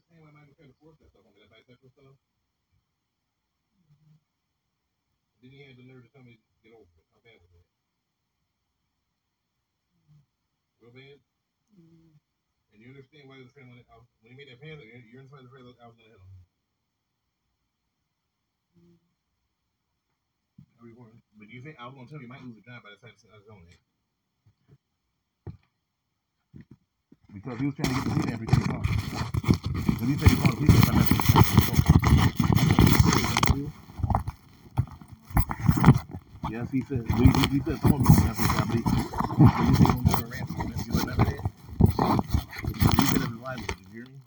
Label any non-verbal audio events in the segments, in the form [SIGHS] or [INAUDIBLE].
understand why Michael to force that stuff on me, that bisexual stuff? Then he had the nerve to tell me to get over it. How bad was it? Real bad? Mm-hmm. And you understand why he was when, was, when he made that panther, you you understand why he was afraid I was going to hit him. Going- But you think I was going to tell you, he might lose the job by the time I was on it. Because he was trying to get the police every. When he said he called the police, I Yes, he said. He, he, he said to have to When you remember that? He said you hear me?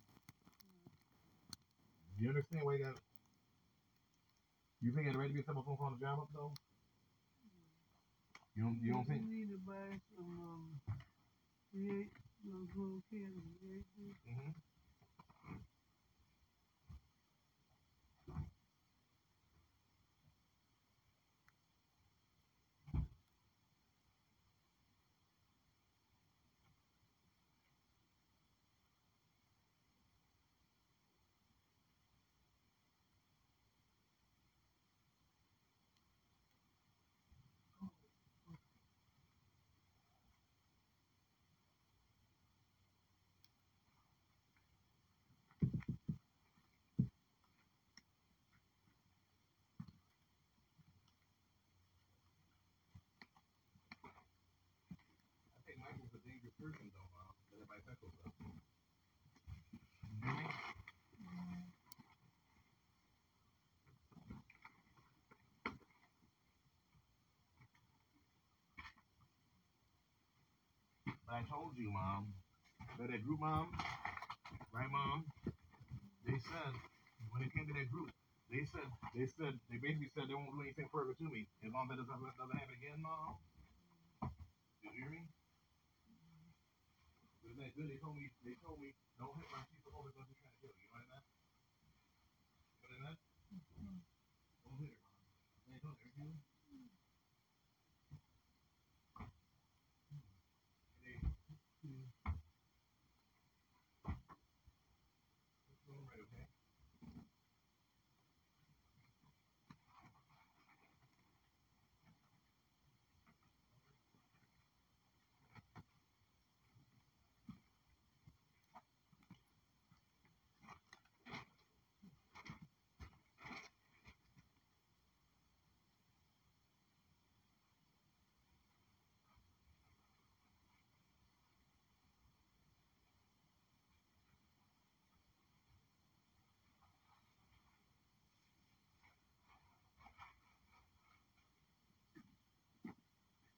You understand why you got? You think it ready to be a call on the job up though? You don't. You don't think? need to buy some um, V8, those little cans, V8. Mm-hmm. I think Michael's a dangerous person though. Uh, that everybody tackles stuff. You hear me? But I told you, mom. That that group, mom. Right, mom. They said when it came to that group, they said they said they basically said they won't do anything further to me as long as that doesn't, doesn't happen again, mom. Did you hear me? That? They told me they told me don't hit my chief of police unless you're trying to kill you. You know that? You know that? Don't hit her, mom. They told her, you. They, it's all right, okay?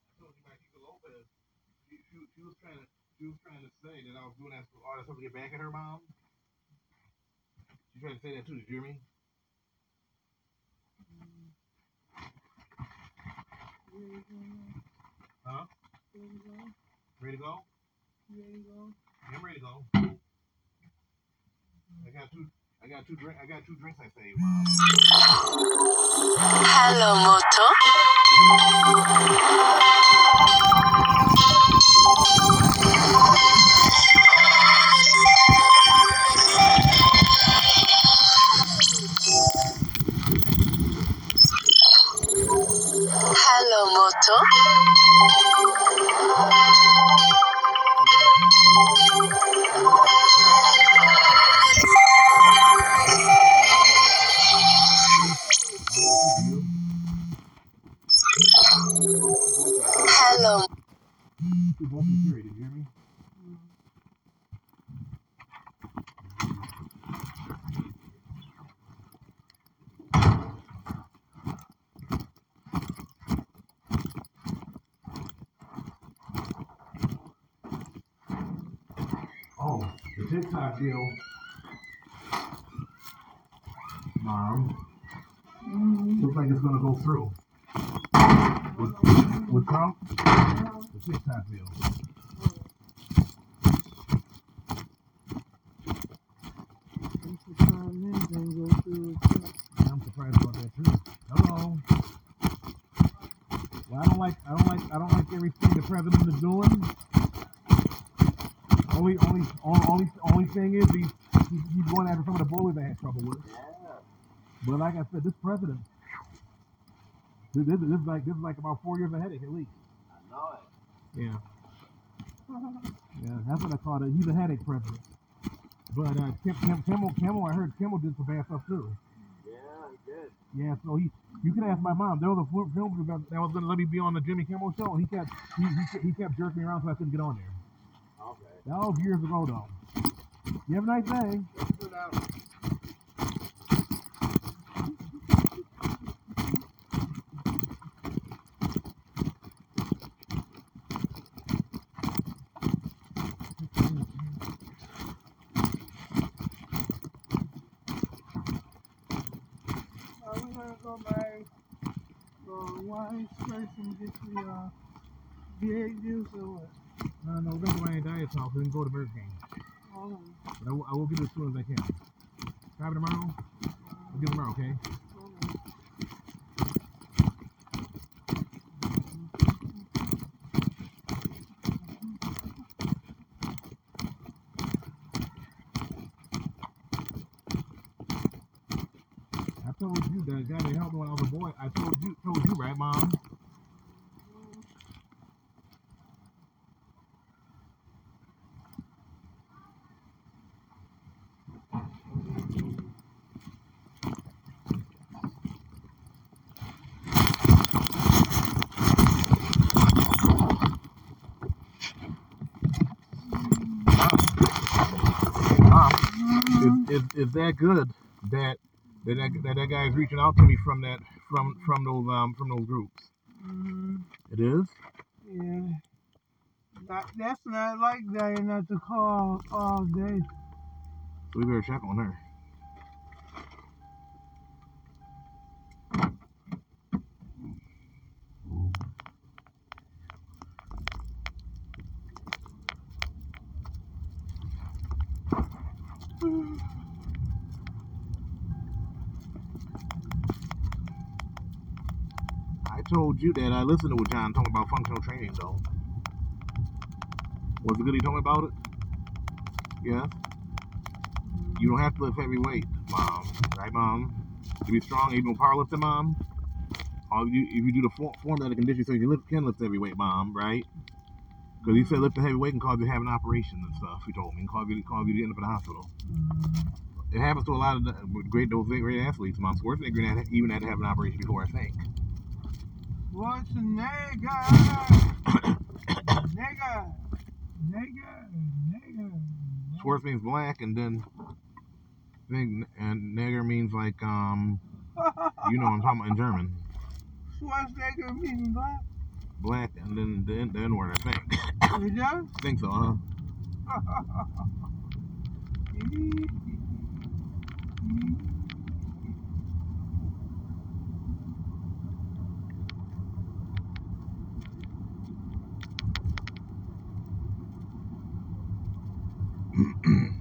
I told you about Kika Lopez. She, she, was trying to she was trying to say that I was doing that all that to get back at her mom. She tried to say that too. Did you hear me? Huh? Ready to go? Yeah, I'm ready to go. I got two. I got two drink. I got two drinks. I saved, mom. Hello, Moto. Hello, Moto. You won't be serious, did you hear me? Oh, the TikTok deal. Mom, looks like it's gonna go through. With, with Trump, the deal. I'm surprised about that too. Hello. Well, I don't like I don't like I don't like everything the president is doing. Only only only only, thing is he's he's, he's going after some of the bullies I had trouble with. But like I said, this president, this, this, this is like this is like about four years ahead of at least. I. Yeah. [LAUGHS] Yeah, that's what I call it. He's a headache president. But uh, Kim, Kim, Kimmel, Kimmel, I heard Kimmel did some bad stuff too. Yeah, he did. Yeah, so he, you can ask my mom. There was a fil- film that that was gonna let me be on the Jimmy Kimmel show, and he kept he, he, kept- he kept jerking me around so I couldn't get on there. Okay. That was years ago though. You have a nice day. Let's do that one. Uh, we're gonna go by wine first and get the uh, V8 juice or what? Uh, no, that's why I ain't diet talk. We can go to Burger King, on. but I will, I will get it as soon as I can. Have it tomorrow. I'll get it tomorrow, okay? Hold on. I told you the guy that helped me when I was a boy. I told you, told you, right, mom? Is, is, is that good that that, that that that guy is reaching out to me from that from from those um from those groups? Mm, It is. yeah. That, that's not like that not to call all day. So we better check on her. I told you that I listened to what John talking about functional training though. Was it good he told me about it? Yeah. You don't have to lift heavy weight, mom. Right, mom? To be strong, even with powerlifting, mom. All you, if you do the form, form of the condition, so you can lift, can lift heavy weight, mom. Right? Because he said lifting heavy weight can cause you to have an operation and stuff. He told me, and cause you, cause you to end up in the hospital. It happens to a lot of the, great those great athletes, mom. Schwarzenegger had, even had to have an operation before, I think. What's a nigga? nigga. Nigga. Nigga. Swerve means black, and then I think and nigger means like um, you know what I'm talking about in German. Schwarzenegger means black. Black, and then the, N- the N word, I think. It does? [LAUGHS] I think so, huh? [LAUGHS] Eee, eee. mm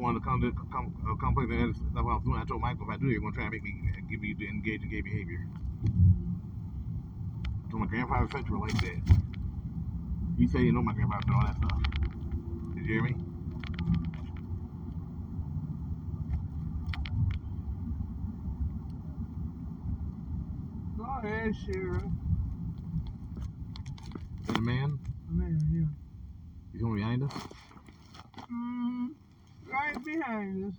wanted to come to come uh, come play. That's that's what I was doing. I told Michael if I do, you're gonna try and make me uh, give you the engage in gay behavior. So my grandfather said you like that. He said you know my grandfather did all that stuff. Did you hear me? Go ahead, Sheriff. Is that a man? Man, yeah. He's going behind us. Mm, right behind us.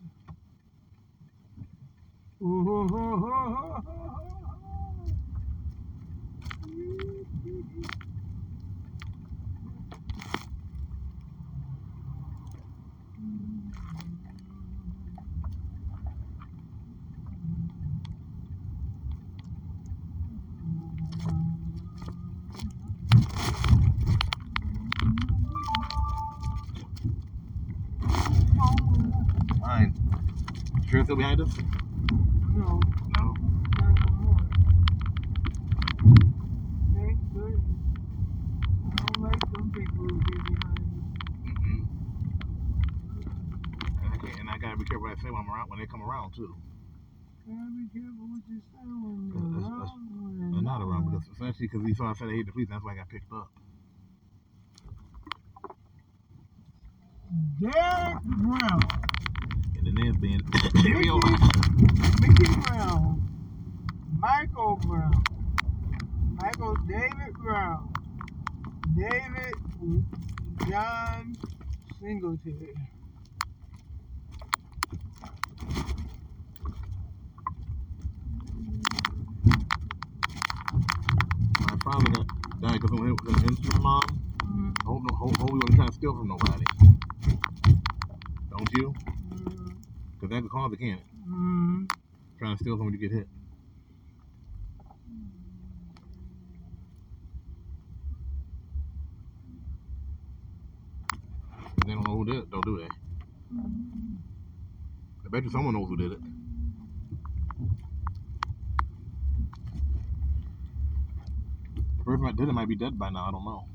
Ooh, ho, ho, ho, ho, ho, ho. Fine. Sure, still behind us? No, No. not no more. Thank goodness. I don't like some people who get behind us. Mm-mm. And I can't, and I gotta be careful what I say when I'm around when they come around too. Gotta be careful what you say when Uh, you're that's- that's- around. And not around, because especially because he saw I said I hate the police, that's why I got picked up. Derek Brown. And the name's being [COUGHS] Ariel. Mickey Brown. Michael Brown. Michael David Brown. David John Singletary. Father got because when he was an instrument mom. Mm, I hope, no, hope, hope we wasn't trying to steal from nobody. Don't you? Because that could cause it, can't it? mm. Trying to steal something you get hit. They don't know who did it, though, do they? I bet you someone knows who did it. The person that did it might be dead by now. I don't know.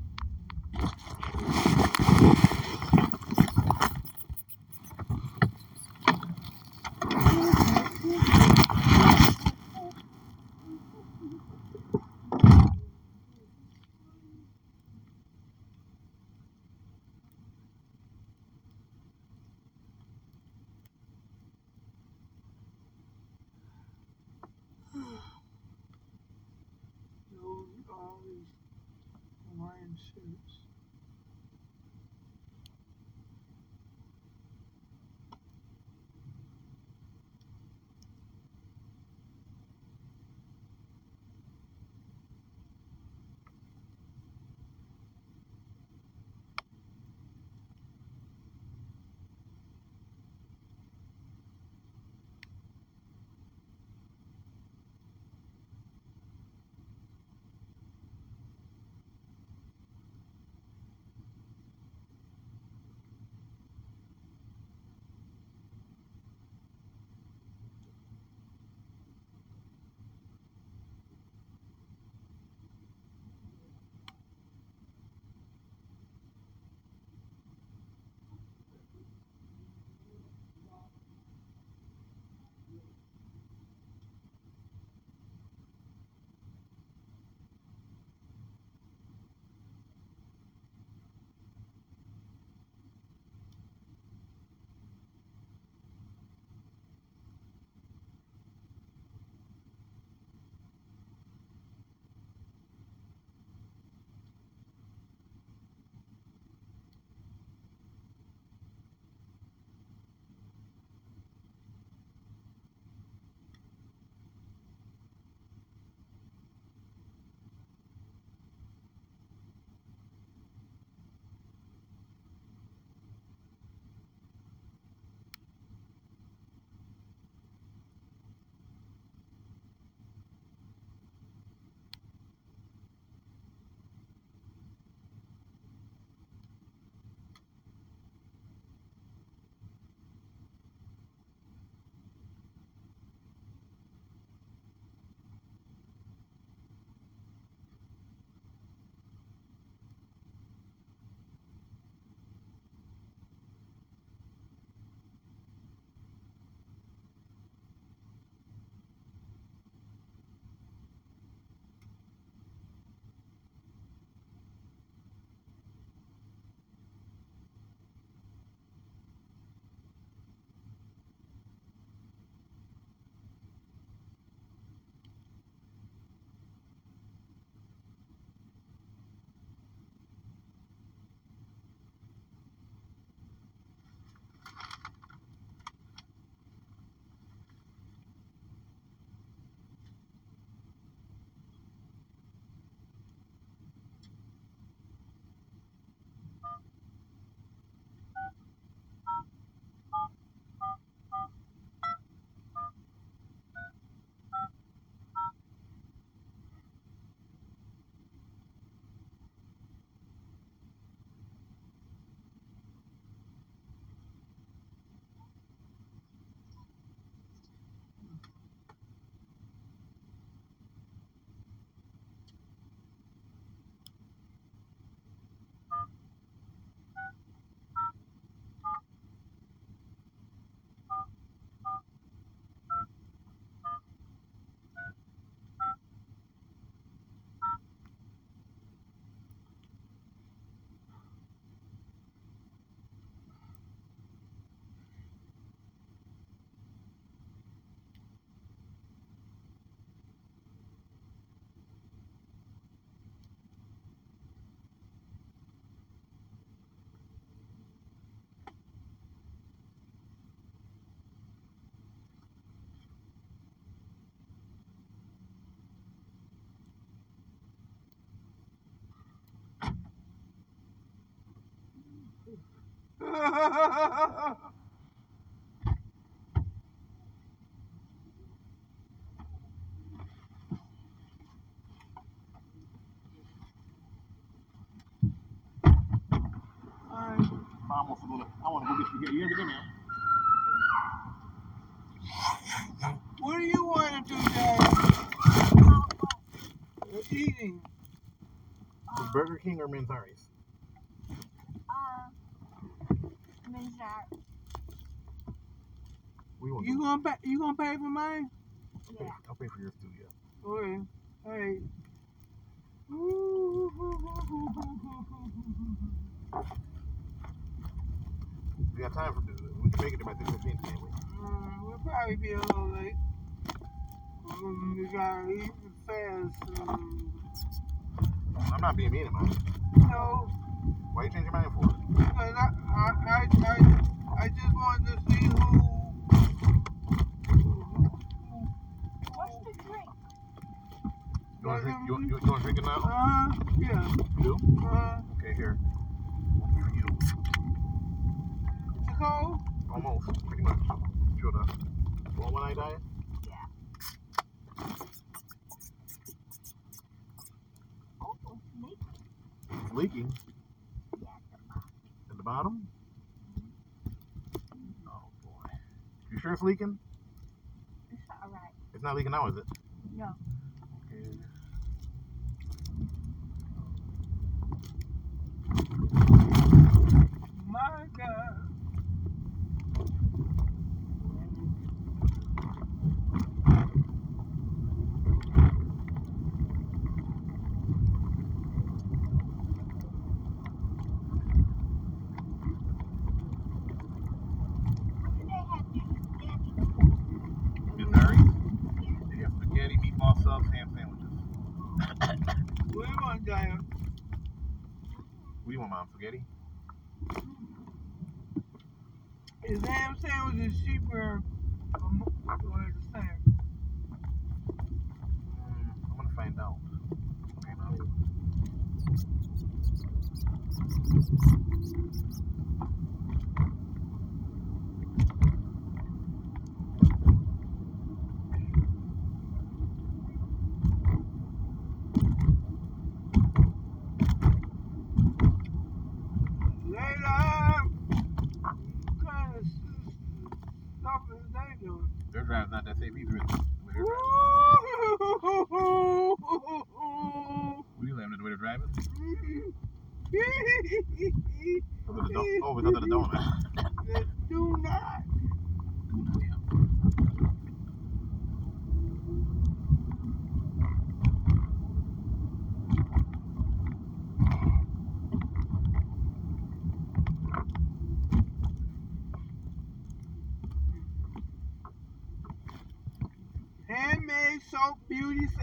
I want to go get spaghetti. You ever been there? What do you want to do, Dad? Is Burger King or Manzari's? gonna pay? You gonna pay for mine? I'll pay, yeah. I'll pay for yours too. Yeah. All right. All right. We got time for this. We can make it about the 15th, can't we? Uh, we'll probably be a little late. Um, we gotta eat fast. Um, I'm not being mean about it. No. Why you change your mind? leaking? It's not, it's not leaking now, is it? No.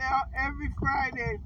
out every Friday.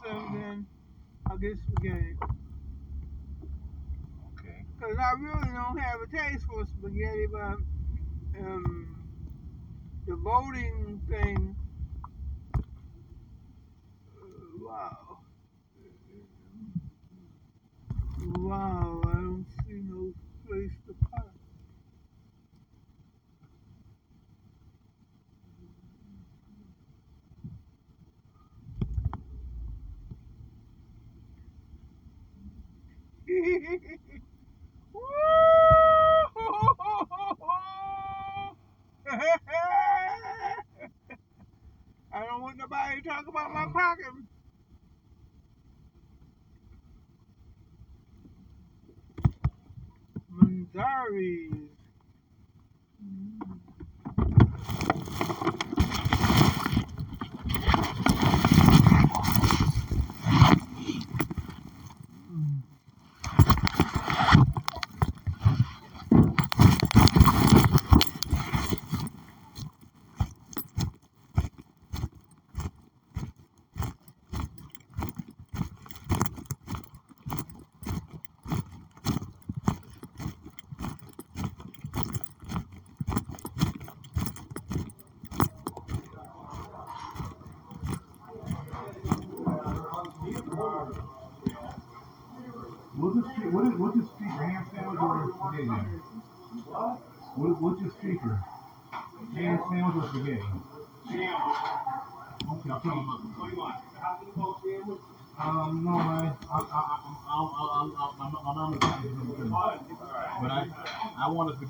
okay, then I guess spaghetti. Okay. Because I really don't have a taste for spaghetti, but um, the voting thing, uh, wow. Wow, I don't I don't want nobody to talk about my pocket. Manzari's. Mm.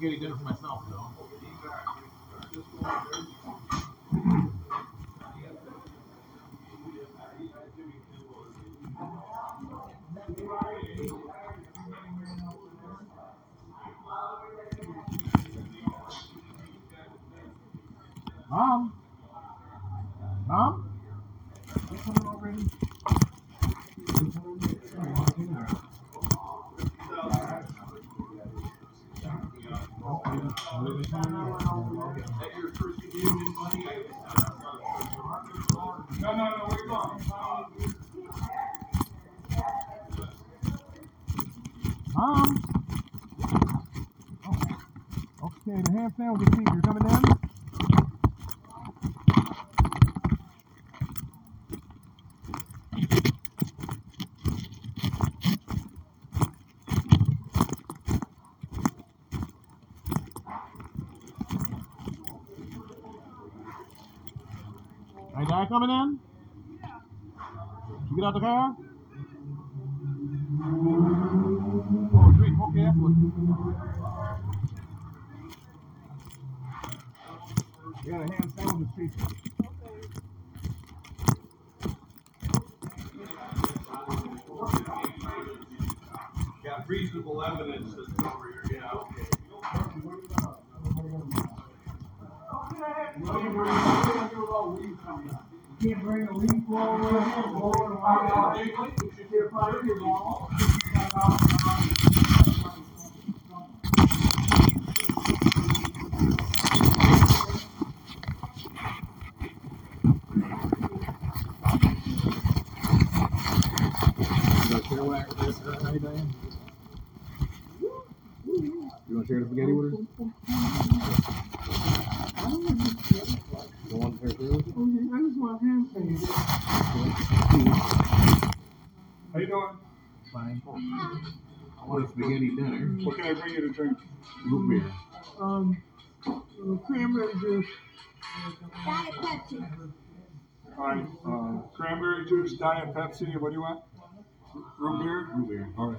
getting dinner for myself, though. Karnataka cranberry juice. Diet Pepsi. All right, uh, cranberry juice, Diet Pepsi, what do you want? Root beer? Root beer. All right.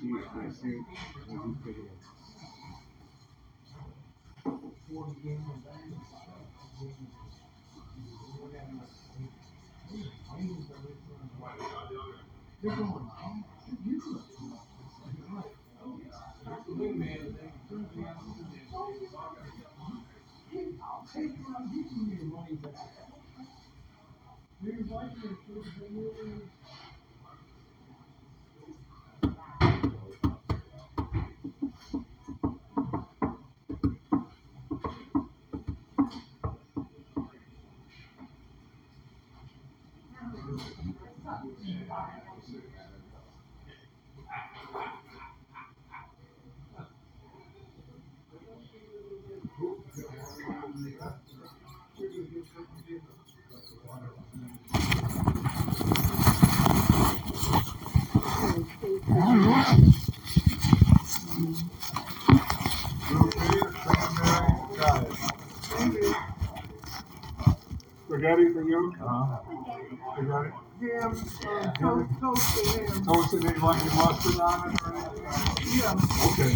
Root beer, cranberry, diet. Spaghetti for you? Spaghetti? Ham, uh, toast, toasted ham. Toasted, any like any mustard on it or anything? Yeah. Okay.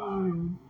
Twenty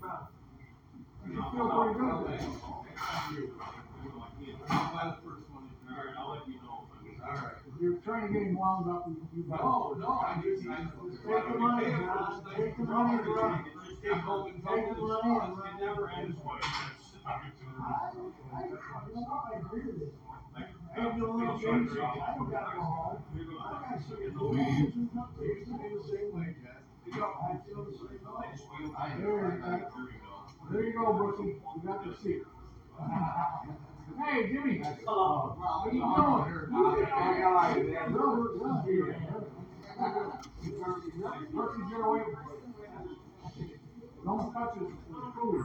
You feel pretty good. You know. If you're trying to get him wound up, you, you got. No, no, I just, I. Take the money, John. Uh, take the money. Just uh, take hope and Take the money run. Uh, it never ends. I agree with it. I have no real change. I don't gotta go home. I got to do. They used to be the same way, Jeff. I. There you go. Brookie. You got the seat. Hey, Jimmy. What are you doing? You get that. No, we're not here. Brookie, get away from me. Don't touch his food.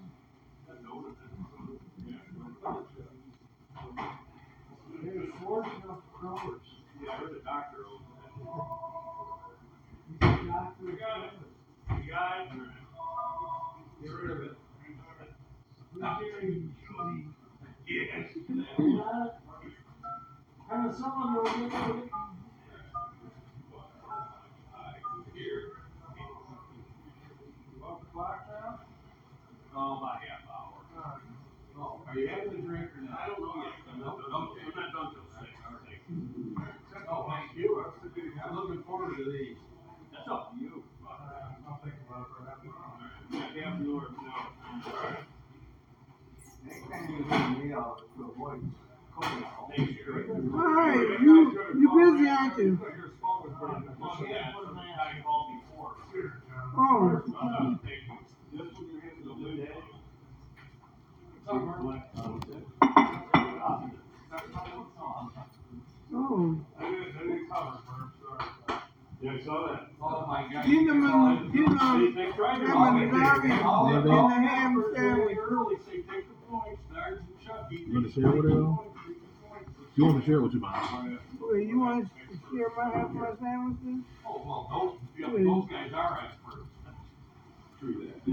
There's four growers. Yeah, I a doctor over He's. You got it. You got it. Get rid of it. Yes. And if someone will look at it, Here. off the clock now, Oh, about half hour. Oh, are you having a drink or not? I don't know yet. I'm not done, I'm not done till six. Oh, thank you. I'm looking forward to these. That's up to you. I'll think about it for half an hour. Yeah, half an hour, no. Next time you hear me out to avoid calling out. Thanks, Jerry. Hi, you, you busy, aren't you? Well, yeah, I called before. Oh, Uh, thank you. This one you're having a good day? oh. Yeah, I saw that. Oh, my God. You know, you know, Hey, them having and me. the dog and and the ham sandwich. Early, say, take the points, Sarge and Chucky. You want to share with her? You want to share it with your mom? Wait, you want to share my half my sandwiches? Oh, well, those, yeah, those guys are experts. True that.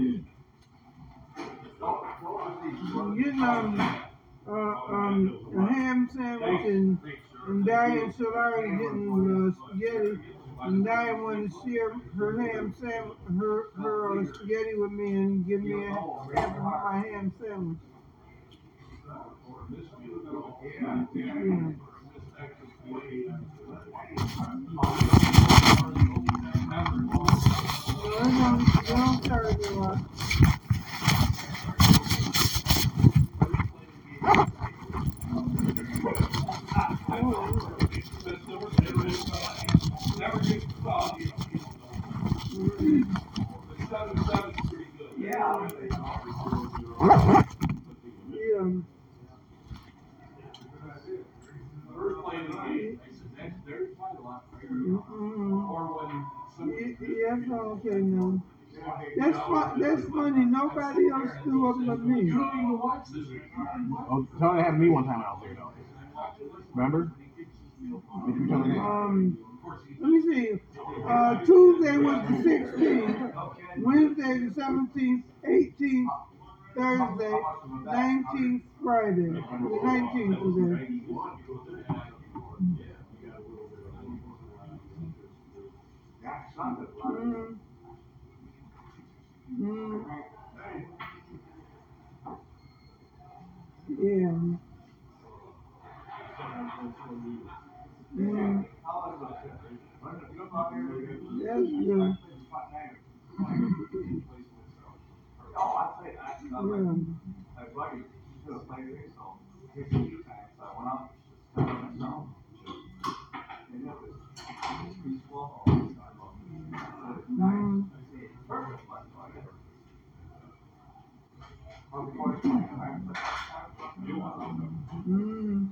Getting um, uh, um, a ham sandwich and, and Diane Solari getting uh, spaghetti. And Diane wanted to share her ham sandwich, her, her uh, spaghetti with me and give me a half of my ham sandwich. That's, okay now. That's that's funny. Nobody else threw up but me. Oh, tell her to have me one time out there though. Remember? Um, let me see. Uh, Tuesday was the sixteenth, Wednesday the seventeenth, eighteenth, Thursday, nineteenth, Friday. The nineteenth today. That's something. Mm. Mm. Yeah. Mm. Oh, Yeah. I like it. Should have played it, so. fifteen times. I went out, I went myself. And it was peaceful. Mm. Perfect. Of course, I'm. Mm.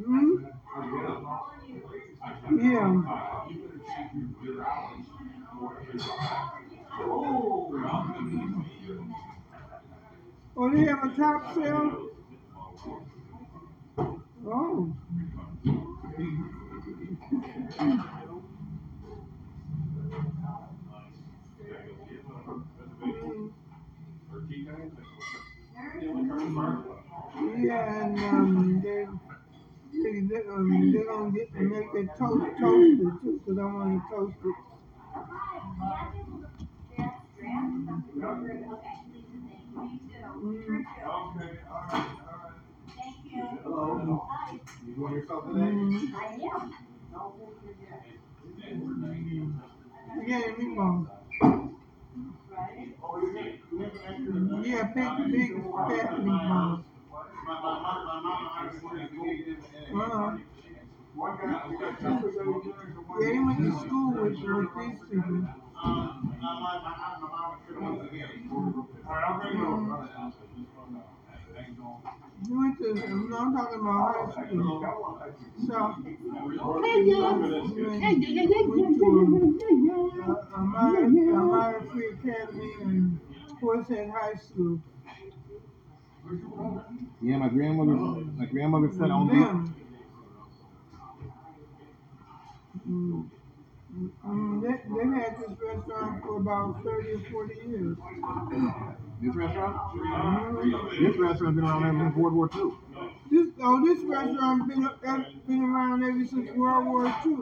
Mm. Yeah. Oh, they have a top sale? Oh. Mm. Yeah, and um, they, they, they, um, they're gonna get to make it toast, toasted too, cause I wanna toast it. Hello. You doing yourself today? mm. Yeah, meatballs. Yeah, big, big, fat meatballs. Uh-huh. Yeah, he went to school with, with these people. He went to, no, I'm talking about high school. So, went, went to, uh, Amaya, Amaya Free Academy and Forsyth High School. Yeah, my grandmother, my grandmother said only. Mm. Mm, they, they've had this restaurant for about 30 or 40 years. This restaurant? Mhm. This restaurant's been around ever since World War II. This, oh, this restaurant's been, been around ever since World War II.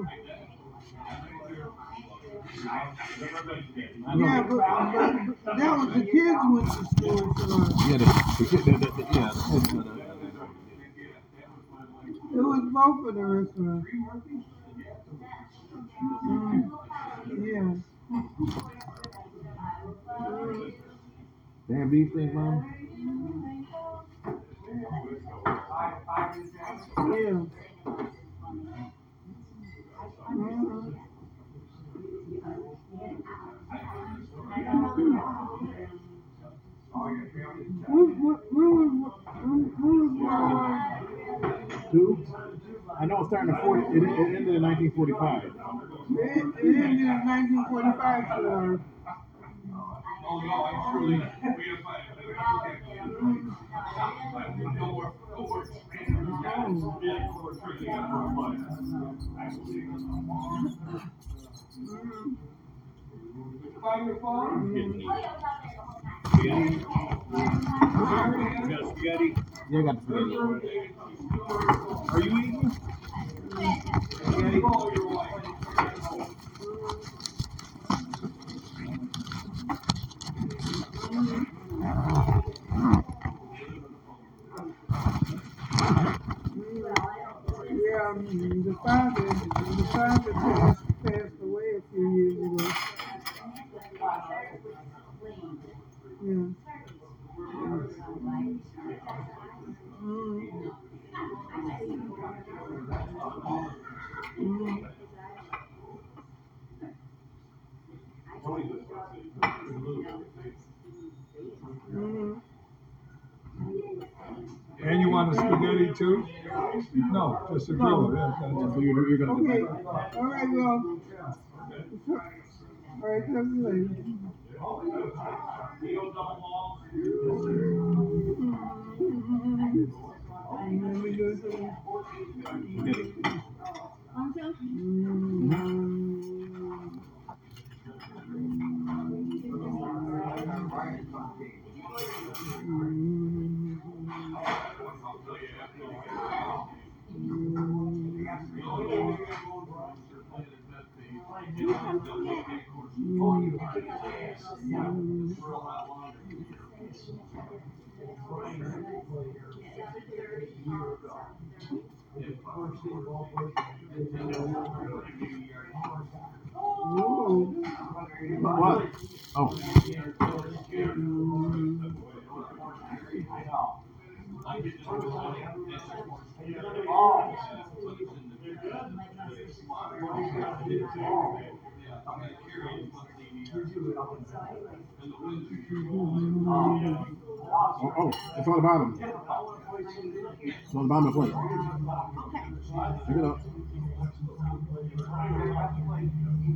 Yeah, but, that was the kids went to school for. Yeah, the, the, the, the, the, yeah, the, It was both of the restaurants. Mm, yeah. Damn, these things, mom. yeah. Mhm. When, when, when was, when, when was World War Two. I know it started in 40. It, it ended in 1945. It, it ended in 1945 for Spaghetti. Yeah, I got. Are you eating? The father, the father passed away a few years ago. Yeah. Mm. Mm. Mm. And you want a spaghetti too? No, just a grill. Yeah, So you're, you're gonna. Okay, all right, well, all right, you later. Let Oh. Oh, oh, it's on the bottom. It's on the bottom of the plate. Pick it up.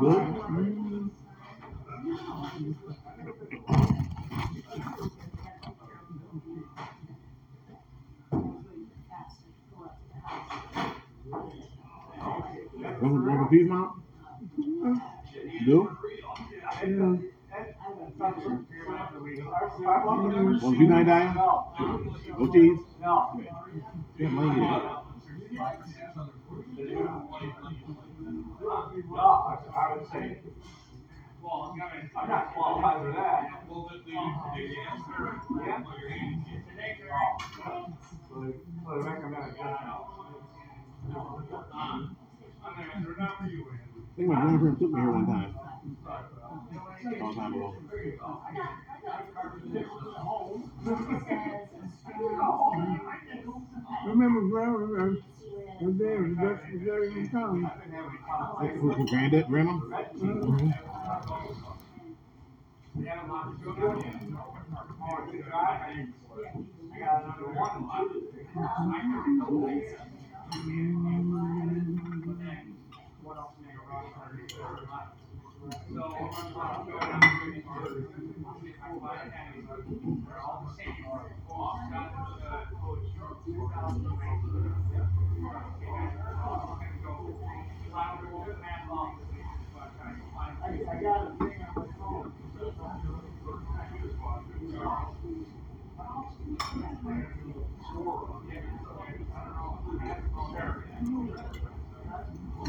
some, want peas, mom? You do? Yeah. Want peas, nine dime? No cheese? Yeah, it. I would say, Well, I'm not qualified for that. But the, answer. Yeah. Oh, recommend think my took me here one time. Long time ago. Remember, uh, was there, was just, was there in town. Who, who granddad, grandma? Mhm. I got a thing on my phone.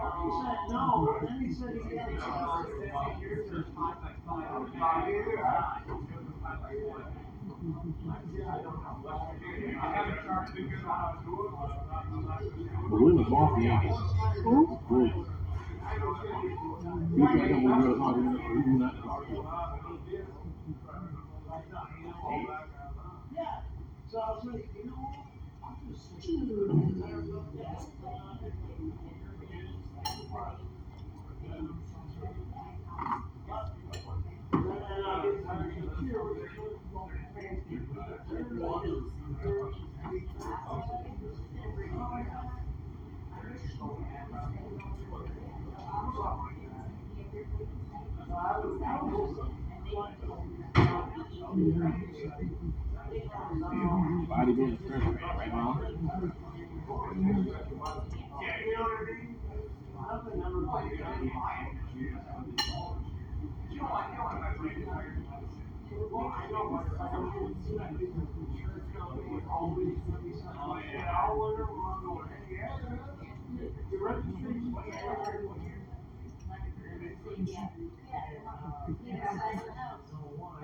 But Willie was off the Yankees. Who? Willie. You can't tell real talk, you do not. Yeah, so I was like, you know, I'll just. Bodybuilding strength, man, right, mom?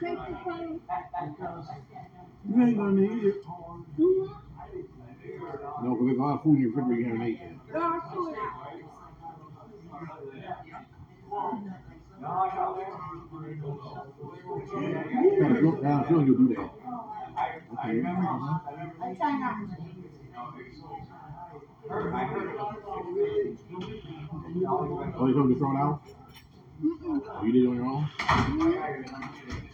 take the phone. You ain't gonna need it. No, because there's a lot of food in your refrigerator you haven't ate yet. No, I quit. You gotta go down, feeling you'll do that. Okay. I try not to. Oh, you told me to throw it out? Oh, you did it on your own? Mm-hmm.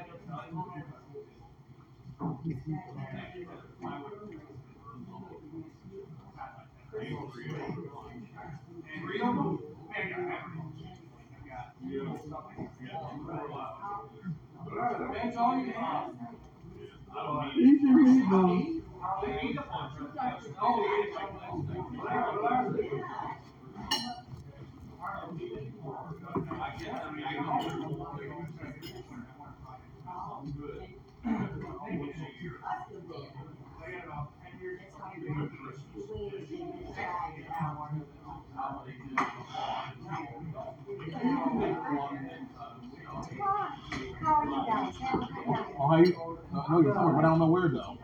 you guys? Have a good night. Oh, how you, I know you're far, but I don't know where though.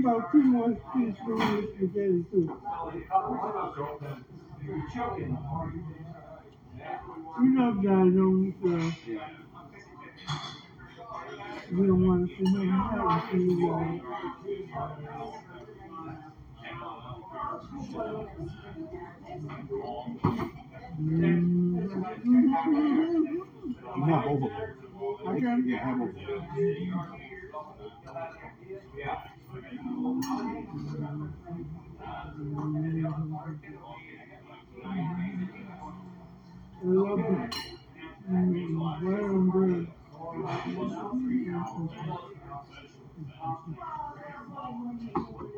About two more don't, uh, we don't want to see happen to you have of them. Okay. Yeah, have both of them. I love it. Mm, bread and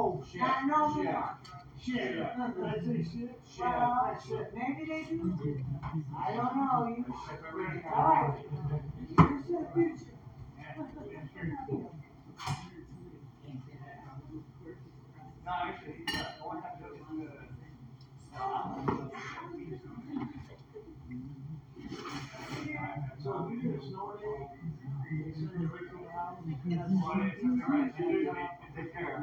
Oh, shit. No more. Shit. Did I say shit? Well, maybe they do. I don't know. You. All right. You see the future. So we get a snow day. Snow days are like, yeah. Yeah, I gotta go and open my dad's laptop and do my homework. Not buying that? Doing it myself. And, and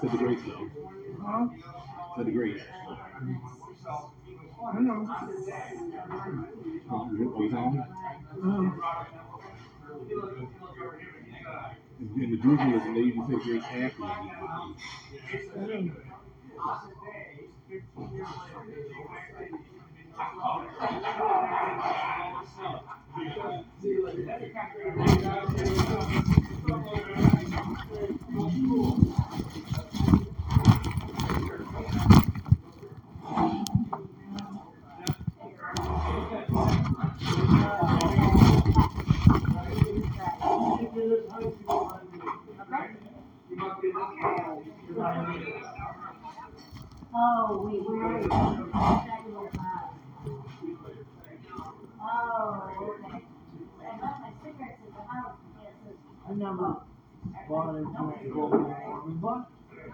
said the grace though. Huh? Said the grace. I know. You you me? Um, In the Jerusalem, they usually say grace after you. I know. Oh, we, we. Oh, okay. I left my cigarettes at the house. Yes, it's- I never bought it. But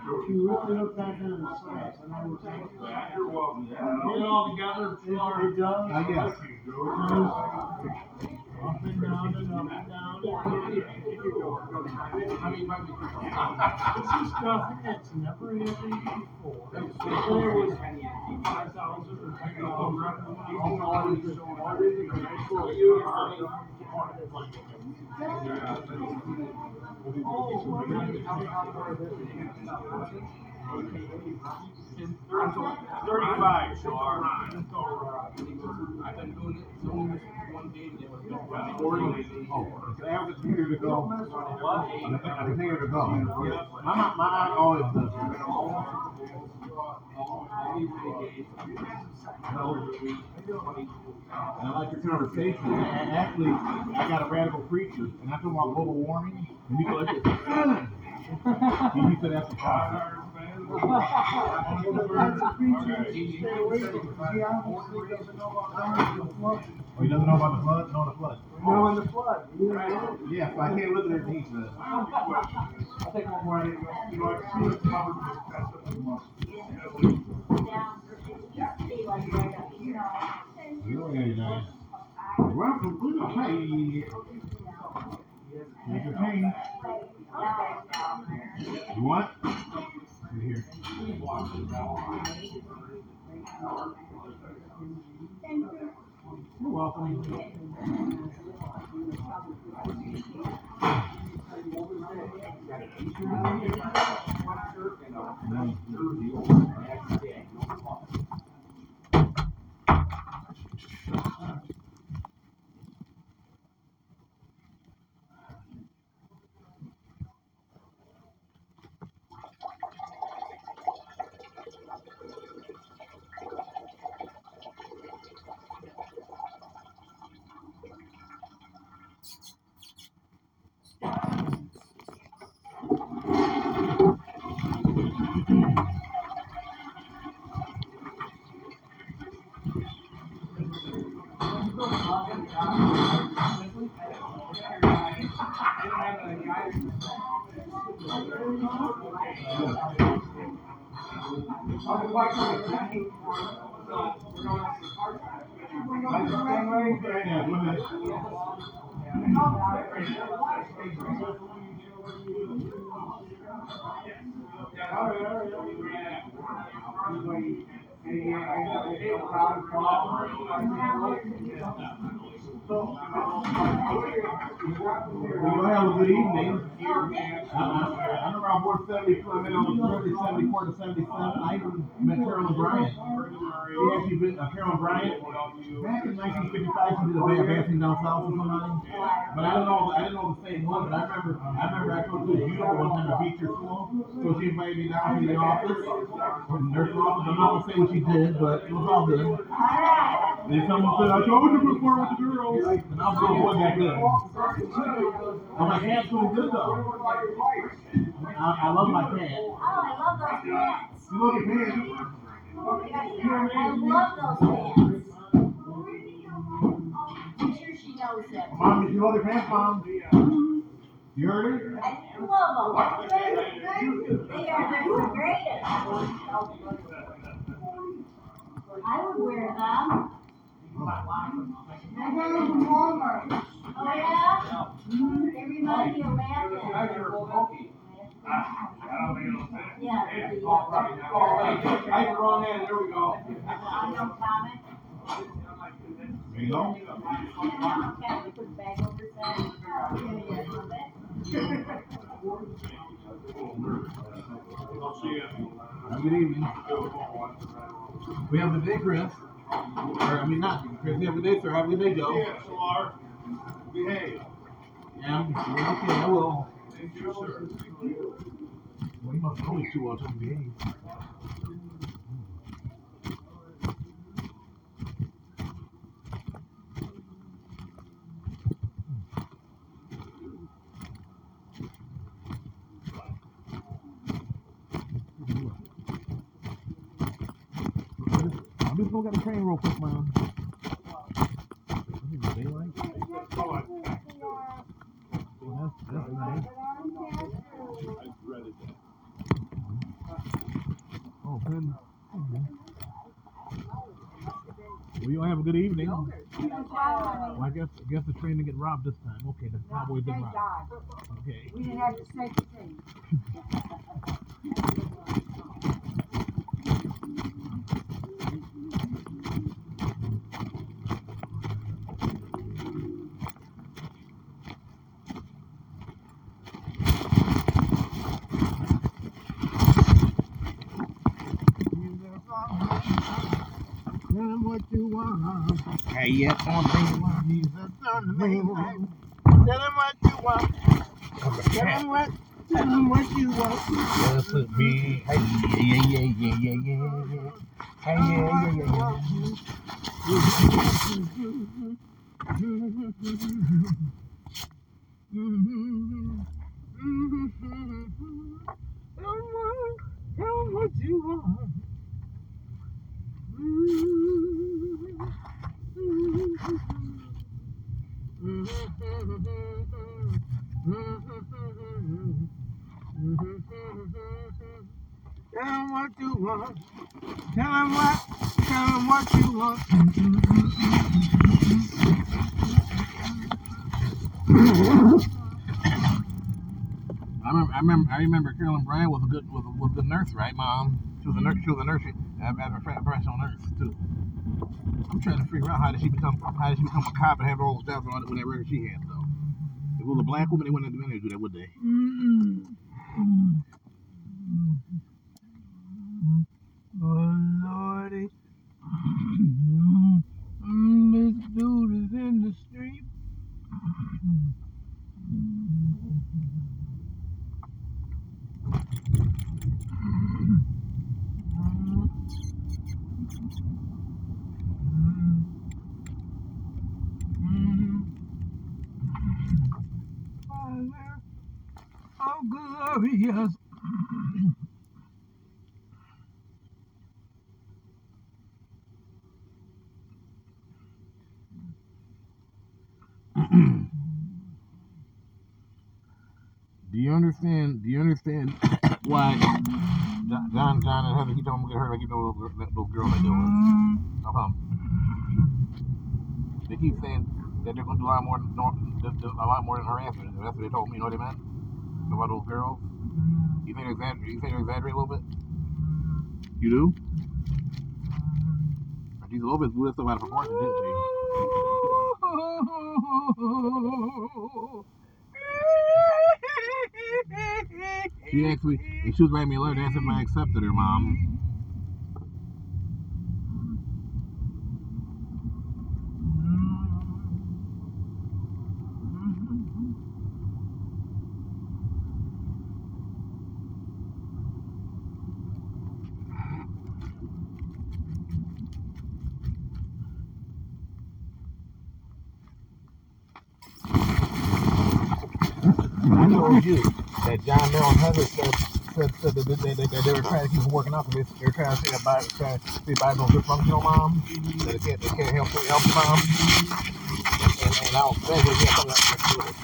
if you really look back on the science, and I will tell you. You're welcome. Get all together, It does. I guess. Up and down and up and down. I mean, might be. This is stuff that's never happened before. There was 5,000 or 10,000. 35, so. I've been doing it, one year to go. What? I think I to go. My, my, eye always does. And I like your conversation. And actually, I got a radical preacher, and I told him about global warming, and he that's a- and he said that's a problem. As a preacher, stay away from it. He obviously doesn't know about the flood. Oh, he doesn't know about the flood? No, the flood. No, in the flood. He didn't know. Yeah, so I can't live there if he says. I'll take one more, you know, I've seen it covered this past couple of months. Really nice. Welcome to the page. Make a change. You want? Here. You're welcome. Go ahead. Well, have a good evening. Uh, I'm around Ward seventy-four, I'm in on the seventy-four to seventy-seven. I even met Carolyn Bryant. She actually been, uh, Carolyn Bryant, back in nineteen fifty-five, she did a of dancing down south or something. But I don't know, I didn't know the same one, but I remember, I remember I told you, you know, one time to beat your school. So she invited me down to the office, or the nurse's office. I'm not gonna say what she did, but it was all good. Then someone said, I told you before with the girls. And I was a little boy back then. I'm like, cat's doing good though. I, I love my cat. Oh, I love those pants. You look at me. I love those pants. I'm sure she knows that. Mom, did you love your pants, mom? You heard her? I love them. They are the greatest. I would wear them. Walmart. Oh, yeah? Don't. Yeah, the, uh, Oh, I the there we go. comic. There you go. The. Yeah, yeah. I'll see you. Have good evening. We have good day, Chris. Or, I mean, not Chris. We have a good day, sir. Have a good day, Joe. Yeah, Solar. Behave. Yeah, okay, I will. Thank you, sir. Well, you must know two all the time. I'm just gonna get a train real quick, oh, man. Daylight? Well, that's, that's nice. Oh, good. Well, you all have a good evening. Well, I guess I guess the train didn't get robbed this time. Okay, the cowboys didn't rob. Okay. We didn't have to say the thing. [LAUGHS] what you want. Hey, yeah, on the Jesus on main. Tell him what you want. Tell him what. Tell him what you want. Just with me. Hey, yeah, yeah, yeah, yeah, yeah, yeah. Hey, yeah, yeah, yeah, yeah. Tell him what you want. Tell him what you want. Tell him what. Tell him what you want. I remember, I remember, I remember Carolyn Bryant was a good, was a, was a good nurse, right, Mom? She was a nurse. She was a nurse, as as a professional nurse too. I'm trying to figure out how did she become, how did she become a cop and have all those stats on it with that record she had, though. If it was a black woman, they wouldn't have been do that, would they? Oh Lordy. This dude is in the street. Oh [CLEARS THROAT] glorious. Do you understand? Do you understand [COUGHS] why John, John, and Heather telling me to get her like you know those, those girls they doing? How come? They keep saying that they're gonna do a lot more, a lot more than harassment. That's what they told me. You know what I meant about those girls? You think they're? You think they're exaggerating a little bit? You do? These Lopez blew that stuff out of proportion, didn't she? She actually, and she was writing me a letter asking if I accepted her, mom. Told you that John Merrill and Heather said, said, said that, they, that, that they were trying to keep working out because they, they're trying to say by, trying to say no dysfunctional mom, that they can't, they can't help, help mom. And, and I was saying, we can't come up with it.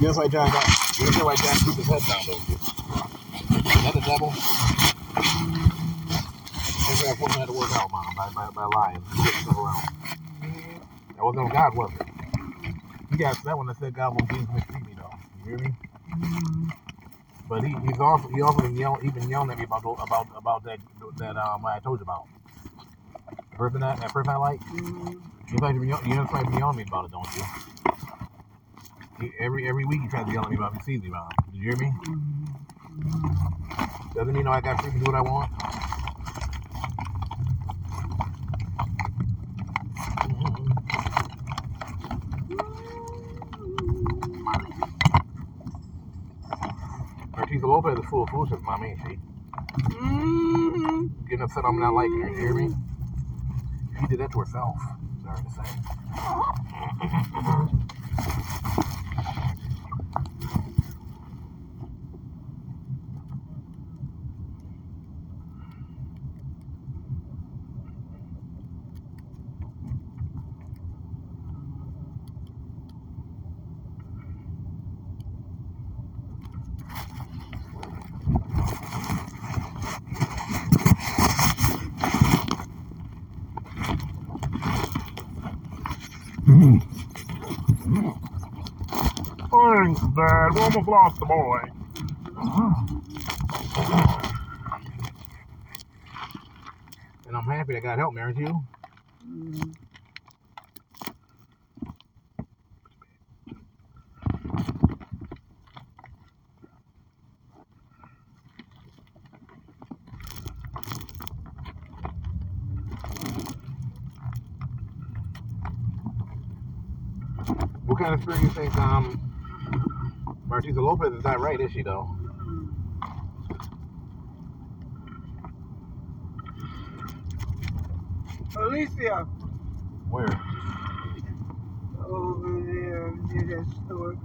That's why John got, that's why John keep his head down, don't you? Is that the devil? That's why I had to work out, mom, by, by, by lying. Getting around. That wasn't God, was it? You got that one that said God won't give me treat me though. You hear me? But he, he's also he also been yelling he been yelling at me about about about that that um I told you about. The person that that person I like. You like to be yell- you know like to be yelling at me about it, don't you? He, every every week he tries to yell at me about he sees me about it. Did you hear me? Doesn't he know I got freedom to do what I want? Martisa Lopez is full of foolishness, mommy, ain't she? Mm-hmm. Getting upset I'm not liking her, you hear me? She did that to herself. Sorry to say. [LAUGHS] the boy. And I'm happy that God helped me, aren't you? Mm. What kind of spirit do you think um, Martisa Lopez is not right, is she though? Alicia, Where? over there near that store.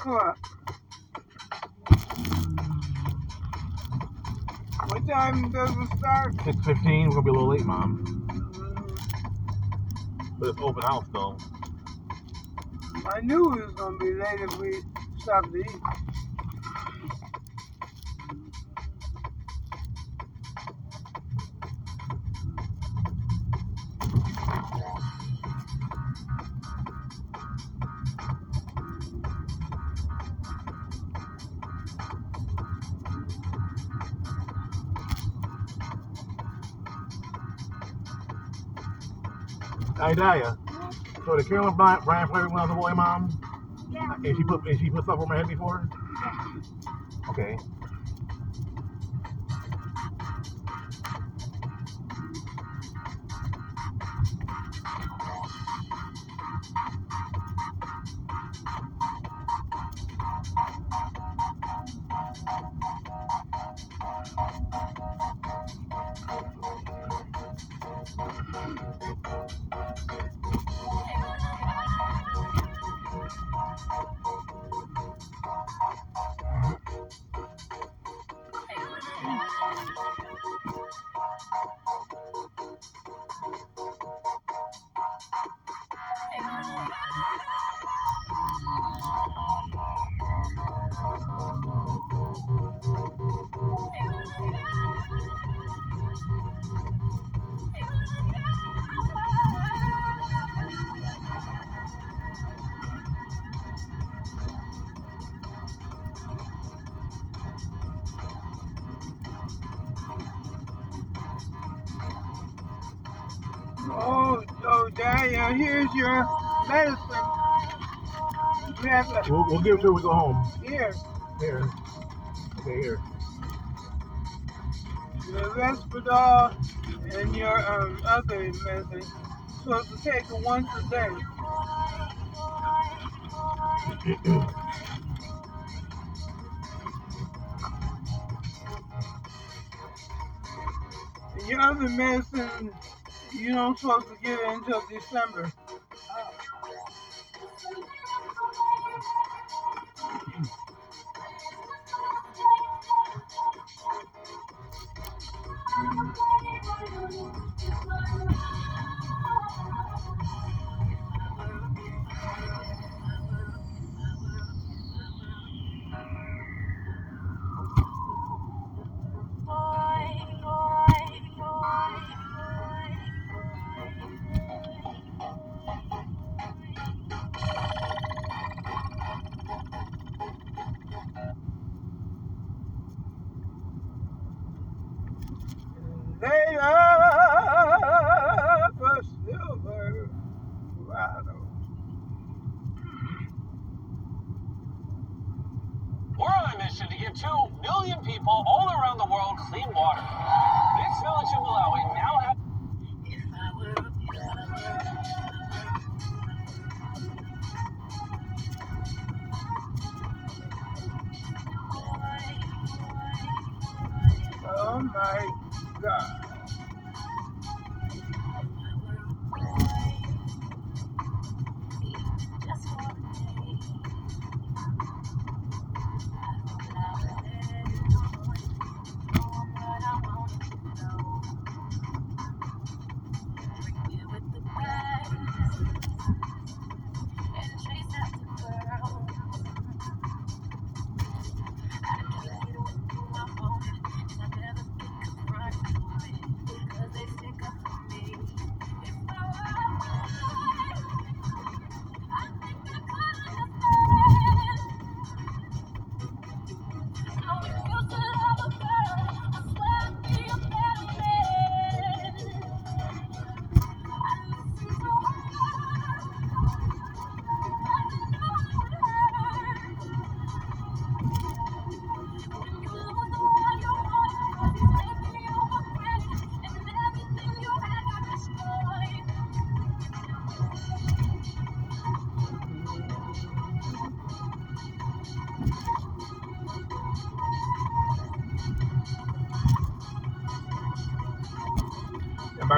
O'clock. What time does it start? Six fifteen. We're gonna be a little late, mom. But it's open house though. I knew it was gonna be late if we stopped to eat. Idaya. So the Carolyn Bryant, Bryant played when I was a boy, mom. Yeah. And she put and she put stuff on my head before. Yeah. Okay. We'll, give it when we go home. here, Here. Okay, here. your Risperdal and your um, other medicine. Supposed to take it once a day. Your other medicine, you don't supposed to give it until December.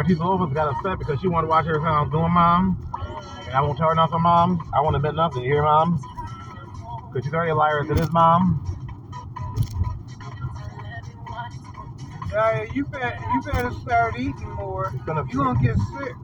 And Bartisa Lopez got upset because she wanted to watch everything I um, was doing, mom. And I won't tell her nothing, mom. I won't admit nothing. You hear, mom? Because she's already a liar to this, mom. Yeah, you better you better start eating more. Gonna You're gonna get sick.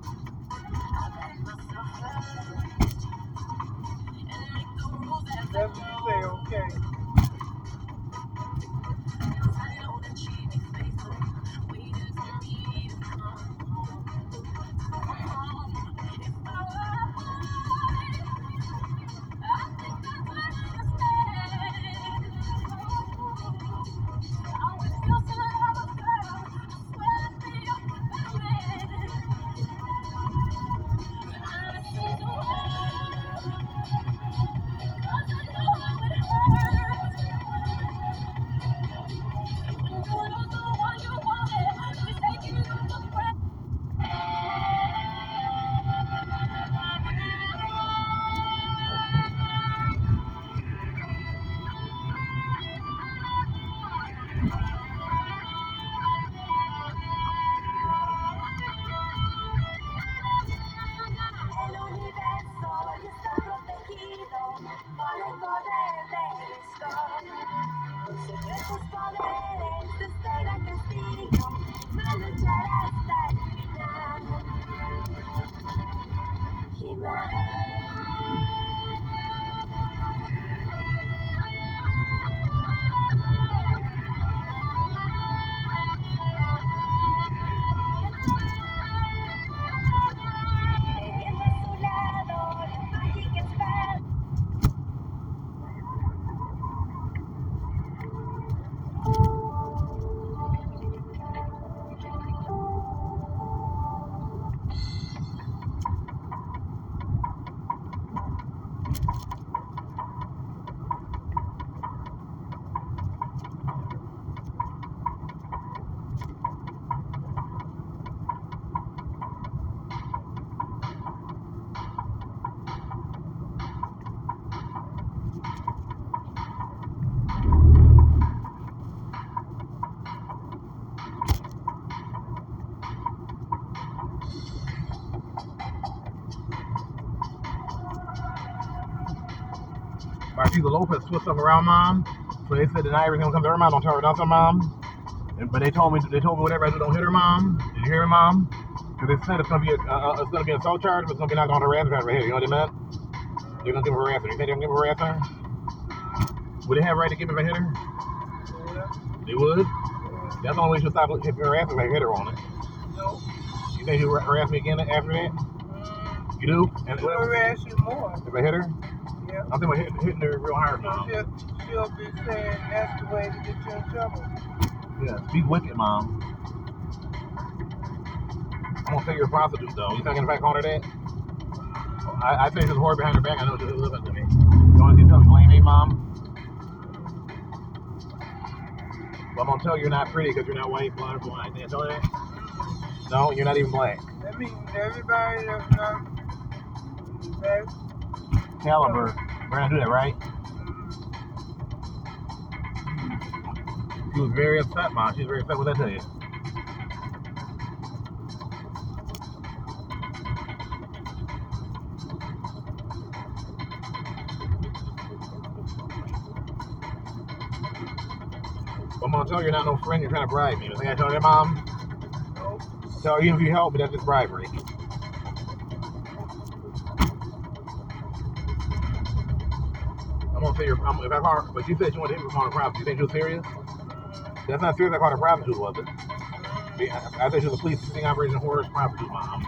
Lopez switched stuff around, mom. So they said deny everything comes to her, mom. Don't tell her nothing, mom. And, but they told me they told me whatever I do, don't hit her, mom. Did you hear me, mom? Because they said it's gonna be a uh, it's gonna be an assault charge, but it's gonna be not going to harass her right here. You know what I meant? They're gonna give her a harassment. You think they're gonna give her a harassment? Would they have a right to give her a I hit? They would. That's the only way she'll stop hitting harassment if I hit her on it. No. You think she'll harass me again after that? You do? And She'll harass you more. if I hit her, I'm thinking about hitting, hitting her real hard, mom. she'll, she'll be saying that's the way to get you in trouble. Yeah, she's wicked, mom. I'm gonna say you're a prostitute, though. You thinking about calling her that? I, I say she's a whore behind her back. I know she'll listen to me. You to tell me, blame me, mom? Well, I'm gonna tell you you're not pretty because you're not white, blonde, blonde. Did I tell her that? No, you're not even black. That means everybody that's not that's Caliber. We're gonna do that, right? She was very upset, mom. She was very upset. What did I tell you? I'm gonna tell her you're not no friend. You're trying to bribe me. You think I told your mom? Tell her even if you help me, that's just bribery. I'm if I her, but you said you wanted to hit me for calling a. You think she was serious? That's not serious. I called her prostitute, was it? I, I said she was a police sting operation horror prostitute, mom.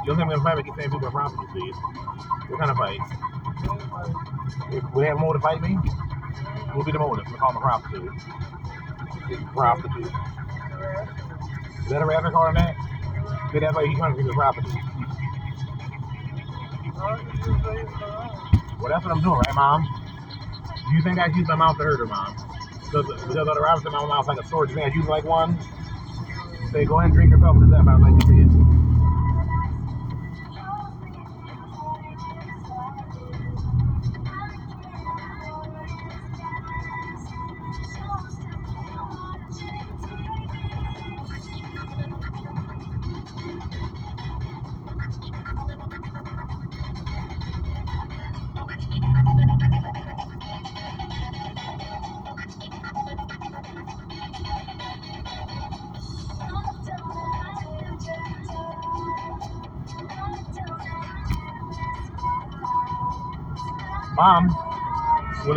You don't think I'm gonna fight me? Keep saying people are prostitutes, please. What kind of fight? If, we have more to fight me? we'll be the motive to call them a prostitute? Prostitute. Is that a rapper calling that? Say that's why he trying to be a prostitute. Well, that's what I'm doing, right, Mom? Do you think I use my mouth to hurt her, Mom? Because of the rabbits in my mouth like a sword. Do you think I use like one? Say, go ahead and drink yourself to death. I'd like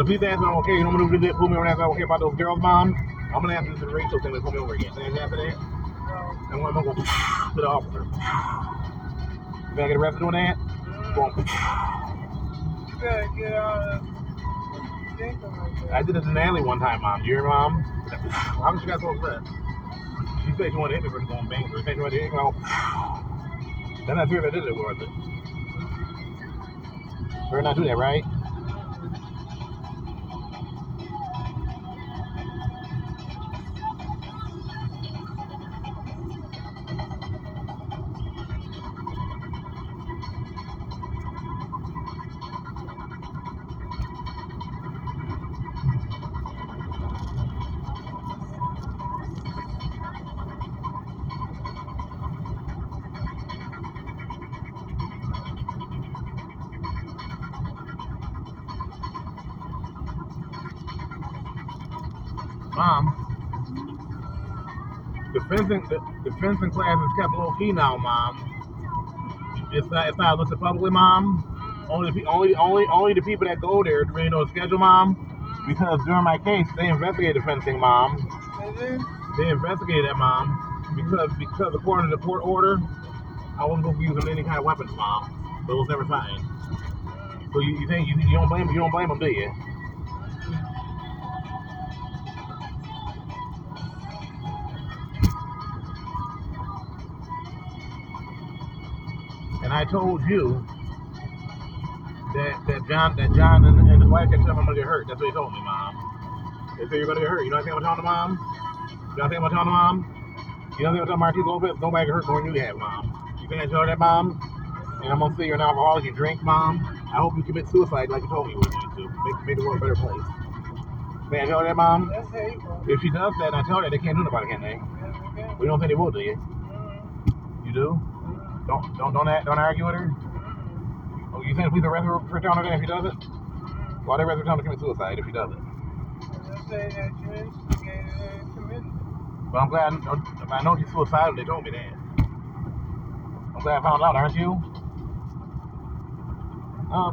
people ask me I'm okay, you know what I'm gonna do? Pull me over and ask me I'm okay about those girls, Mom? I'm gonna ask them to the Rachel thing to pull me over again. Think after that? And I'm gonna go [SIGHS] to the officer. You I get arrested doing that? Mm-hmm. Boom. You gotta get out of thinking like that. I did it in one time, Mom. Do you hear, Mom? [LAUGHS] How much you got so upset? She said she wanted to hit me for going bang. She said she wanted to hit me. Well, then I figured I did it worth it. Better not do that, right? The fencing, the, the fencing class is kept low key now, Mom. It's not, it's not listed publicly, Mom. Only, the only, only, only the people that go there really know the schedule, Mom. Because during my case, they investigated the fencing, Mom. Then, They investigated that, Mom. Because, because according to the court order, I wasn't going to be using any kind of weapons, Mom. But it was never signed. So you, you think you, you don't blame you don't blame them, do you? And I told you that that John that John and, and his wife can tell him I'm gonna get hurt. That's what he told me, Mom. They say you're gonna get hurt. You know I'm telling the mom? You know what I'm telling the mom? You know what I'm telling Marquise Lopez? Nobody get hurt more than you have, Mom. You can't tell that, Mom? And I'm gonna say you're an alcoholic, you drink, Mom. I hope you commit suicide like you told me you were going to. Make, make the world a better place. May I tell that, Mom? that's hateful. If she does that, and I tell her they can't do nothing about it, can they? We can. We don't think they will, do you? You do? Don't don't don't don't argue with her. Oh, you think we the police arrest her that if she does it? Why they arrest her telling her to commit suicide if she does it. But I'm glad I know she's suicidal. They told me that. I'm glad I found out, aren't you? Uh,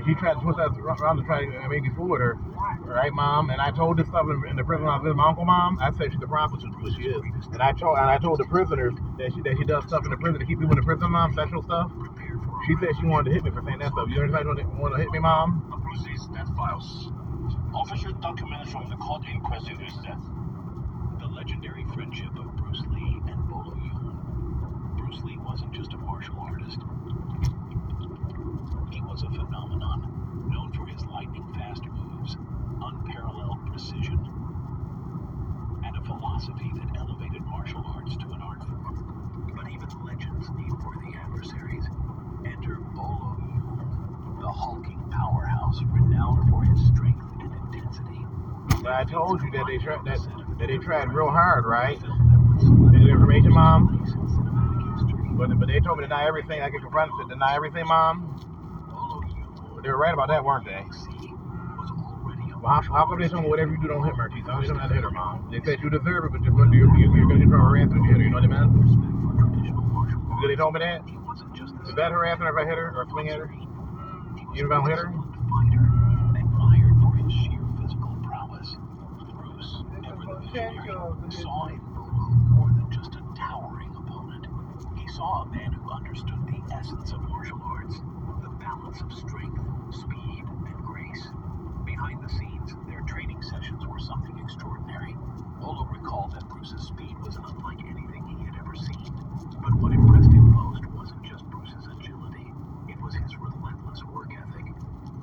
And she tried to twist that around to try to uh, make me fool with her. Right, mom? And I told this stuff in, in the prison I was with my uncle, mom. I said she's a prostitute, which she is. And I told and I told the prisoners that she that she does stuff in the prison to keep people in the prison, mom, sexual stuff. She said she wanted to hit me for saying that stuff. You understand? Want to, want to hit me, mom? Bruce's death files. Official documents from the court inquest is that the legendary friendship of Bruce Lee and Bolo Yeung. Bruce Lee wasn't just a martial artist. A phenomenon, known for his lightning fast moves, unparalleled precision, and a philosophy that elevated martial arts to an art form. But even legends need worthy adversaries. Enter Bolo the hulking powerhouse renowned for his strength and intensity. But I told you that they tried that, that they tried real hard, right? Is information, mom? But but they told me to deny everything. I get confronted to deny everything, mom. They were right about that, weren't they? How, come they told me whatever you do don't hit Marquise? How come not to hit her, mom? They said you deserve it, but you're gonna do your you're gonna hit her harassment if you hit her. You know what I mean? Did they told me that? Is that harassment if I hit her or swing at her? Even if I don't hit her? Saw in Bolo more than just a towering opponent. He saw a man who understood the essence of martial arts, balance of strength, speed, and grace. Behind the scenes, their training sessions were something extraordinary. Bolo recalled that Bruce's speed was unlike anything he had ever seen. But what impressed him most wasn't just Bruce's agility, it was his relentless work ethic.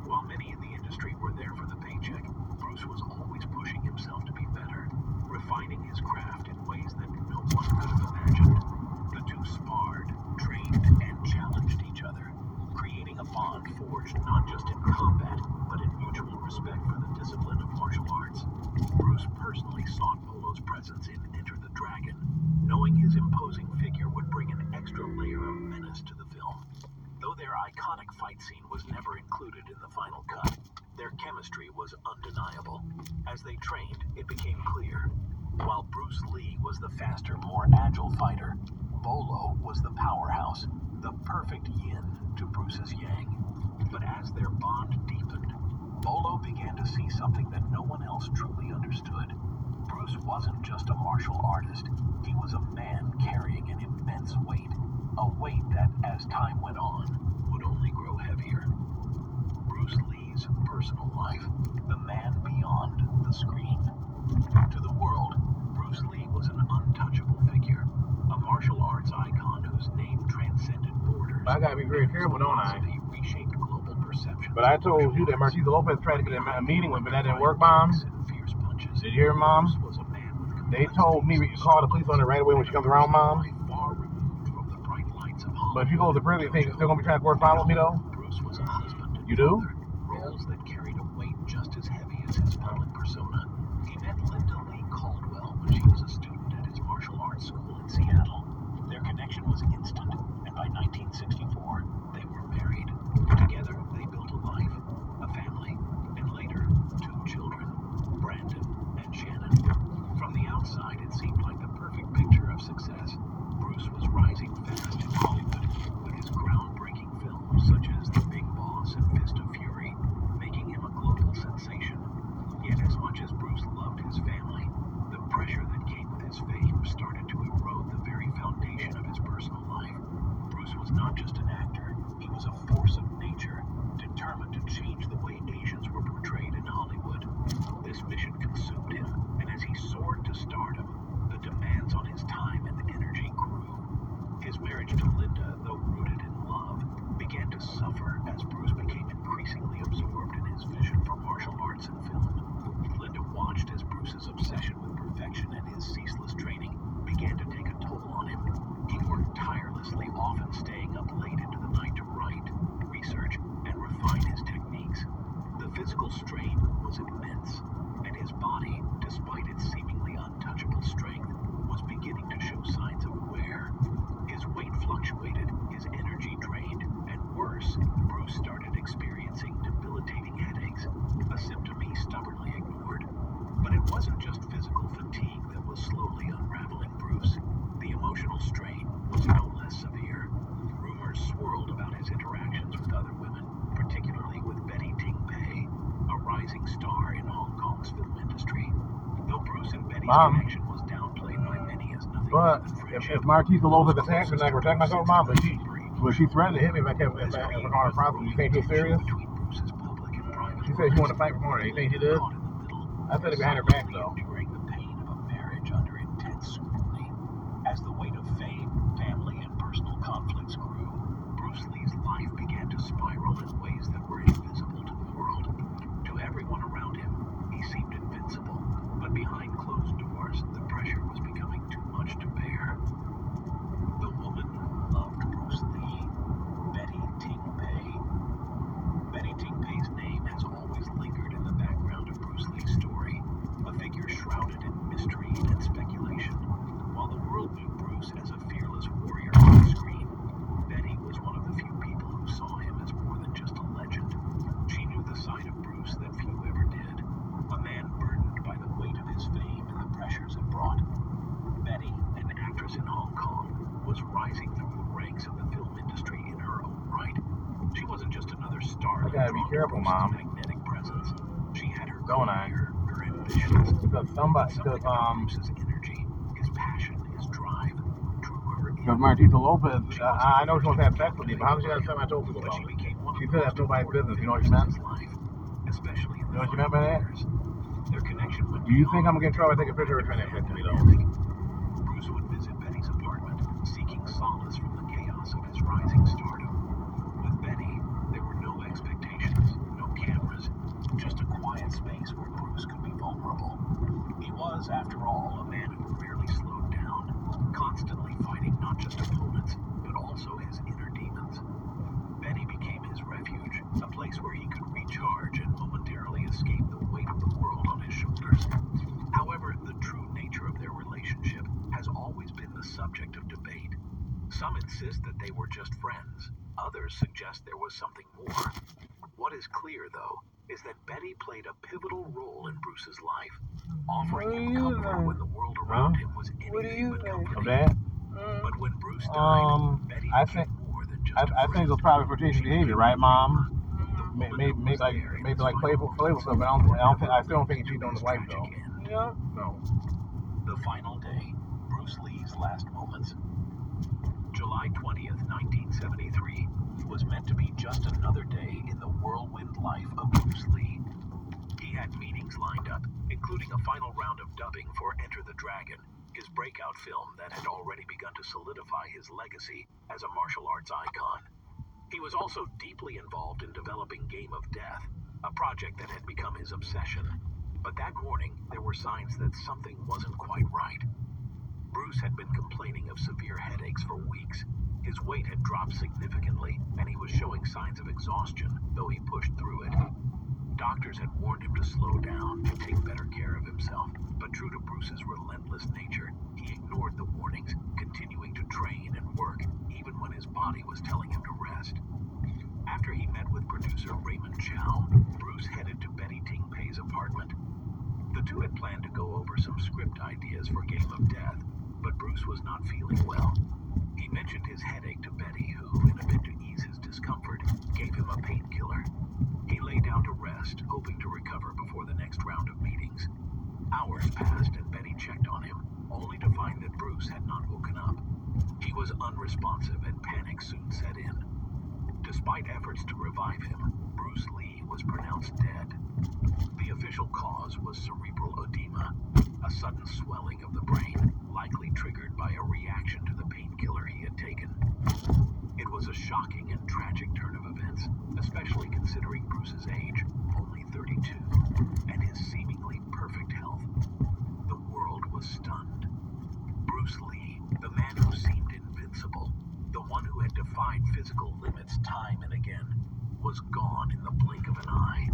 While many in the industry were there for the paycheck, Bruce was always pushing himself to be better, refining his craft in ways that no one could have imagined. The two sparred, trained, and challenged each other, creating a bond forged not just in combat, but in mutual respect for the discipline of martial arts. Bruce personally sought Bolo's presence in Enter the Dragon, knowing his imposing figure would bring an extra layer of menace to the film. Though their iconic fight scene was never included in the final cut, their chemistry was undeniable. As they trained, it became clear. While Bruce Lee was the faster, more agile fighter, Bolo was the powerhouse, the perfect yin Bruce's yang. But as their bond deepened, Bolo began to see something that no one else truly understood. Bruce wasn't just a martial artist, he was a man carrying an immense weight. A weight that, as time went on, would only grow heavier. Bruce Lee's personal life, the man beyond the screen. To the world, Bruce Lee was an untouchable figure, a martial arts icon whose name transcended borders. I gotta be very careful, don't I? He reshaped global perception. But I told you that Marquise Lopez tried to get a meeting with me, but that didn't work, mom. Did you hear, mom? They told me we could call the police on it right away when she comes around, mom. But if you go to prison, you think you're still gonna be trying to correspond with me though? Bruce was a husband. You do? Roles that carried a weight just as heavy as his public persona. He met Linda Lee Cadwell when she was a student at his martial arts school in Seattle. Their connection was if, if Lopez Bruce attacked me, closest I could protect myself, mom. But she, but she threatened to hit me if I kept if I, if I her problem. You think she's serious? She said she wanted to fight for her. You think she did? caught I said it behind her back though. behind closed doors, the pressure was becoming too much to bear. The woman who loved Bruce Lee, Betty Ting Pei. Betty Ting Pei's name has always lingered in the background of Bruce Lee's story, a figure shrouded in mystery and speculation. While the world knew Bruce as a fearless warrior on the screen, Betty was one of the few people who saw him as more than just a legend. She knew the side of Bruce that few ever did, a man burdened by the weight of his fame and the pressures it brought. Betty, an actress in Hong Kong, was rising through the ranks of the film industry in her own right. She wasn't just another star. I gotta be drawn to careful, Bruce's Mom. Magnetic presence. She had her Don't I? career, her ambitions. Because somebody, Something because about um, energy, his passion, his drive, because Martisa Lopez, I, I know she wants to have sex with me, but how did she have sex? I told people about she it. of She said that's nobody's business. You know what she meant? figures in his life, especially You know what you meant by that? Their connection went Do you think I'm gonna get in trouble? I take a picture of her trying to with me though. Bruce would visit Betty's apartment, seeking solace from the chaos of his rising stardom. With Betty, there were no expectations, no cameras, just a quiet space where Bruce could be vulnerable. He was, after all, a man who rarely slowed down, constantly fighting not just opponents, but also his inner demons. Betty became his refuge, a place where he could recharge and momentarily escape the weight of the world on his shoulders. However, the true nature of their relationship has always been the subject of debate. Some insist that they were just friends, others suggest there was something more. What is clear, though, is that Betty played a pivotal role in Bruce's life, offering him you comfort think? when the world around Huh? him was What do anything but think? comforting. Mm. But when Bruce died, Um, Betty I think- more than just I, a I think friend. it was probably flirtatious behavior, right, Mom? Maybe, maybe, maybe like, maybe like final playful, playful moments stuff. But I don't, I don't think, I still don't think he cheated on his wife though. Yeah. No. The final day, Bruce Lee's last moments. July 20th, 1973, was meant to be just another day in the whirlwind life of Bruce Lee. He had meetings lined up, including a final round of dubbing for Enter the Dragon, his breakout film that had already begun to solidify his legacy as a martial arts icon. He was also deeply involved in developing Game of Death, a project that had become his obsession. But that morning, there were signs that something wasn't quite right. Bruce had been complaining of severe headaches for weeks. His weight had dropped significantly, and he was showing signs of exhaustion, though he pushed through it. Doctors had warned him to slow down and take better care of himself, but true to Bruce's relentless nature, he ignored the warnings, continuing to train and work, even when his body was telling him to rest. After he met with producer Raymond Chow, Bruce headed to Betty Ting Pei's apartment. The two had planned to go over some script ideas for Game of Death, but Bruce was not feeling well. He mentioned his headache to Betty, who, in a bid to ease his discomfort, gave him a painkiller. He lay down to rest, hoping to recover before the next round of meetings. Hours passed and Betty checked on him, only to find that Bruce had not woken up. He was unresponsive and panic soon set in. Despite efforts to revive him, Bruce Lee was pronounced dead. The official cause was cerebral edema, a sudden swelling of the brain, likely triggered by a reaction to the painkiller he had taken. It was a shocking and tragic turn of events, especially considering Bruce's age, only 32, and his seemingly perfect health. The world was stunned. Bruce Lee, the man who seemed invincible, the one who had defied physical limits time and again, was gone in the blink of an eye.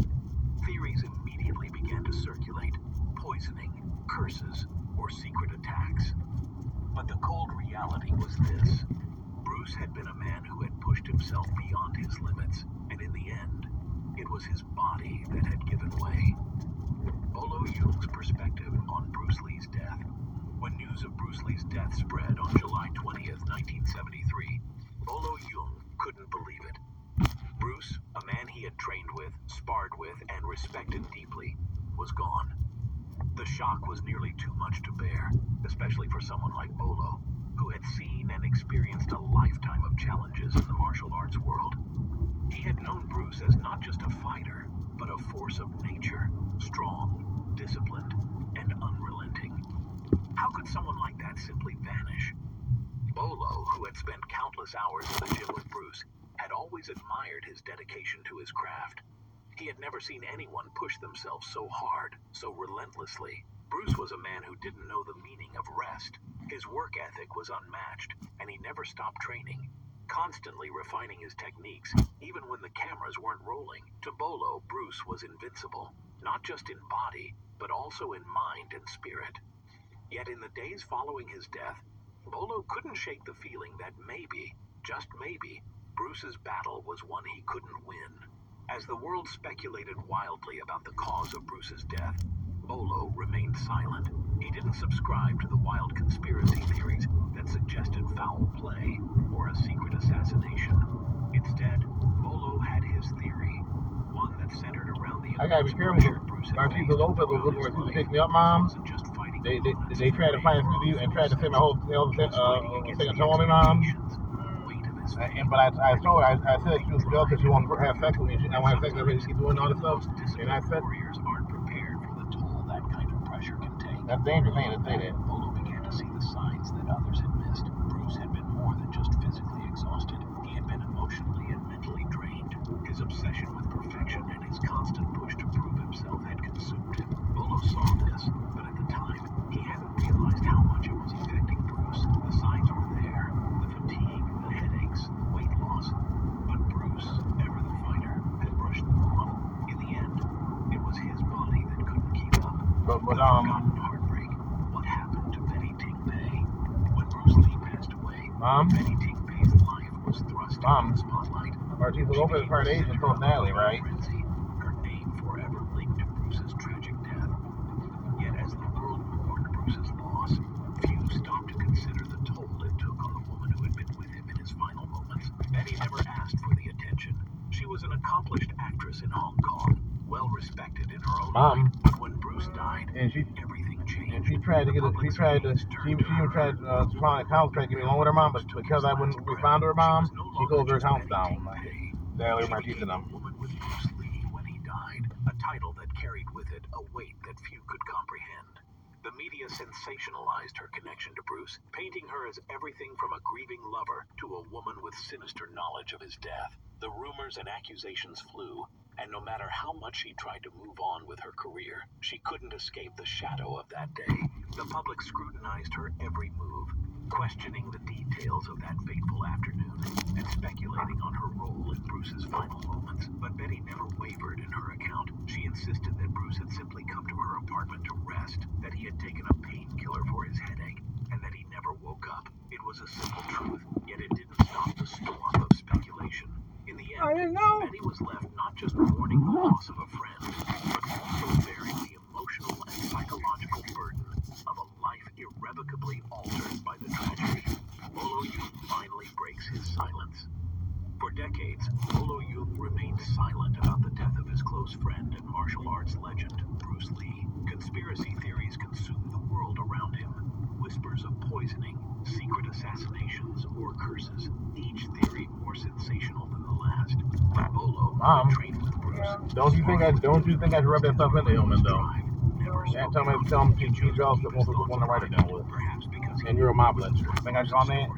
Theories immediately began to circulate poisoning, curses, or secret attacks. But the cold reality was this Bruce had been a man who had pushed himself beyond his limits, and in the end, it was his body that had given way. Bolo Yeung's perspective on Bruce Lee's death. When news of Bruce Lee's death spread on July 20th, 1973, Bolo Yeung couldn't believe it. Bruce, a man he had trained with, sparred with, and respected deeply, was gone. The shock was nearly too much to bear, especially for someone like Bolo, who had seen and experienced a lifetime of challenges in the martial arts world. He had known Bruce as not just a fighter, but a force of nature, strong, disciplined, and unrelenting. How could someone like that simply vanish? Bolo, who had spent countless hours in the gym with Bruce, had always admired his dedication to his craft. He had never seen anyone push themselves so hard, so relentlessly. Bruce was a man who didn't know the meaning of rest. His work ethic was unmatched, and he never stopped training, constantly refining his techniques, even when the cameras weren't rolling. To Bolo, Bruce was invincible, not just in body, but also in mind and spirit. Yet in the days following his death, Bolo couldn't shake the feeling that maybe, just maybe, Bruce's battle was one he couldn't win. As the world speculated wildly about the cause of Bruce's death, Bolo remained silent. He didn't subscribe to the wild conspiracy theories that suggested foul play or a secret assassination. Instead, Bolo had his theory, one that centered around the I gotta be careful. pressure Bruce had Martisa faced Lopez was throughout looking to pick me up, mom. They they, they tried to find you and tried to say my whole the thing, uh, thing told me, mom. weight of his Uh, and, but I, I told her, I, I said she was jealous because she wanted to have sex with me. She, I want to have sex with her. She keep doing all this stuff. And I said, warriors aren't prepared for the toll that kind of pressure can take. that's dangerous, ain't it? Say that. Bolo began to see the signs that others had missed. Bruce had been more than just physically exhausted. He had been emotionally and mentally drained. His obsession with perfection and his constant push to prove himself had consumed him. Bolo saw this, but at the time, he hadn't realized how much it was affecting Bruce. The signs were there. The fatigue, the headaches, the weight loss. But Bruce, ever the fighter, had brushed them off. In the end, it was his body that couldn't keep up. But, but The um, heartbreak. What happened to Betty Ting Pei? When Bruce Lee passed away, mom, Betty Ting Pei's life was thrust into the spotlight. Martisa Lopez is part Asian, so it's Natalie, right? Frenzy, her name forever linked to Bruce's tragic death. Yet as the world mourned Bruce's loss, few stopped to consider the toll it took on the woman who had been with him in his final moments. Betty never asked for the attention. She was an accomplished actress in Hong Kong, well respected in her own Mom. right. But when Bruce died, And she and she tried to get it. She tried to. She, she even tried to uh, find accounts, tried to get me along with her mom, but because I wouldn't respond to her mom, she closed her accounts down. Natalie Martisa them. woman with Bruce Lee when he died, a title that carried with it a weight that few could comprehend. The media sensationalized her connection to Bruce, painting her as everything from a grieving lover to a woman with sinister knowledge of his death. The rumors and accusations flew, and no matter how much she tried to move on with her career, she couldn't escape the shadow of that day. The public scrutinized her every move, questioning the details of that fateful afternoon and speculating on her role in Bruce's final moments. But Betty never wavered in her account. She insisted that Bruce had simply come to her apartment to rest, that he had taken a painkiller for his headache, and that he never woke up. It was a simple truth, yet it didn't stop the storm of speculation. In the I end, didn't know. Betty was left not just mourning the loss of a friend, but also bearing the emotional and psychological burden of a life irrevocably altered by the tragedy. Finally breaks his silence. For decades, Bolo Yeung remained silent about the death of his close friend and martial arts legend, Bruce Lee. Conspiracy theories consumed the world around him. Whispers of poisoning, secret assassinations, or curses, each theory more sensational than the last. But Bolo, Mom. trained with Bruce, Don't you think I? Don't you think I rub that stuff in into him though? Yeah, tell me, tell him she she jealous that to want to write it down with. Because And you're a moblet. Think I saw that?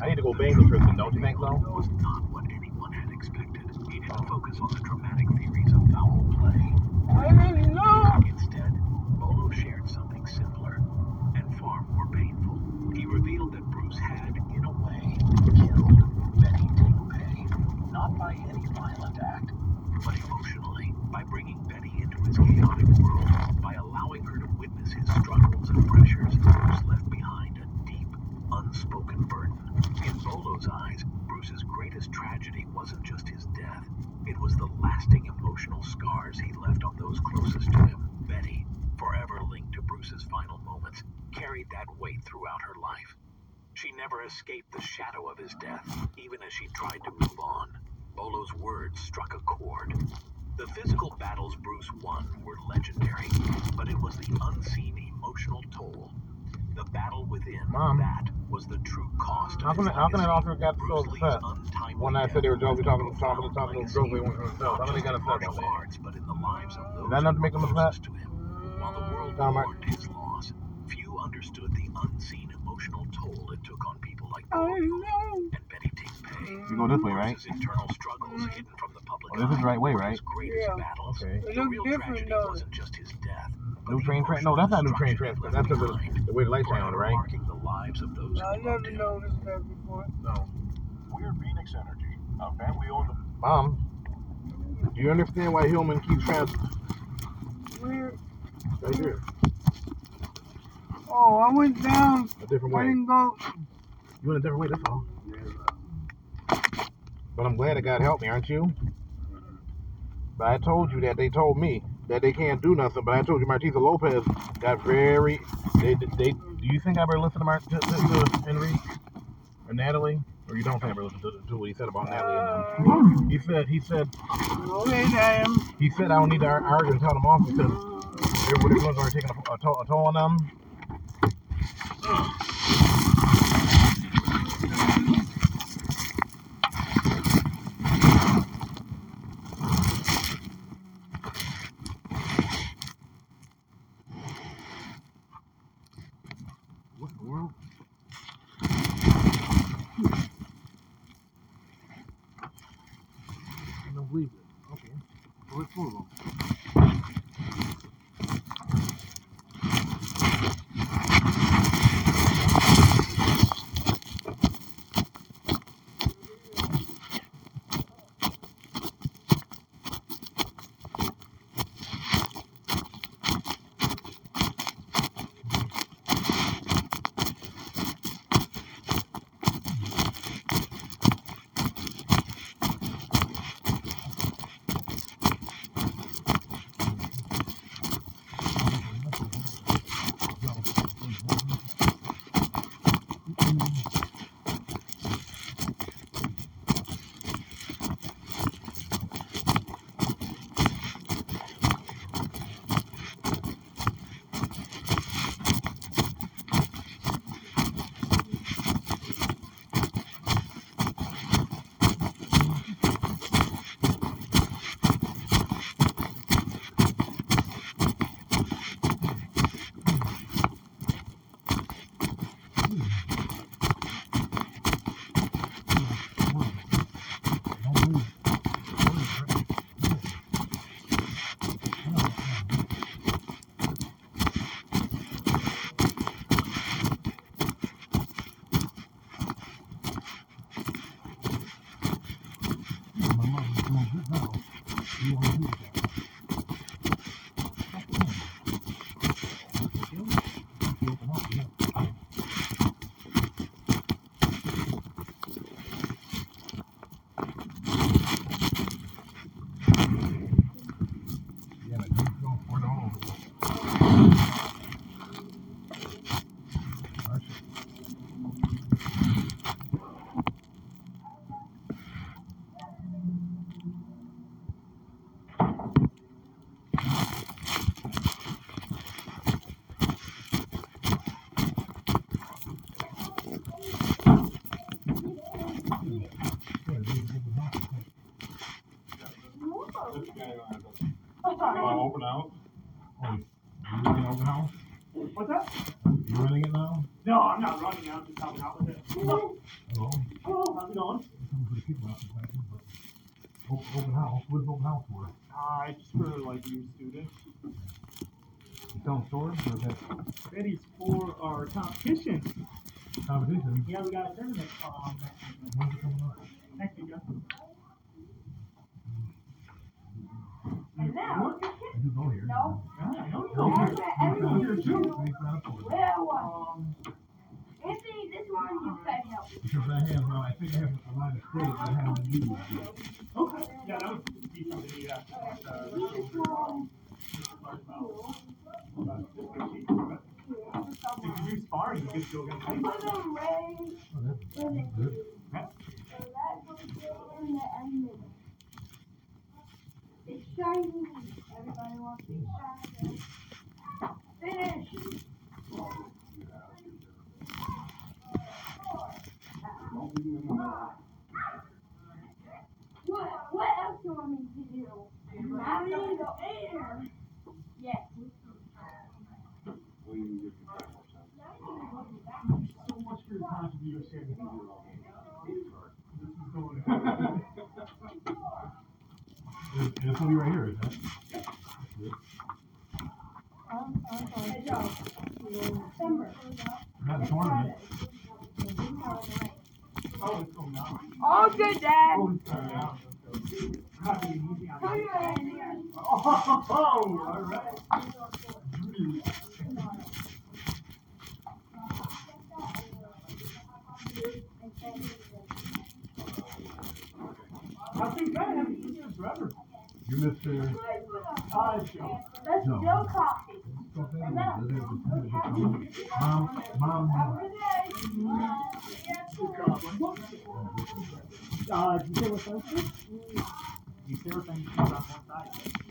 I need to go bang truth Tristan. Don't you think so? was not what anyone had expected. He didn't focus on the dramatic theories of foul play. Instead, Bolo shared something simpler and far more painful. He revealed that Bruce had, in a way, killed Betty Ting Pei. Not by any violent act, but emotionally, by bringing Betty into his chaotic world, by allowing her to witness his struggles and pressures, Bruce left behind a deep, unspoken burden. In Bolo's eyes, Bruce's greatest tragedy wasn't just his death, it was the lasting emotional scars he left on those closest to him. Betty, forever linked to Bruce's final moments, carried that weight throughout her life. She never escaped the shadow of his death, even as she tried to move on. Bolo's words struck a chord. The physical battles Bruce won were legendary, but it was the unseen emotional toll. The battle within Mom. that was the true cost How can his how can legacy. officer got so upset? When I said they were Jovi talking, left talking, a talking to legacy Jovi when himself. How not many just got upset about that? but in the lives of those that not who make were upset? to him. While the world Tom, mourned his loss, few understood the unseen emotional toll it took on people like I Bolo know. and Betty Ting Pei. You go this way, right? Bruce's internal struggles hidden from the public Oh, this is the right way, right? his greatest Yeah. battles. Okay. It looks different though. wasn't just his death. New train train? emotional No, that's not new train destruction train. he That's left because of the way the lights are on, right? marking the lives of those I who never loved him. noticed that before. No. We're Phoenix Energy, a family-owned Mom, do you understand why Hillman keeps trying Where? right here? Oh, I went down. A different way. I didn't go. You went a different way, that's all. But I'm glad that God helped me, aren't you? But I told you that they told me that they can't do nothing. But I told you Martisa Lopez got very. They, they, do you think I better listen to, Mar- to, to, to Henry or Natalie? Or you don't think I better listen to, to what he said about Natalie and them? He said, he said, he said I don't need to argue and tell them off because everybody was already taking a, a, toll, a toll on them. Ready for our competition. Competition? Yeah, we got a tournament um. When's it coming up? Next week, And now, do go here. No. Yeah, I know you go here. You here too. Well, uh, um, Anthony, this one you can help. Because I have, uh, I think I have a lot of credit I haven't used. Okay. Oh, Yes. So much for your contribution. This is going. And it's gonna be right here, isn't it? December. Not the tournament. Oh, it's going down. All good, Dad. Oh, it's going down. Not gonna easy on Put you. your hand here. Oh, all right. I think I haven't seen you forever. You missed your. Hi, Joe. That's No. Joe coffee. Mom, mom, Have a good day. Uh, did you say what size? You say what things on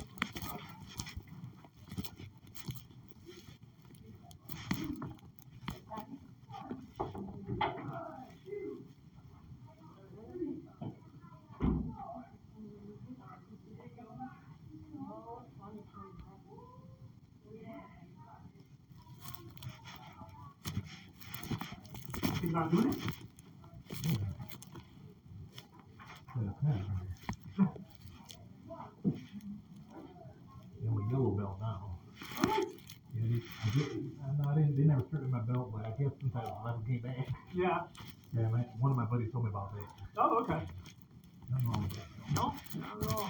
Yeah, with yellow belt now. Yeah, I know, I didn't, they never straightened my belt, but I guess since I left came back. Yeah. Yeah, my, one of my buddies told me about that. Oh, okay. Nothing wrong. No, not at all.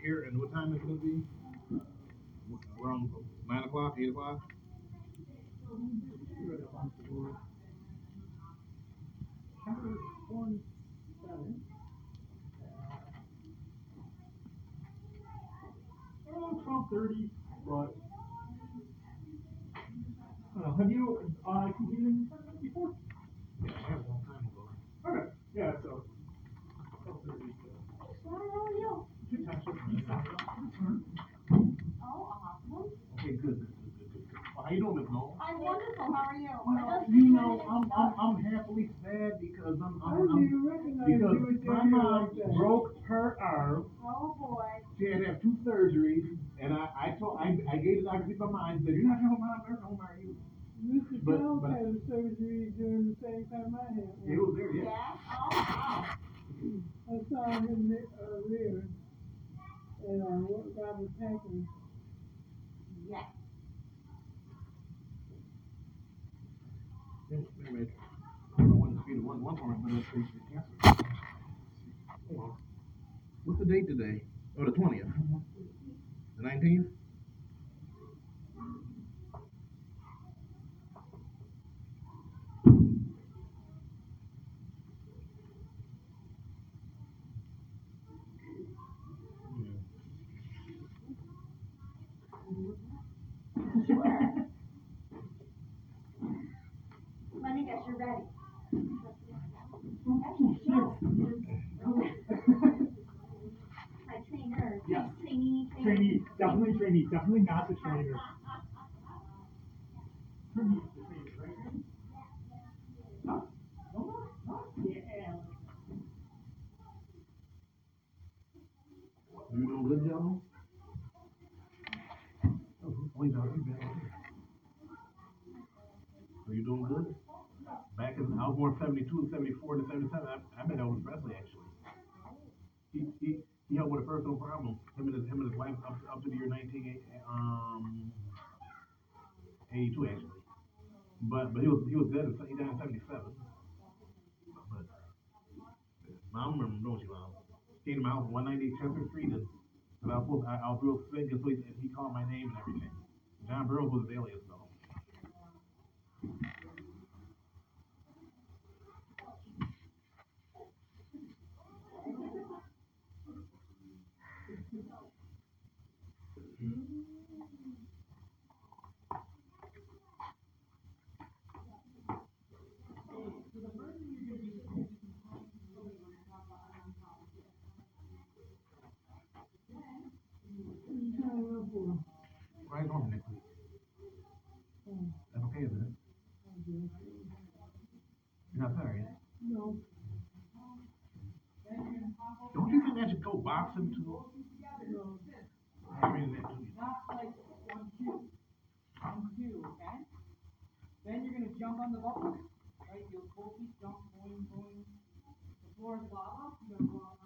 Here, and what time is it gonna be? Around nine o'clock, eight o'clock? Around twelve thirty, but. Uh, have you, uh, competed in tournaments before? Yeah, I have a long time ago. Okay, yeah, so. Twelve thirty, so. Good time, so. Oh, awesome. Okay, good, good, good, good, good. Well, how you doing, Miss Noel? I'm wonderful. How are you? You know, I'm, I'm, I'm happily sad because I'm, I I'm, didn't I'm even recognize because you with my your mom like that. broke her arm. Oh, boy. She had to have two surgeries, and I, I told, I, I gave the doctor a piece my mind, said, you're not gonna my nursing home, are you? Mr. But- Jones but- had a surgery during the same time I had. one. Was there, Yeah? yeah. Oh, wow. [CLEARS THROAT] I saw him li- uh, live, God was. Yes. What's the date today? Oh, the 20th? The 19th? Ready. Trainee, trainee. Definitely trainee, definitely not the trainer. You you. Are you doing good? because I was born 72 and 74 to 77. I, I met Elvis Presley actually. He, he, he helped with a personal problem. Him and his, him and his wife up, up to the year 1982 um, actually. But but he was he was dead. He died in 77. But mom remember don't you mom? Came to my house 190 Chester Street and I was I, I was real sick and so he, he called my name and everything. John Burroughs was his alias though. Okay, isn't it? You're not yet? No. Don't you think that should go boxing too? No. I mean, that too. That's like one two. One two, okay? Then you're gonna jump on the bubble, right? You'll full feet jump, going, going. The floor is lava, you're gonna go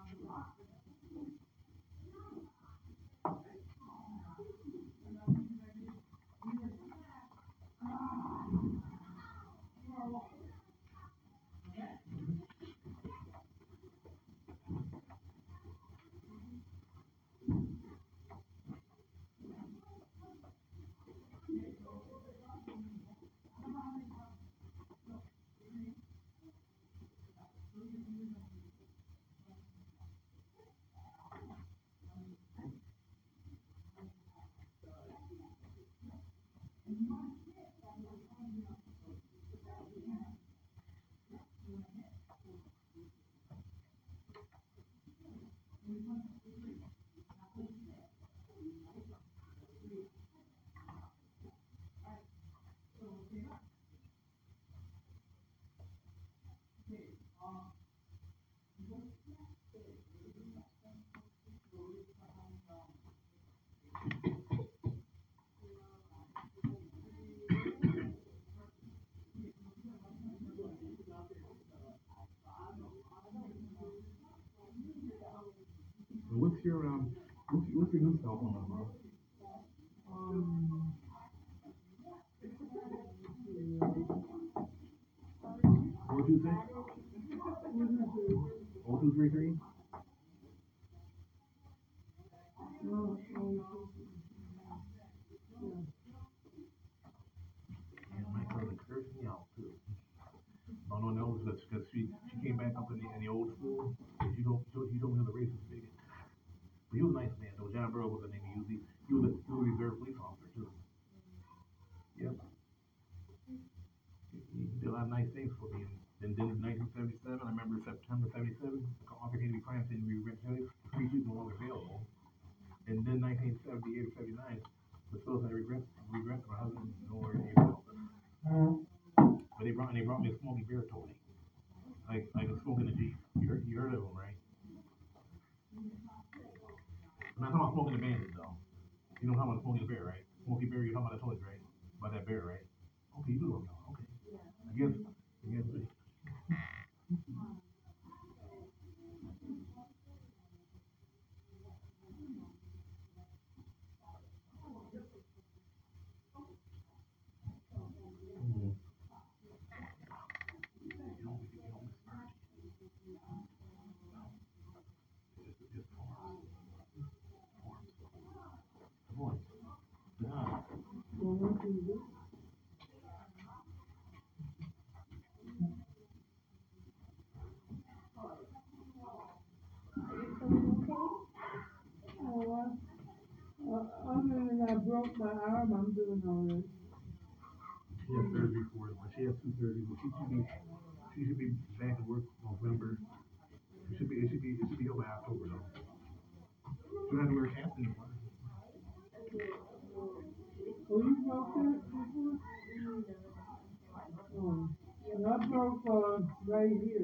What's your, um, what's, what's your new cell phone number? Um. What do you say? Oh, two, three, three? And my cousin cursed me out too. No, no, because, because she, she came back up in the, in the old school, and she don't, she don't know the racist bigot. But he was a nice man, though, John Burrow was the name he used, he, he was a, he was a reserve police officer too. Yep. He, he did a lot of nice things for me, and then in nineteen seventy-seven, I remember September seventy-seven, Arthur Kennedy Crime Scene, we rent, three people no longer available. And then nineteen seventy-eight or seventy-nine, the Phillips, I regret, regret my husband, no longer able to but they brought and they brought me a smoky beer toy. Like like a smoking the Jeep. You heard you heard of them, right? I'm not talking about smoking the bandit though. You know how about smoking the bear, right? Smoky bear, you're talking about the toys, right? About that bear, right? Okay, you do know. Okay. I guess I guess Mhm. Come on. Yeah. Oh, uh, uh, other than I broke my arm, I'm doing all right. She has surgery but she has two surgeries, but she should be, she should be back to work November. It should be, it should be, it should be over October though. She don't have to wear a cast anymore. Oh, you broke that before? Oh, broke, uh, right here.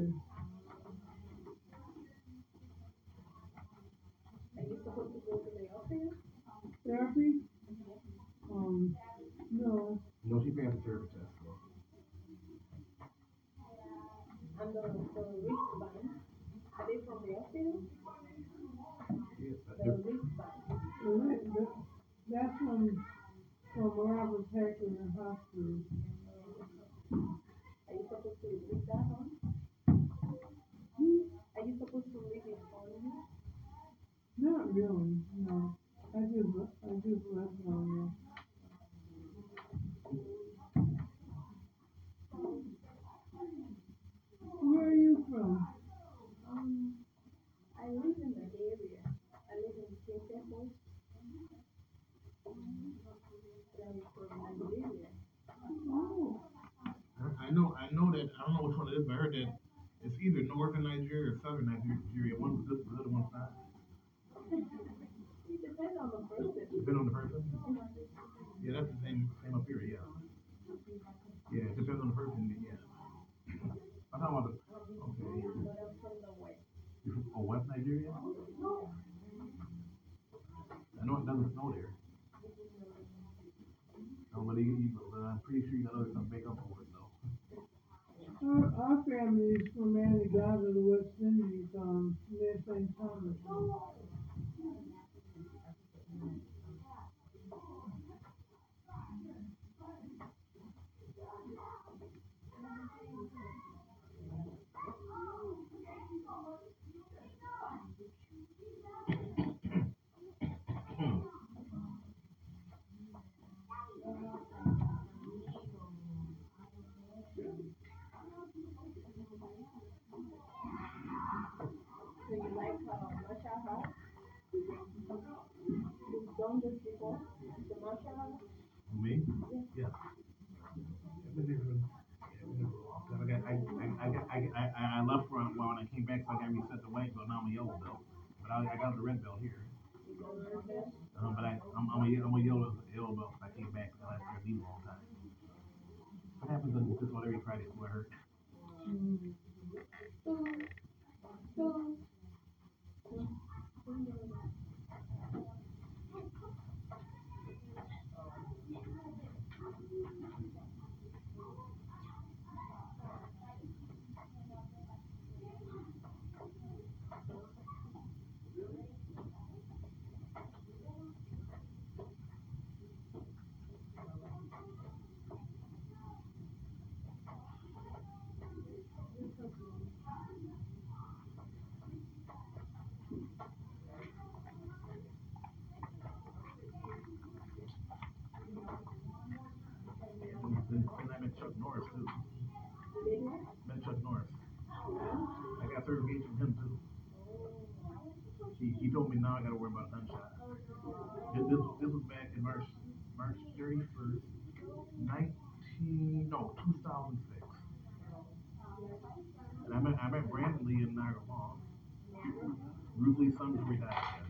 northern Nigeria or southern Nigeria. One was good, the other one's not. rudely thumb toward that.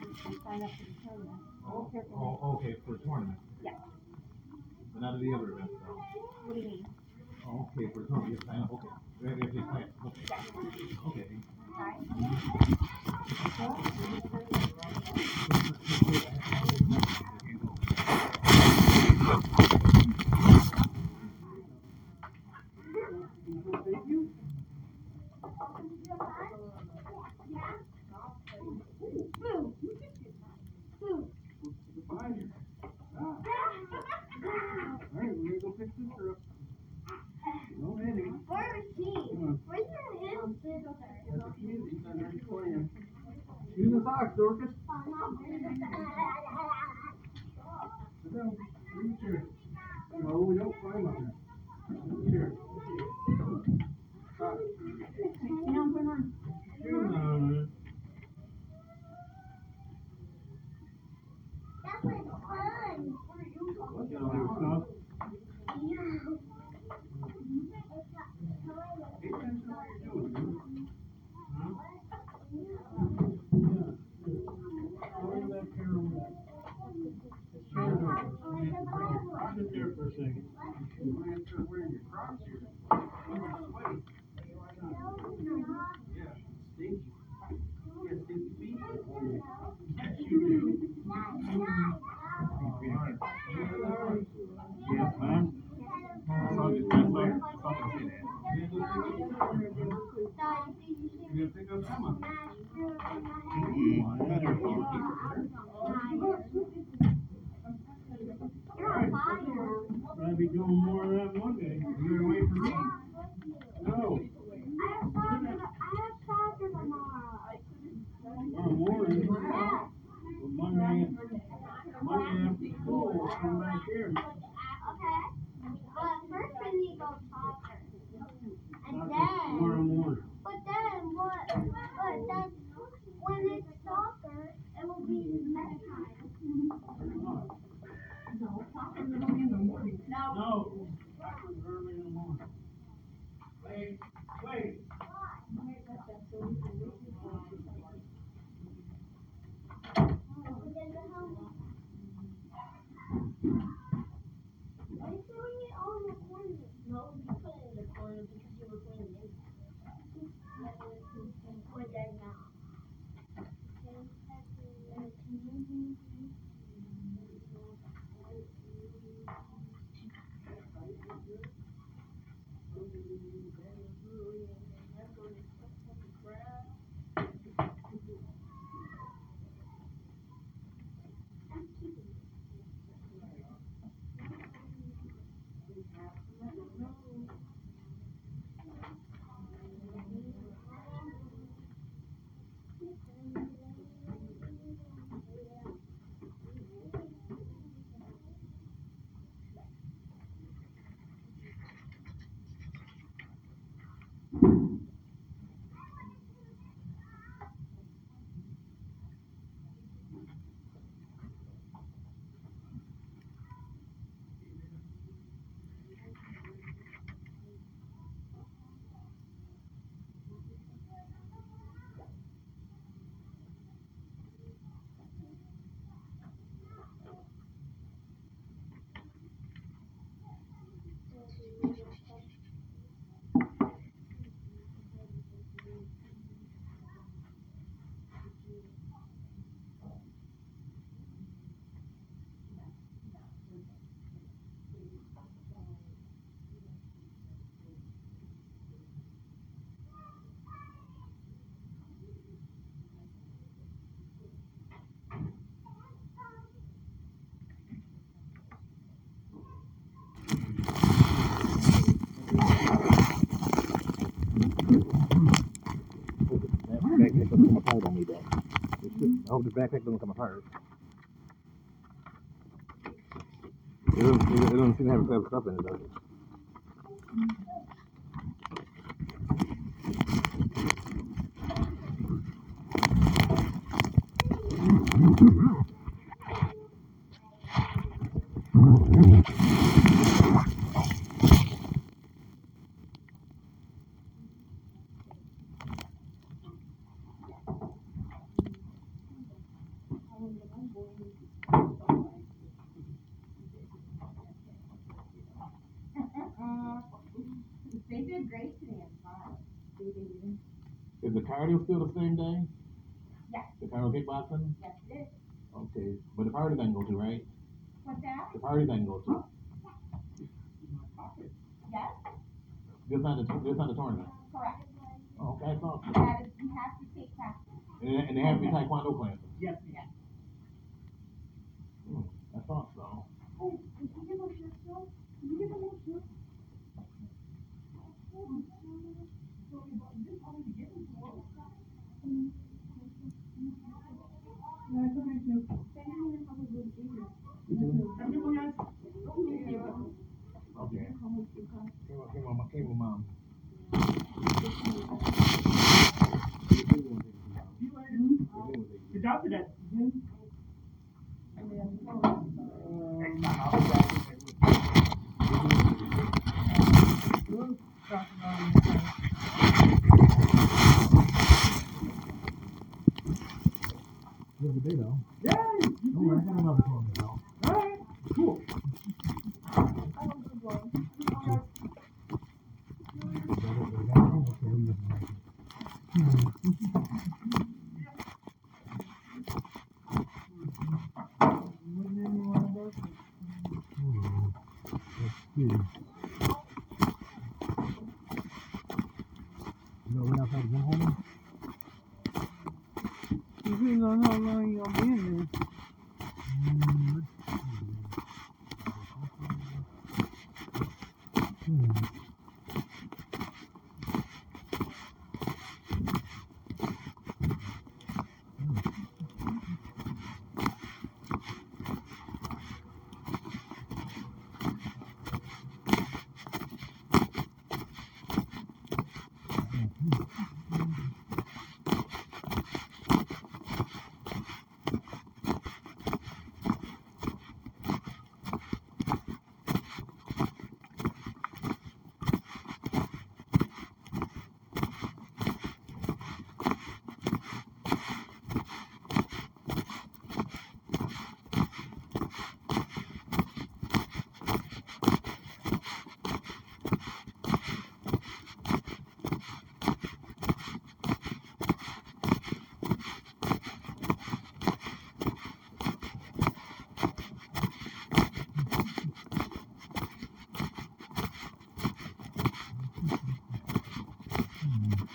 and sign up for the tournament. Oh, for the- oh, okay, for tournament, Yeah, but not the other events, though. what do you mean? Oh, okay, for tournament, yes, I know, okay. Yeah, yeah, yeah, okay. Okay. Alright. Mm-hmm. Georgia backpack doesn't come apart. It doesn't, it doesn't seem to have stuff in it, does it? Cardio still the same day? Yes, The cardio kickboxing? yes, it is. Okay, but the party doesn't go to, right? What's that? The party doesn't go to. Yes, Just not the, just not the tournament. correct. Oh, Okay, I thought so. That is, you have to take practice. And, they- and they have to be taekwondo classes. Yes, Yes. Hmm, I thought so. Oh, can you give a shirt, Joe? Can you give a little shirt? Okay. Came on, came on, came on, mom. Good job today. Good day though. Yay! You Oh, I got another tournament though. Alright, cool. No, we're not trying to go home. Depends on how long you're gonna be in there.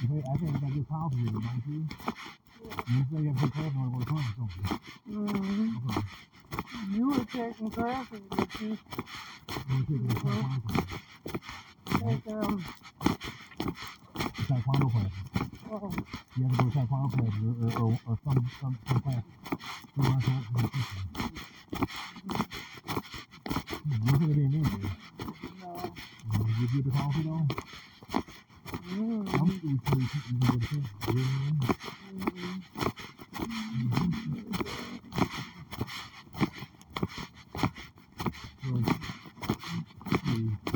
I think I got good power for you, don't you? You say you have good power for the tournament, don't you? Mm-hmm. You were taking classes, but you You take the taekwondo class. take, um, The taekwondo class. oh, You have to go to taekwondo class or, or, or some, some, some class. You want to work for the system. Hmm, You're gonna be mean, dude. no. Uh, You do the policy though? Mm, I'm sure you can, you can go to system. You know what I mean? mm, So, see.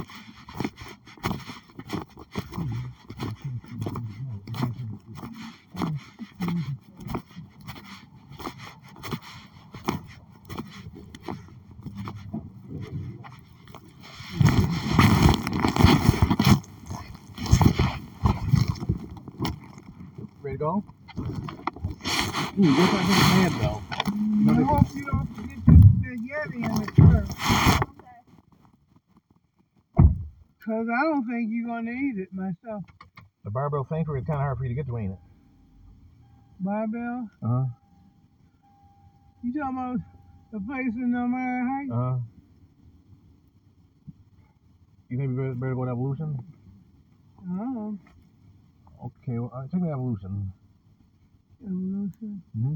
Ready to go? Ooh, what's that little man though? I hope you don't forget your, the Yeti in the truck. Cause I don't think you're gonna eat it myself. The barbell sanctuary is kind of hard for you to get to, ain't it? Barbell? Uh huh. You talking about the place in the Elmira Heights? Uh huh. You think we better, better go to evolution? Oh, Okay, well, uh, take me to evolution. evolution. Hmm.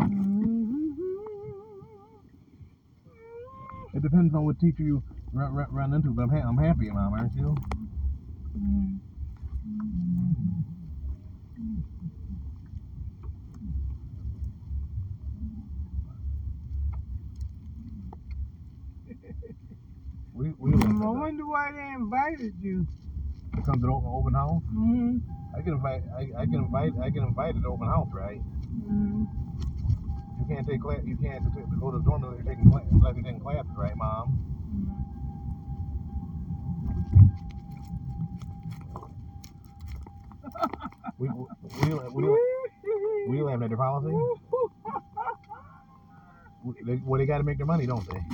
Mm-hmm. It depends on what teacher you run, run, run into, but I'm, ha- I'm happy, Mom, aren't you? [LAUGHS] We, we I wonder why they invited you. to come to the open, house. Mm-hmm. I can invite. I, I can invite. I can invite to the open house, right? Mm-hmm. You can't take class. You can't go to the dorm unless you're taking class, unless you're taking classes, right, Mom? We we we we, we laughing at their policy. They, well, they got to make their money, don't they? [COUGHS]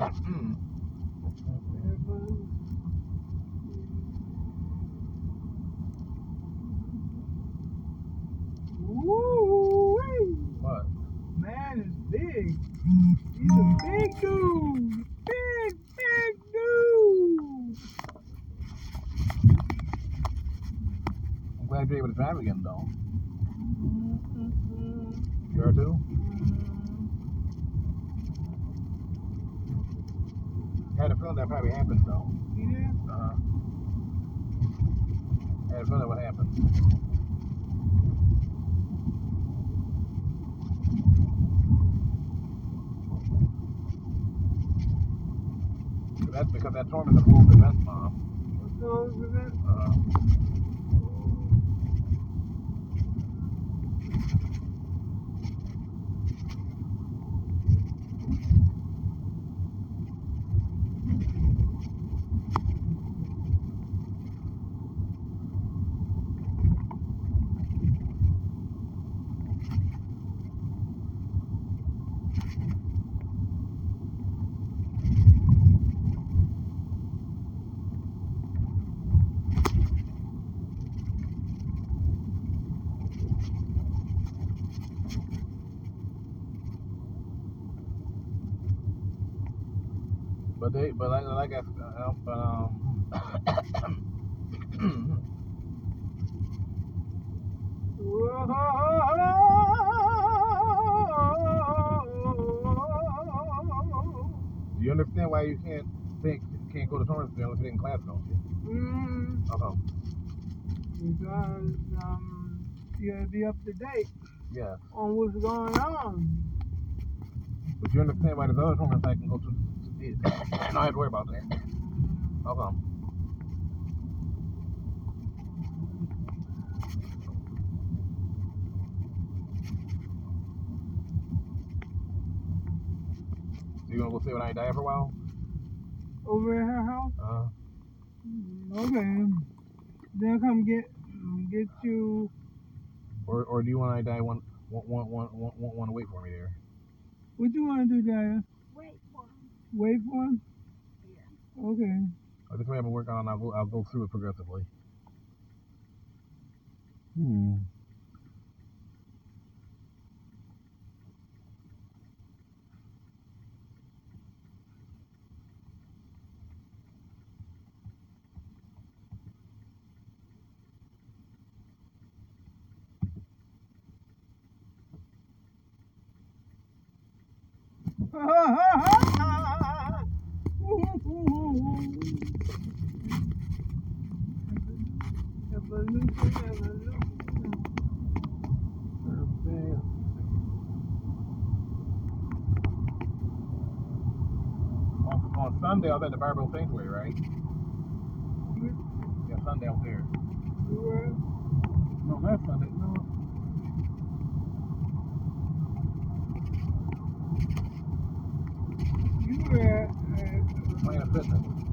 [COUGHS] Hmm. Woo-wee. What? Man is big. He's a big dude. Big, big dude. I'm glad you're able to drive again, though. You are too. Had a feeling that probably happened, though. Yeah. Uh-huh. Had a feeling that would happen. That's because that tournament's a full event, Mom. Uh, but like, like I, uh, but um, [COUGHS] do you understand why you can't think You can't go to tournaments unless you're in class, don't you? mm, Uh-huh. because um, you gotta be up to date Yeah. on what's going on. But you understand why there's other tournaments I can go to. I don't have to worry about that. Okay. So you gonna go stay with Aunt Diane for a while? Over at her house? Uh, Mm, Okay. Then come get get you. or or do you want Aunt Diane want want want want want, want, to wait for me there? What do you want to do, Daya? Wait for him. Wait for him? Okay. I think we have to work on. it, I'll go. I'll go through it progressively. Hmm. On, [LAUGHS] [LAUGHS] on Sunday, I was at the Barbell Sanctuary, right? Yeah, Sunday I was there. No, last Sunday. No. You were at, at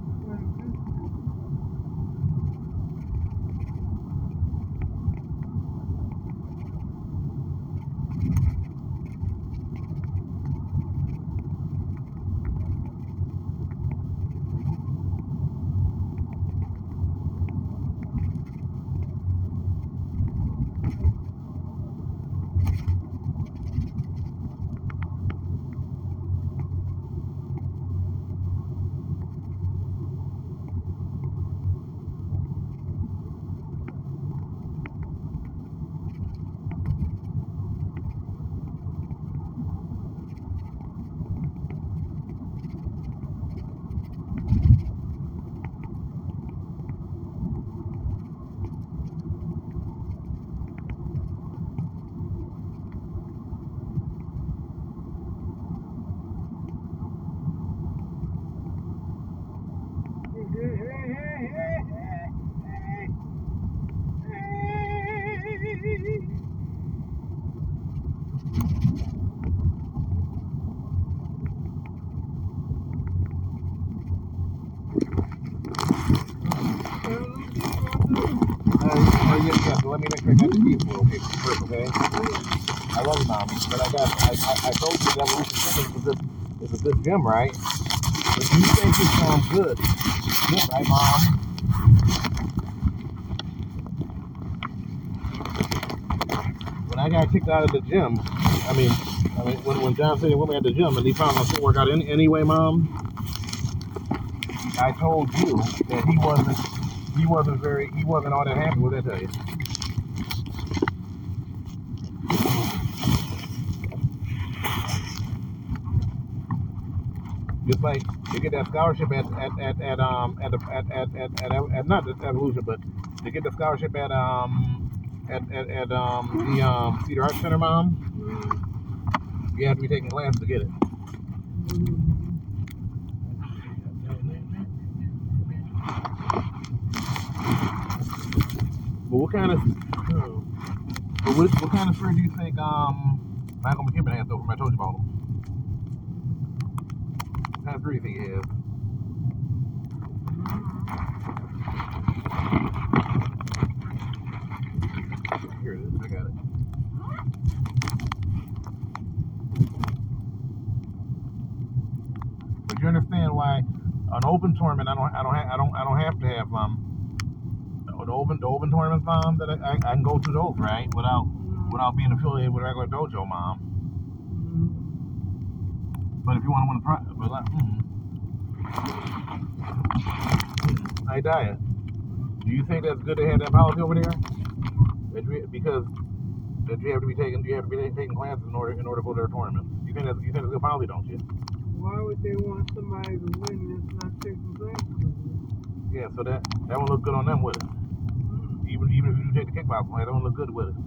Evolution Fitness is a good is a good gym, right? But you think it sounds good, good, right, mom? When I got kicked out of the gym, I mean, I mean, when, when John said he went at the gym and he found I couldn't work out any, anyway, mom, I told you that he wasn't he wasn't very he wasn't all that happy with it, I tell you. Just like to get that scholarship at at, at, at um at, at, at, at, at, at not at Evolution, but to get the scholarship at um at, at, at um the um Cedar Arts Center, mom, you have to be taking classes to get it. But what kind of but what, what kind of friend do you think um Michael McKibben has over? I told you about him. What kind of friend do you think he has? Here it is. I got it. But you understand why an open tournament I don't I don't ha- I don't I don't have to have um the open the open tournaments mom that I, I, I can go to those right without without being affiliated with a regular dojo mom. But if you want to win a prize, but like, mm, I diet. Do you think that's good to have that policy over there? That you, because that you have to be taking you have to be taking classes in order in order to go to their tournament. You think that's you think a good policy, don't you? Why would they want somebody to win that's not taking classes? Yeah, so that that won't look good on them with it. Mm-hmm. Even even if you do take the kickboxing class, that won't look good with it.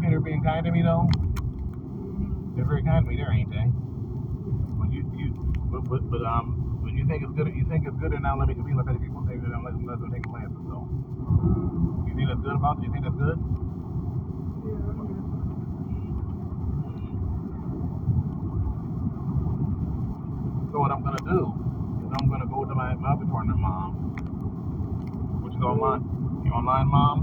Think they're being kind to me though? They're very kind to me there, ain't they? When you you but but, but um when you think it's good you think it's good or not let me compete like other people say that I'm letting let them take classes though. So. You think that's good about it? You think that's good? So what I'm gonna do is I'm gonna go to my, my other tournament, mom, which is online. You online, mom?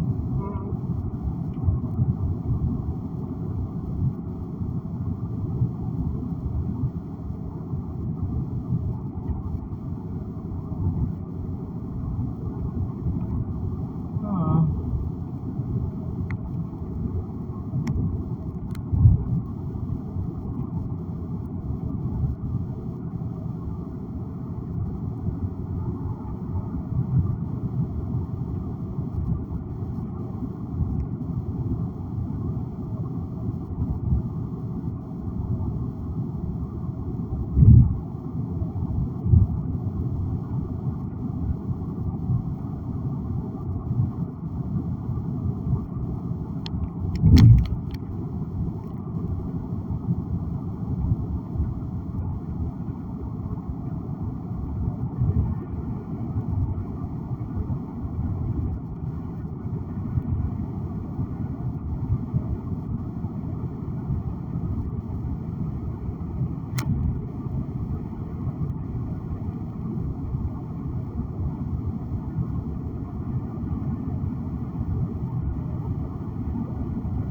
Uh,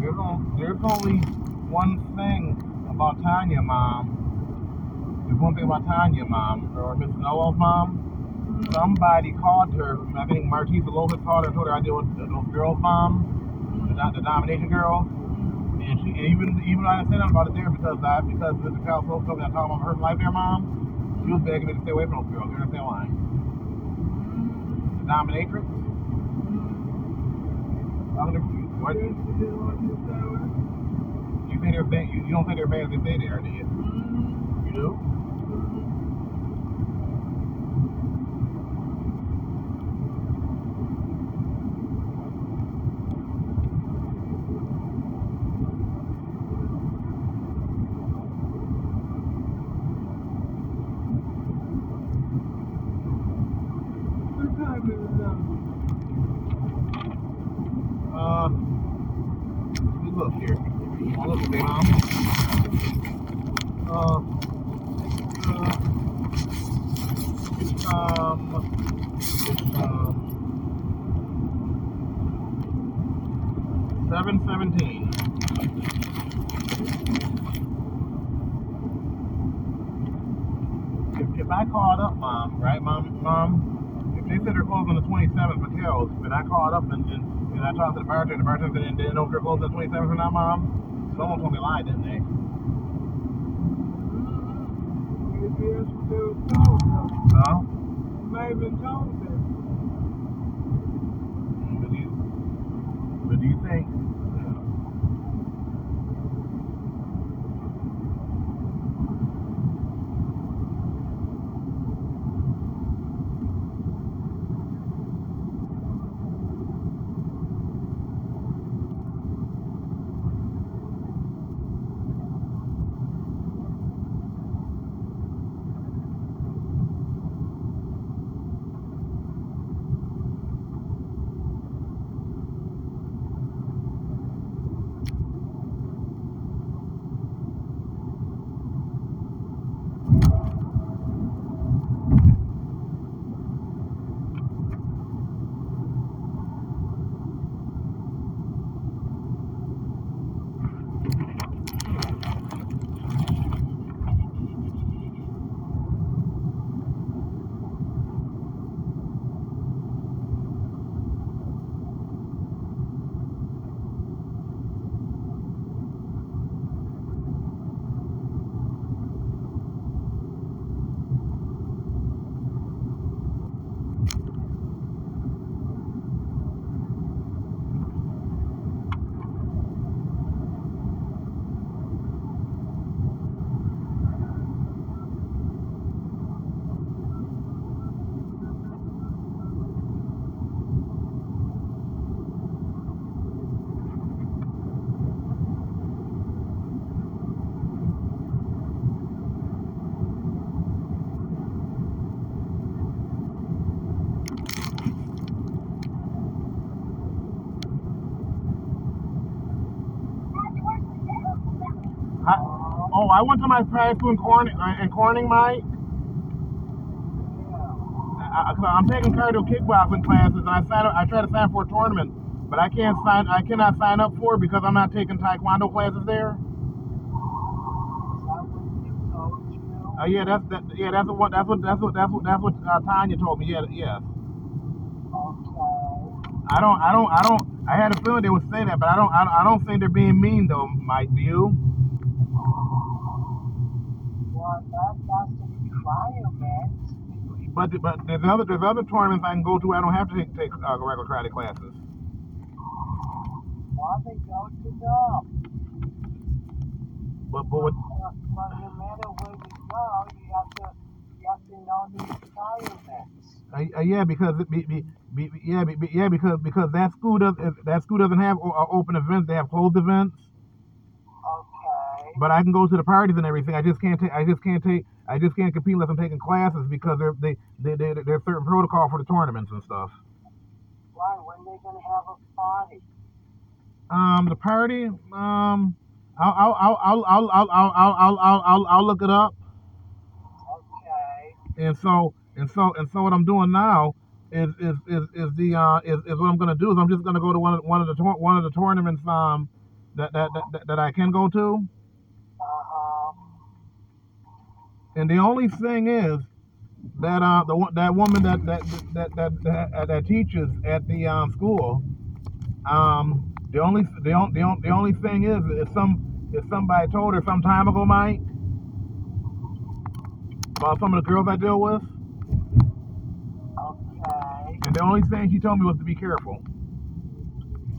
There's, on, there's only one thing about Tanya, mom. There's one thing about Tanya, mom, or Miss Noel's mom. Somebody called her. I think Martisa Lopez called her and told her I deal with those girls, mom, the, the domination girls. And she, and even even though I didn't say nothing about it there because I because Mr. Kyle spoke to me and talking about her life there, mom. She was begging me to stay away from those girls. You understand why? The dominatrix. I'm gonna, what? You think they're bad? You, you don't think they're bad as they are, do you? You do? What time is it now? Uh, let me look here. I'll look at me, mom. Uh, uh, it's, um, it's, um, seven seventeen. If, if I called up, mom, right, mom, mom, if they said they're closed on the 27th for Kells, and I called up and, and, and I talked to the bartender, the bartender said they didn't know if they're closed on the 27th or not, mom, someone told me a lie, didn't they? Maybe that's what they were told them. Huh? You may my school in Corning, uh, in Corning, Mike. I, I'm taking cardio kickboxing classes, and I sign up. I try to sign up for a tournament, but I can't sign. I cannot sign up for it because I'm not taking taekwondo classes there. Uh, yeah, that's that. Yeah, that's what. That's what. That's what. That's what. That's what uh, Tanya told me. Yeah, yeah. I don't. I don't. I don't. I had a feeling they would say that, but I don't. I, I don't think they're being mean though, Mike. Do you? Well, that, that's the requirement. But but there's other there's other tournaments I can go to. I don't have to take, take uh, regular karate classes. Well, they go to them. But but what, But, but no matter where you go, you have to, you have to know the requirements. uh, uh, yeah, because it be, be, be, yeah be, be- yeah because because that school does that school doesn't have uh, open events. They have closed events. But I can go to the parties and everything. I just can't take. I just can't take. I just can't compete unless I'm taking classes because they're, they they they there's certain protocol for the tournaments and stuff. Why? When they gonna have a party? Um, the party. Um, I'll I'll I'll I'll I'll I'll I'll I'll I'll, I'll, I'll look it up. Okay. And so and so and so what I'm doing now is is is, is the uh is, is what I'm gonna do is I'm just gonna go to one of one of the one of the tournaments um that that, that that I can go to. Uh-huh. And the only thing is that uh the that woman that that that that that, that, that teaches at the um school um the only the only the only, the only thing is is some is somebody told her some time ago, Mike, about some of the girls I deal with, Okay. and the only thing she told me was to be careful.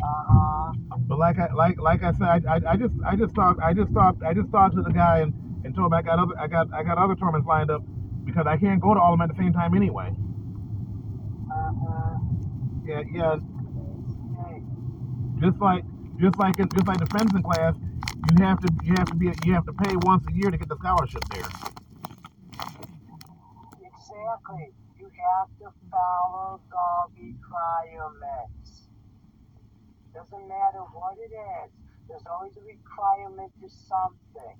Uh-huh. But like I like like I said, I, I, I just I just talked I just talked I just talked to the guy and, and told him I got other I got I got other tournaments lined up because I can't go to all of them at the same time anyway. Uh-huh. Yeah, yeah. Just like just like in, just like the fencing class, you have to you have to be you have to pay once a year to get the scholarship there. Exactly. You have to follow the requirements. Doesn't matter what it is. There's always a requirement to something.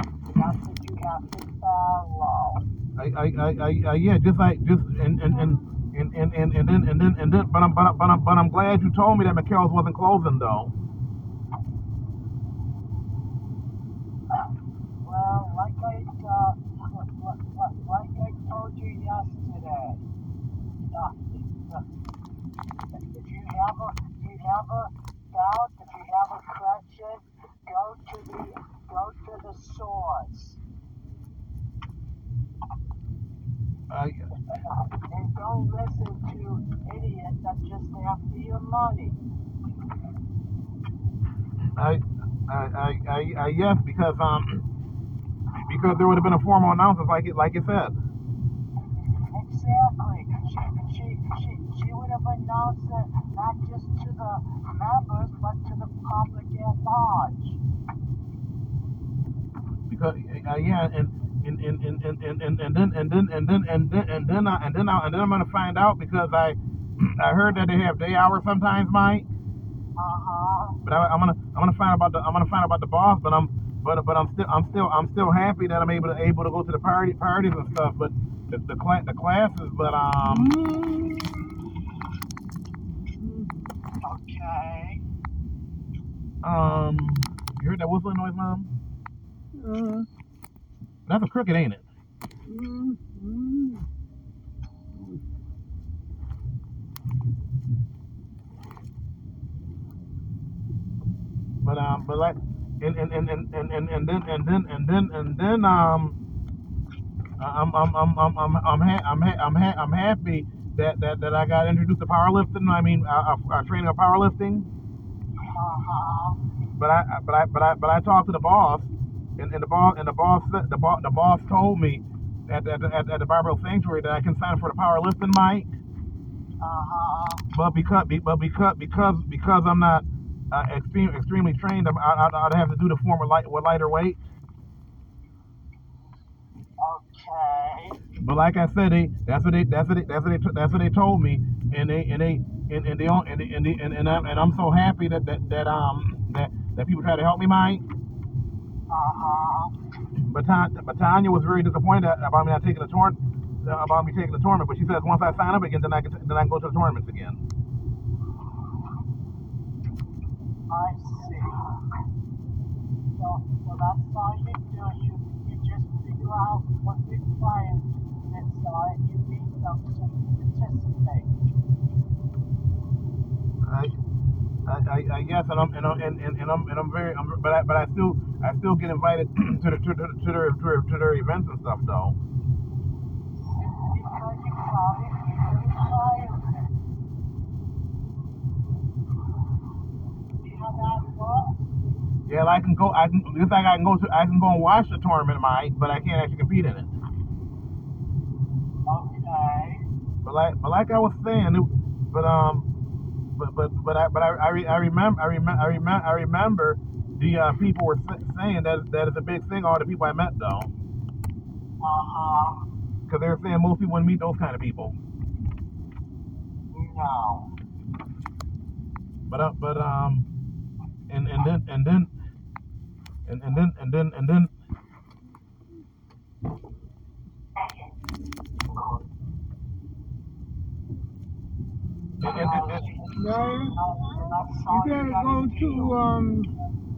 That's what you have to follow. I I, I, I, I yeah, just like just and and and. And, and, and, and then and then and then but I'm but I'm, but I'm but I'm glad you told me that McKell's wasn't closing though. Well, like I uh, like, like like I told you yesterday, uh, uh, if you have a if you have a doubt, if you have a question, go to the go to the source. I And don't listen to idiots that just after your money. I I I, I, I yes because um because there would have been a formal announcement like it like it said. Exactly. She, she, she, she would have announced it not just to the members, but to the public at large. Because uh, yeah, and and and and and and and and then and then and then and then and then I, and then I, and then I'm gonna find out because I [CLEARS THROAT] I heard that they have day hours sometimes, Mike. Uh-huh. But I, I'm gonna I'm gonna find out about the I'm gonna find about the boss, but I'm but but I'm still I'm still I'm still happy that I'm able to able to go to the party parties and stuff. But the the, cla- the classes, but um Okay. um you heard that whistling noise, mom? Uh, That's a cricket, ain't it? mm, mm. But um, but like, and and and and and and, and then and then and then and then um, I'm I'm I'm I'm I'm I'm ha- I'm, ha- I'm, ha- I'm happy that, that that I got introduced to powerlifting. I mean, uh, uh, uh, training of powerlifting. Uh-huh. But I but I but I but I talked to the boss, and, and the boss and the boss said- the boss the boss told me at at, at, at the Barbell Sanctuary that I can sign up for the powerlifting Mike. Uh-huh. But because but because because because I'm not uh, extreme, extremely trained, I'm, I, I'd have to do the form with light with lighter weight. Okay. But like I said, they that's what they that's what they that's what they that's what they told me, and they and they and, and they don't and and, they, and and I'm and I'm so happy that that that um that that people try to help me, Mike. Uh-huh. But Tanya, but Tanya was very disappointed about me not taking the tournament, about me taking the tournament. But she says once I sign up again, then I can then I can go to the tournaments again. I see. So, so that's all you do. You, you just figure out what your client is, uh, you need them to participate. I, I, I, I guess, and I'm and I'm and, and, and I'm and I'm very, I'm, but I but I still I still get invited [CLEARS THROAT] to the to, the, to their to their to their events and stuff though. Because you probably requirement. You know that book? Yeah, I can go. I can. It's like I can go to. I can go and watch the tournament, might, but I can't actually compete in it. Okay. But like, but like I was saying, it, but um, but but but I but I I, re, I remember I remember I remember I remember the uh, people were sa- saying that that is a big thing. All the people I met though, Uh-huh. because they were saying most people wouldn't meet those kind of people. No. But uh, but um, and and then and then and and then and then and then. [LAUGHS] And, and, and, and, Now, you gotta go to um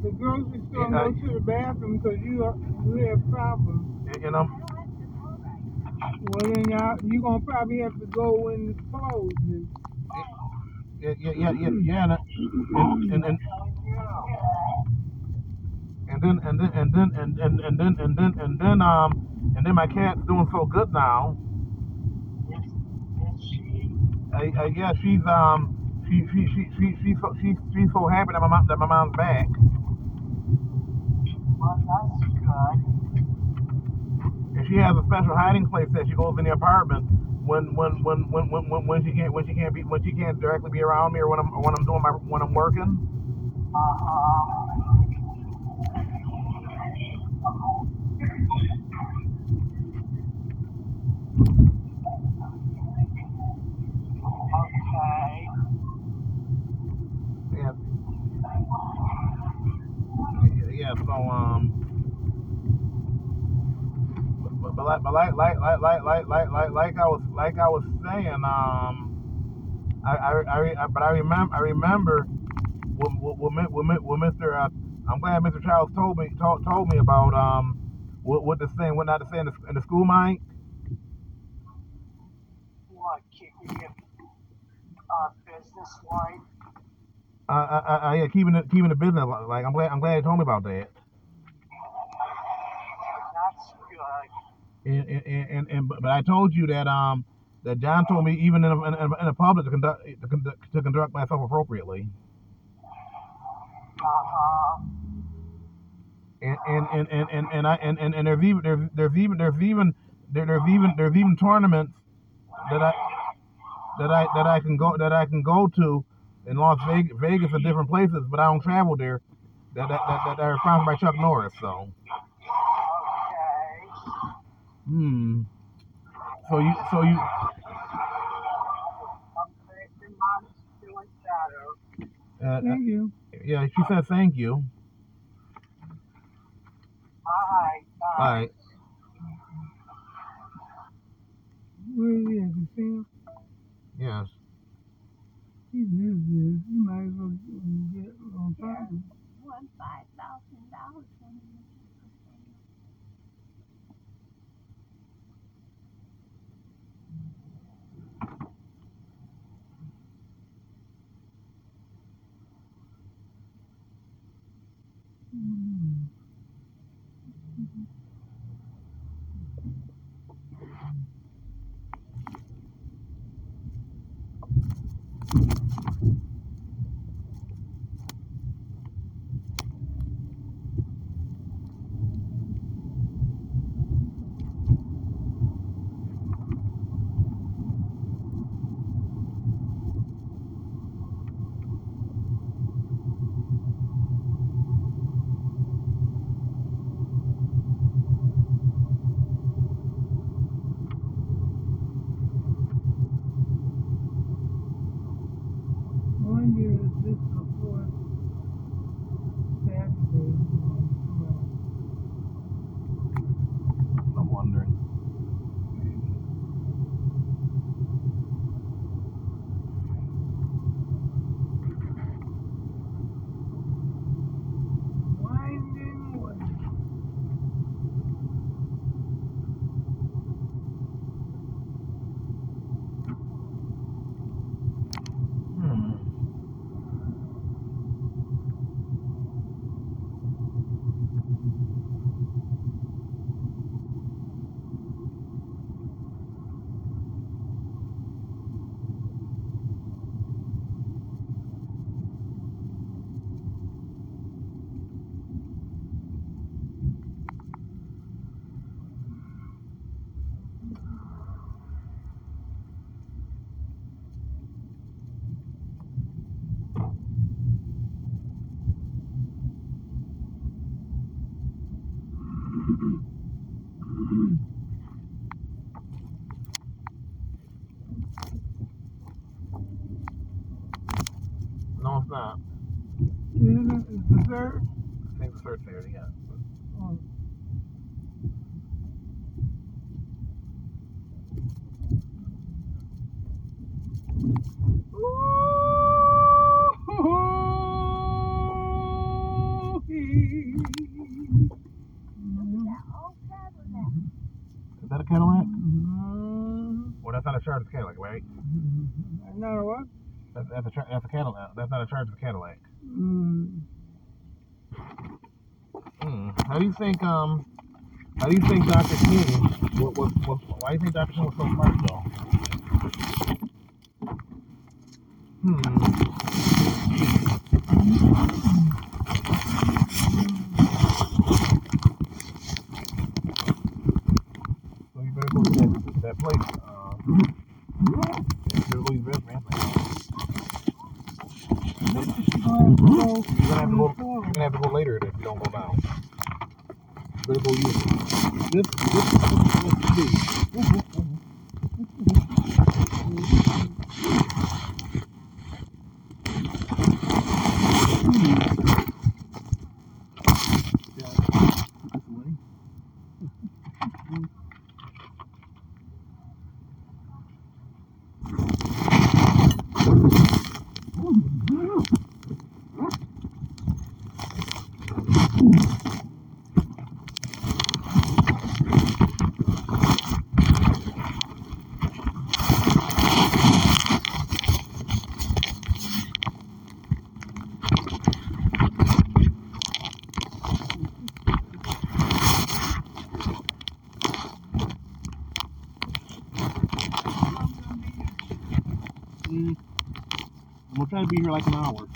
the grocery store and go to the bathroom because you are, you have problems. and, and I'm Well then y'all, you gonna probably have to go when it's closed. And, yeah yeah yeah yeah yeah and and and, and then and then and then and, and, and then and then and then um and then my cat's doing so good now. Yes. I, I yeah she's um she she she she she's so she, she's so happy that my mom that my mom's back. Well, that's good. And she has a special hiding place that she goes in the apartment when when when when when, when, when she can't when she can't be when she can't directly be around me or when I'm or when I'm doing my when I'm working. Uh-huh. Okay. yeah, so um, but, but like, but like, like, like, like, like, like, like, like I was, like I was saying, um, I, I, I, I but I remember, I remember, what, what, what, what Mister, uh, I'm glad Mister Charles told me, told, told me about um, what, what to say and what not to say in the, in the school mind. What, can keep get? uh, business line uh, uh, uh, uh, yeah, keeping it keeping the business li- like I'm glad I'm glad he told me about that. That's good. And and, and, and, and but but I told you that um that John told me even in a, in, a, in a public to conduct to conduct, to conduct myself appropriately. Uh-huh. And and, and, and, and, and I and, and, and there's even there's, there's even there's even there, there's even there's even tournaments that I that I that I can go that I can go to in Las Vegas, Vegas and different places, but I don't travel there. That that that, that are sponsored by Chuck Norris. So Okay. hmm. So you so you Okay, your mom's doing better. uh, thank you. yeah she said thank you. Alright, bye. right. Where is he at? Yes. He lives there. He might as well get on top of five thousand dollars third Saturday. Oh. Is that a Cadillac? Mm, Well, that's not a Charger's Cadillac, right? Not a what? That's, that's a that's a Cadillac. That's not a Charger's Cadillac. Mm, Hmm. How do you think um? How do you think Dr. King? What, what, what, why do you think Dr. King was so smart though? Hmm. So you better go to that, that place. You better go use the restroom. You're gonna have to go. You're gonna have to go later if you don't go now. You better go use it. This, this, this, this, this. Mm, I'm gonna try to be here like an hour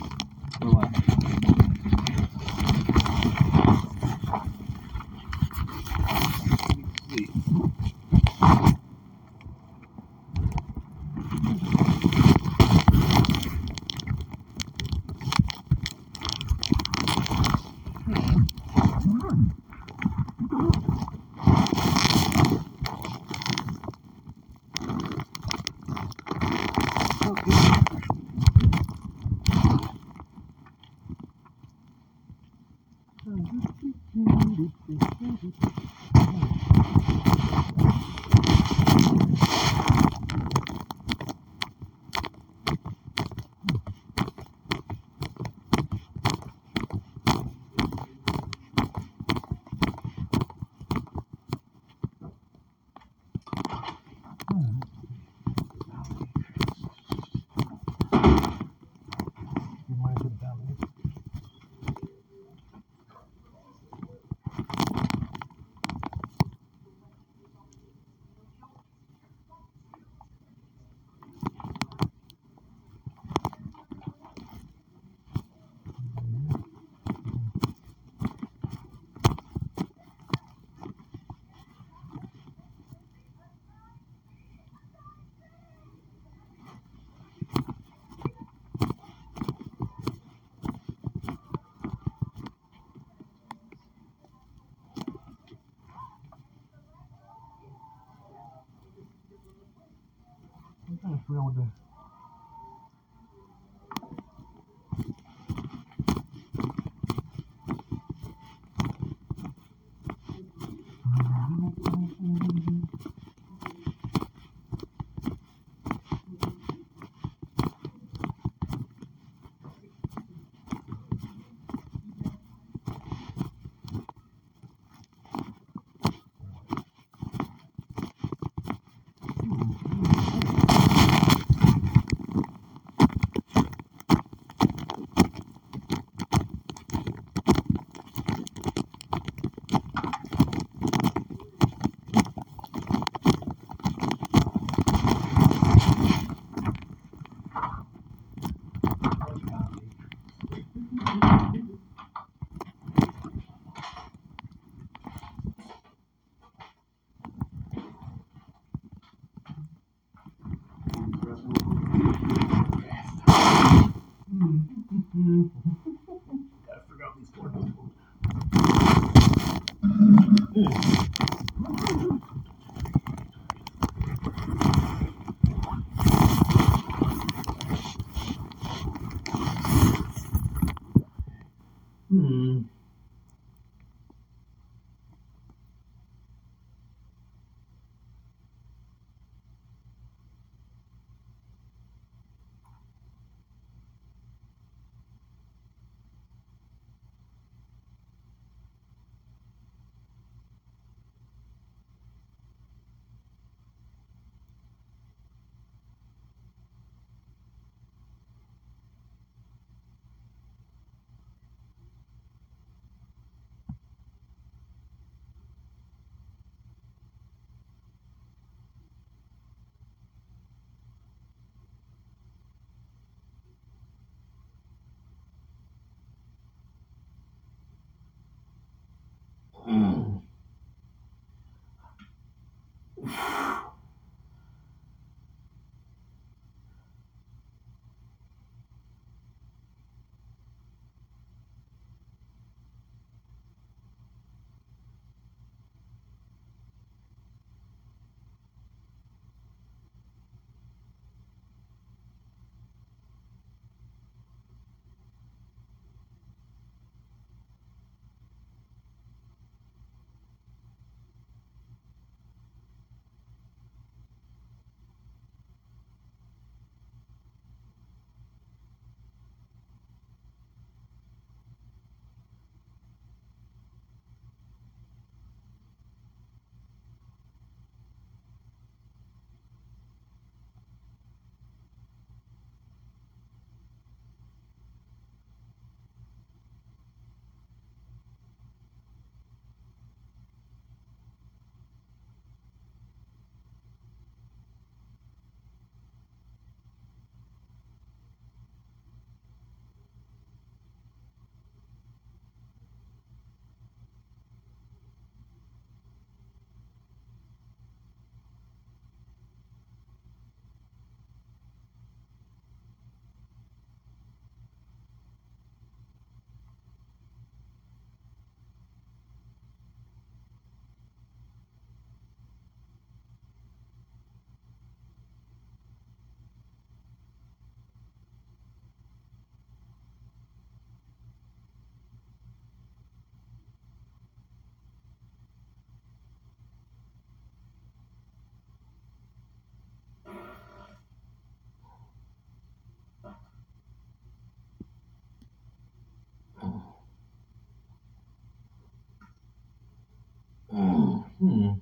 Hmm.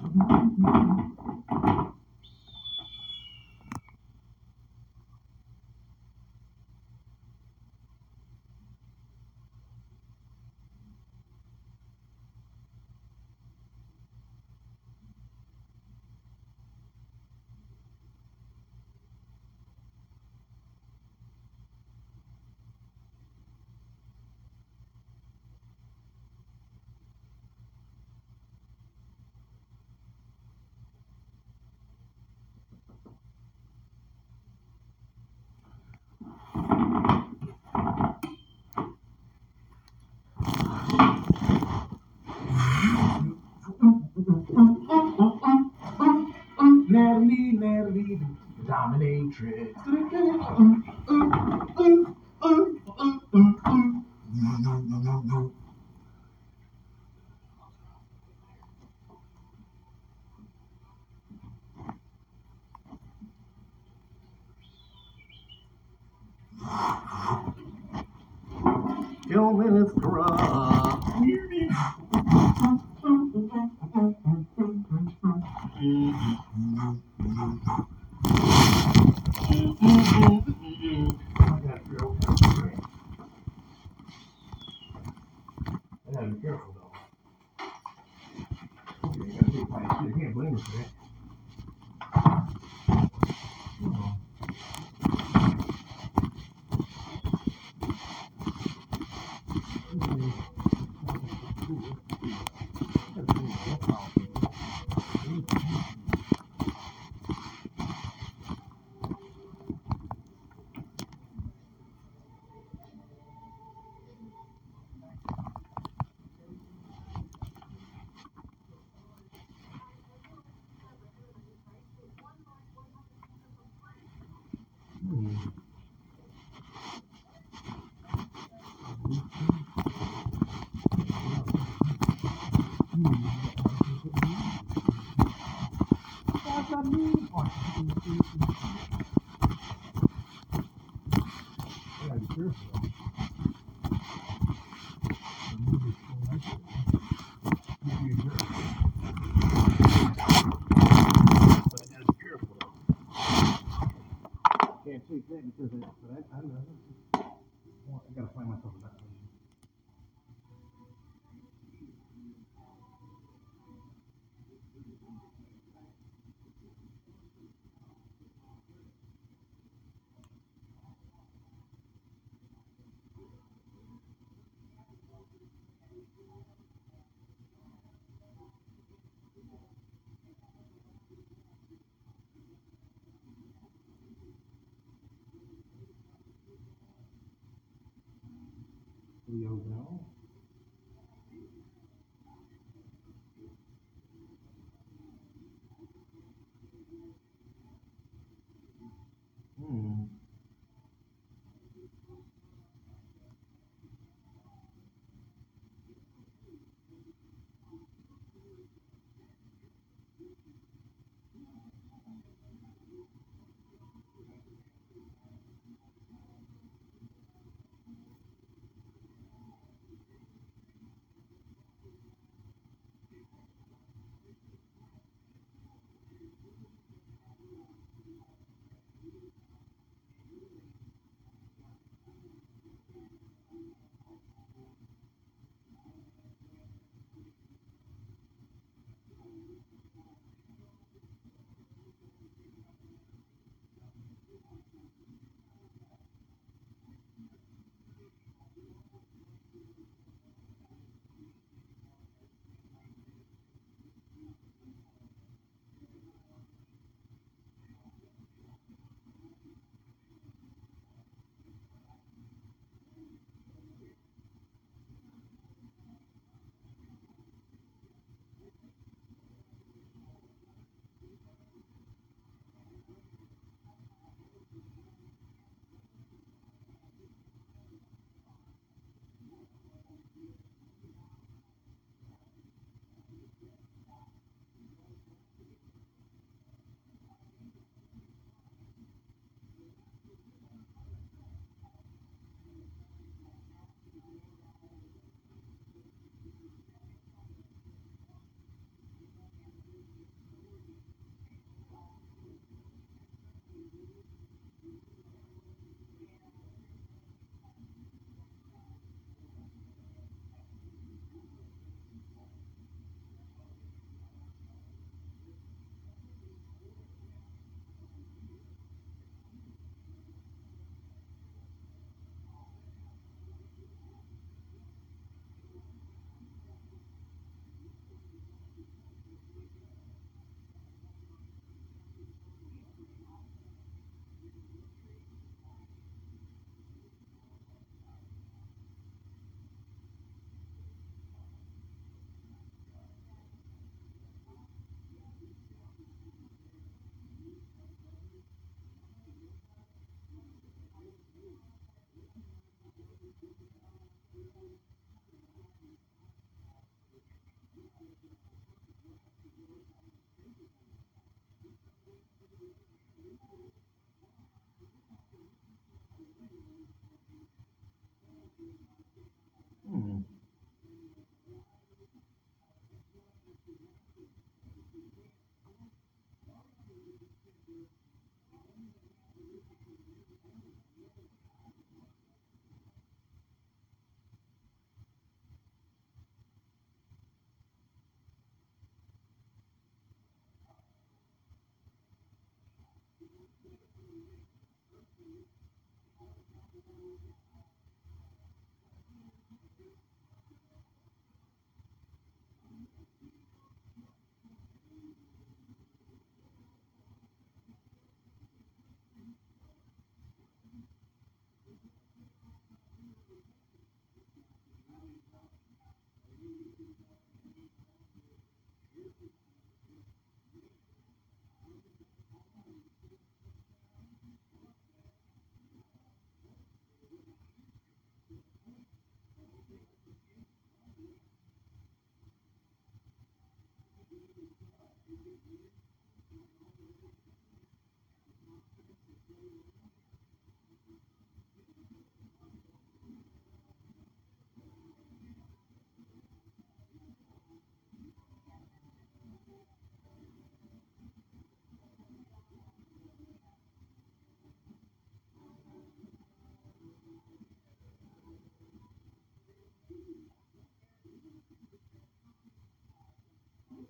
なるほど。I'm an hatred. can't see that because I, but I, I don't know. I gotta find myself a don't know.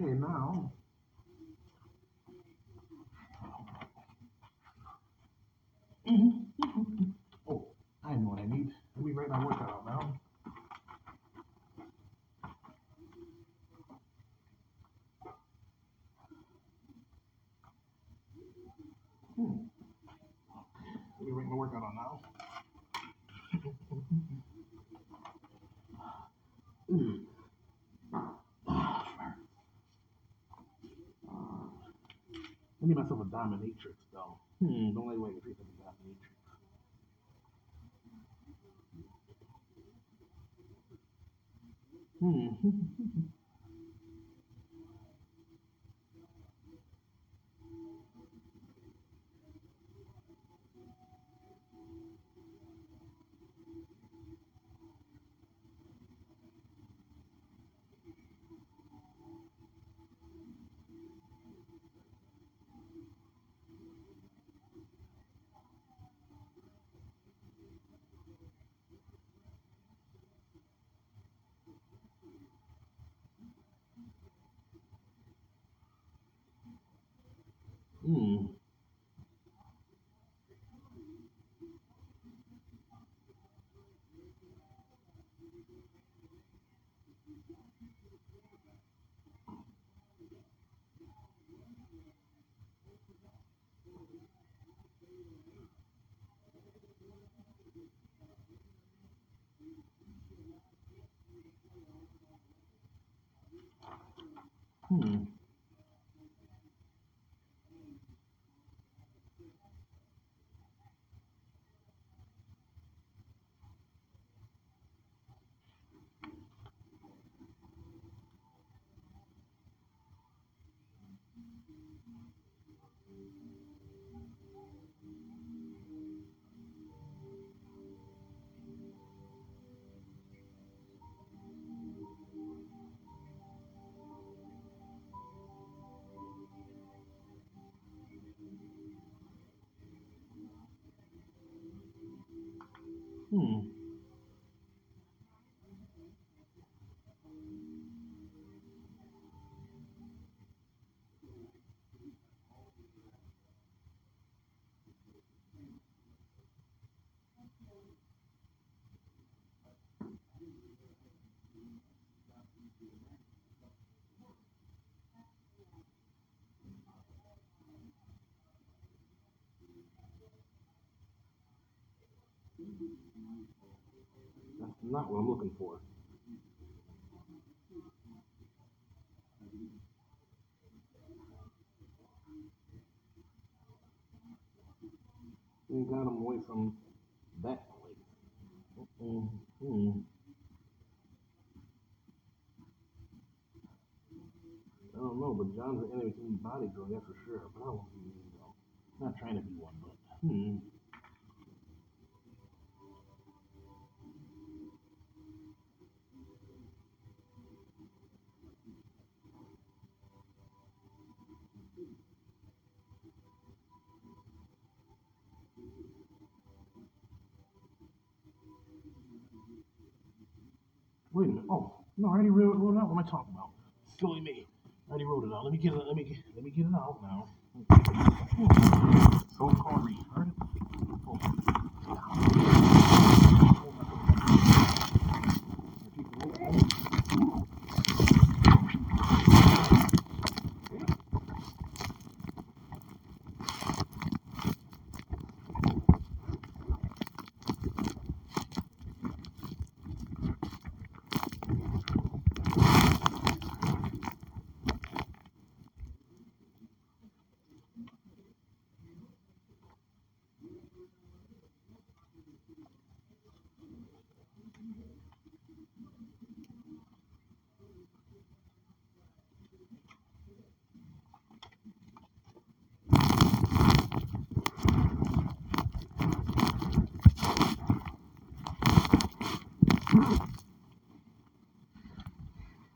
Okay, now. I need myself a dominatrix though. Hmm, don't let wait to pick up a dominatrix. Hmm. [LAUGHS] Hmm. Hmm. Hmm. That's not what I'm looking for. We got him away from that place. Hmm. I don't know, but John's an enemy to body girl, that's for sure. But I won't be mean though. Not trying to be one, but hmm. Wait a minute. Oh, no, I already wrote, it out. What am I talking about? Silly me. I already wrote it out. Let me get it. Let me get. Let me get it out now. So called read. Heard it?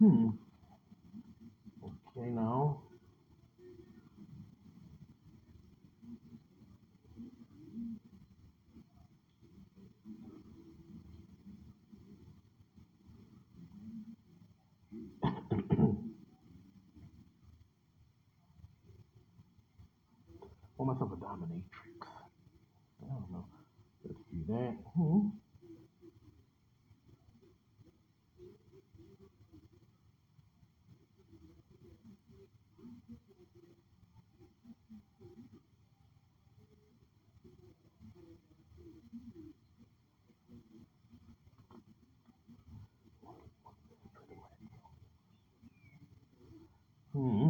Hmm. Okay, now. Myself a dominatrix. I don't know. Let's do that. Hmm. Hmm.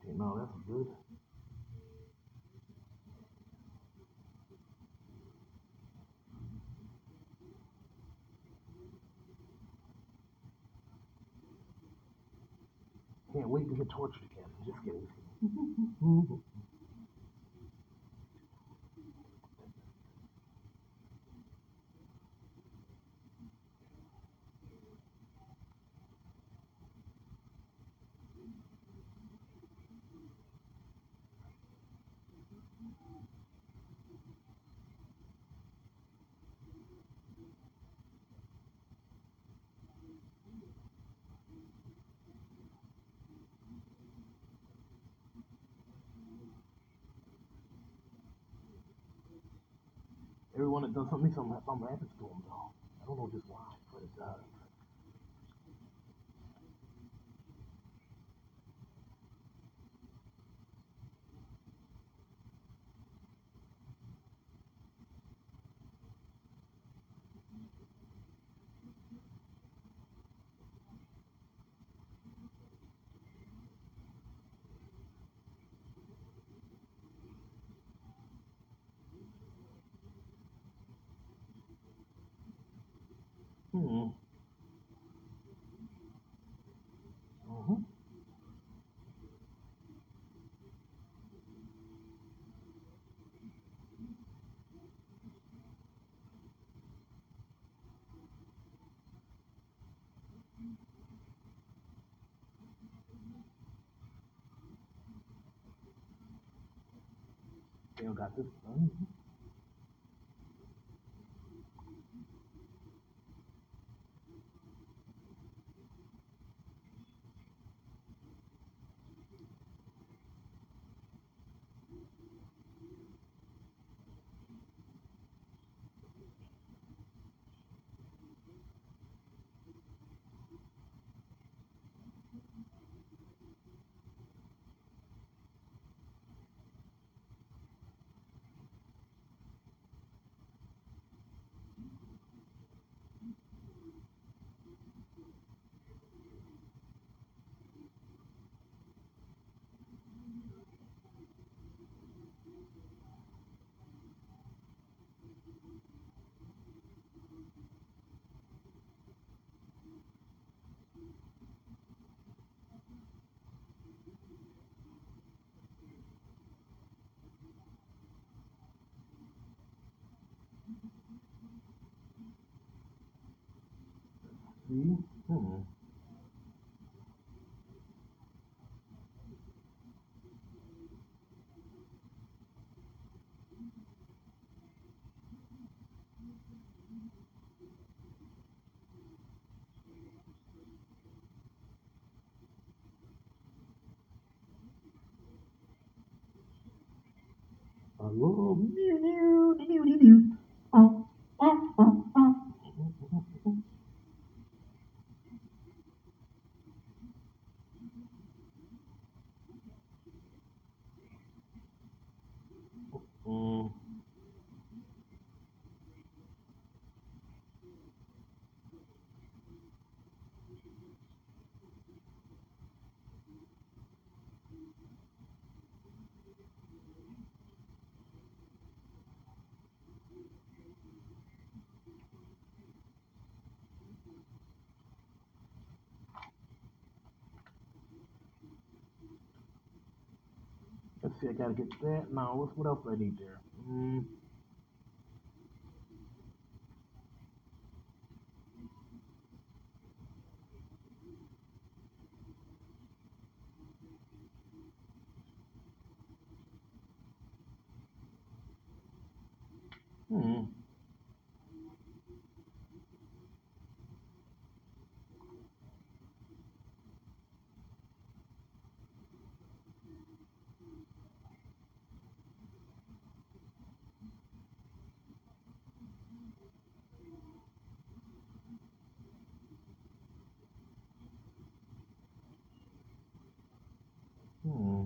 Okay, no, that's good. Tortured again. Just kidding. [LAUGHS] Everyone that does something, something, something happens to them, though. I don't know just why, but it does. Hmm. Uh-huh. They don't got this done. See? Hmm. I love mew mew mew Oh, mew mew. See, I gotta get that. No, what, what else do I need there? Mm. Hmm. Hmm.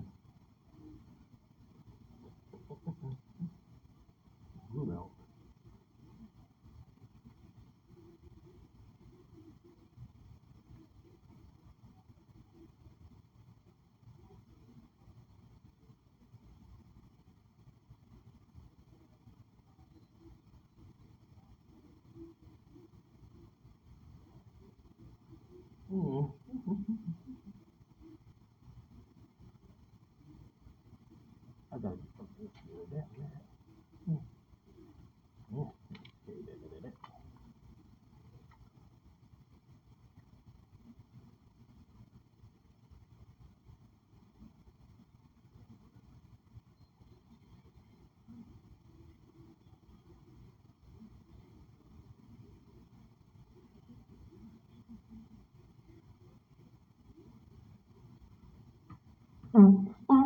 Blue belt. Hmm. I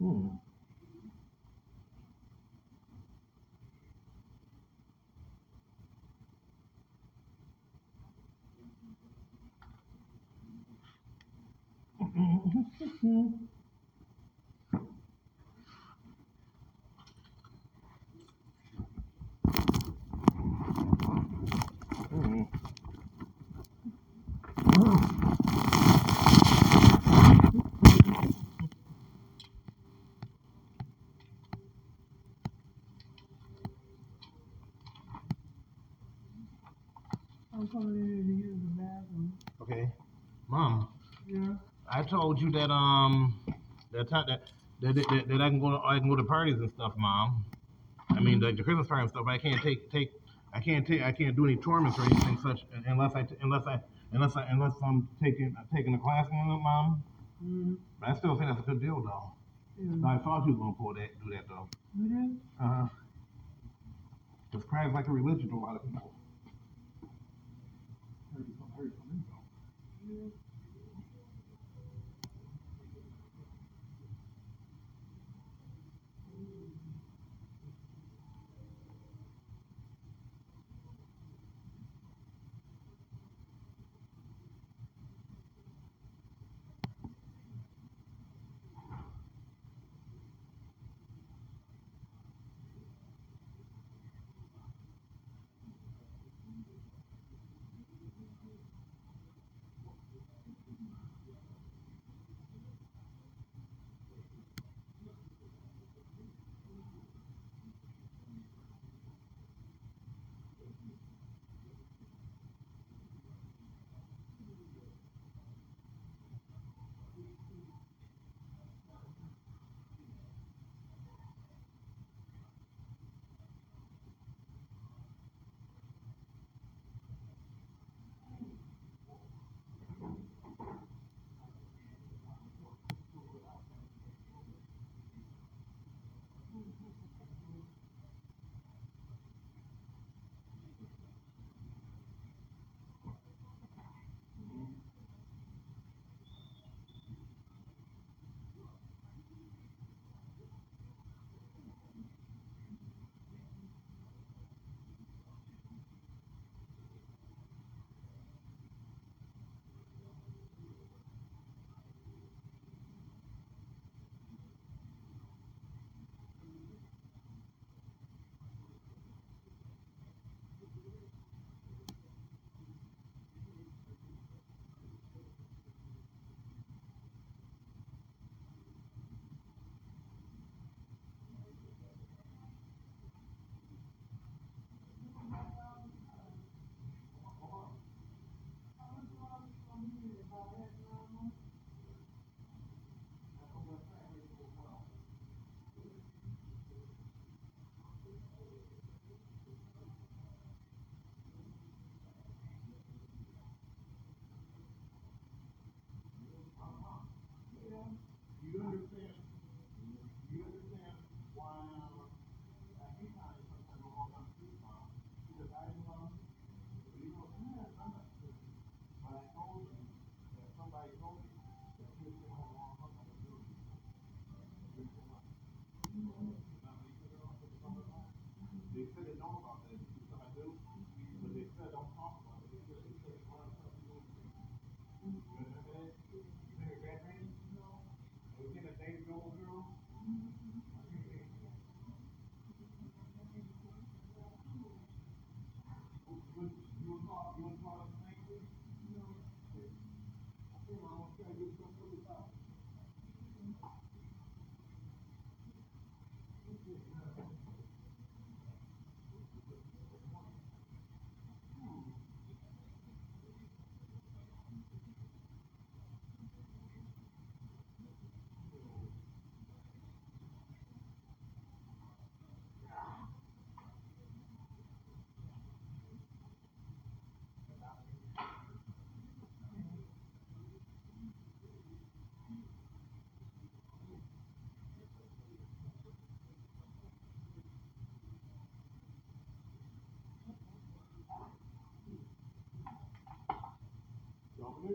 Hmm. Hmm. I'm coming in here to use the bathroom. Okay. Mom, Yeah. I told you that um that time that that, that, that I can go to, I can go to parties and stuff, Mom. I mean like the Christmas party and stuff. But I can't take take I can't take I can't do any tournaments or anything such unless I unless I unless I unless I'm taking taking a class on it, Mom. Mm-hmm. But I still think that's a good deal though. Yeah. I thought you was gonna pull that do that though. You did? Uh huh. Because Christ like a religion to a lot of people. Heard Hey,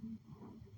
Thank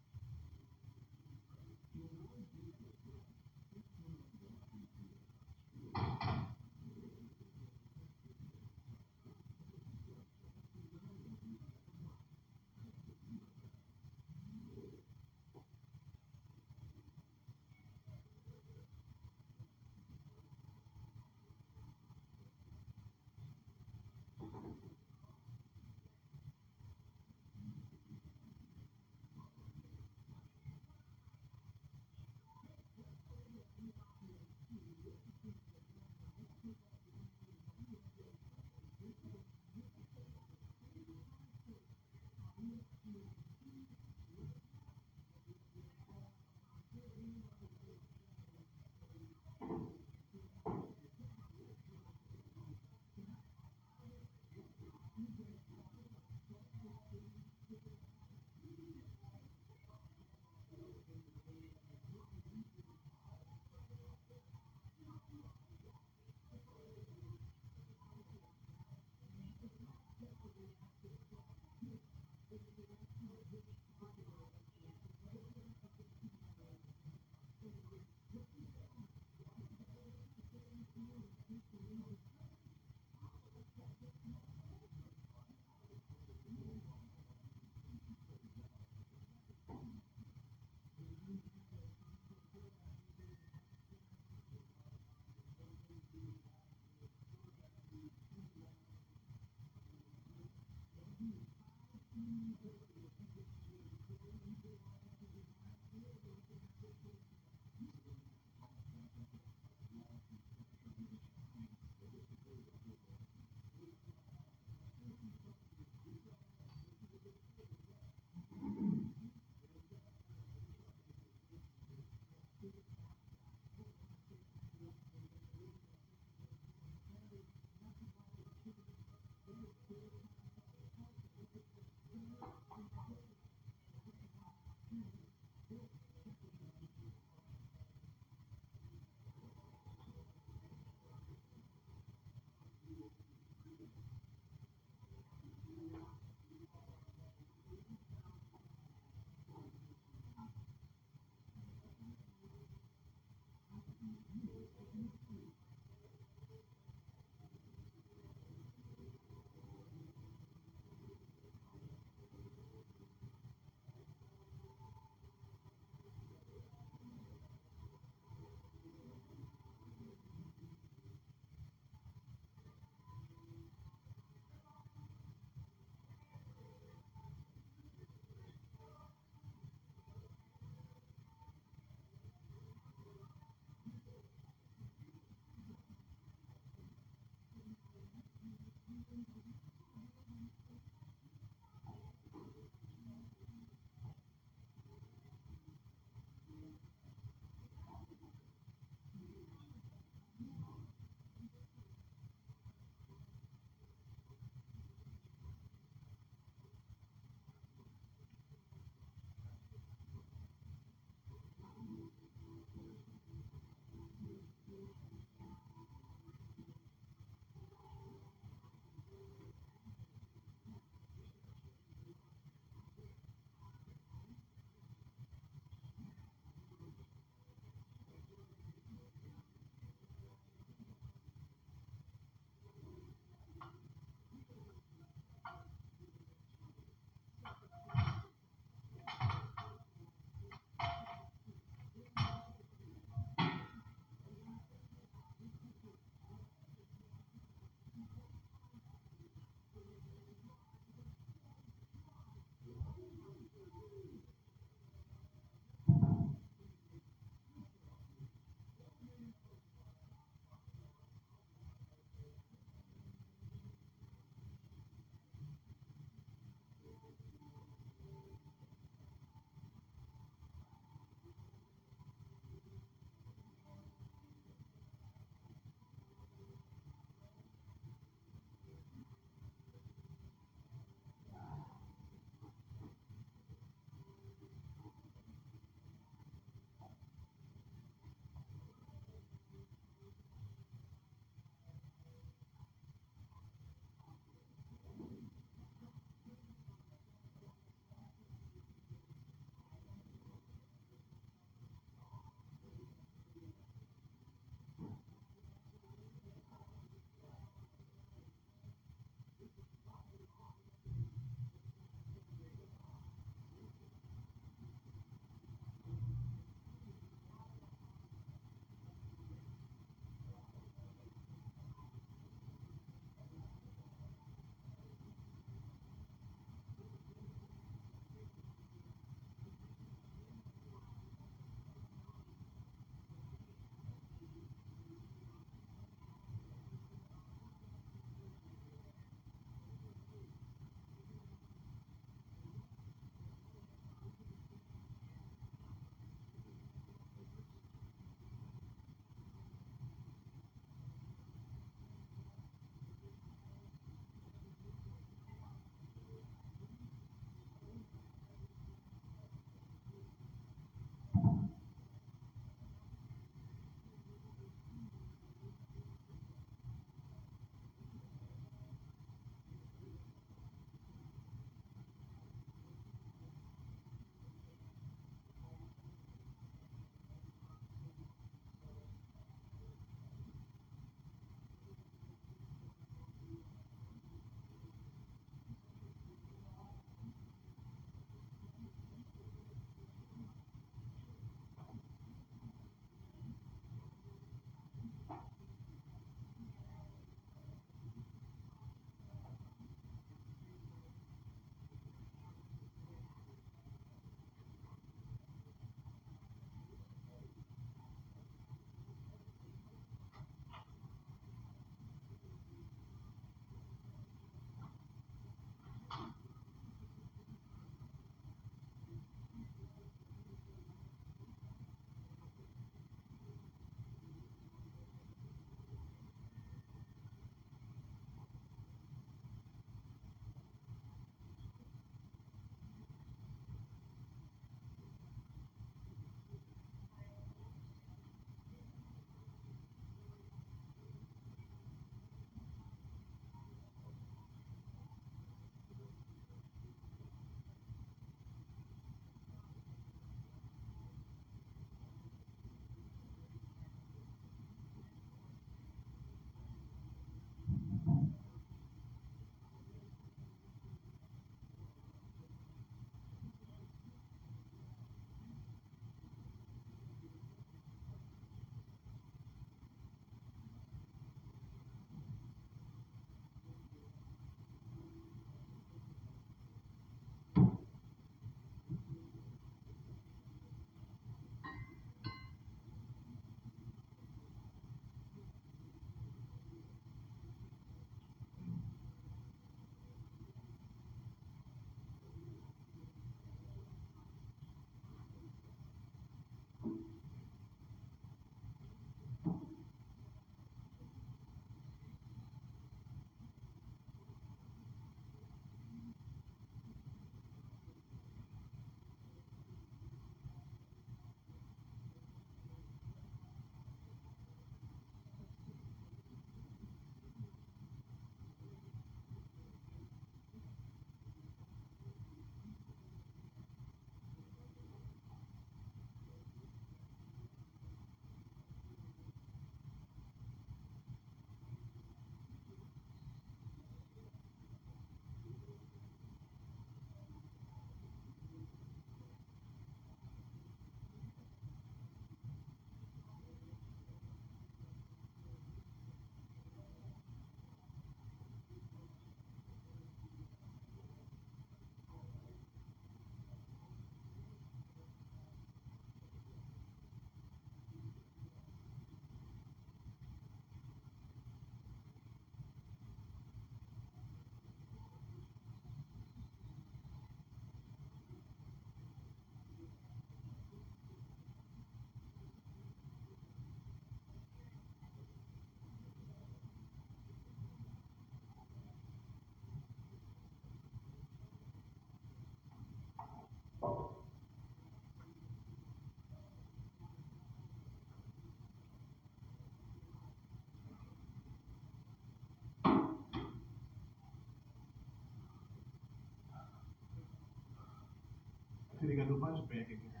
Esse ligador faz aqui.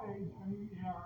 today, I mean, you know,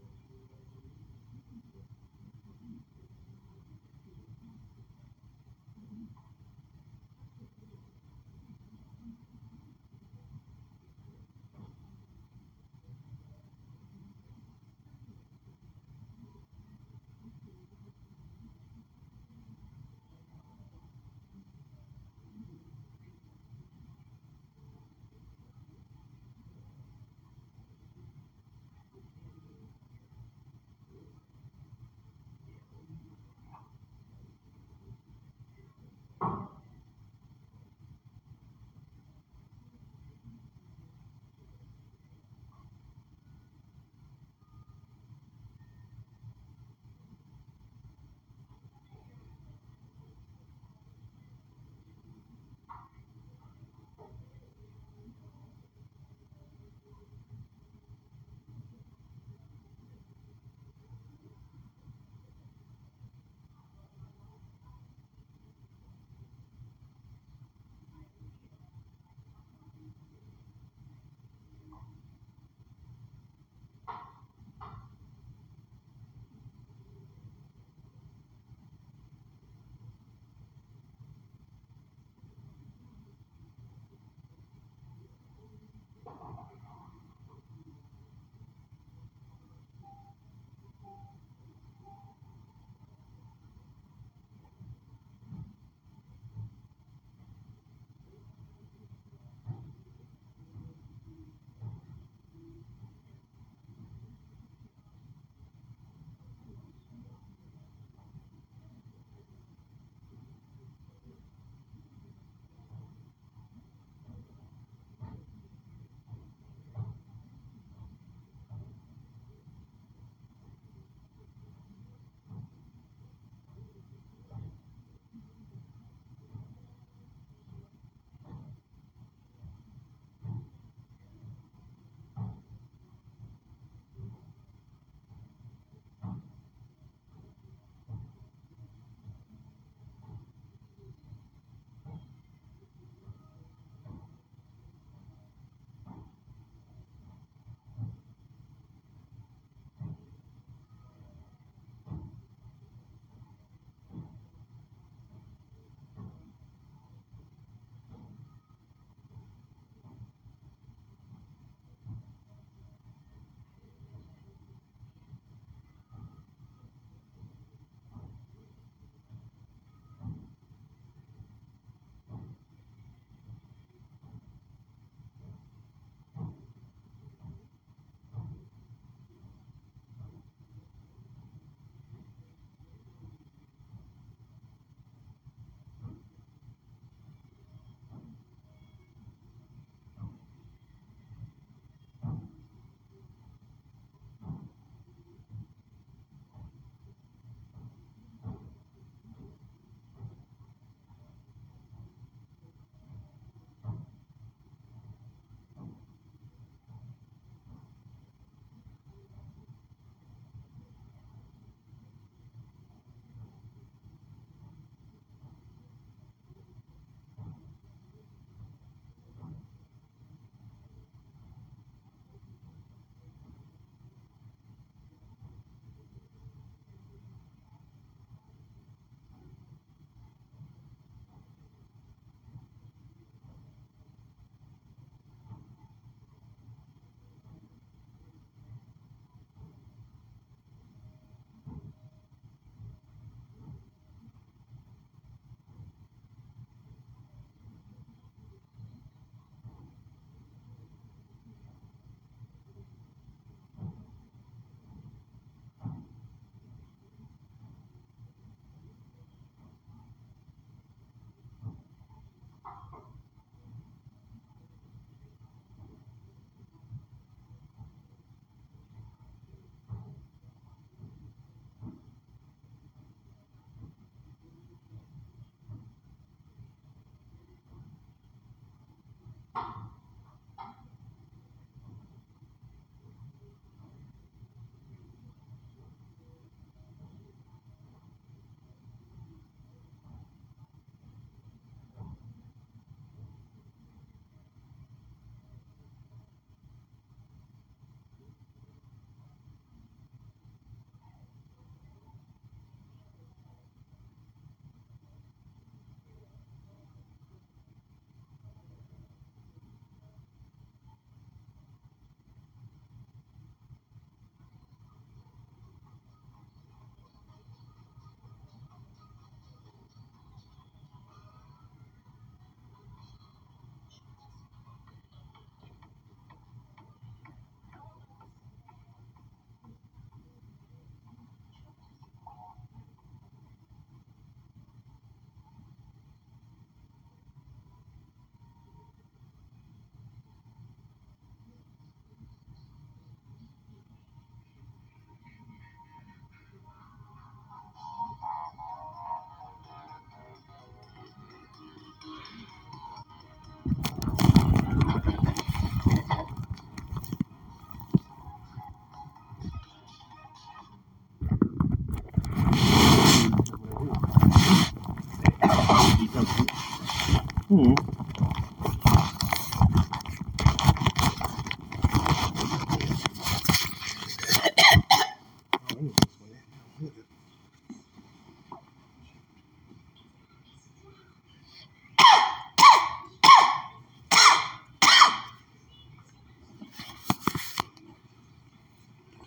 Hmm.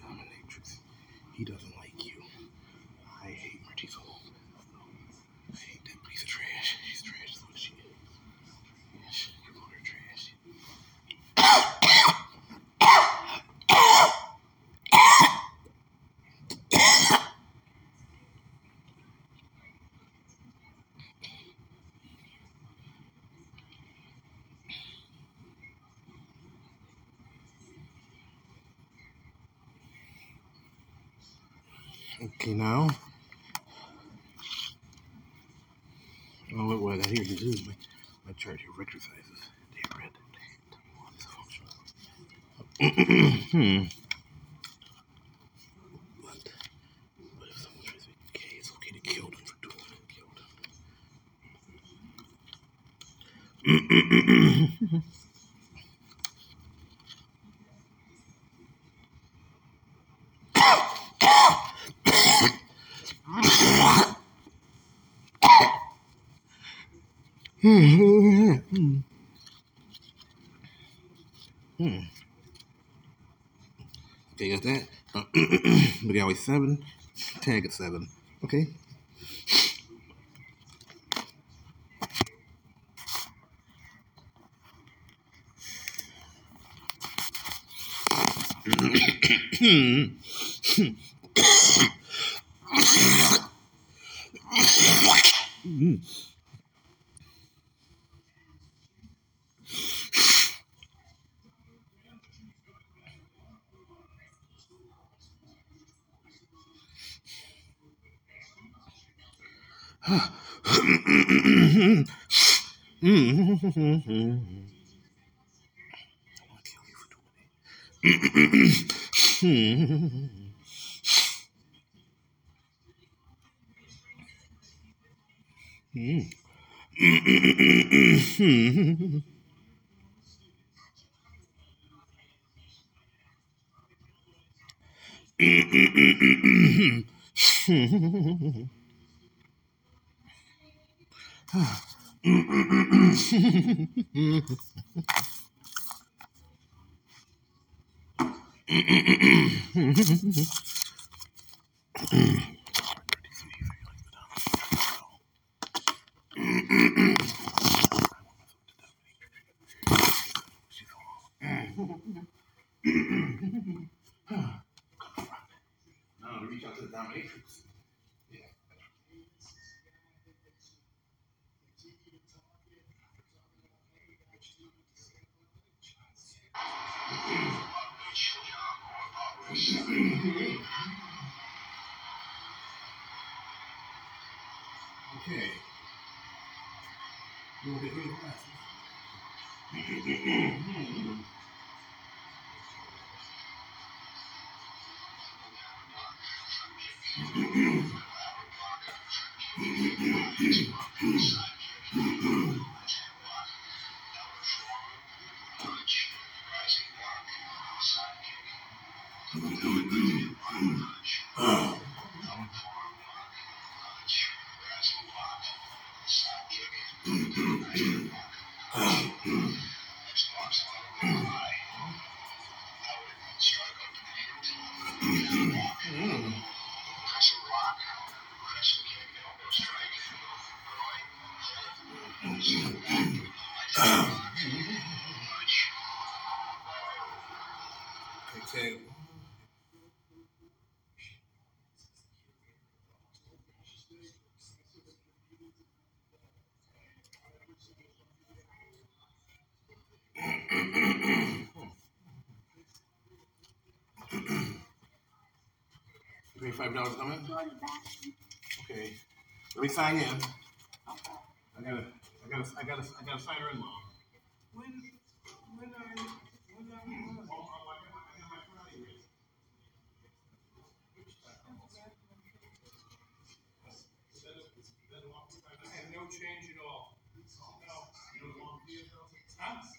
Dominatrix. He doesn't like you. I hate Martizo. I hate that piece of trash. She's trash, is what she is. Trash. You call her trash. Okay, now. Oh, what was I here to do? My, my chart here, Richter sizes. They read. hmm. But, but if someone tries to be gay, it's okay to kill them for doing it. Kill them. Hmm. Hmm. Hmm. Okay, got that. Uh, but seven. Tag at seven. Okay. Mm-hmm. Now reach out to the dominatrix. Okay. You want to get rid Twenty-five dollars coming? Okay. Let me sign in. I gotta, I gotta, I gotta, I gotta sign her in, mom. When, when are, when are? I have no change at all. No, you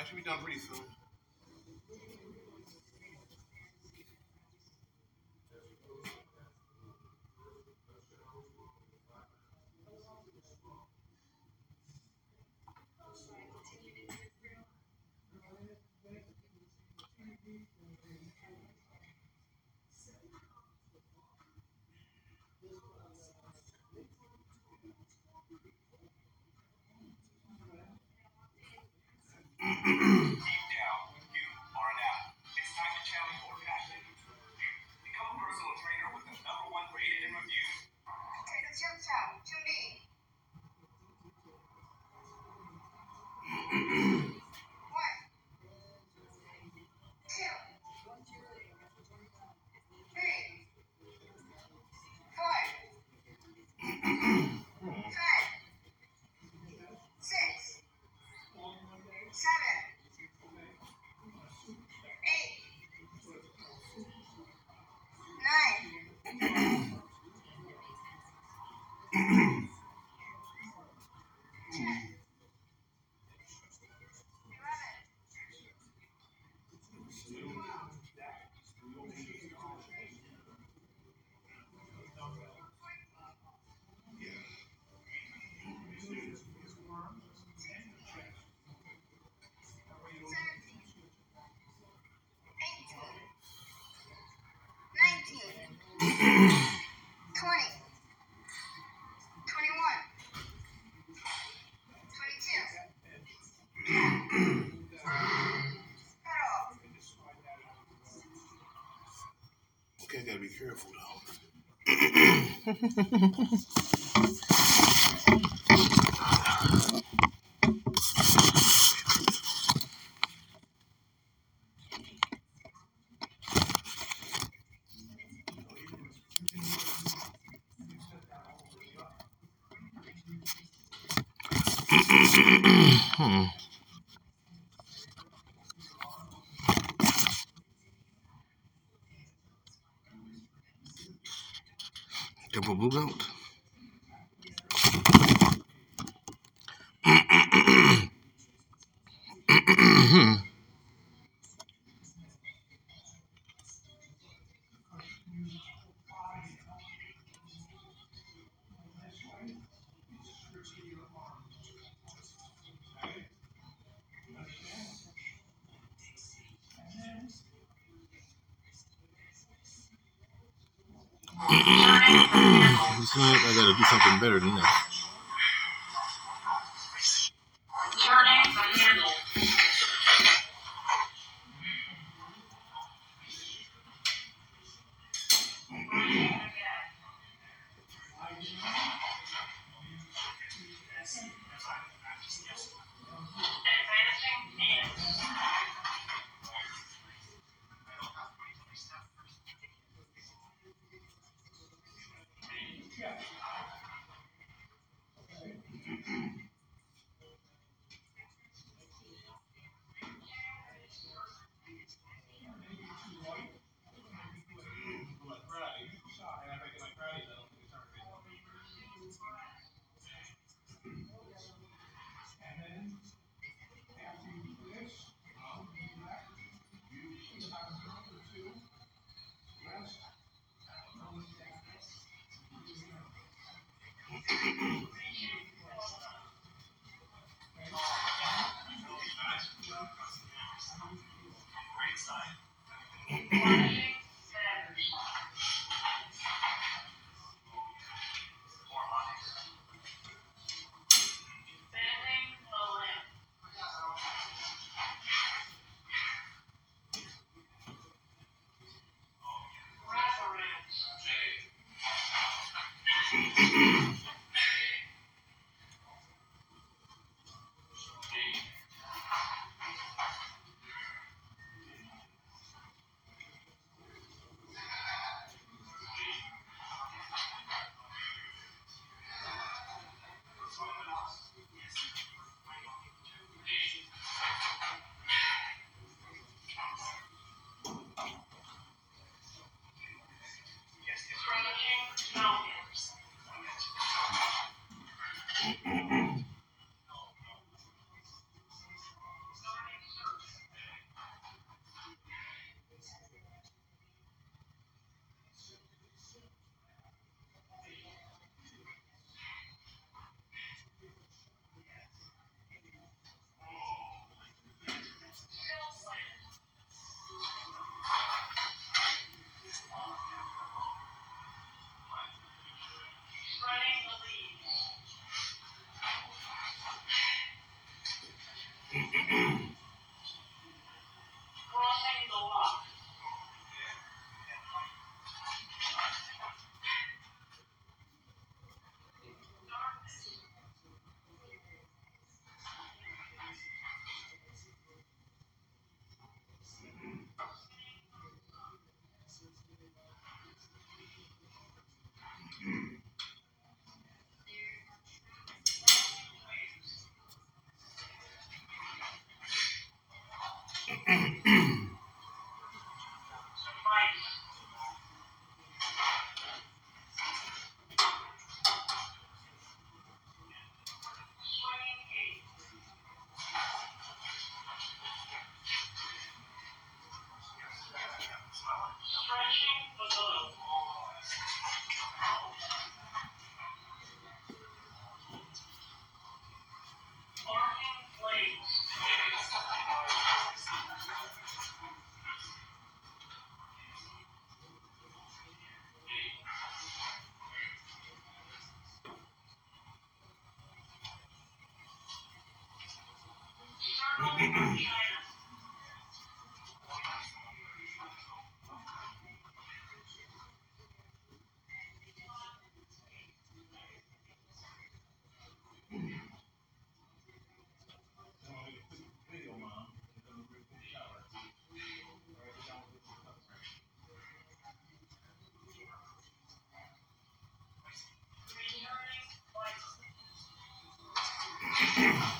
I should be done pretty soon. seven, eight, nine. Okay, gotta be careful though. [CLEARS THROAT] I gotta do something better than this. Yeah. [CLEARS THROAT]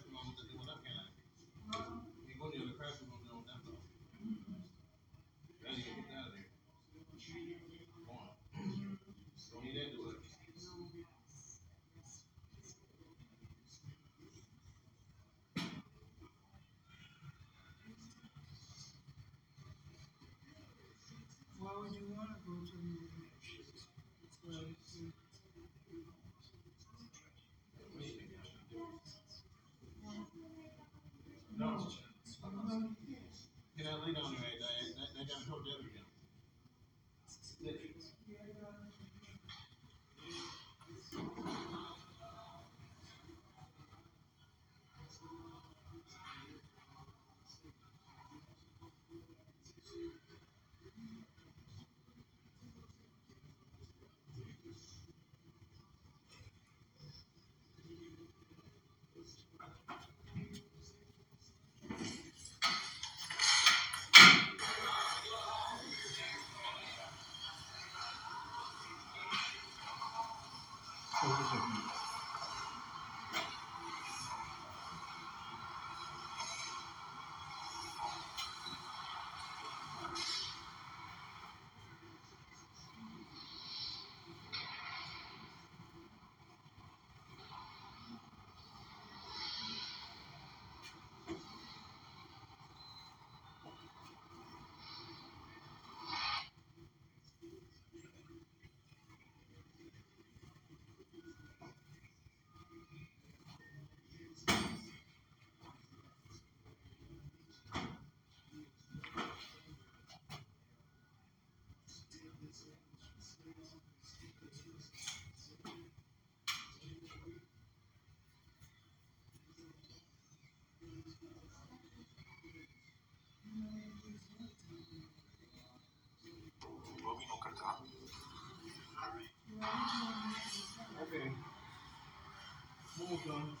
almost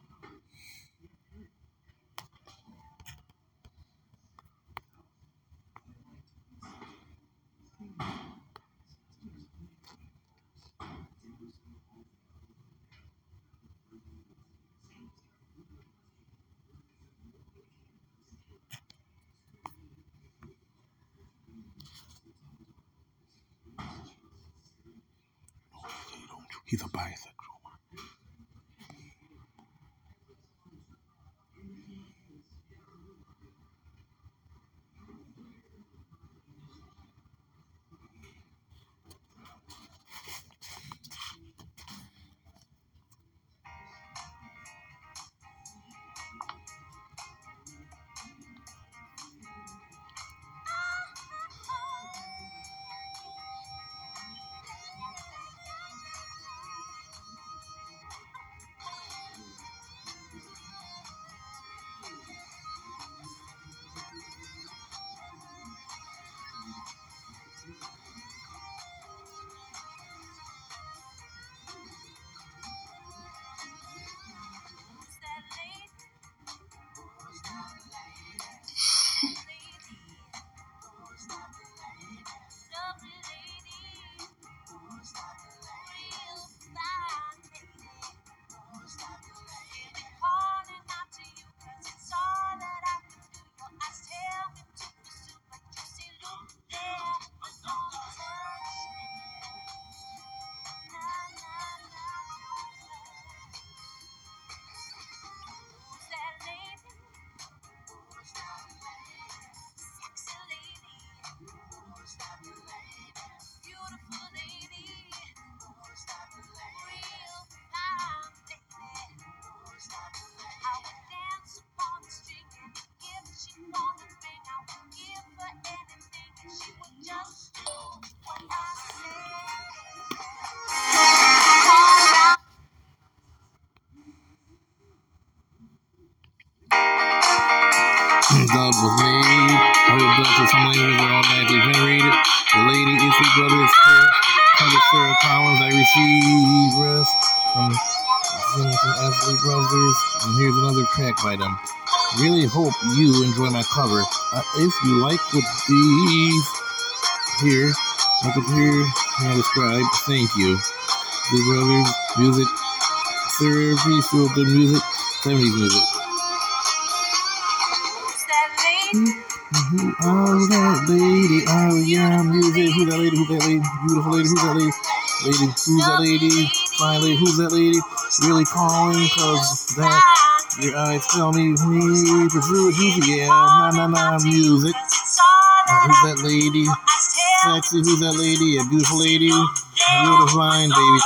them. Really hope you enjoy my cover. Uh, if you like what these here, like it here, now describe. Thank you. The Brothers music therapy, feel good music, 70s music. Who oh that lady? Oh yeah, music. Who's that lady? Who's that lady? Beautiful lady. Who's that lady? Lady. Who's that lady? Fine lady. Who's that lady? Really calling cause that your eyes tell me me pursue it. Who's yeah? Nah nah nah music. Uh, who's that lady? Sexy. Who's that lady? A beautiful lady. You're the fine baby.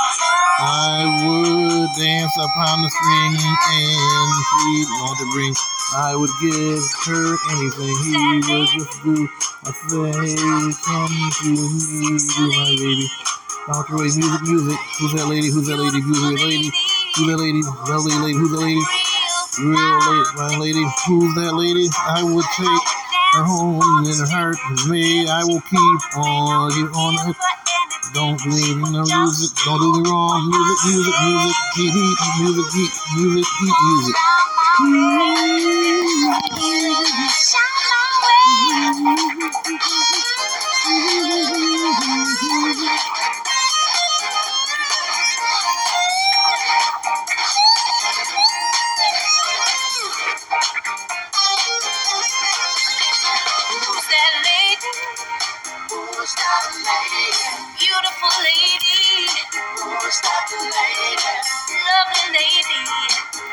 I would dance upon the string and she'd want to bring. I would give her anything he would just do. I say, come to me, my baby. Don't throw music, music. Who's that lady? Who's that lady? Who's that lady? Who's that lady? Lovely lady. Who's that lady? Real lady, my lady. Who's that lady? I would take her home in her heart with me. I will keep on, keep on. Don't leave no music. Don't do me wrong. Music, music, music. Heat, heat, music, heat, music, heat, music. Who's Beautiful lady. Who's that lady? Lovely lady.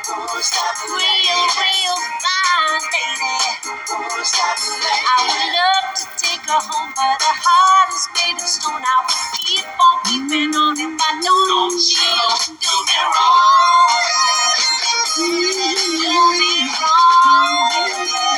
Who's that real, real fine lady? Who's that lady? I would love to take her home, but her heart is made of stone. I keep on keeping on if I don't know she'll do me wrong. Do me wrong.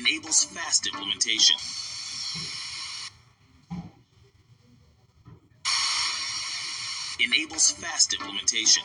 Enables fast implementation. Enables fast implementation.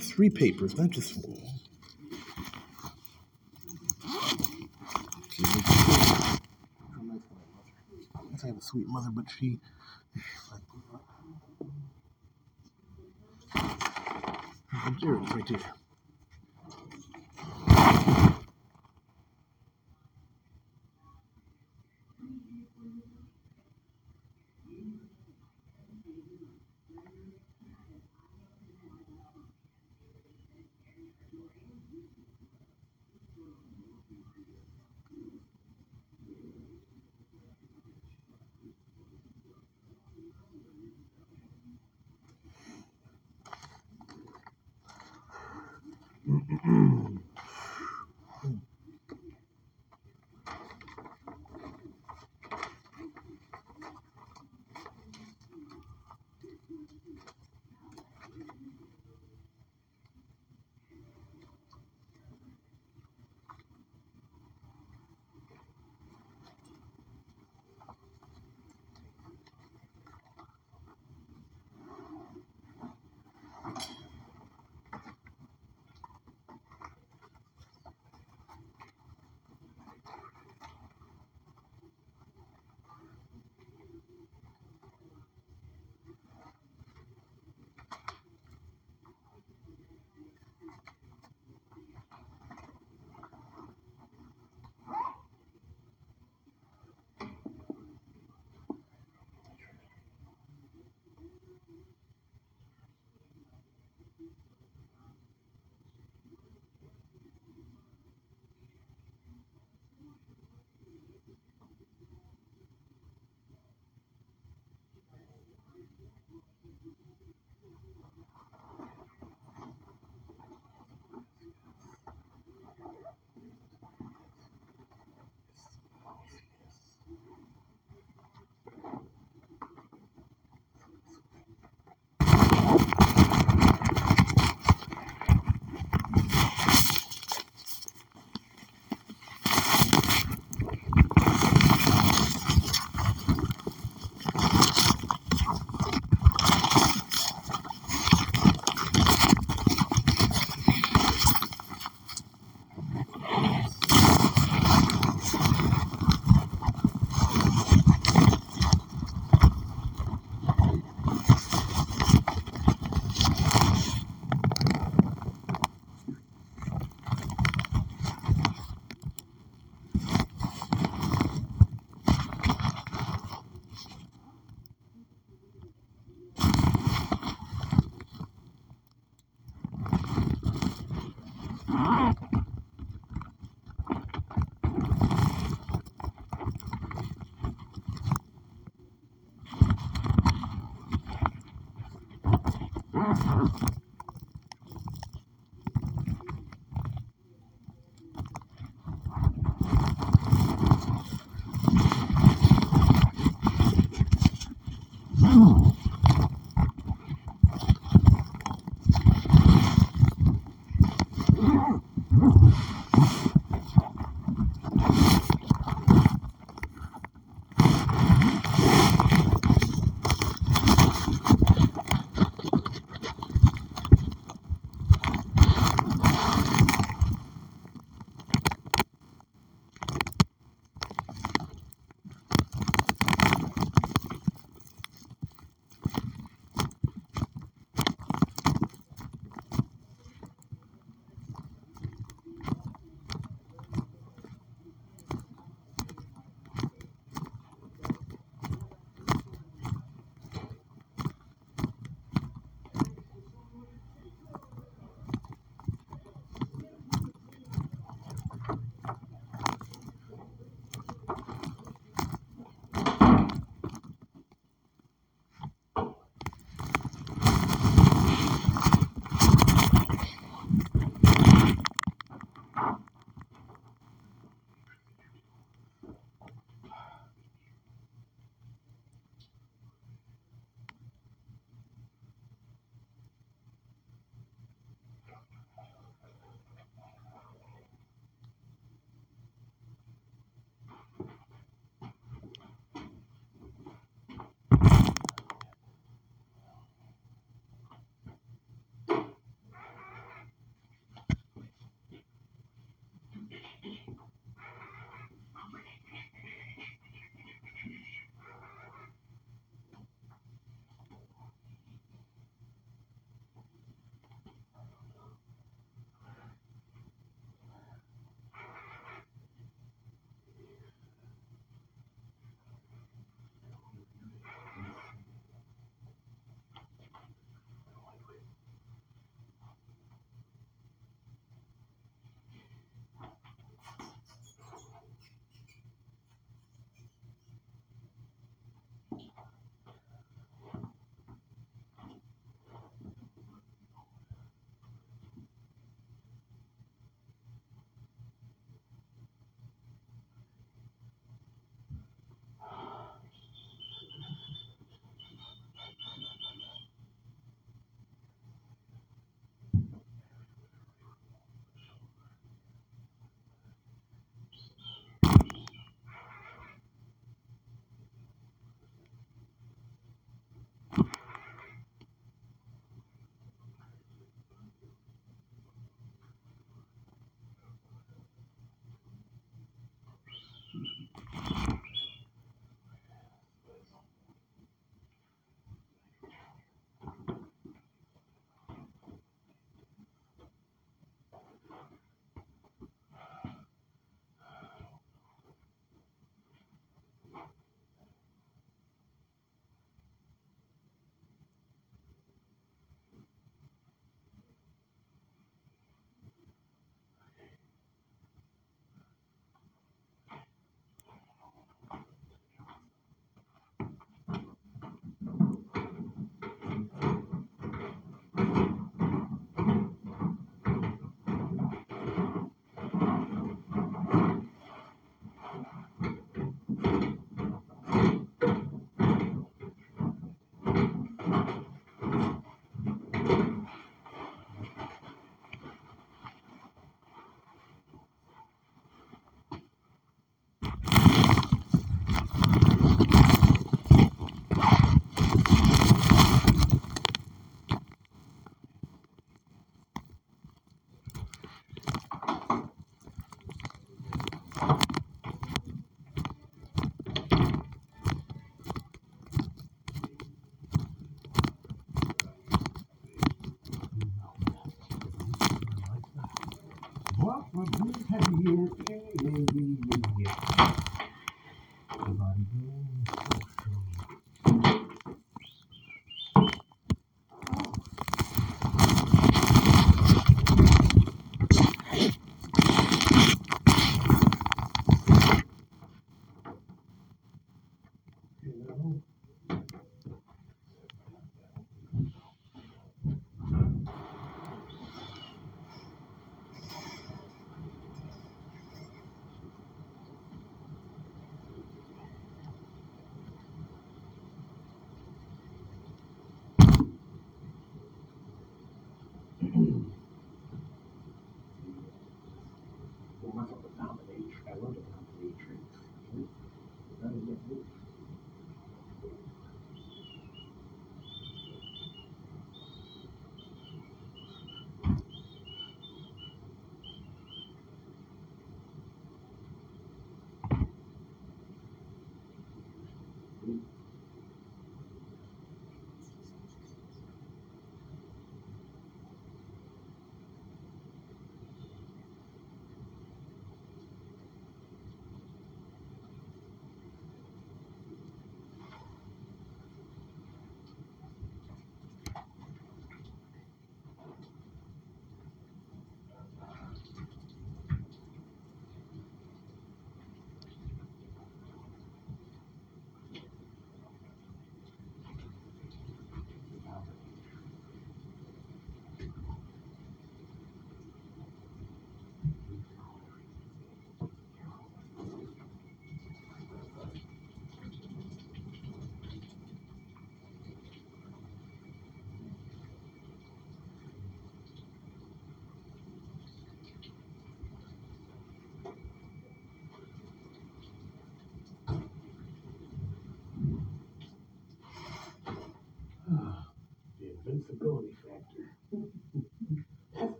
Three papers, not just one. I have a sweet mother, but she. There it is, right there.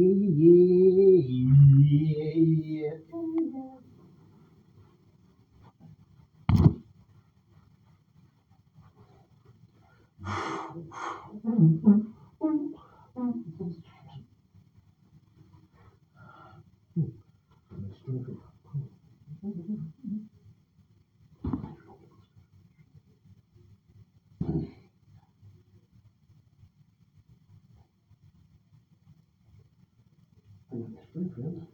you vento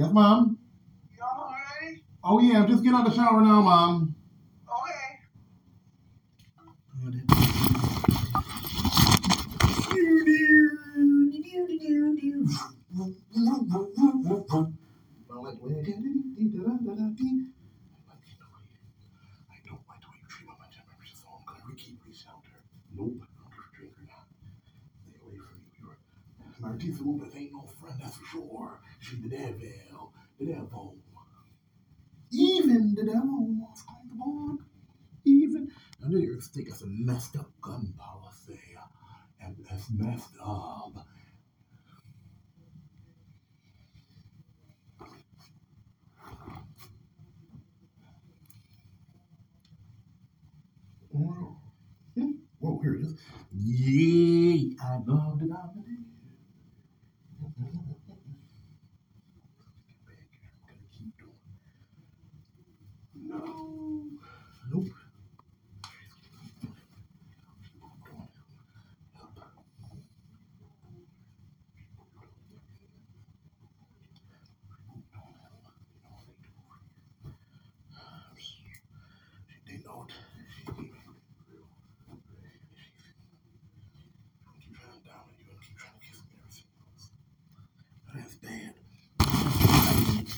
Yes, Mom. You all right? Oh, yeah. Just getting out of the shower now, Mom.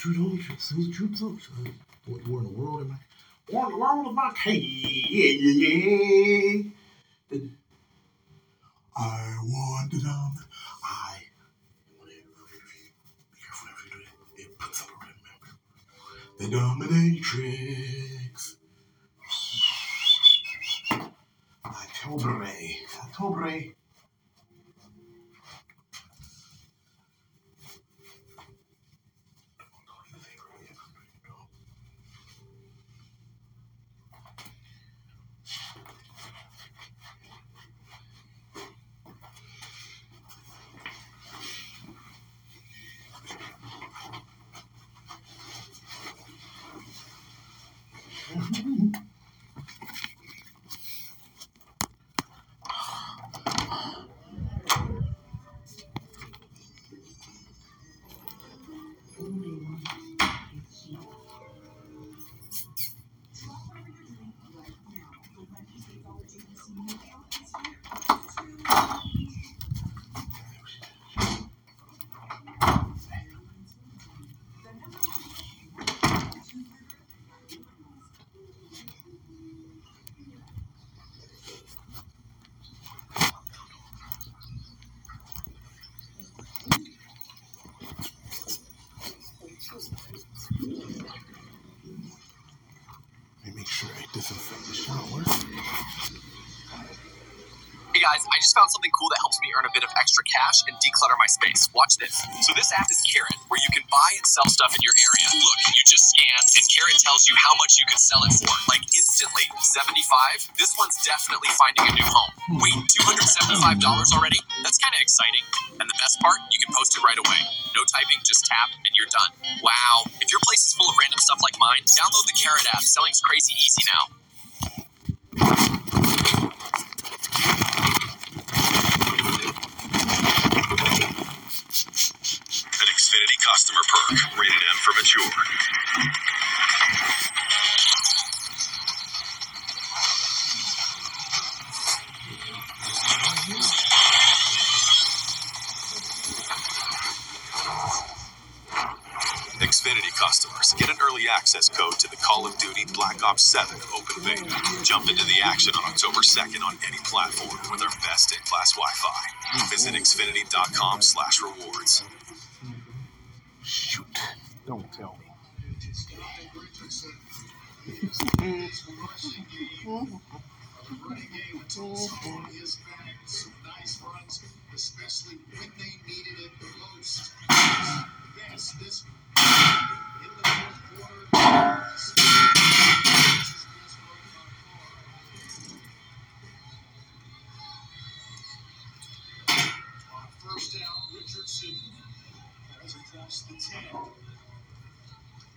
To the silver truth, old truth, silver truth. What in the world am I? War in the world of my hey, yeah, yeah, yeah. I want it on. I. Be careful whenever you do that. It puts up a red member. The dominatrix. October. October. Something cool that helps me earn a bit of extra cash and declutter my space. Watch this. So this app is Carrot, where you can buy and sell stuff in your area. Look, you just scan, and Carrot tells you how much you can sell it for, like instantly. 75? This one's definitely finding a new home. Wait, $275 already? That's kind of exciting. And the best part, you can post it right away. No typing, just tap, and you're done. Wow. If your place is full of random stuff like mine, download the Carrot app. Selling's crazy easy now. An Xfinity customer perk, rated M for Xfinity customers get an early access code to the Call of Duty Black Ops 7 open beta. Jump into the action on October 2nd on any platform with our best in-class Wi-Fi. Visit xfinity.com slash rewards.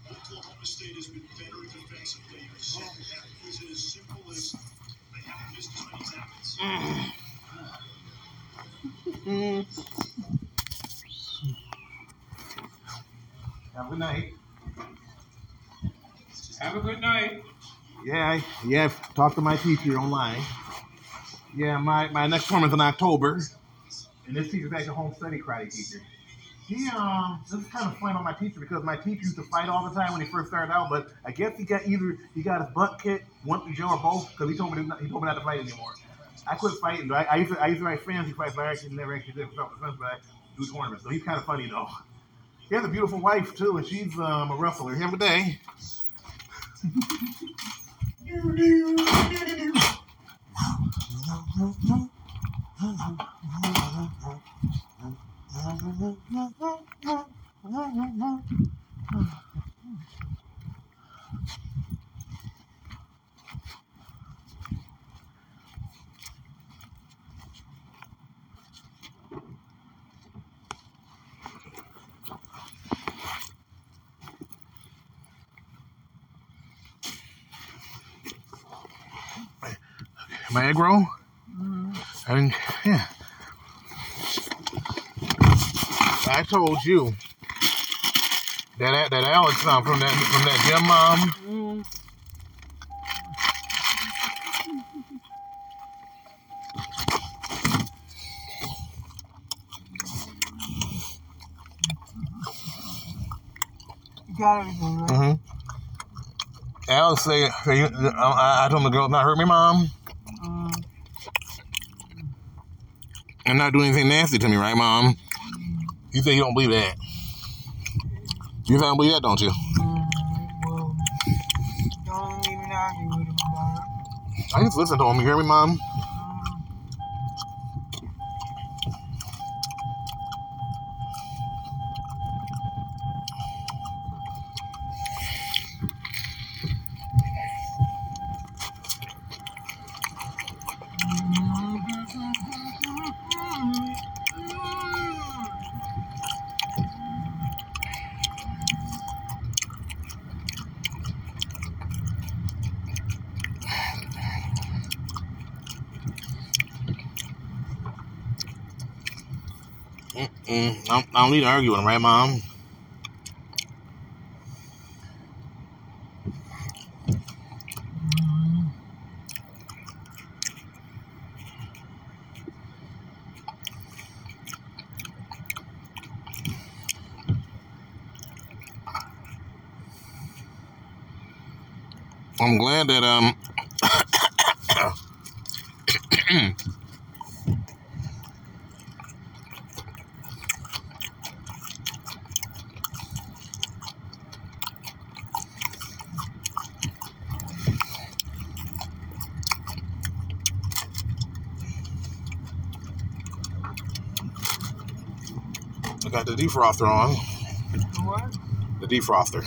Oklahoma State has been better defensively. the second. Is it as simple as they haven't missed as many tackles? Have a good night. Have a good night. Yeah, yeah, I've to my teacher online. Yeah, my, my next tournament's in October. And this teacher's actually a home study karate teacher. He, um, this is kind of funny about my teacher because my teacher used to fight all the time when he first started out, but I guess he got either, he got his butt kicked, one jail or both, because he told me, to, he told me not to fight anymore. I quit fighting, I, I used to, I used to write fantasy fights, but I actually never actually did self-defense, but I do tournaments. So he's kind of funny though. He has a beautiful wife too, and she's um, a wrestler. Have a day. [LAUGHS] My egg roll? Mm-hmm. I didn't, yeah. I told you that that Alex from that from that gym mom. You got everything, right? Mm-hmm. Alex say, say you, I, I told the girl not hurt me, mom. Mm. And not doing anything nasty to me, right, mom? You think you don't believe that? You don't believe that, don't you? Mm, well, don't even argue with him about it. I just listen to him. You hear me, mom? Don't, need to argue with him, right, mom? I'm glad that um the defroster on. What? The defroster.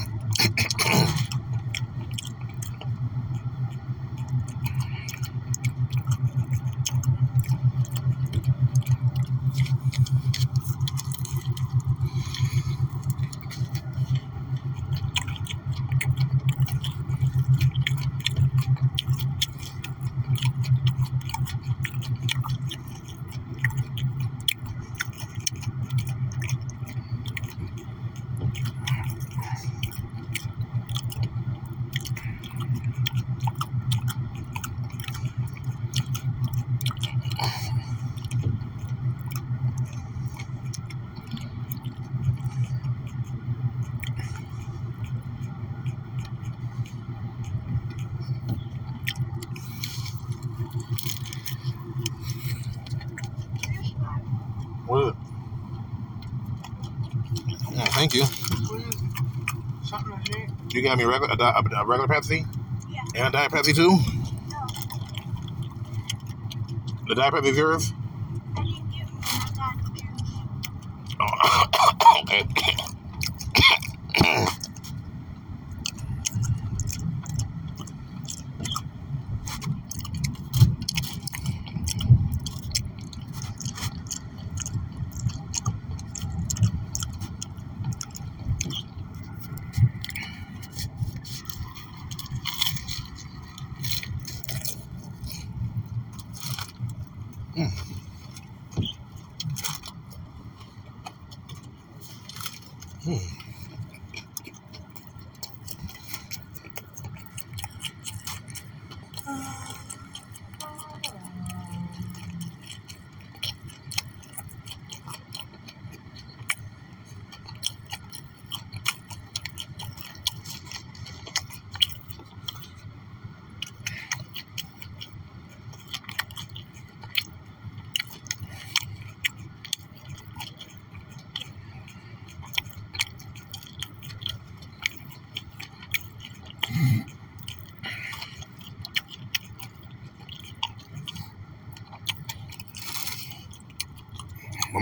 What? Oh, thank you. Something to drink? You got me a regular, a, di- a regular Pepsi? Yeah. And a Diet Pepsi too? No. The Diet Pepsi is yours? Oh, okay.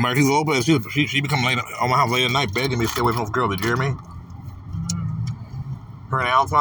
Marquise Lopez, she, she, she become late on my house late at night begging me to stay away from this girl. Did you hear me? Her and Al's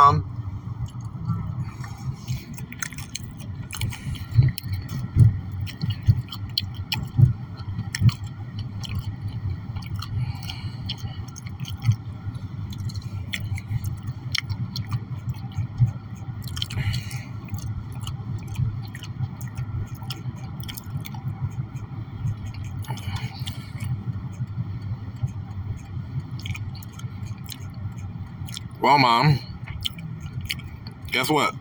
guess what?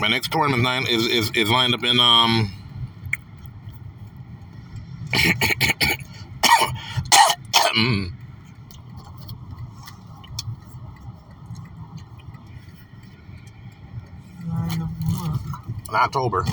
My next tournament line is, is, is lined up in um in October.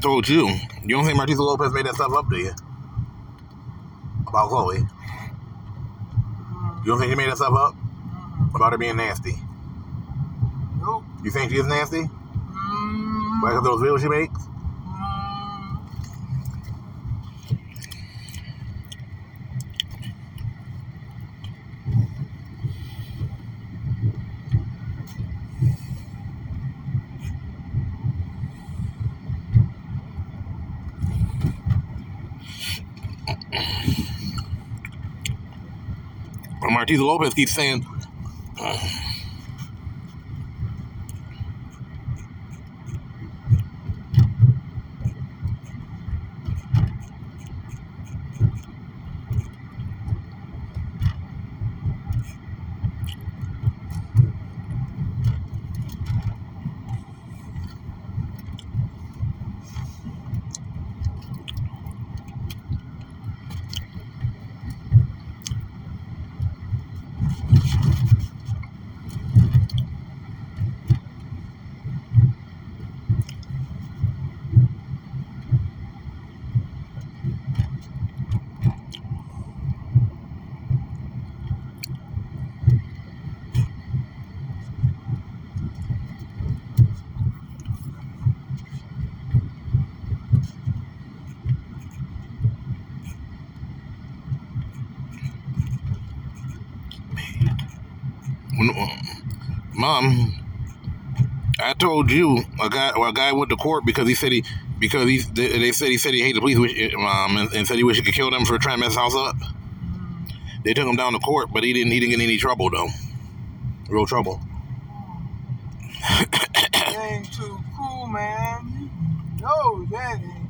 Told you, you don't think Martisa Lopez made that stuff up, do you? About Chloe. You don't think she made that stuff up? About her being nasty? Nope. You think she is nasty? Mm, Like of those videos she makes? Martisa Lopez keeps saying, "Mom, I told you a guy, well, a guy went to court because he said he because he they, they said he said he hated the police, which, um, and, and said he wish he could kill them for trying to mess his house up. They took him down to court, but he didn't he didn't get any trouble though, real trouble. that ain't too cool, man. No, that ain't.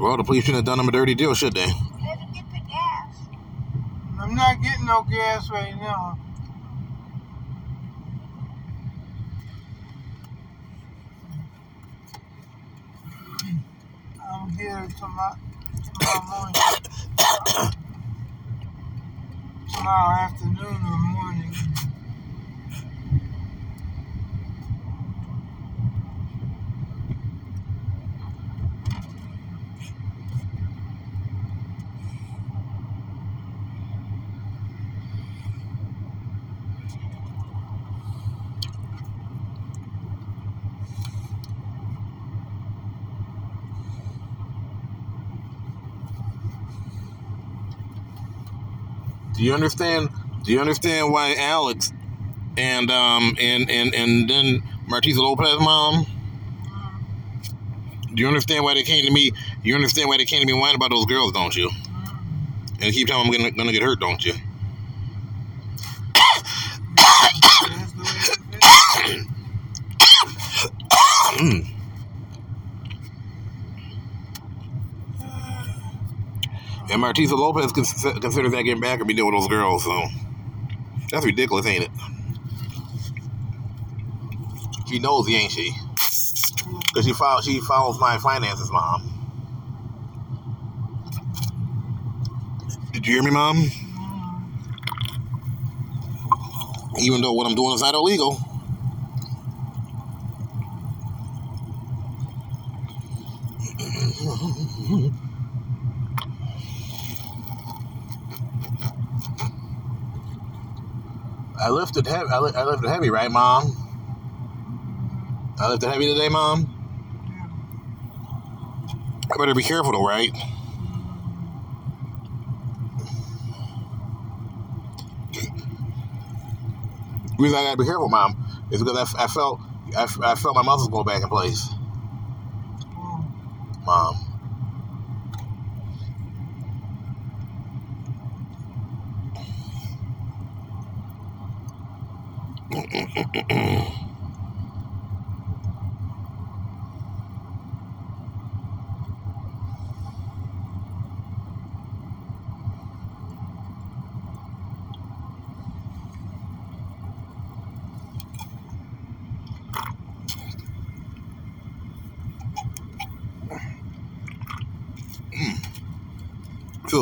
Well, the police shouldn't have done him a dirty deal, should they? Let him get the gas. I'm not getting no gas right now. I'm here tomorrow, tomorrow morning. tomorrow afternoon or morning. Do you understand? Do you understand why Alex and um and and and then Martisa Lopez mom? Do you understand why they came to me? You understand why they came to me whining about those girls, don't you? And keep telling them I'm gonna, gonna get hurt, don't you? And Martisa Lopez cons- considers that getting back or be dealing with those girls, so that's ridiculous, ain't it? She knows he ain't she? Cause she follows she follows my finances, mom. Did you hear me, mom? Even though what I'm doing is not illegal. Lifted heavy. I, li- I lifted heavy, right, mom? I lifted heavy today, mom. I better be careful, though, right? The reason I gotta be careful, mom, is because I felt I, I felt my muscles go back in place, mom.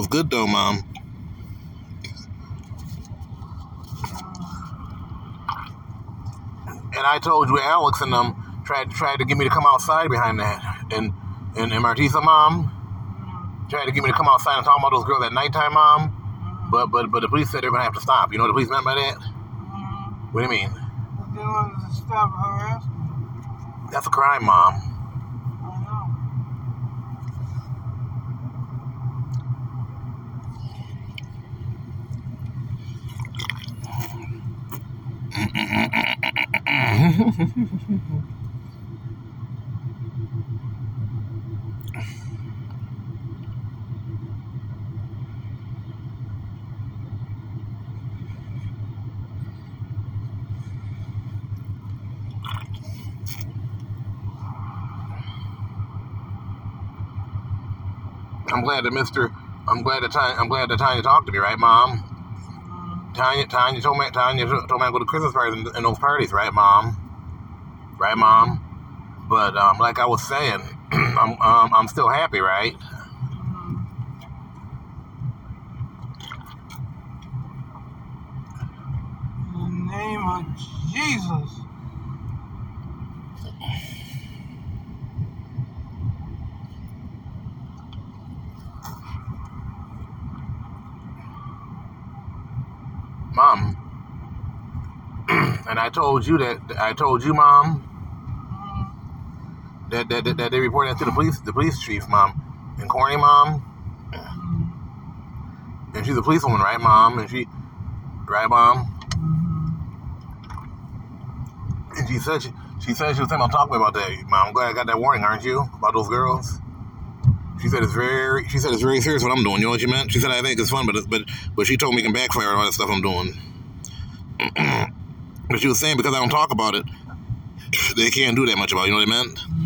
Feels good though, mom. And I told you Alex and them tried tried to get me to come outside behind that. And and, and Martisa mom tried to get me to come outside and talk about those girls at nighttime, mom. But but but the police said they're gonna have to stop. You know what the police meant by that? What do you mean? They wanted to stop harassment. That's a crime, mom. I'm glad that Mister. I'm glad that Tanya. I'm glad that Tanya talked to me, right, Mom? Tanya. Tanya told me. Tanya told me I go to Christmas parties and, and those parties, right, Mom? Right, Mom? But um, like I was saying, [CLEARS THROAT] I'm um, I'm still happy, right? In the name of Jesus. Mom. [CLEARS THROAT] and I told you that I told you, Mom, that that, that, that they reported that to the police, the police chief, Mom, and Corny, Mom. And she's a policewoman, right, Mom? And she, right, Mom? And she said she, she said she was thinking about talking about that, Mom. I'm glad I got that warning, aren't you? About those girls. She said it's very. She said it's very serious what I'm doing. You know what she meant? She said I think it's fun, but it, but but she told me it can backfire and all that stuff I'm doing. [CLEARS THROAT] but she was saying because I don't talk about it, [CLEARS THROAT] they can't do that much about. it. You know what I meant?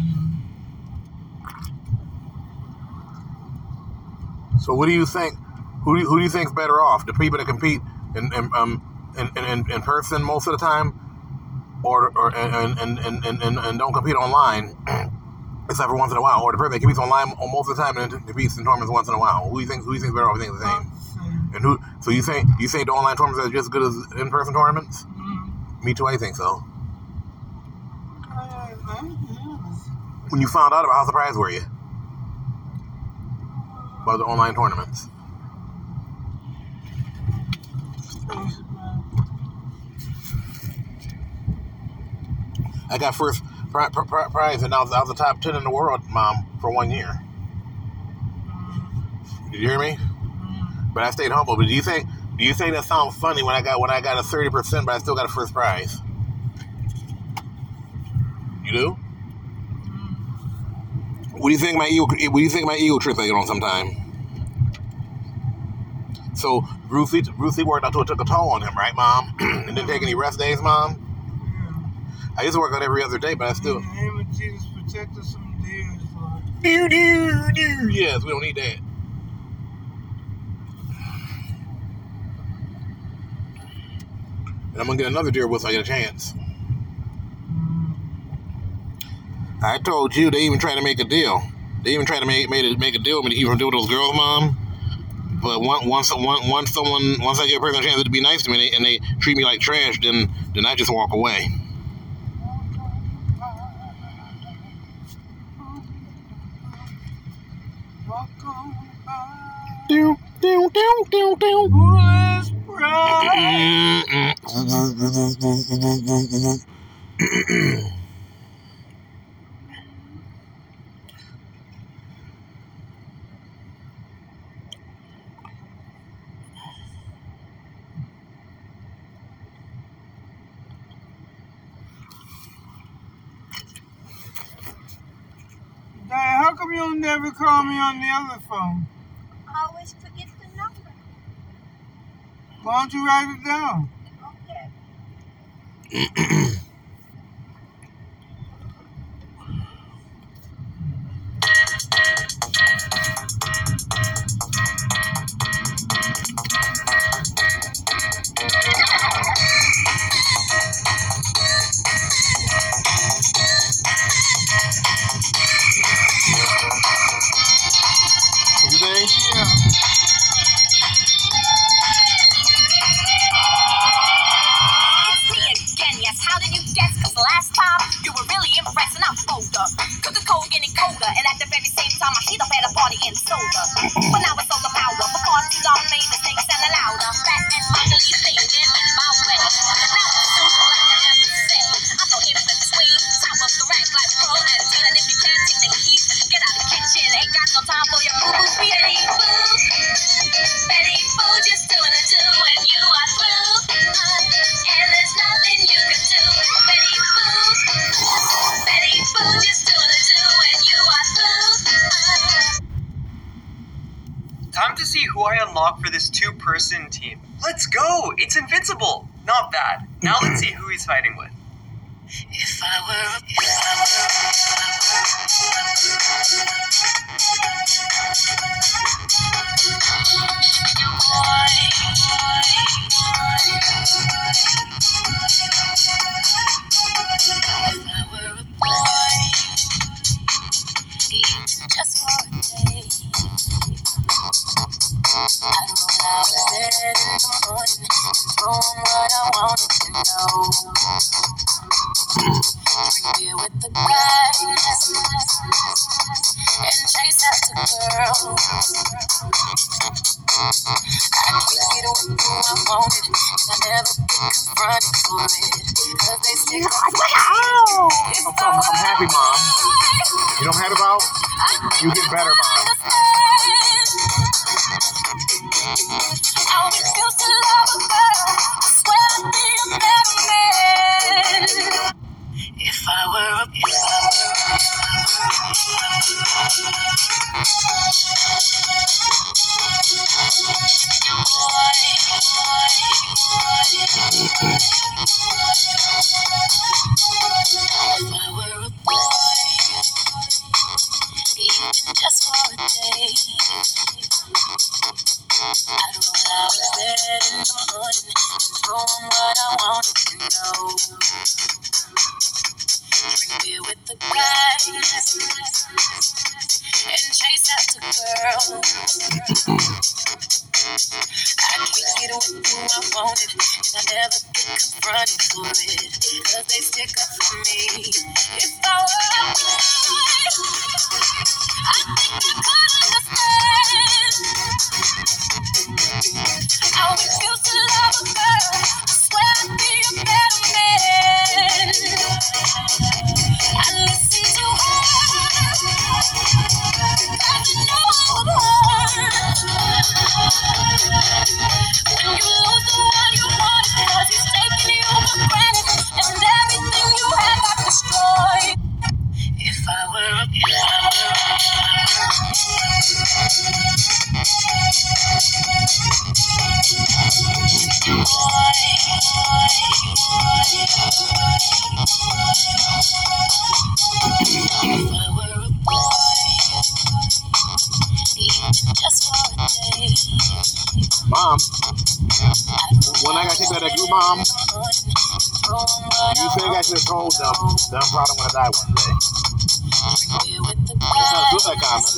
So what do you think? Who do you, who do you think's better off? The people that compete in in, um, in, in, in person most of the time, or or and and, and, and, and, don't compete online, [CLEARS THROAT] except for once in a while, or the person that competes online most of the time and competes in tournaments once in a while. Who do you think who do you think's better off? You think the same? And who? So you think you think the online tournaments are just as good as in person tournaments? Me too. I think so. When you found out about, how surprised were you about the online tournaments? I got first pri- pri- pri- prize, and I was, I was the top ten in the world, mom, for one year. Did you hear me? But I stayed humble. But do you think do you think that sounds funny when I got when I got a thirty percent, but I still got a first prize? You do? What do you think my ego? What do you think my ego trip I get on sometime? So Ruthie, Ruthie worked out till it took a toll on him, right, Mom? [CLEARS THROAT] and didn't take any rest days, Mom. I used to work out every other day, but I still. In the name of Jesus, protect us from deers, Lord. Do, do, do. Yes, we don't need that. And I'm gonna get another deer whistle. I get a chance. I told you they even tried to make a deal. They even tried to make made make a deal with me to keep from doing those girls, mom. But once once once once someone once I give a person a chance to be nice to me and they, and they treat me like trash, then then I just walk away. Do do do do do bro. Diane, how come you'll never call me on the other phone? I always forget the number. Why don't you write it down? Okay. [CLEARS THROAT] [CLEARS THROAT] You? Yeah. mom. You think I should have told them that I'm probably gonna die one day. That's not suicide comment.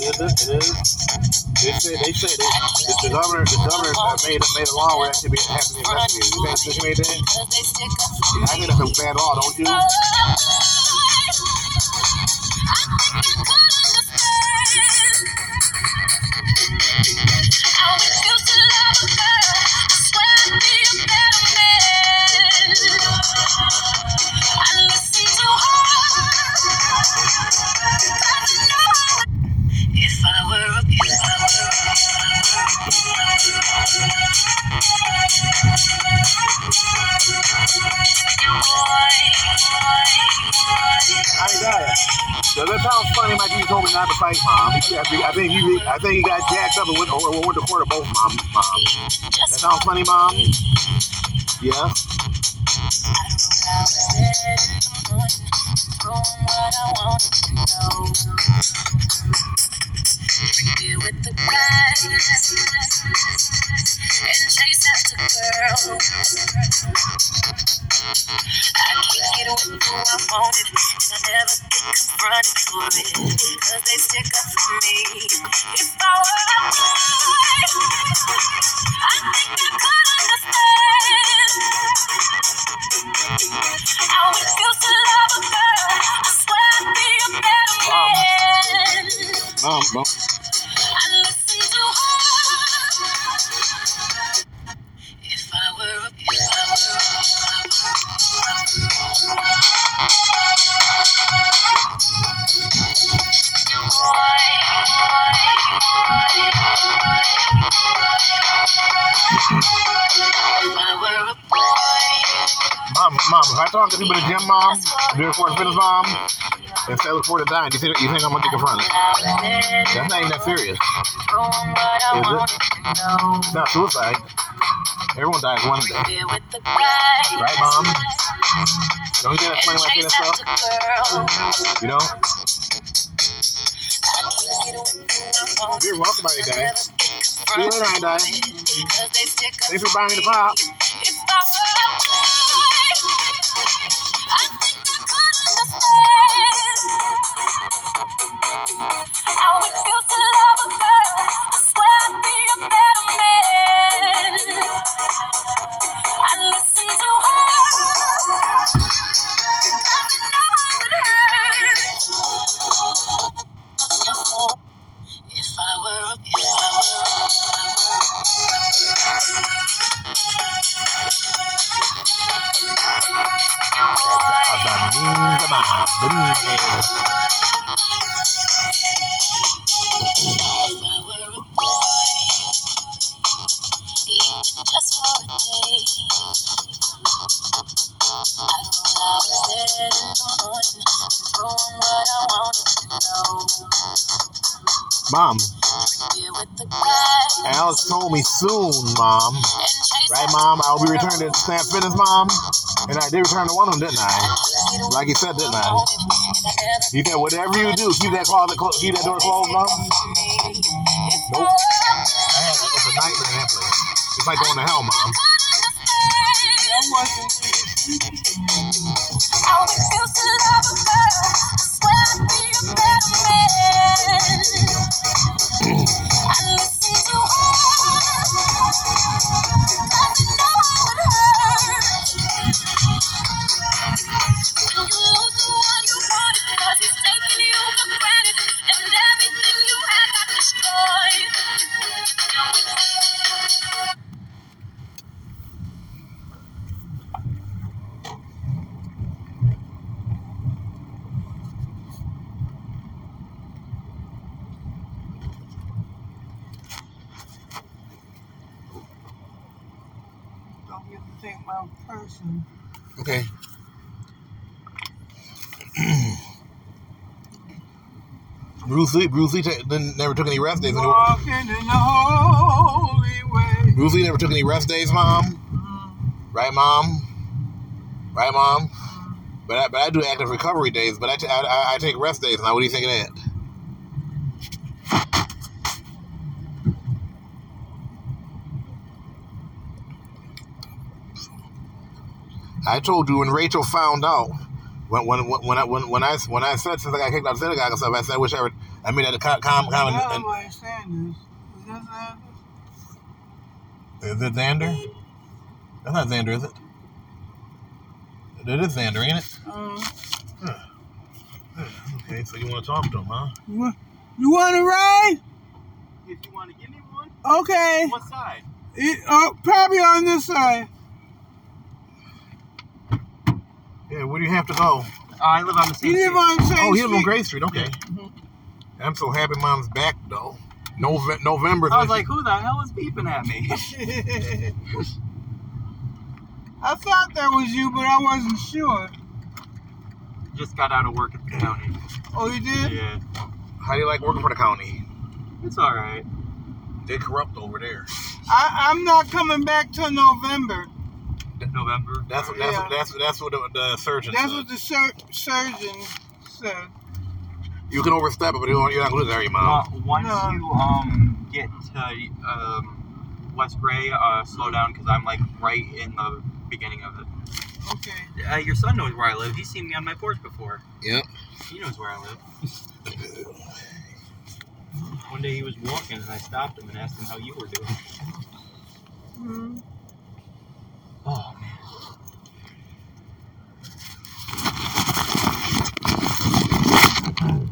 It is. It is. They say. They say. They, the, the governor. The governor uh, made made a law where it should be has to be. You think she made that? I think that's a bad law, don't you? fight, mom. I think, I he, I think he got jacked up and went, or, or went to court of both moms. Mom. That sounds funny, mom. Yeah. Mom, I to people in the gym, mom, do it for the fitness, mom, and say look forward to dying, you think, you think I'm gonna get confronted? That's not even that serious. Is it? It's not suicide. Everyone dies one day. Right, mom? Don't you get that funny I say that stuff? You don't? You're welcome, Dad. See you later, Aunt Di. Thanks for buying me the pop. Returning Snap Fitness, Mom. And I did return to one of them, didn't I? Like he said, didn't I? He said, whatever you do, keep that closet, clo- keep that door closed, Mom. Nope. I had, it's a nightmare in that. It's like going to hell, Mom. Lee, Bruce Lee didn't, never took any rest days. Walking in the holy way. Bruce Lee never took any rest days, Mom. Right, Mom? Right, Mom? But I, but I do active recovery days, but I, I, I- I take rest days now. What do you think of that? I told you when Rachel found out when when when when I when, when I when I said since I got kicked out of synagogue and stuff, I said I wish I would. I mean, that a com com, com I and, don't understand this. Is this that? Is it Xander? That's not Xander, is it? It is Xander, ain't it? Uh, [SIGHS] Okay, so you want to talk to him, huh? you wa- you want to ride? If you want to give me one, Okay. what side? It, oh, probably on this side. Yeah, where do you have to go? I live on the You live on St. Oh, you live on Gray Street. Okay. I'm so happy mom's back though. Nove- November. I was like, who the hell is beeping at me? [LAUGHS] I thought that was you, but I wasn't sure. Just got out of work at the county. Oh, you did? Yeah, How do you like working for the county? it's all right. They corrupt over there. I, I'm not coming back till November. November. That's what that's Yeah. what, that's that's what the, the surgeon That's said. what the sur- surgeon said. You can overstep it, but you don't- you're not going to lose it, are you, Well, mom? once No. you um get to um West Gray, uh, slow down because I'm like right in the beginning of it. Okay. Uh, your son knows where I live. He's seen me on my porch before. Yep. He knows where I live. One day he was walking and I stopped him and asked him how you were doing. Hmm. Oh man. Right,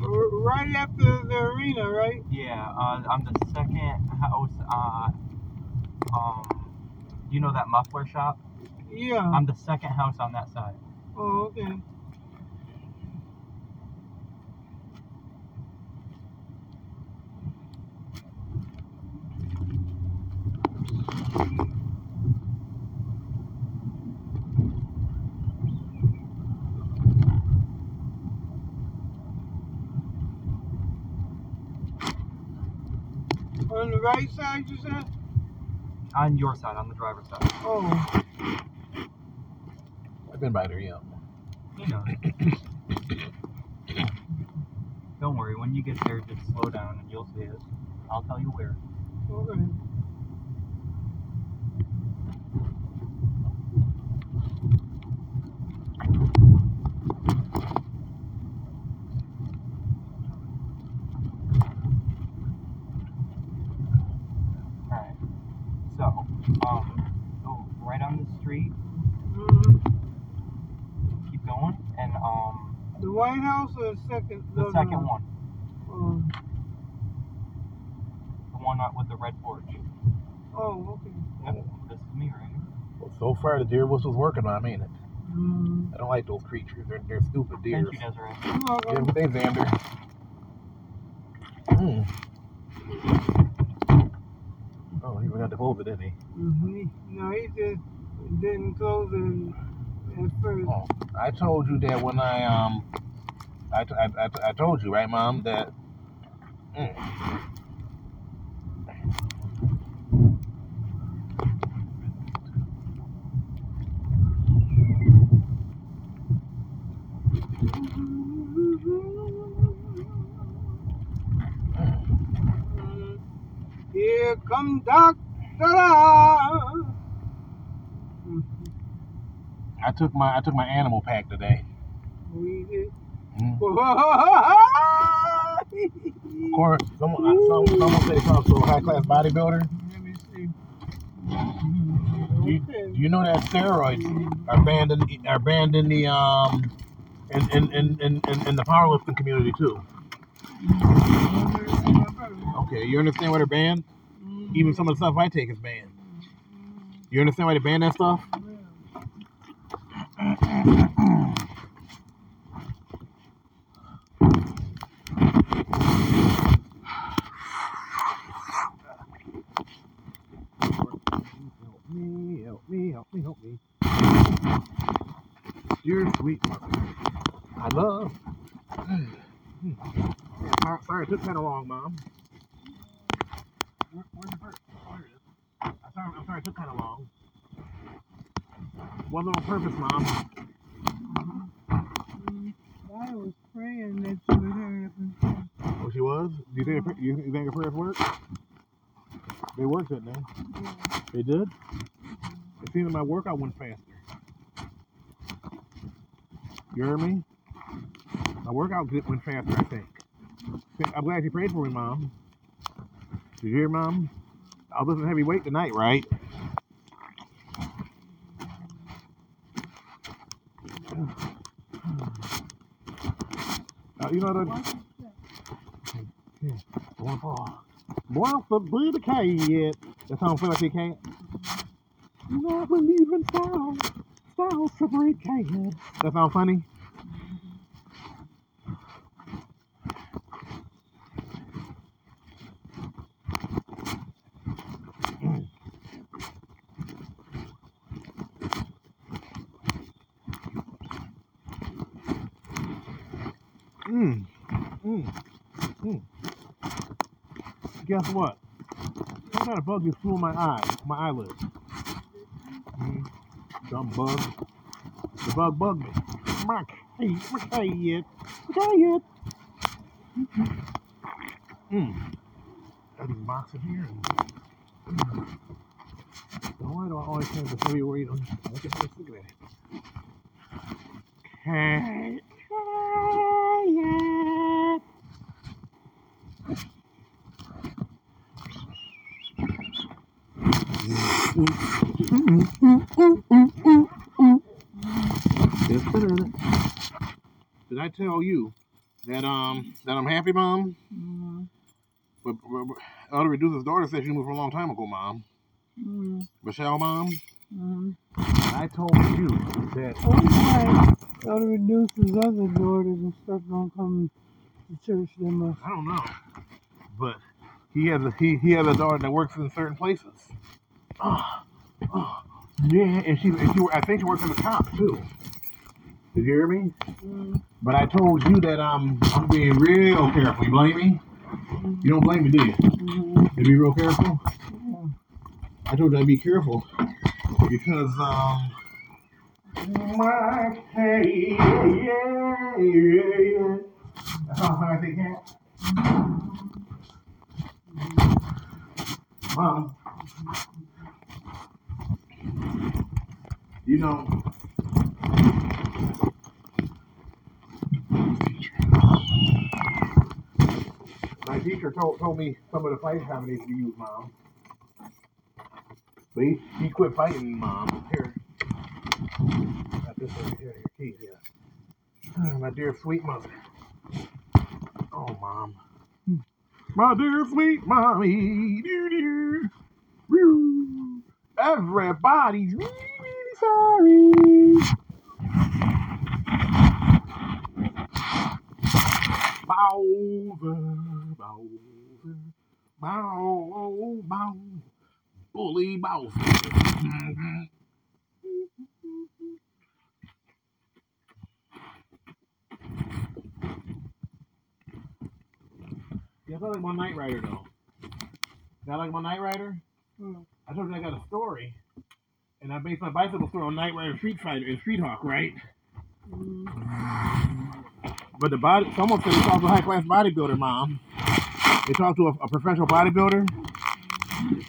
right after the arena, right? Yeah, uh, I'm the second house. Uh, um, you know that muffler shop? Yeah. I'm the second house on that side. Oh, okay. On the right side, you said? On your side, on the driver's side. Oh, I've been by there, yeah. You know. Don't worry, when you get there, just slow down and you'll see it. I'll tell you where. okay. Alright. So, um, go right on the street, Mhm. keep going, and, um, The White House or the second? the no, second no. one, Oh, the one up with the red porch. oh, okay. Yep, this is me right here. Well, so far the deer whistle's working on me. And it- Mm. I don't like those creatures. They're, they're stupid deer. Thank you, Desiree. You're welcome. but they Xander. Hmm. Oh, he even forgot to hold it, didn't he? Mhm. No, he just didn't close it at first. Oh, I told you that when I um, I, t- I, I, I told you right, mom, that. Mm. Here come Doctor. I took my I took my Animal Pak today. We did. Mm. Of course, someone, uh, some, someone say something so high class bodybuilder. Let me see. Do you, do you know that steroids are banned in are banned in the um in in, in, in, in in the powerlifting community too? Okay, you understand why they're banned? Even some of the stuff I take is banned. You understand why they ban that stuff? [CLEARS THROAT] me, help me, help me, help me. Dear sweet mother, I love. Yeah, sorry, sorry it took kind of long, Mom. Where, where's the first? Oh, there it is. I'm sorry, I'm sorry it took kind of long. Wasn't on purpose, Mom. I was praying that you would happen. Oh, she was? Do you think, her- you think you think her prayers worked? They worked, didn't they? They did? It seemed my workout went faster. You heard me? My workout went faster, I think. Think- I'm glad you prayed for me, Mom. Did you hear, Mom? I was lifting heavy weight tonight, right? You know the. Yeah, one fall. Boy, for bleed the cat yet. That song feel like they can't. You know I believe in style. Style separate cat. That sound funny? Mm. Mm. Mm. Guess what? I got a bug just flew in my eye, my eyelid. Mm. Dumb bug. The bug bugged me. Mark, hey, at it. Look at it. Mm. Got these boxes here. And, mm. Why do I always have the heavy weight on? Look at this. Look at that. Okay. Did I tell you that um that I'm happy, mom? Mm. But, but, but Elder Reducer's daughter said she moved from a long time ago, mom. Mm. Michelle, mom. Mm. I told you that. Why Elder Reducer's other daughters and stuff don't come to church that much? I don't know, but he has a he, he has a daughter that works in certain places. [SIGHS] Oh, oh. Yeah, and she, and she, I think she works in the top too. Did you hear me? Mm, But I told you that I'm, I'm being real careful. You blame me? You don't blame me, do you? mm, To be real careful. mm. I told you I'd be careful because um. My hey, yeah, yeah, yeah. That's how I think cat. Mom, you know, my teacher told told me some of the fight combinations to use, Mom. But he, he quit fighting, Mom. Here, got this over here, your keys here. Ah, [SIGHS] My dear sweet mother. Oh, Mom. My dear sweet mommy. Doo doo. Everybody's sorry. Bowser, Bowser, Bow, Bow, Bully Bowser. Yeah, I feel like my Knight Rider though. Got like my Knight Rider? Mm. I told you I got a story, and I based my bicycle story on Knight Rider Street Fighter and Street Hawk, right? Mm-hmm. But the body, someone said they talked to a high class bodybuilder, mom. They talked to a, a professional bodybuilder,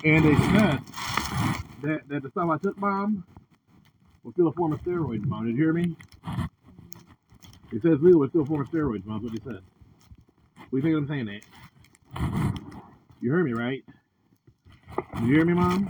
and they said that, that the stuff I took, mom, was still a form of steroids, mom. Did you hear me? They says legal, but it's still a form of steroids, mom. That's what they said. What do you think I'm saying that? You heard me, right? You hear me, mom?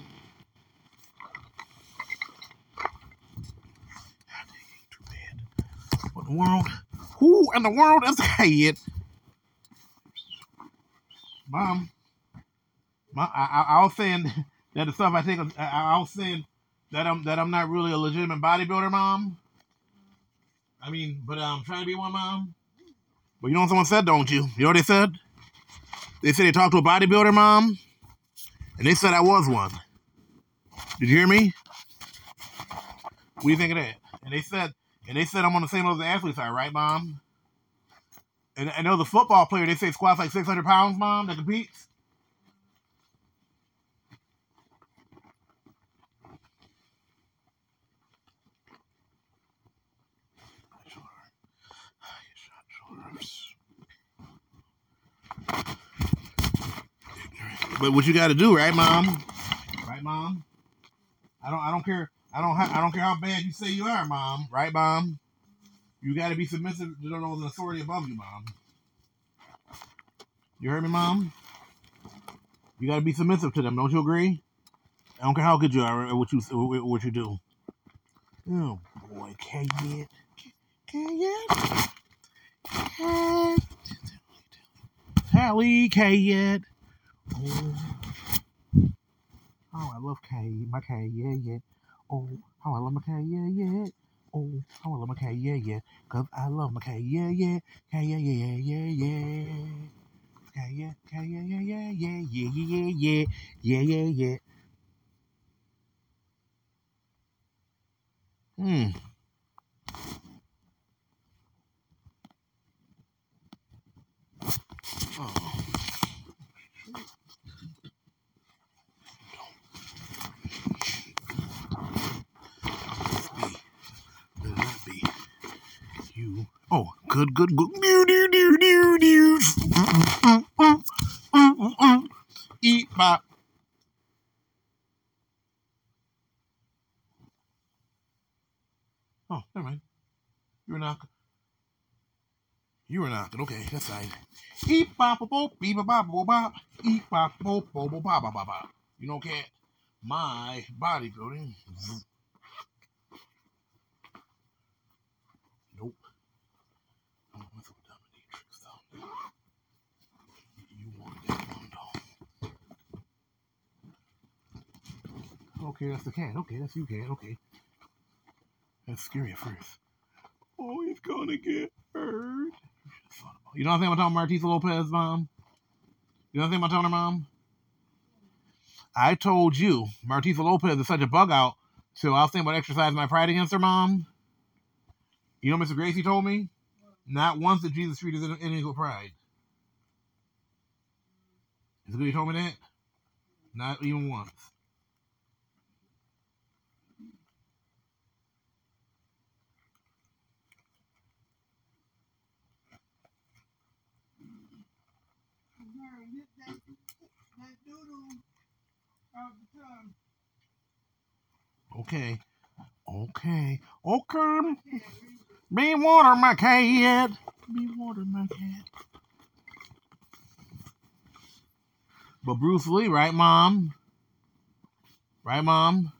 world? Who in the world is Kayed? Mom, Mom, I, was [LAUGHS] saying that the stuff I take, I, will send that I'm that I'm not really a legitimate bodybuilder, Mom. I mean, but I'm trying to be one, Mom. But you know what someone said, don't you? You know what they said? They said they talked to a bodybuilder, Mom, and they said I was one. Did you hear me? What do you think of that? And they said, and they said I'm on the same level as the athletes are, right, Mom? And I know the football player, they say squats like 600 pounds, Mom, that competes. But what you got to do, right, Mom? Right, Mom? I don't, I don't care. I don't, ha- I don't care how bad you say you are, Mom. Right, Mom? You got to be submissive to those authority above you, Mom. You heard me, Mom? You got to be submissive to them. Don't you agree? I don't care how good you are or what you what you do. Oh boy, can you? Can you? Tally, Kayet. Oh, oh, I love Kay, my Kay, yeah, yeah. Oh, how I love my yeah, yeah. Oh, how I love my yeah, yeah. Cause I love my yeah, yeah. Yeah, yeah, yeah, yeah, yeah. Yeah, yeah, yeah, yeah, yeah, yeah, yeah, yeah, yeah, yeah, yeah. Hmm. Oh. Better not be. You. Oh, good, good, good. Eat bop. Oh, never mind. You were knocking. You were knocking. Okay, that's fine. Eat bop bop beep bop bop bop. Eat bop bop bop bop bop bop bop. You know, cat. my bodybuilding. Nope. I don't want to dominatrix though. You want that one though. Okay, that's the cat. Okay, that's you, cat. Okay. That's scary at first. Oh, he's gonna get hurt. You know what I'm saying about Martisa Lopez, mom? You know what I'm saying about telling her mom? I told you Martisa Lopez is such a bug out, so I was thinking about exercising my pride against her mom. You know, Mr. Gracie told me not once did Jesus treat his enemies with pride. Is it good he told me that? Not even once. Okay. Okay. Okay. Be water, my cat. Be water, my cat. But Bruce Lee, right, Mom? Right, Mom?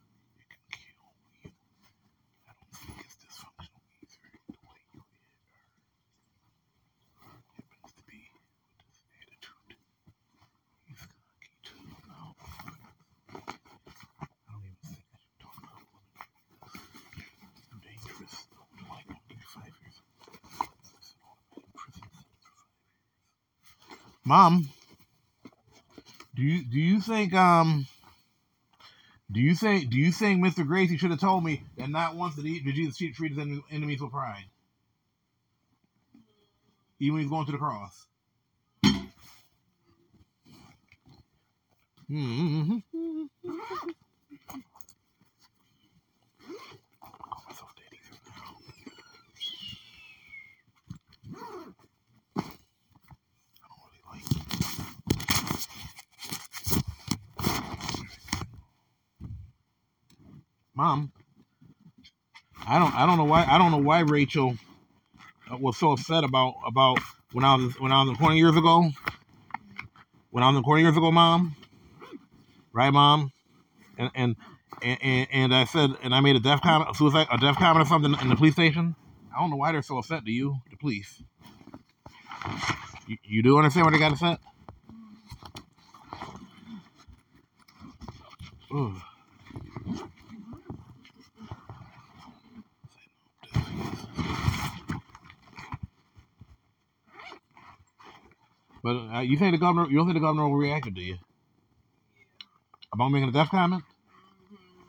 Mom, do you do you think um do you think do you think Mr. Gracie should have told me that not once did he did Jesus treat his enemies with pride? Even when he's going to the cross. hmm [LAUGHS] Mom, I don't I don't know why I don't know why Rachel uh, was so upset about about when I was when I was in corner years ago. When I was in corner years ago, Mom. Right, Mom? And and and, and I said and I made a death comment, a suicide, a death comment or something in the police station. I don't know why they're so upset. to you, the police? You, you do understand what they got upset? Ugh. But uh, you think the governor? You don't think the governor will react, do you? About making a death comment?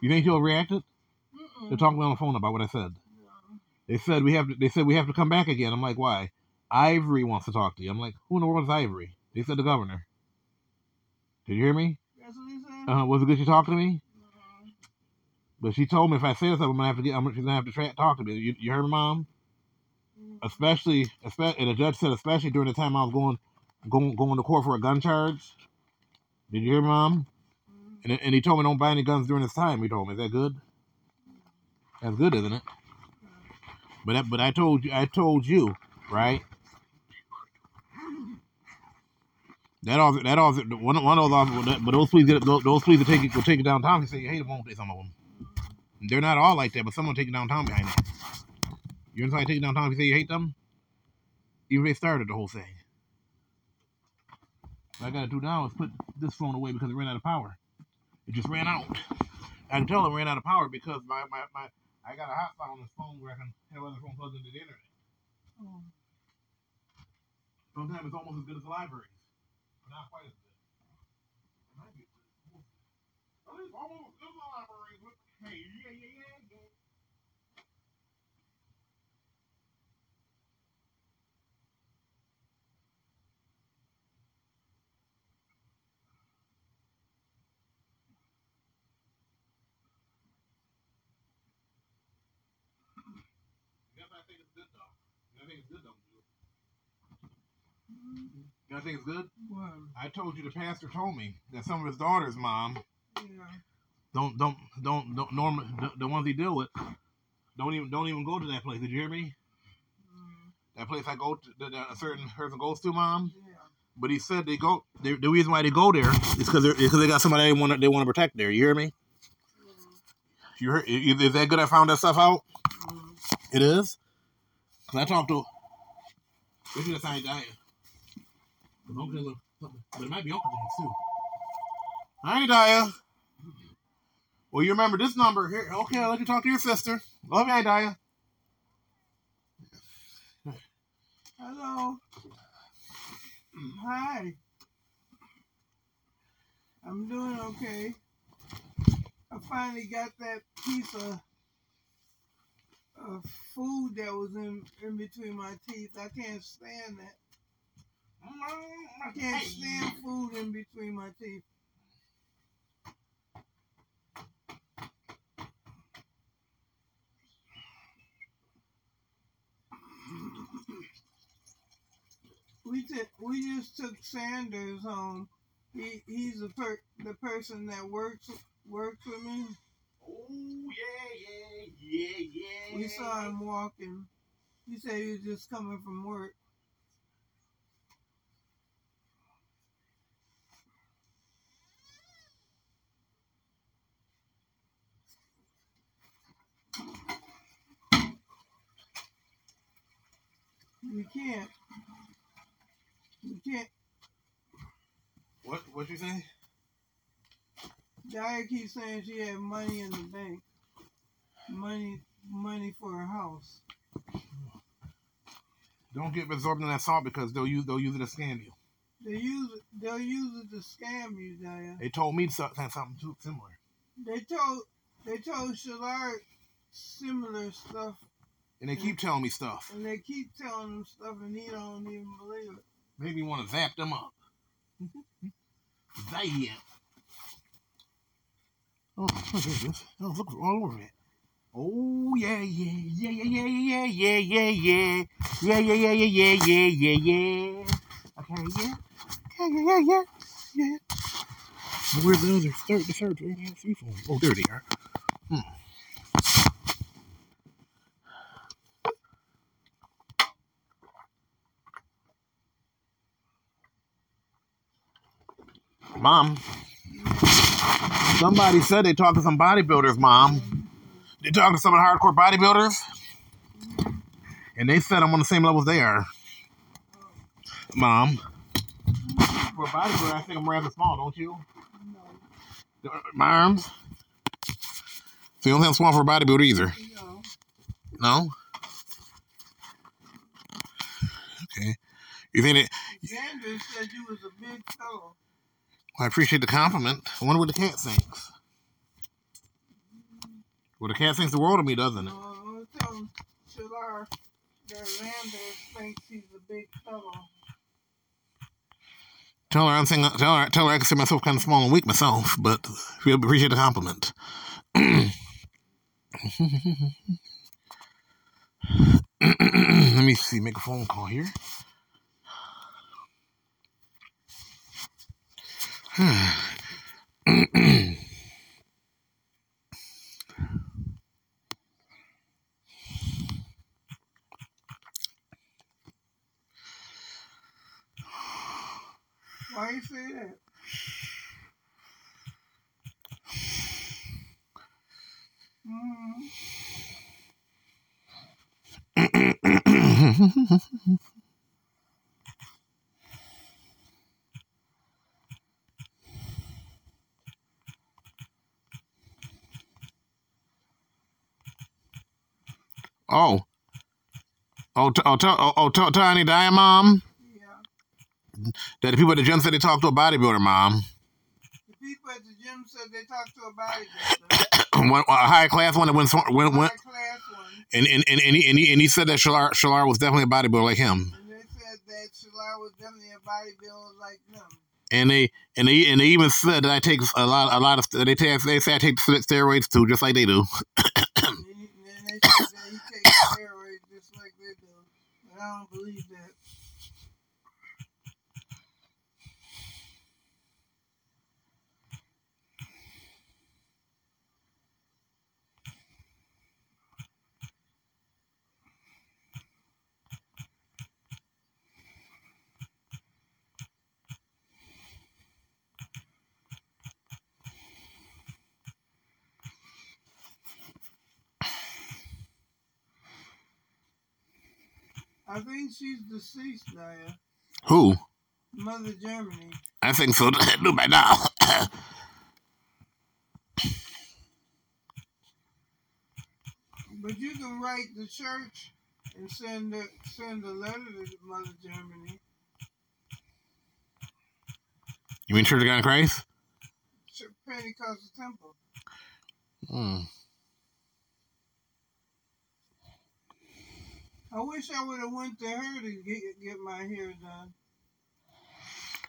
You think he'll react it? They're talking on the phone about what I said. They said we have to. They said we have to come back again. I'm like, why? Ivory wants to talk to you. I'm like, who in the world is Ivory? They said the governor. Did you hear me? That's what he said. Uh, was it good you talked to me? But she told me if I say this, I'm gonna have to get. I'm, she's gonna have to talk to me. You, you heard me, mom? Especially, especially, and the judge said, especially during the time I was going, going, going to court for a gun charge. Did you hear, mom? Mm-hmm. And, and he told me don't buy any guns during this time. He told me, is that good? That's good, isn't it? Mm-hmm. But that, but I told you, I told you, right? That all, that all, one, one of those, officers- but those police, get, those, those police will take it, will take it downtown. They say you hate them, won't they? Some of them. They're not all like that, but some will take it downtown behind it. You understand? Take it downtown if you say you hate them. Even if they started the whole thing. What I gotta do now is put this phone away because it ran out of power. It just ran out. I can tell it ran out of power because my, my, my I got a hotspot on this phone where I can have other phone plugged into the internet. Sometimes it's almost as good as the library. But not quite as good. It might be good. At least almost as good as the library. Hey, yeah, yeah, yeah, yeah. Yes, I think it's good though. I think it's good though. You think it's good? What? I told you the pastor told me that some of his daughters, mom, Yeah. don't don't don't don't normally the, ones he deal with don't even don't even go to that place. Did you hear me? Mm. That place I go to that a certain person goes to, mom. But he said they go. They, the reason why they go there is because because they got somebody they want to they want to protect there. You hear me? You heard? Is, is that good? I found that stuff out. Mm. It is. Cause I talked to. Is dying. Cause Uncle but it might be Uncle James too. I ain't dying. Well, you remember this number here? Okay, I'll let you talk to your sister. Love you, Daya. Hello. Hi. I'm doing okay. I finally got that piece of, of food that was in, in between my teeth. I can't stand that. I can't stand food in between my teeth. We took we just took Sanders home. He he's the per the person that works works with me. Oh yeah, yeah, yeah, yeah. We saw him walking. He said he was just coming from work. We can't. We can't. What? What you say? Daya keeps saying she had money in the bank. Money, money for a house. Don't get absorbed in that salt because they'll use they'll use it to scam you. They use it. They'll use it to scam you, Daya. They told me so- something too similar. They told they told Shalar similar stuff, And they keep telling me stuff. and they keep telling him stuff, and he don't even believe it. Made me want to zap them up. [LAUGHS] Zap. Oh, what is this? Oh, look all over it. Oh yeah, yeah, yeah, yeah, yeah, yeah, yeah, yeah, yeah, yeah, yeah, yeah, yeah, yeah, yeah, yeah. Okay, yeah, yeah, yeah, yeah, yeah. Where's the other third, the third, third, three, four? Oh, there they are. Hmm. Mom, somebody said they talked to some bodybuilders, Mom. They talked to some of the hardcore bodybuilders, and they said I'm on the same level as they are. Mom. For a bodybuilder, I think I'm rather small, don't you? My arms? So you don't think I'm small for a bodybuilder either? No? Okay. You think it, Xander said you was a big fellow. I appreciate the compliment. I wonder what the cat thinks. Well, the cat thinks the world of me, doesn't it? Tell her I'm saying, tell her, tell her I consider myself kind of small and weak myself, but we appreciate the compliment. [CLEARS THROAT] Let me see, make a phone call here. [CLEARS THROAT] Why you say that? Mm. oh. Oh, oh, oh, oh, oh, Tiny Diamond. That the people at the gym said they talked to a bodybuilder, Mom. The people at the gym said they talked to a bodybuilder. [COUGHS] one, a high class one that went, went, went High class one. and, and, and, and, he, and, he, and he said that Shalar, Shalar was definitely a bodybuilder like him. And they said that Shalar was definitely a bodybuilder like them. And they and they and they even said that I take a lot a lot of they take they say I take steroids too, just like they do. And and they said that he takes steroids just like they do. But I don't believe I think she's deceased, Naya. Who? Mother Germany. I think so. [COUGHS] Do by now. [COUGHS] But you can write the church and send a, send a letter to Mother Germany. you mean Church of God in Christ? Ch- Pentecostal Temple. Hmm. I wish I would have went to her to get get my hair done.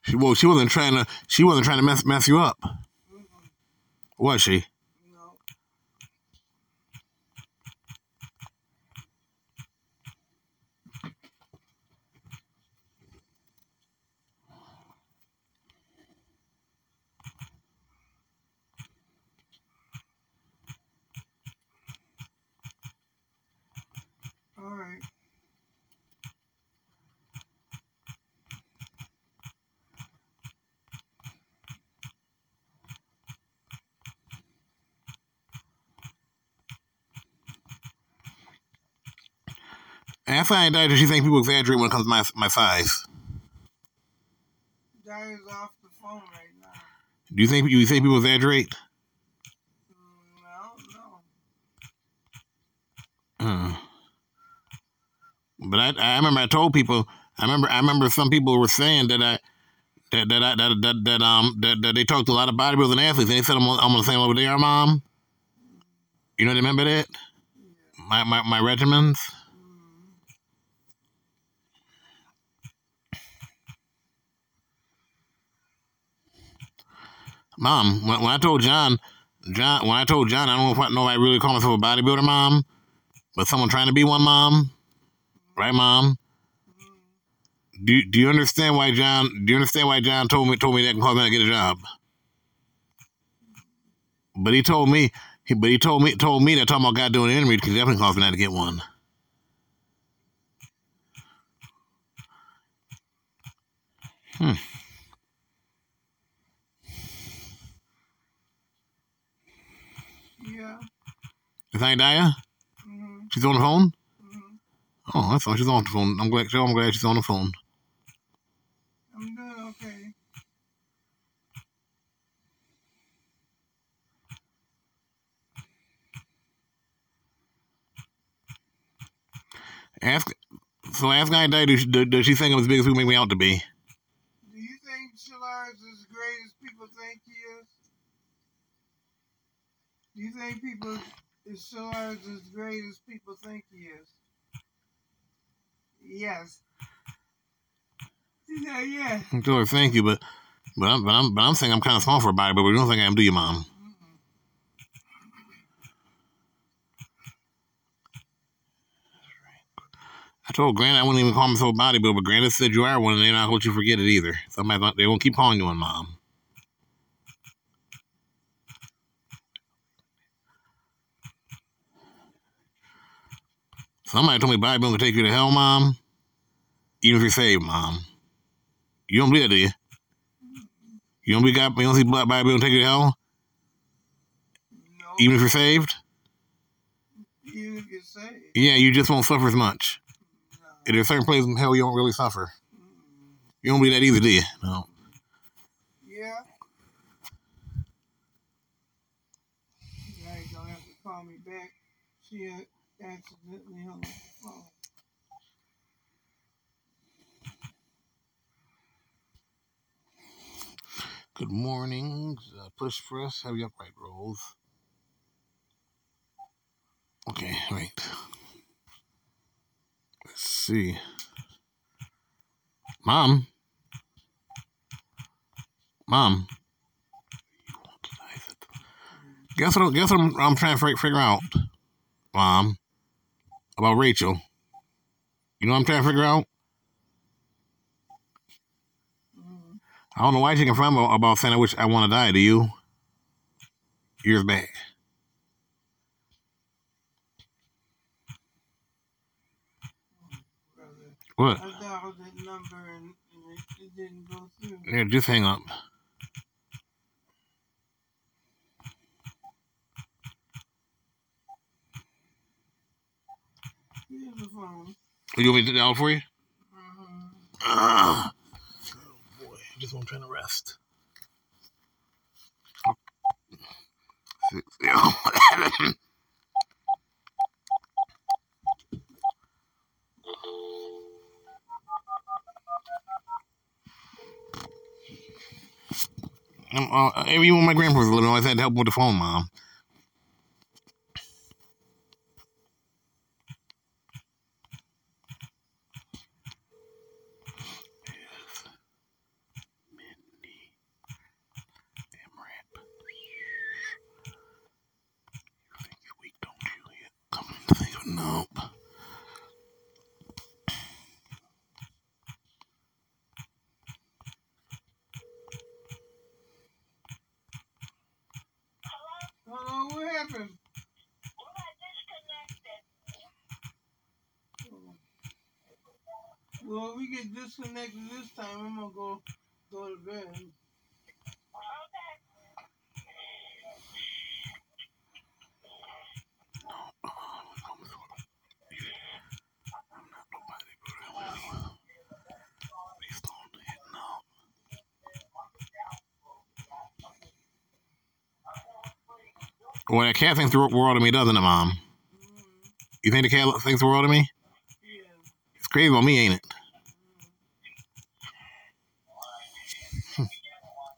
She well, she wasn't trying to. She wasn't trying to mess mess you up. Was she? All right. And I find that she think people exaggerate when it comes to my my size. Dia's off the phone right now. Do you think you think people exaggerate? Uh, but I, I remember I told people I remember I remember some people were saying that I that that I, that, that that um that, that they talked to a lot of bodybuilders and athletes and they said I'm on, I'm on the same level they are, mom. You know, remember that? My my my regimens. Mom, when, when I told John, John, when I told John, I don't know if I really call myself a bodybuilder, mom, but someone trying to be one, mom, right, mom? Do Do you understand why John? Do you understand why John told me told me that cause me to get a job? But he told me, he, but he told me told me that talking about God doing an interview could definitely cause me not to get one. Hmm. Yeah. Is that Daya? She's on the phone? Mhm. Oh, I thought she's on the phone. I'm glad, I'm glad she's on the phone. I'm doing okay. Ask, so ask Guy Daya, does she, does she think I'm as big as people make me out to be? Do you think Shillard is as great as people think he is? Do you think people is Shillard as great as people think he is? Yes. Yes. I'm sure, thank you, but but I'm but I'm but I'm saying I'm kind of small for a body, but we don't think I am, do you, Mom? I told Grant I wouldn't even call myself a bodybuilder, but Grant said you are one, and they're not going to let you forget it either. Somebody they won't keep calling you one, Mom. Somebody told me bodybuilding could take you to hell, Mom. Even if you're saved, Mom. You don't believe that, do you? You don't believe God, you don't see black bodybuilding take you to hell? No. Even if you're saved? Even if you're saved. Yeah, you just won't suffer as much. And There's certain places in hell you don't really suffer. You don't believe that either, do you? No. Yeah. Now you're gonna have to call me back. She had accidentally hung up the phone. Good morning. Uh, push press, heavy upright rolls. Okay, wait. Let's see. Mom. Mom. Guess what? Guess what I'm, I'm trying to figure out, Mom, about Rachel. You know what I'm trying to figure out? I don't know why she confirmed about, about saying I wish I want to die. Do you? Years back. What? I dialed that number and, and it, didn't go through. Yeah, just hang up. Here's the phone. You want me to do that out for you? Ah. Just want to trying to rest. Um, uh, even when my grandpa was little, I had to help with the phone, mom. Nope. Hello, what happened? Well, we get disconnected this time, I'm gonna go go to bed. Well, that cat thinks the world of me, doesn't it, Mom? You think the cat thinks the world of me? It's crazy about me, ain't it?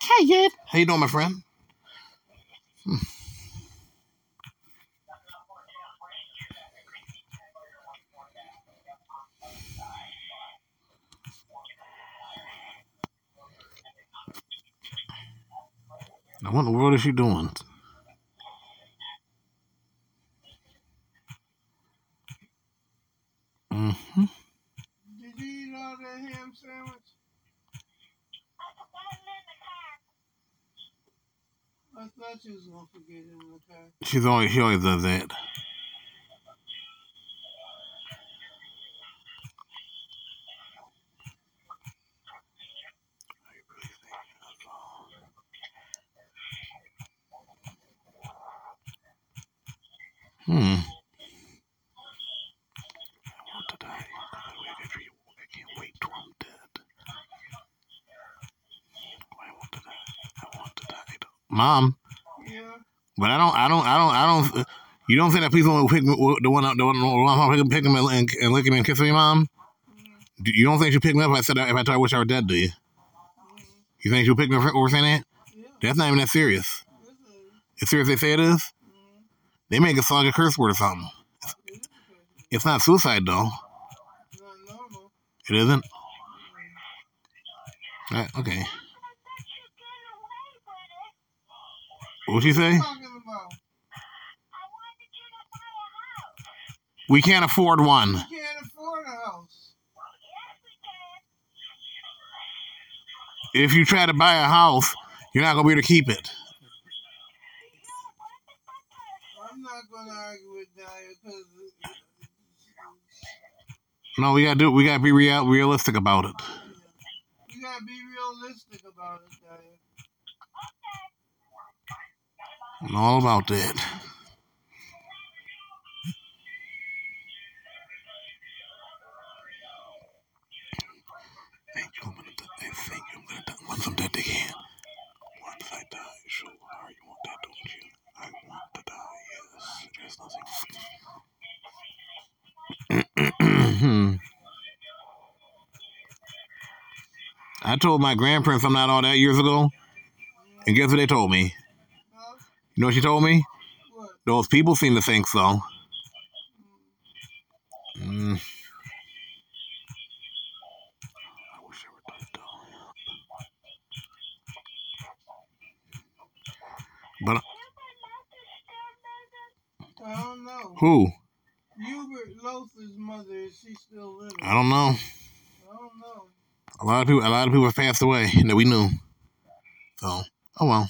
Hey, kid. How you doing, my friend? Hmm. Now, what in the world is she doing? Mm-hmm. Did you eat all that ham sandwich? I thought you was gonna forget the car. She's always she always does that. Hmm. Mom. Yeah. But I don't, I don't, I don't, I don't. You don't think that people will pick me, the one, the one, the one, pick, pick him and, and lick him and kiss me, Mom? Mm. Do You don't think she'll pick me up if I said if I told her I wish I were dead? Do you? Mm. You think she'll pick me up over saying that? That's not even that serious. Mm-hmm. It's serious they say it is. Mm-hmm. They make a song a curse word or something. It's not suicide though. It isn't. Mm-hmm. Right, okay. What'd you say? We can't afford one. We can't afford a house. If you try to buy a house, you're not gonna be able to keep it. I'm not gonna argue with Daya because No, we gotta do. We gotta be real, realistic about it. you gotta be realistic about it, Daya. I'm all about that. Thank you. I'm gonna die. Once I'm dead again. Once I die, sure. You want that, don't you? I want to die. Yes. [CLEARS THROAT] I told my grandparents I'm not all that years ago, and guess what they told me? You know what she told me? Those people seem to think so. Mm. But I don't know. who? Hubert Loth's mother, is she still living? I don't know. I don't know. A lot of people, a lot of people have passed away that we knew. So, oh well.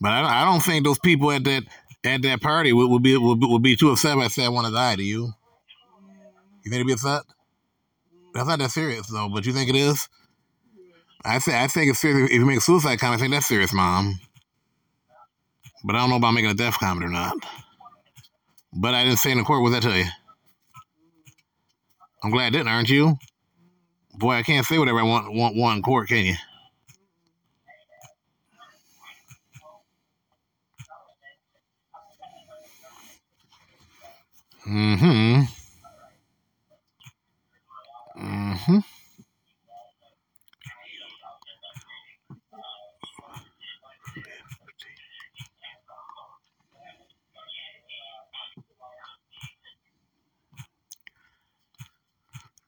But I, I don't think those people at that at that party would, would be would, would be too upset if I said I want to die. Do you? You think it'd be upset? That's not that serious though. But you think it is? I say I think it's serious. If you make a suicide comment, I think that's serious, Mom. But I don't know about making a death comment or not. But I didn't say in the court. What did I tell you? I'm glad I didn't, aren't you? Boy, I can't say whatever I want want, want in court, can you? Mm-hmm. Mm-hmm.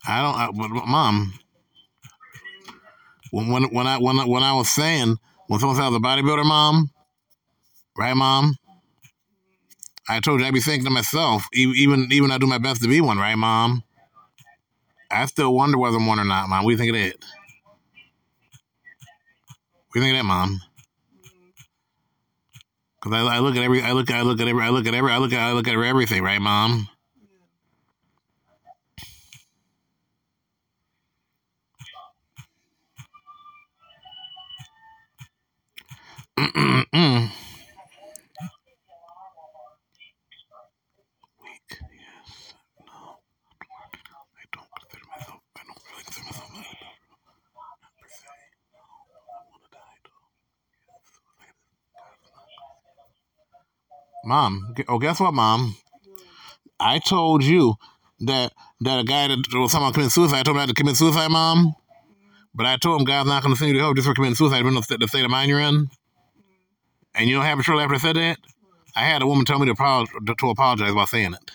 I don't, I, but, Mom. When when when I when when I was saying when someone said I was a bodybuilder, Mom, right, Mom? I told you I'd be thinking to myself, even even I do my best to be one, right, Mom? I still wonder whether I'm one or not, Mom. What do you think of that? What do you think of that, Mom? Because I, I look at every, I look, I look at every, I look at every, I look at, I look at everything, right, Mom? Mm. Mom, oh, guess what, Mom? I told you that that a guy that was someone committing suicide. I told him not to commit suicide, Mom. But I told him God's not going to send you to hell just for committing suicide, depending on the state of mind you're in. And you know what happened shortly after I said that? I had a woman tell me to, apolo- to apologize about saying it.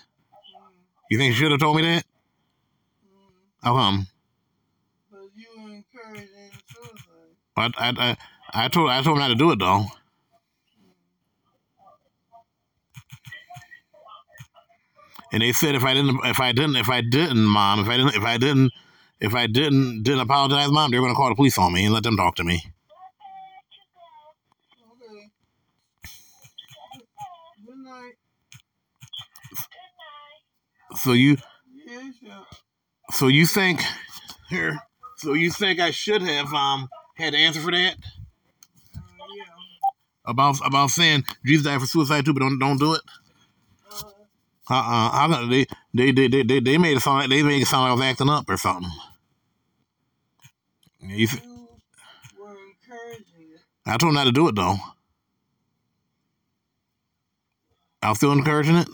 You think she should have told me that? How come? I, I, I, I told I told him not to do it though. And they said if I didn't if I didn't if I didn't mom if I didn't if I didn't if I didn't didn't apologize mom they're gonna call the police on me and let them talk to me. So you so you think here so you think I should have um had the answer for that Yeah. about about saying Jesus died for suicide too, but don't don't do it. Uh uh I they they they they they, made it sound like they made it sound like I was acting up or something. You th- I told him not to do it though. I was still encouraging it.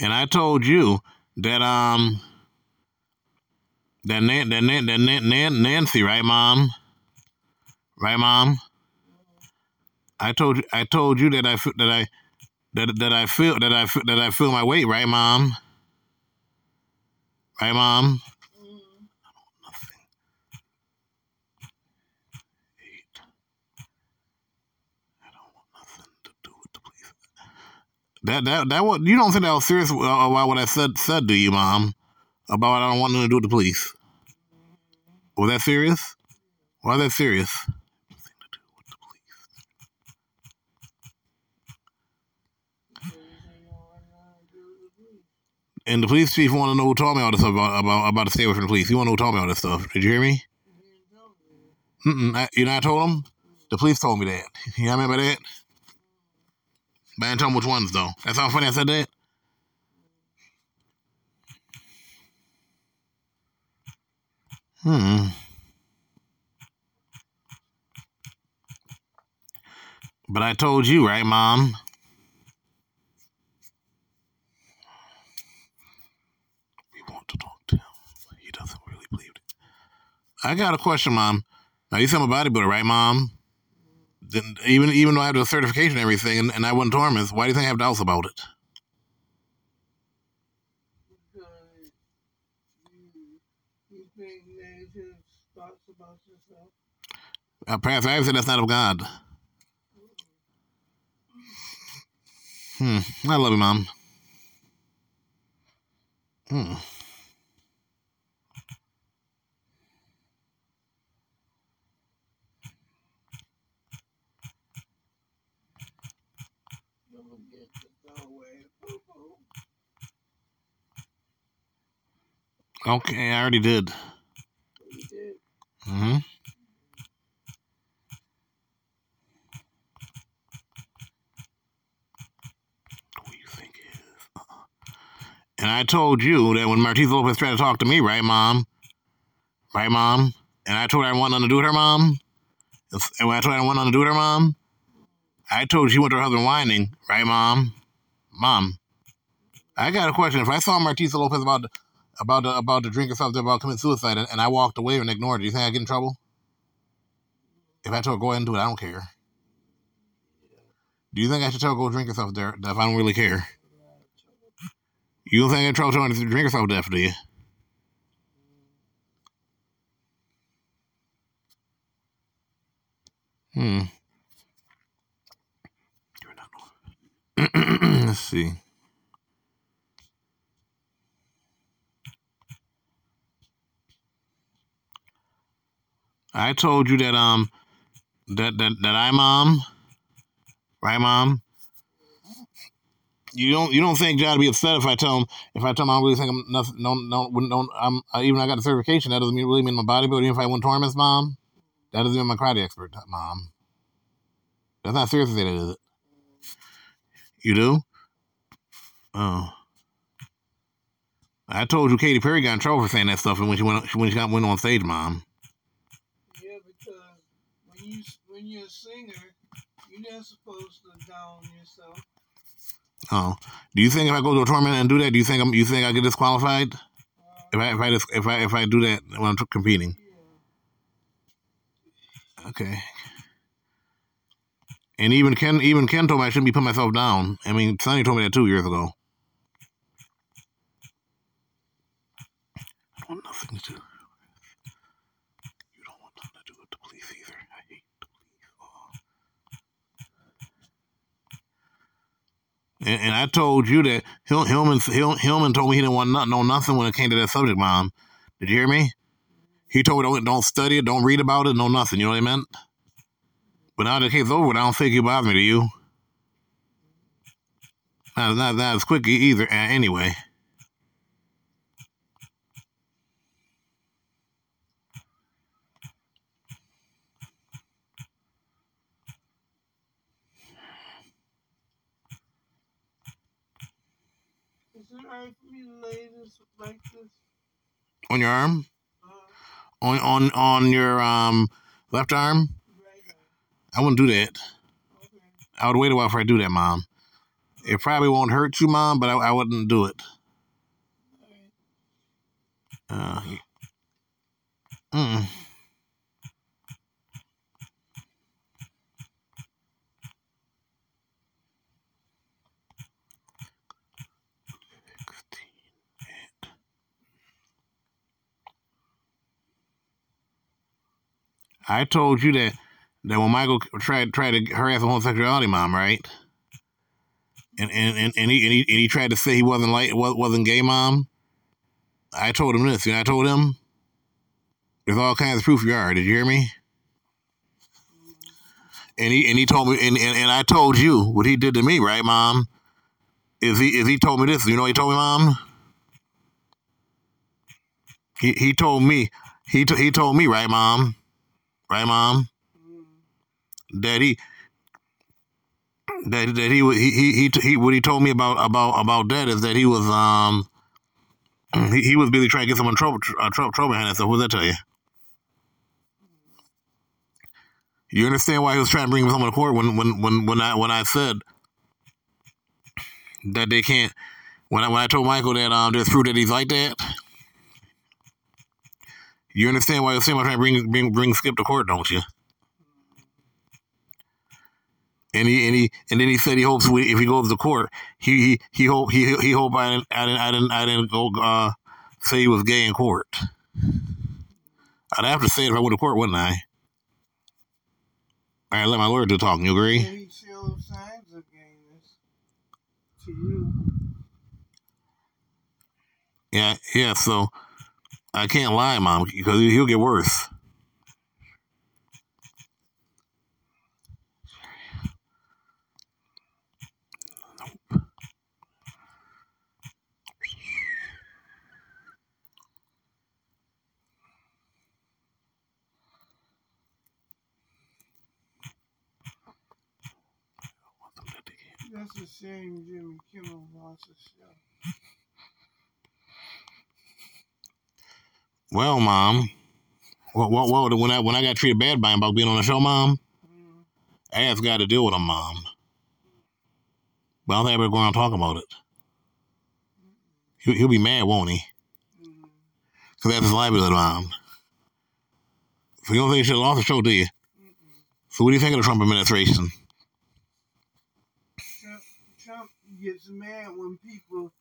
And I told you that um that Nan, that, Nan, that Nan, Nan, Nancy, right, mom? Right, mom? I told you I told you that I that I that that I feel that I that I feel my weight, right, mom? Right, mom? That that that what you don't think that was serious uh, about what I said said to you, mom? About I don't want nothing to do with the police. Was that serious? Why is that serious? And the police chief want to know who told me all this stuff about about about to stay away from the police. He want to know who told me all this stuff. Did you hear me? Mm-mm. I, you know, I told him. The police told me that. You know what I mean by that? But I didn't tell him which ones though. That's how funny I said that. Hmm. But I told you, right, Mom? We want to talk to him. He doesn't really believe it. I got a question, Mom. Now you said I'm a bodybuilder, right, Mom? Then even even though I have the certification and everything, and, and I won tournaments, why do you think I have doubts about it? You think negative thoughts about yourself? Said that's not of God. Hmm. I love you, mom. Hmm. Okay, I already did. Mm-hmm. And I told you that when Martisa Lopez tried to talk to me, right, mom? Right, mom? And I told her I want nothing to do with her, mom? And when I told her I want nothing to do with her, mom? I told you she went to her husband whining, right, mom? Mom, I got a question. If I saw Martisa Lopez about about the, about to drink or something about committing suicide and, and I walked away and ignored it, do you think I get in trouble? If I told her go ahead and do it, I don't care. Do you think I should tell her go drink herself there if I don't really care? You don't think I get in trouble her to drink herself to death, do you? Hmm. [CLEARS THROAT] Let's see. I told you that um that that that I mom, right, mom? You don't you don't think John would be upset if I tell him if I tell him I don't really think I'm nothing no no no I'm I, even I got a certification that doesn't mean, really mean my bodybuilding. If I win tournaments, mom, that doesn't mean a karate expert, mom. That's not seriously that is it? You do? Oh. I told you Katy Perry got in trouble for saying that stuff, and when she went when she got went on stage, mom. Yeah, because when you when you're a singer, you're not supposed. Oh, do you think if I go to a tournament and do that, do you think I'm you think I get disqualified? If I if I if I if I do that when I'm competing. Okay. And even Ken even Ken told me I shouldn't be putting myself down. I mean, Sonny told me that two years ago. Nothing to do. You don't want nothing to do with the police either. I hate the police. Oh. And, and I told you that Hil- Hillman Hil- Hillman told me he didn't want nothing, know nothing when it came to that subject, Mom. Did you hear me? He told me don't don't study it, don't read about it, no nothing. You know what I meant? But now the case's over, I don't think you bother me, do you? Not, not, not as quick either, uh, anyway. Is it alright for me to lay this like this? On your arm? On on on your um left arm? I wouldn't do that. I would wait a while before I do that, Mom. It probably won't hurt you, Mom, but I, I wouldn't do it. Uh, mm. I told you that that when Michael tried tried to harass a homosexuality mom, right? And and, and, and he and he and he tried to say he wasn't like wasn't gay, mom. I told him this, and I told him there's all kinds of proof you are. Did you hear me? And he and he told me, and, and, and I told you what he did to me, right, mom? Is he is he told me this? You know he told me, mom? He he told me he he told me, right, mom? Right, mom? That he that that he he he he, what he told me about about about that is that he was um he, he was busy trying to get someone in trouble uh, trouble trouble behind that stuff. What does that tell you? You understand why he was trying to bring someone to court when when when when I when I said that they can't when I when I told Michael that um there's proof that he's like that. You understand why he was saying I'm trying to bring bring bring Skip to court, don't you? And he and he and then he said he hopes we, if he goes to court, he he he hope he he hope I didn't I didn't I didn't I didn't go uh, say he was gay in court. I'd have to say it if I went to court, wouldn't I? All right, let my lawyer do talking. You agree? He showed signs of gayness. to you. Yeah, yeah. So I can't lie, mom, because he'll get worse. That's Jimmy Kimmel lost the show. Well, mom, what, what, what, when I when I got treated bad by him about being on the show, mom, I have got to deal with him, mom. But I don't think I better go around and talk about it. He'll, he'll be mad, won't he? Mm-hmm. Because that's his livelihood, mom. So you don't think he should have lost the show, do you? So what do you think of the Trump administration? Trump, Trump gets mad when people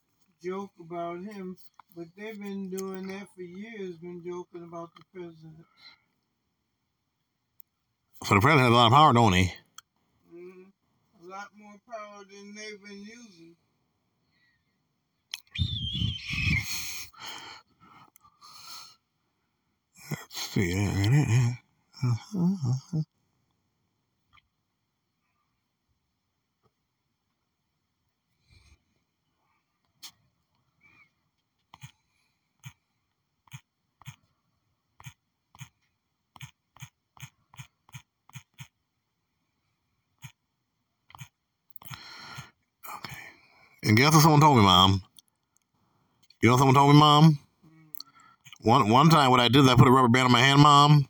joke about him, but they've been doing that for years, been joking about the president. So the president has a lot of power, don't he? Mhm. A lot more power than they've been using. Let's see. And guess what someone told me, Mom? You know someone told me, Mom? One one time, what I did is I put a rubber band on my hand, Mom,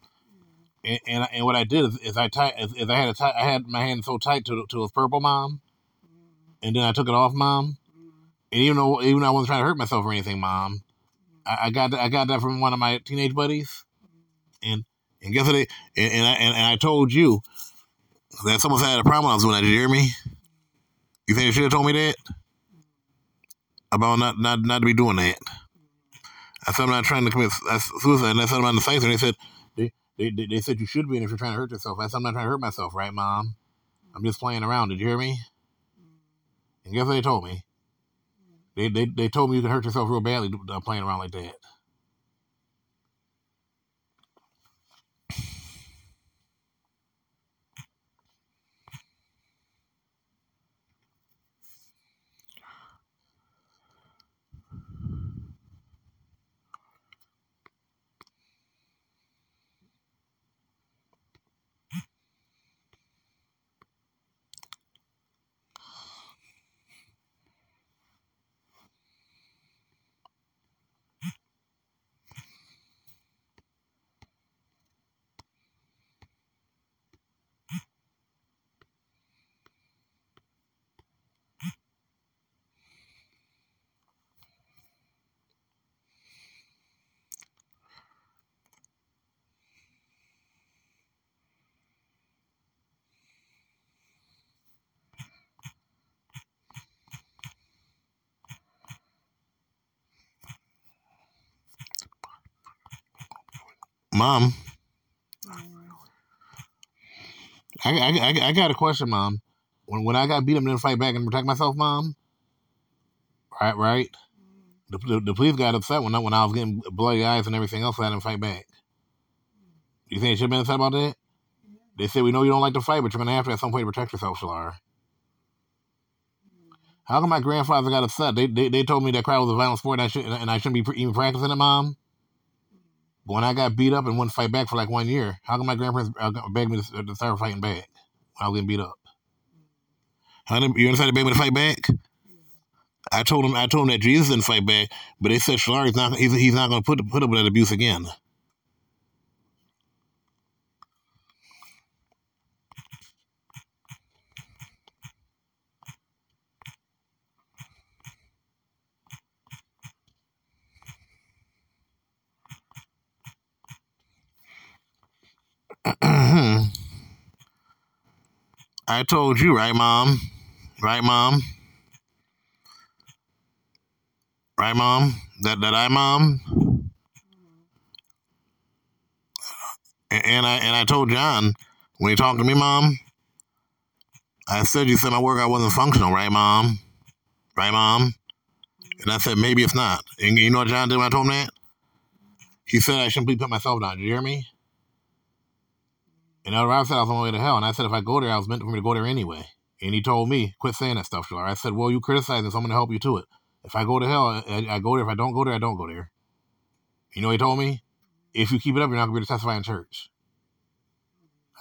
and and, and what I did is, is I tight is, is I had a tight, I had my hand so tight to to his purple, Mom, and then I took it off, Mom. And even though even though I wasn't trying to hurt myself or anything, Mom, I, I got that, I got that from one of my teenage buddies, and and guess what? They, and and I, and, and I told you that someone had a problem I was doing that. Did you hear me? You think you should have told me that? About not not not to be doing that. I said I'm not trying to commit suicide, and I said I'm on the and they said they, they they they said you should be, and if you're trying to hurt yourself, I said I'm not trying to hurt myself, right, mom? I'm just playing around. Did you hear me? And guess what they told me? They they they told me you can hurt yourself real badly uh, playing around like that. Mom, I, I, I, got a question, Mom. When when I got beat up and didn't fight back and protect myself, Mom, right, right, the, the, the police got upset when I, when I was getting bloody eyes and everything else, so I didn't fight back. You think they should have been upset about that? They said, we know you don't like to fight, but you're to have to at some point to protect yourself, Shalar. How come my grandfather got upset? They, they, they told me that crowd was a violent sport and I, should, and I shouldn't be even practicing it, Mom. But when I got beat up and wouldn't fight back for like one year, how come my grandparents uh, begged me to, to start fighting back when I was getting beat up? How did, you understand? They begged me to fight back. I told him. I told him that Jesus didn't fight back, but they said Shalar is not. He's, he's not going to put put up with that abuse again. [CLEARS THROAT] I told you, right, Mom? Right, Mom? Right, Mom? That that I, Mom? And, I and I told John when he talked to me, Mom. I said you said my workout wasn't functional, right, Mom? right, mom? And I said, maybe it's not. And you know what John did when I told him that? He said I simply put myself down. Did you hear me? And Elder Rob said I was on my way to hell. And I said, if I go there, I was meant for me to go there anyway. And he told me, quit saying that stuff, Shalard. I said, well, you criticizing, so I'm going to help you to it. If I go to hell, I, I go there. If I don't go there, I don't go there. You know he told me? If you keep it up, you're not going to be able to testify in church.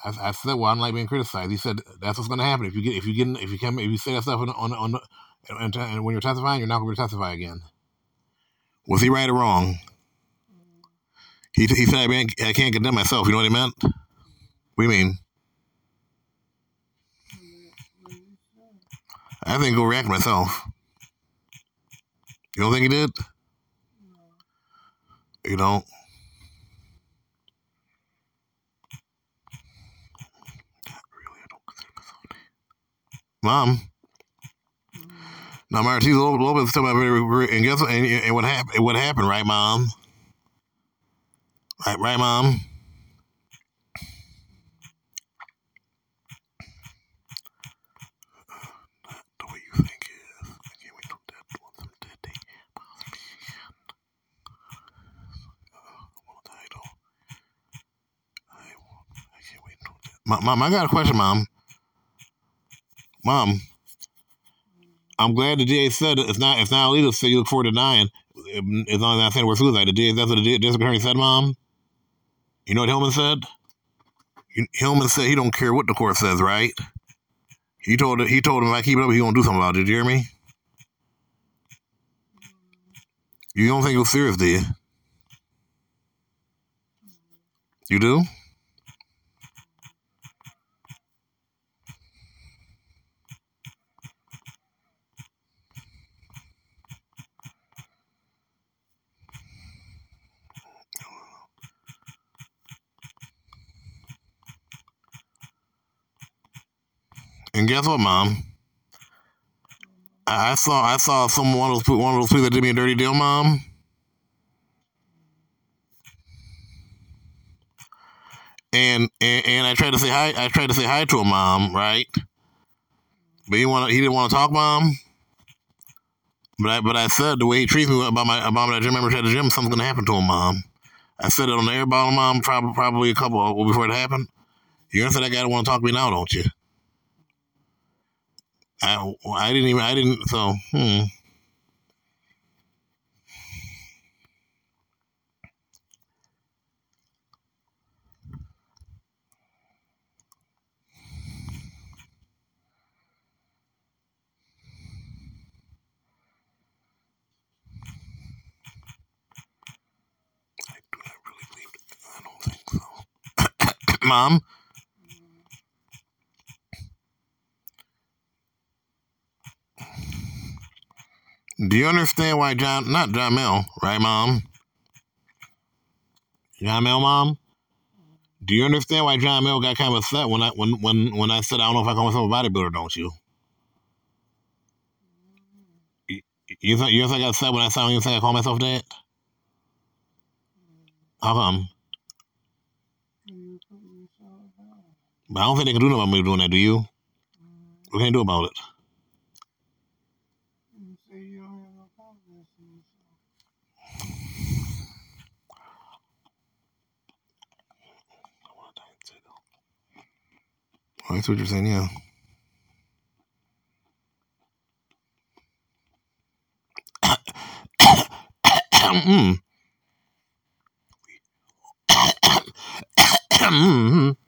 I, I said, well, I don't like being criticized. He said, that's what's going to happen. If you get, if you get, if you come, if you say that stuff on, on, on and, and when you're testifying, you're not going to testify again. Was he right or wrong? He, he said, I, I can't condemn myself. You know what he meant? What do you mean? I think go react myself. You don't think he did? You don't? Mom. Now, Martí Lopez me very, very, and guess what? And, and what happened? What happened, right, Mom? Right, right, Mom. Mom, I got a question, Mom. Mom, I'm glad the DA said it's not it's not illegal so you look forward to dying as long as I'm saying we're suicide. The DA, that's what the DA, district attorney said, Mom. You know what Hillman said? Hillman said he don't care what the court says, right? He told he told him if I keep it up, he gonna do something about it. Did you hear me? You don't think it was serious, do you? You do? And guess what, Mom? I, I saw I saw some one of those one of those people that did me a dirty deal, Mom. And, and and I tried to say hi. I tried to say hi to him, Mom. Right? But he want he didn't want to talk, Mom. But I but I said the way he treats me about my about my gym member at the gym, something's gonna happen to him, Mom. I said it on the air bottle, Mom. Probably probably a couple before it happened. Say that guy don't want to talk to me now, don't you? I, I didn't even I didn't so hmm. I do not really leave I don't think so. [COUGHS] Mom. Do you understand why John, not John Mel, right, Mom? John Mel, Mom? Do you understand why John Mel got kind of upset when I when when when I said I don't know if I call myself a bodybuilder? Don't you? You think you think I got upset when I said I don't even think I call myself that? How come? But I don't think they can do nothing about me doing that. Do you? What can they do about it? Oh, that's what you're saying, yeah. [COUGHS] mm. [COUGHS]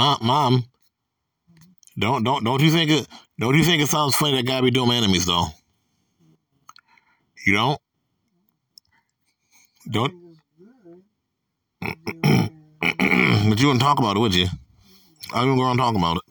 mom, mom. Don't don't don't you think it? Don't you think it sounds funny that guy be doing my enemies though? You don't. Don't. [CLEARS THROAT] but you wouldn't talk about it, would you? I wouldn't go around talking about it.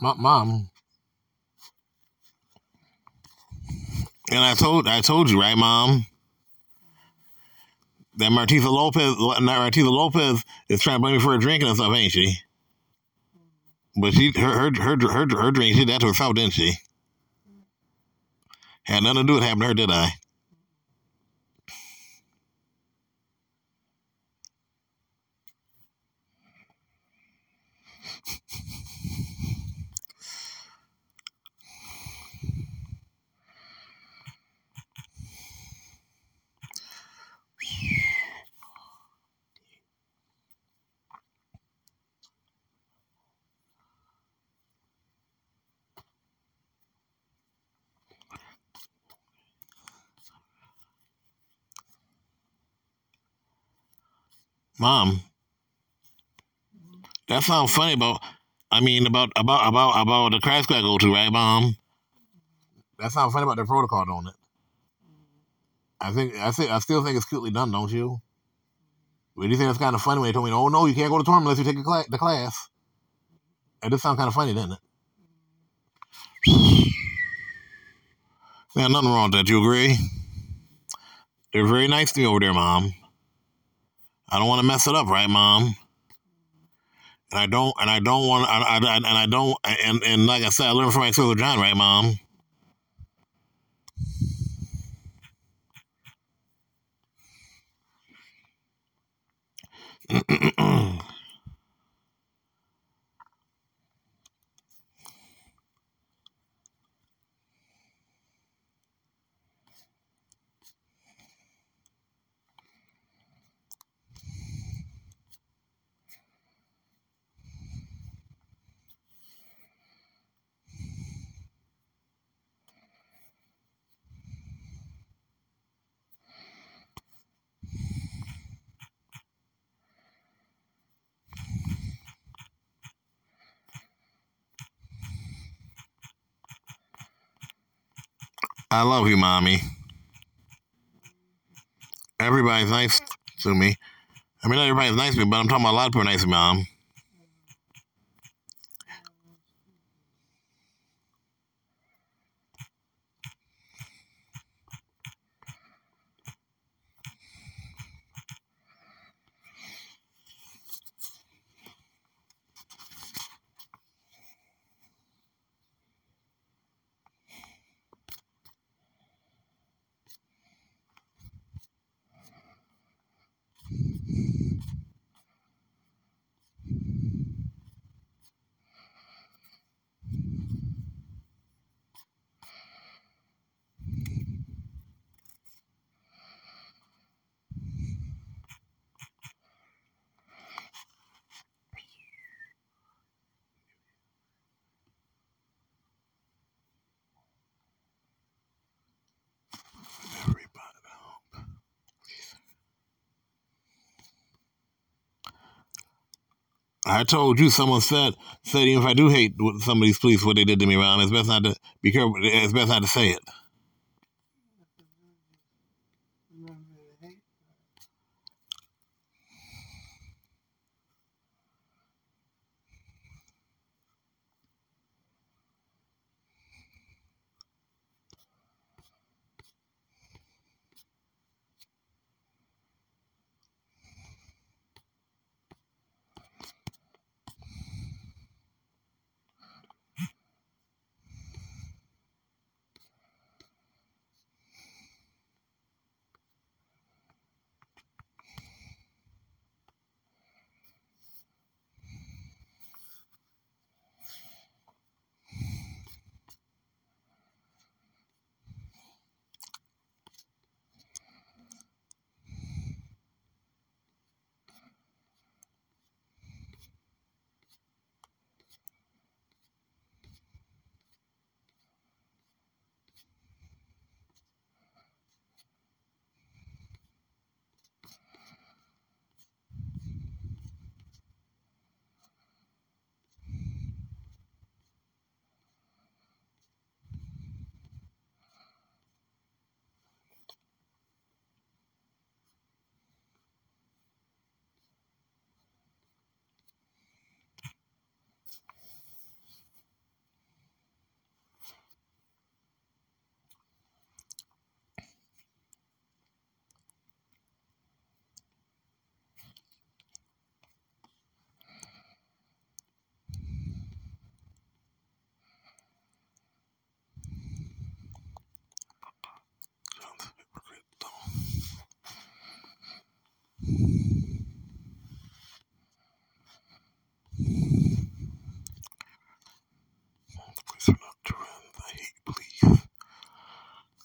M- m- mom. And I told I told you right, mom. That Martisa Lopez, Martisa Lopez, is trying to blame me for her drinking and stuff, ain't she? But she, her, her, her, her, her drink, she did that to herself, didn't she? Had nothing to do with to her, did I? Mom, that sounds funny about. I mean, about about about about the crash I go to, right, mom? That sounds funny about the protocol, don't it? I think I think I still think it's cutely done, don't you? But you think it's kind of funny when they told me, "Oh no, you can't go to tournament unless you take a cla- the class"? It does sound kind of funny, doesn't it? There's nothing wrong with that. You agree? They're very nice to me over there, mom. I don't want to mess it up, right, mom? And I don't, and I don't want, I, I, I- and I don't, and and like I said, I learned from my with John, right, mom? [CLEARS THROAT] I love you, mommy. Everybody's nice to me. I mean, not everybody's nice to me, but I'm talking about a lot of people are nice to me, mom. I told you, someone said, said even if I do hate some of these police, what they did to me, Ron, it's best not to be careful. It's best not to say it.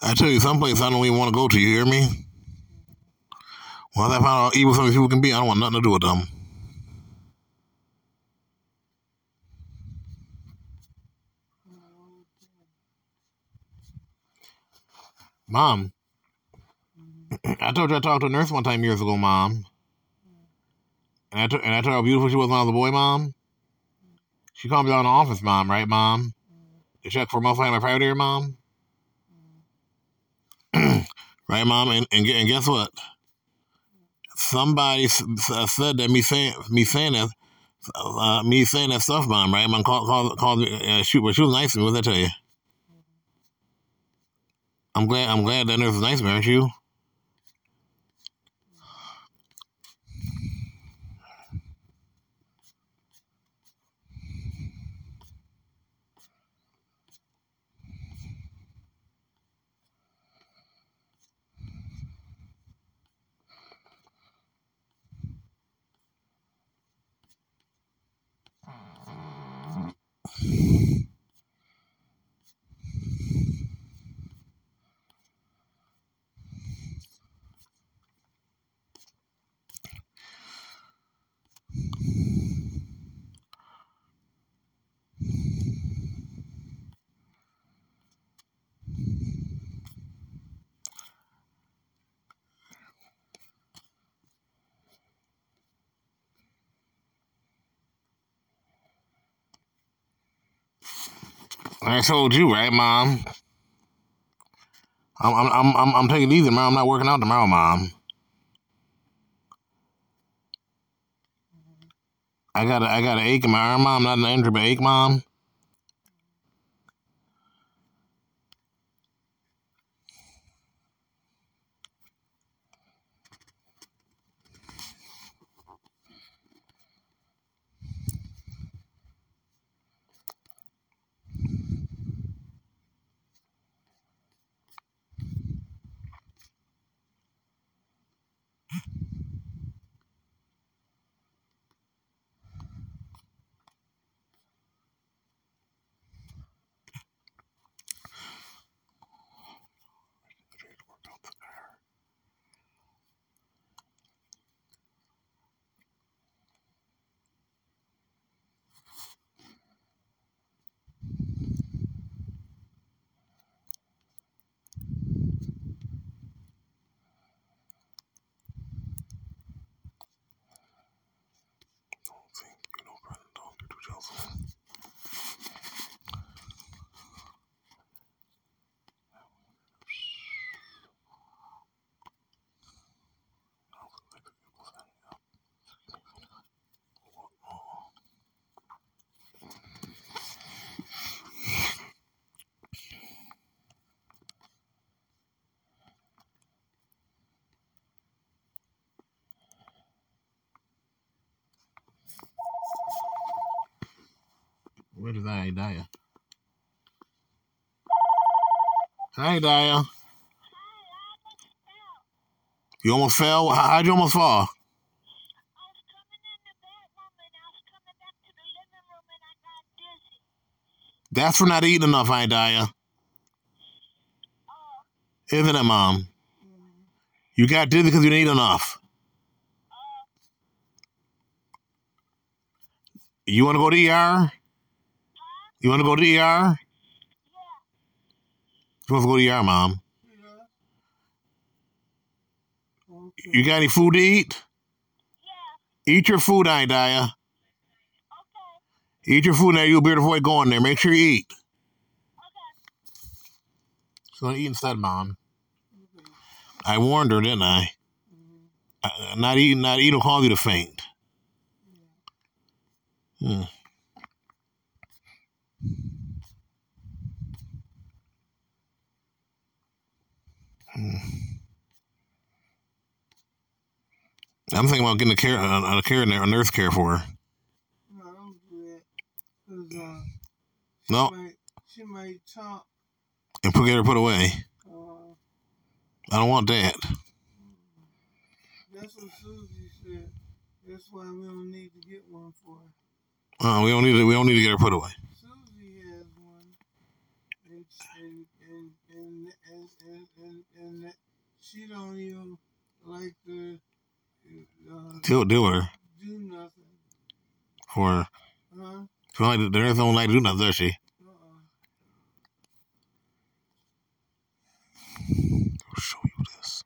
I tell you, some place I don't even want to go to. You hear me? Once I find out how evil some people can be, I don't want nothing to do with them. Mom, [CLEARS THROAT] I told you I talked to a nurse one time years ago, Mom. And I, and I told her how beautiful she was when I was a boy, Mom. She called me down in the office, Mom, right, Mom? To check for muscle in my private area, Mom. Right, Mom? And, and, and guess what? Somebody s- said that me saying me saying that uh, me saying that stuff, Mom, right? Mom called called, called me. Uh, she, she was nice to me. What did I tell you? I'm glad. I'm glad that nurse was nice to me, aren't you? I told you, right, Mom? I'm, I'm, I'm, I'm taking it easy, mom. I'm not working out tomorrow, Mom. I got a, I got an ache in my arm, Mom. Not an injury, but ache, Mom. Hi, Daya. You almost fell? How- How'd you almost fall? I was coming in the bed, and I was coming back to the living room and I got dizzy. That's for not eating enough, ain't Daya? Isn't it, Mom? You got dizzy because you didn't eat enough. You want to go to ER? You want to go to ER? You want to go to your Mom? You got any food to eat? Yeah. Eat your food, ain't Daya? Eat your food now. You'll be able to avoid going there. Make sure you eat. She's going to eat instead, Mom. I warned her, didn't I? Uh, not eating, not eating will cause you to faint. Hmm. Hmm. I'm thinking about getting a care, a, a care, a nurse care for her. No, don't do uh, No, she might, she might talk. and put get her put away. Uh, I don't want that. that's what Susie said. That's why we don't need to get one for her. Uh, we don't need to. We don't need to get her put away. Susie has one, and and and and and, and, she don't even like to uh, deal with her do nothing. for her. Huh? She don't like, the nurse don't like to do nothing, does she? Uh-uh. I'll show you this.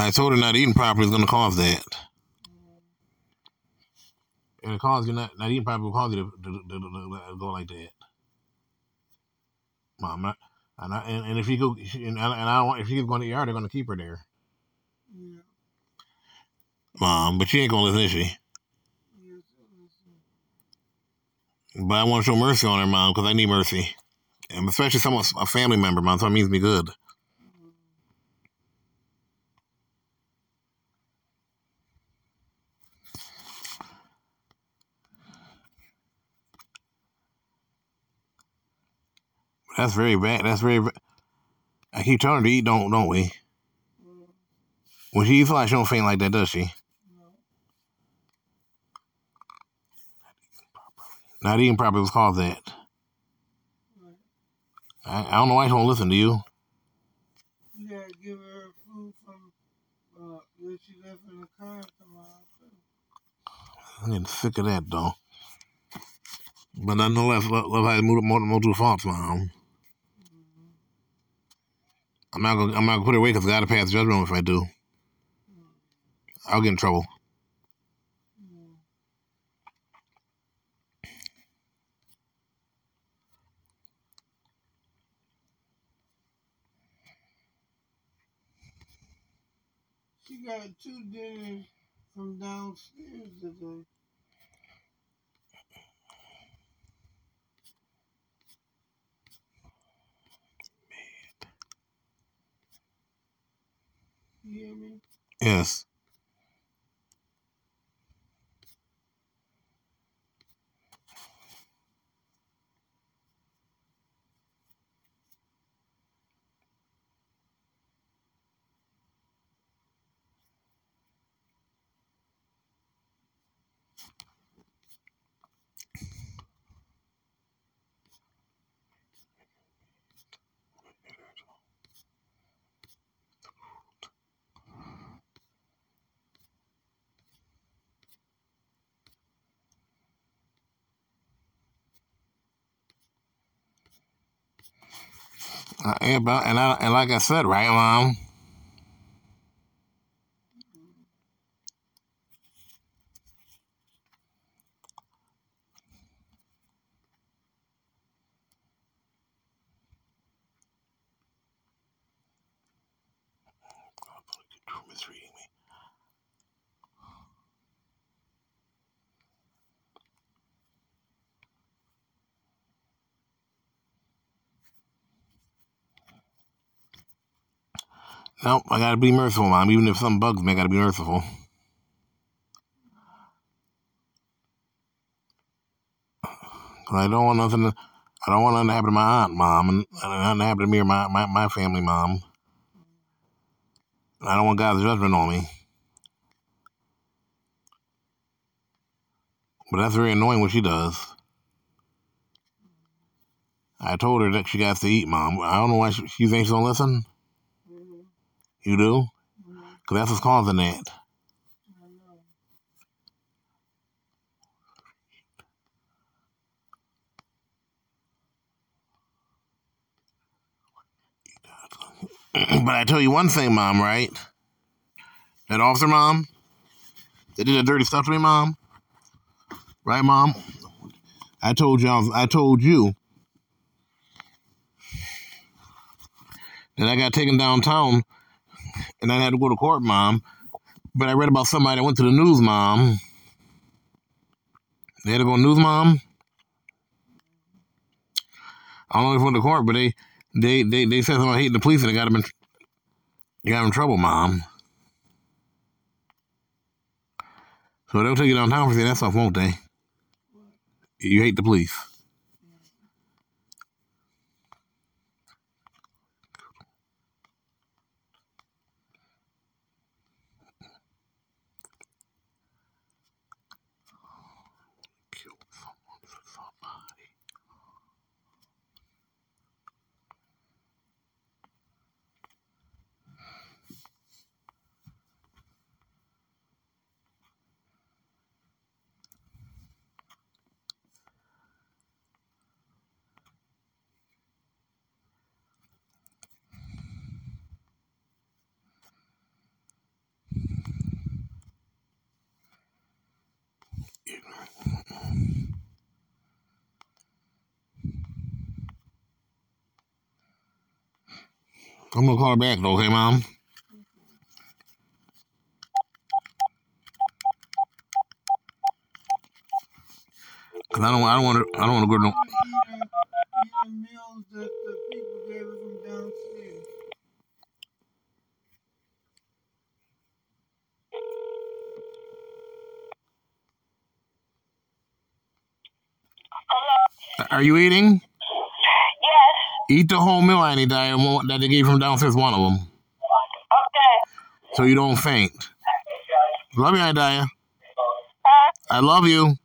I told her not eating properly is going to cause that. And it causes you not, not eating properly will cause you to, to, to, to- go like that. Mom, not, and, I, and, and if she go, and, I, and I don't want, if she's going to the ER, they're going to keep her there. Yeah. Mom, but she ain't going to listen, is she? But I want to show mercy on her, mom, because I need mercy. And especially someone, a family member, mom, so it means me good. That's very bad. That's very. ba- I keep telling her to eat, don't don't we? When she eats like she don't faint like that, does she? Not eating properly was cause that. I, I don't know why she won't listen to you. You gotta give her food from uh, that she left in the car tomorrow. I'm getting sick of that though. But nonetheless, love, love how to move more, multiple faults, mom. I'm not gonna I'm not gonna put it away because I gotta pass judgment if I do. I'll get in trouble. She got two dinners from downstairs today. Hear me? Yes. Yeah, and I and like I said, right, mom. Nope, I gotta be merciful, mom. Even if something bugs me, I gotta be merciful. I don't want nothing. To, I don't want nothing to happen to my aunt, mom, and nothing to happen to me or my, my, my family, mom. I don't want God's judgment on me. But that's very annoying what she does. I told her that she got to eat, mom. I don't know why she, she thinks she don't listen. You do? Mm-hmm. Because that's what's causing that. [CLEARS THROAT] but I tell you one thing, mom, right? That officer, mom, that did that dirty stuff to me, mom. Right, mom? I told y'all, I told you that I got taken downtown and I had to go to court, mom. But I read about somebody that went to the news, mom. They had to go to news, mom. I don't know if went to court, but they they they, they said something about hating the police and they got them in, they got them in trouble, mom. So they'll take you downtown for saying that stuff, won't they? You hate the police. I'm gonna call her back though, okay, mom? Cause I don't, I don't want to, I don't want to go to. No. Are you eating? Eat the whole meal, Annie Dyer, one that they gave from downstairs. One of them, Okay. so you don't faint. Love you. Huh? I. Love you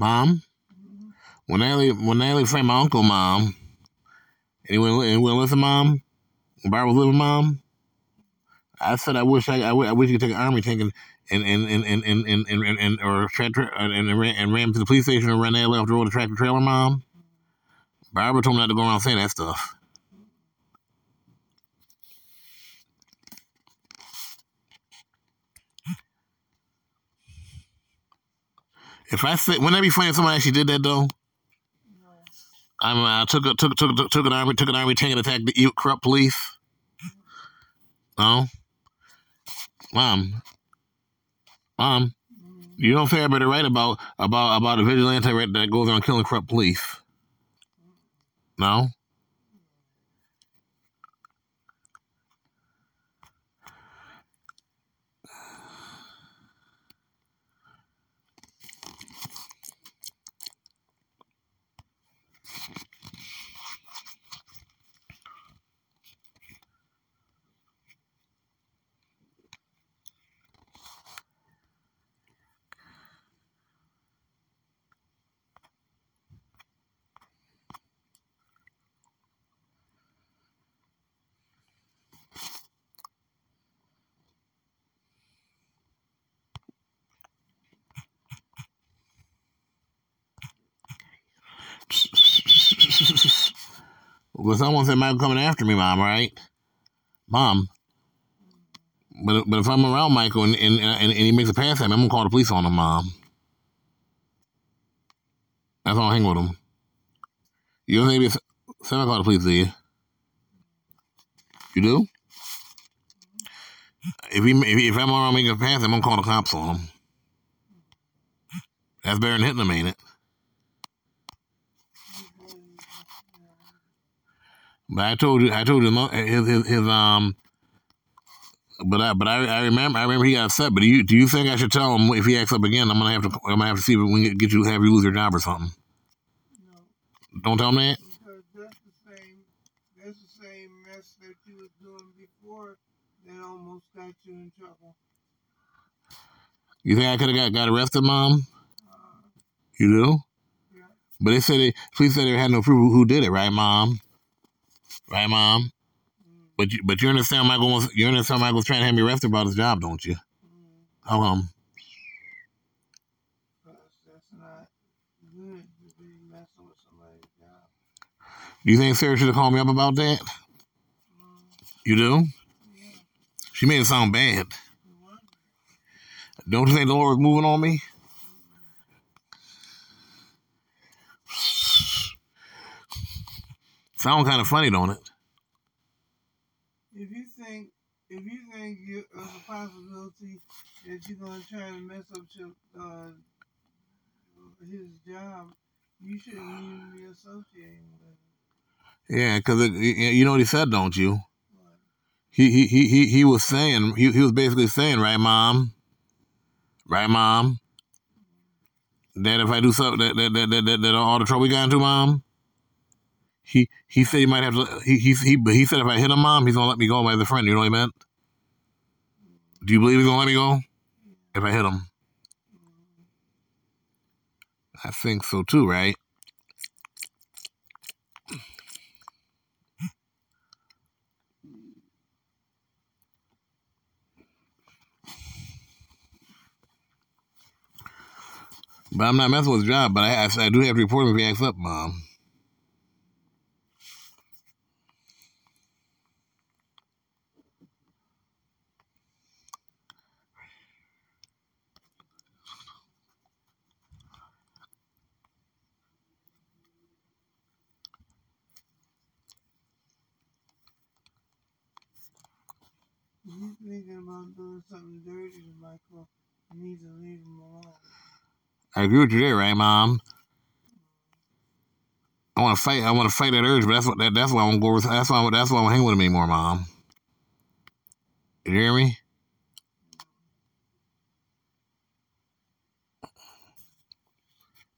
Mom, when Natalie when Natalie framed my uncle, mom, he went listen, mom. Barbara was living, mom. I said I wish I I, I wish you could take an army tank and and and and and and, and, and, and, and or tractor and, and, ran, and ran to the police station and ran off the road a tractor trailer, mom. Barbara told me not to go around saying that stuff. If I say, wouldn't that be funny if somebody actually did that though? I mean, I took a, took took took an army took an army tank and attacked the corrupt police. No, mom, mom, you don't I better write about about about a vigilante that goes around killing corrupt police. No, well, someone said Michael coming after me, mom. Right, mom. But but if I'm around Michael and and, and, and he makes a pass at me, I'm gonna call the police on him, mom. That's why I hang with him. You don't think if someone call the police, do you? You do? If he if, if I'm around making a pass, I'm gonna call the cops on him. That's better than hitting him, ain't it? But I told you, I told you, his his, his um. But I but I, I remember I remember he got upset. But do you do you think I should tell him if he acts up again? I'm gonna have to I'm gonna have to see if we can get you have you lose your job or something. No. Don't tell him that. Because that's the same, that's the same mess that you was doing before that almost got you in trouble. You think I could have got, got arrested, mom? You do? But they said they police said they had no proof who did it, right, mom? Right, mom? But you but you understand Michael was you understand Michael was trying to have me arrested about his job, don't you? How come? Because that's not good to be messing with somebody's job. Do you think Sarah should have called me up about that? Mm-hmm. You do? She made it sound bad. Don't you think the Lord was moving on me? Sound kind of funny, don't it? If you think, if you think you, there's a possibility that you're gonna try to mess up your, uh, his job, you shouldn't even be associating with him. Yeah, because you know what he said, don't you? He he he he he was saying he he was basically saying, right, mom, right, mom, that if I do something that that that that, that, that all the trouble we got into, mom. He he said he might have to. He he he, but he said if I hit him, mom, he's gonna let me go as a friend. You know what he meant? Do you believe he's gonna let me go if I hit him? I think so too, right? But I'm not messing with his job. But I, I, I do have to report him if he acts up, mom. He's thinking about doing something dirty to Michael, you need to leave him alone. I agree with you there, right, mom? I want to fight. I want to fight that urge, but that's what that, that's why I won't go. With, that's why that's why I won't hang with him anymore, mom. You hear me?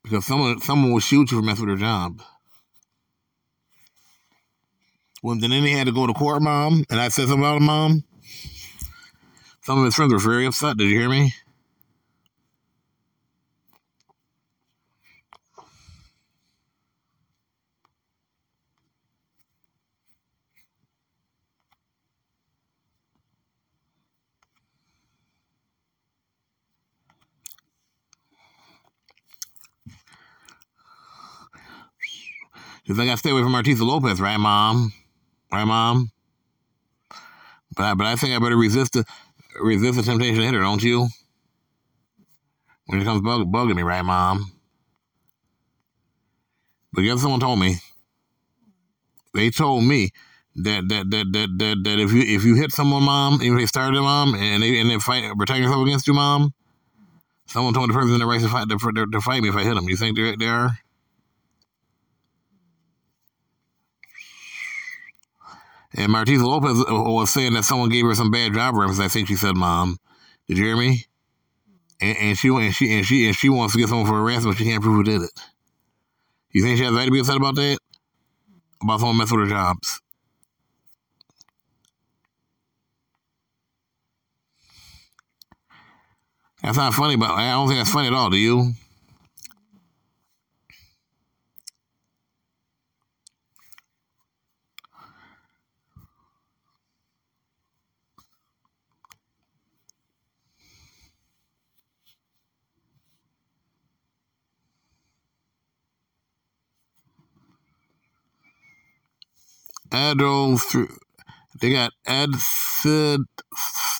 Because someone someone will shoot you for messing with their job. Well, then they had to go to court, mom, and I said something about him, mom. Some of his friends were very upset. Did you hear me? Because I got to stay away from Martisa Lopez, right, Mom? Right, Mom? But but I think I better resist it resist the temptation to hit her, don't you? When it comes bug, bugging me, right, Mom? But guess someone told me. They told me that that that that that, that if you if you hit someone, Mom, if they started, Mom, and they and they fight protect yourself against you, Mom. Someone told the person in the race to fight to, to, to fight me if I hit them. You think they they are? And Martisa Lopez was saying that someone gave her some bad job reference. I think she said, "Mom, did you hear me?" And, and she and she and she and she wants to get someone for harassment, but she can't prove who did it. You think she has right to be upset about that? About someone messing with her jobs? That's not funny, but I don't think that's funny at all. Do you? Adol. They got Adsid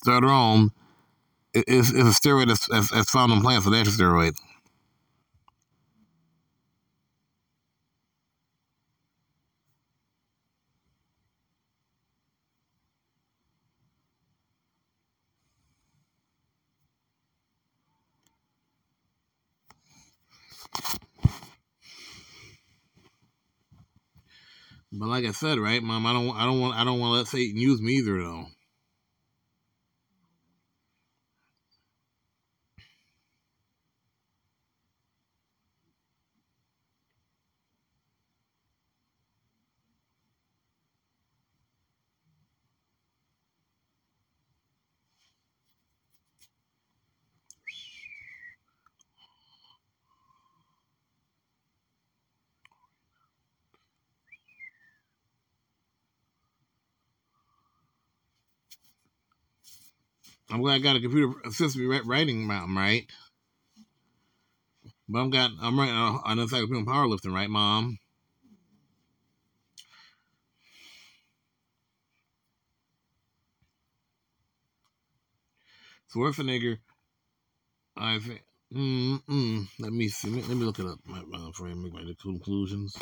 Stardome. It's, a steroid that's, that's, that's found in plants, a steroid. But like I said, right, Mom, I don't, I don't want, I don't want to let Satan use me either, though. I'm glad I got a computer [LAUGHS] assist me writing mountain, right? But I'm got I'm writing an encyclopedia powerlifting, right, Mom? Schwarzenegger, I think. Mm, mm, let me see. Let me look it up before I make my conclusions.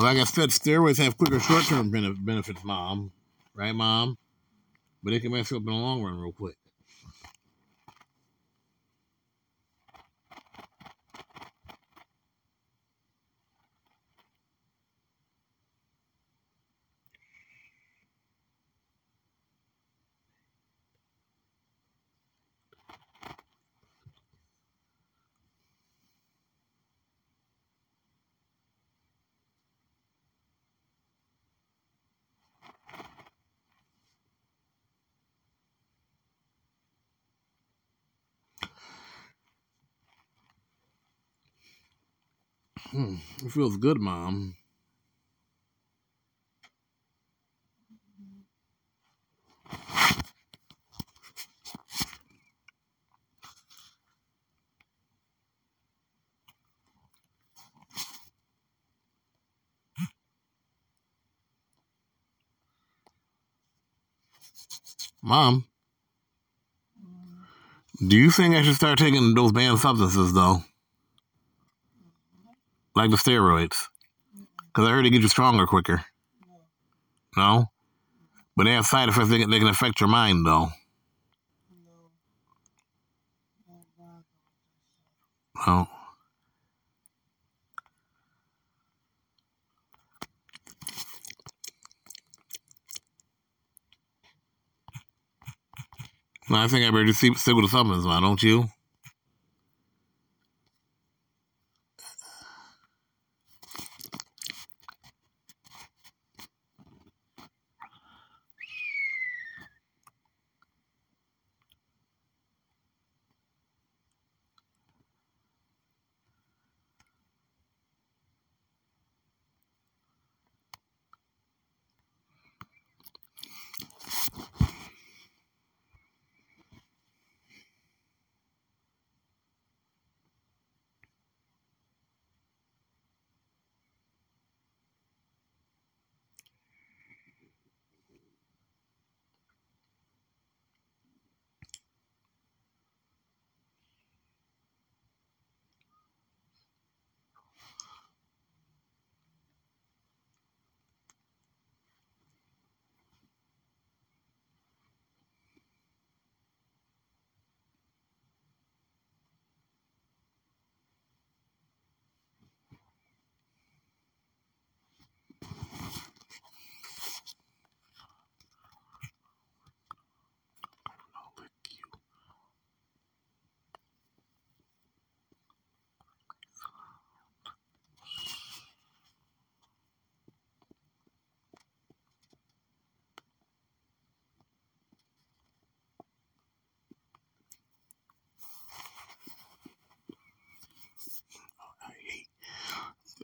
Well, like I said, steroids have quicker short-term benefits, Mom. Right, Mom? But they can mess you up in the long run real quick. Hmm, feels good, Mom. Mom, do you think I should start taking those banned substances, though? Like the steroids? Because I heard they get you stronger quicker. No? But they have side effects they can, they can affect your mind, though. Oh. Well, I think I better just stick with the supplements, why don't you?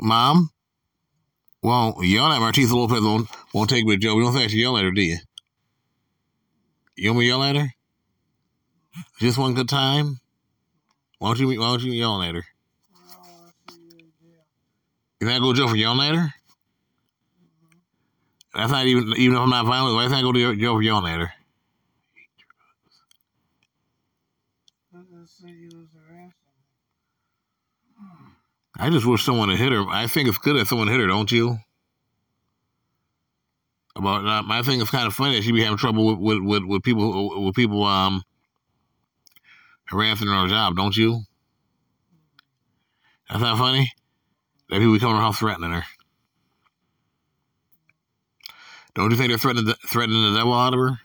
Mom? Well, yell at Martisa Lopez won't, won't take me to Joe. We don't should yell at her, do you? You want me to yell at her? Just one good time? Why don't you why don't you yell at her? You think I go to jail for yelling at her? That's not even even if I'm not violent. Why think I go to jail for yelling at her? I just wish someone had hit her. I think it's good that someone hit her, don't you? About I think it's kind of funny that she be having trouble with with, with, with people with people um harassing her job, don't you? That's not funny. That people be coming to her threatening her. Don't you think they're threatening the, threatening the devil out of her?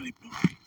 les pauvres.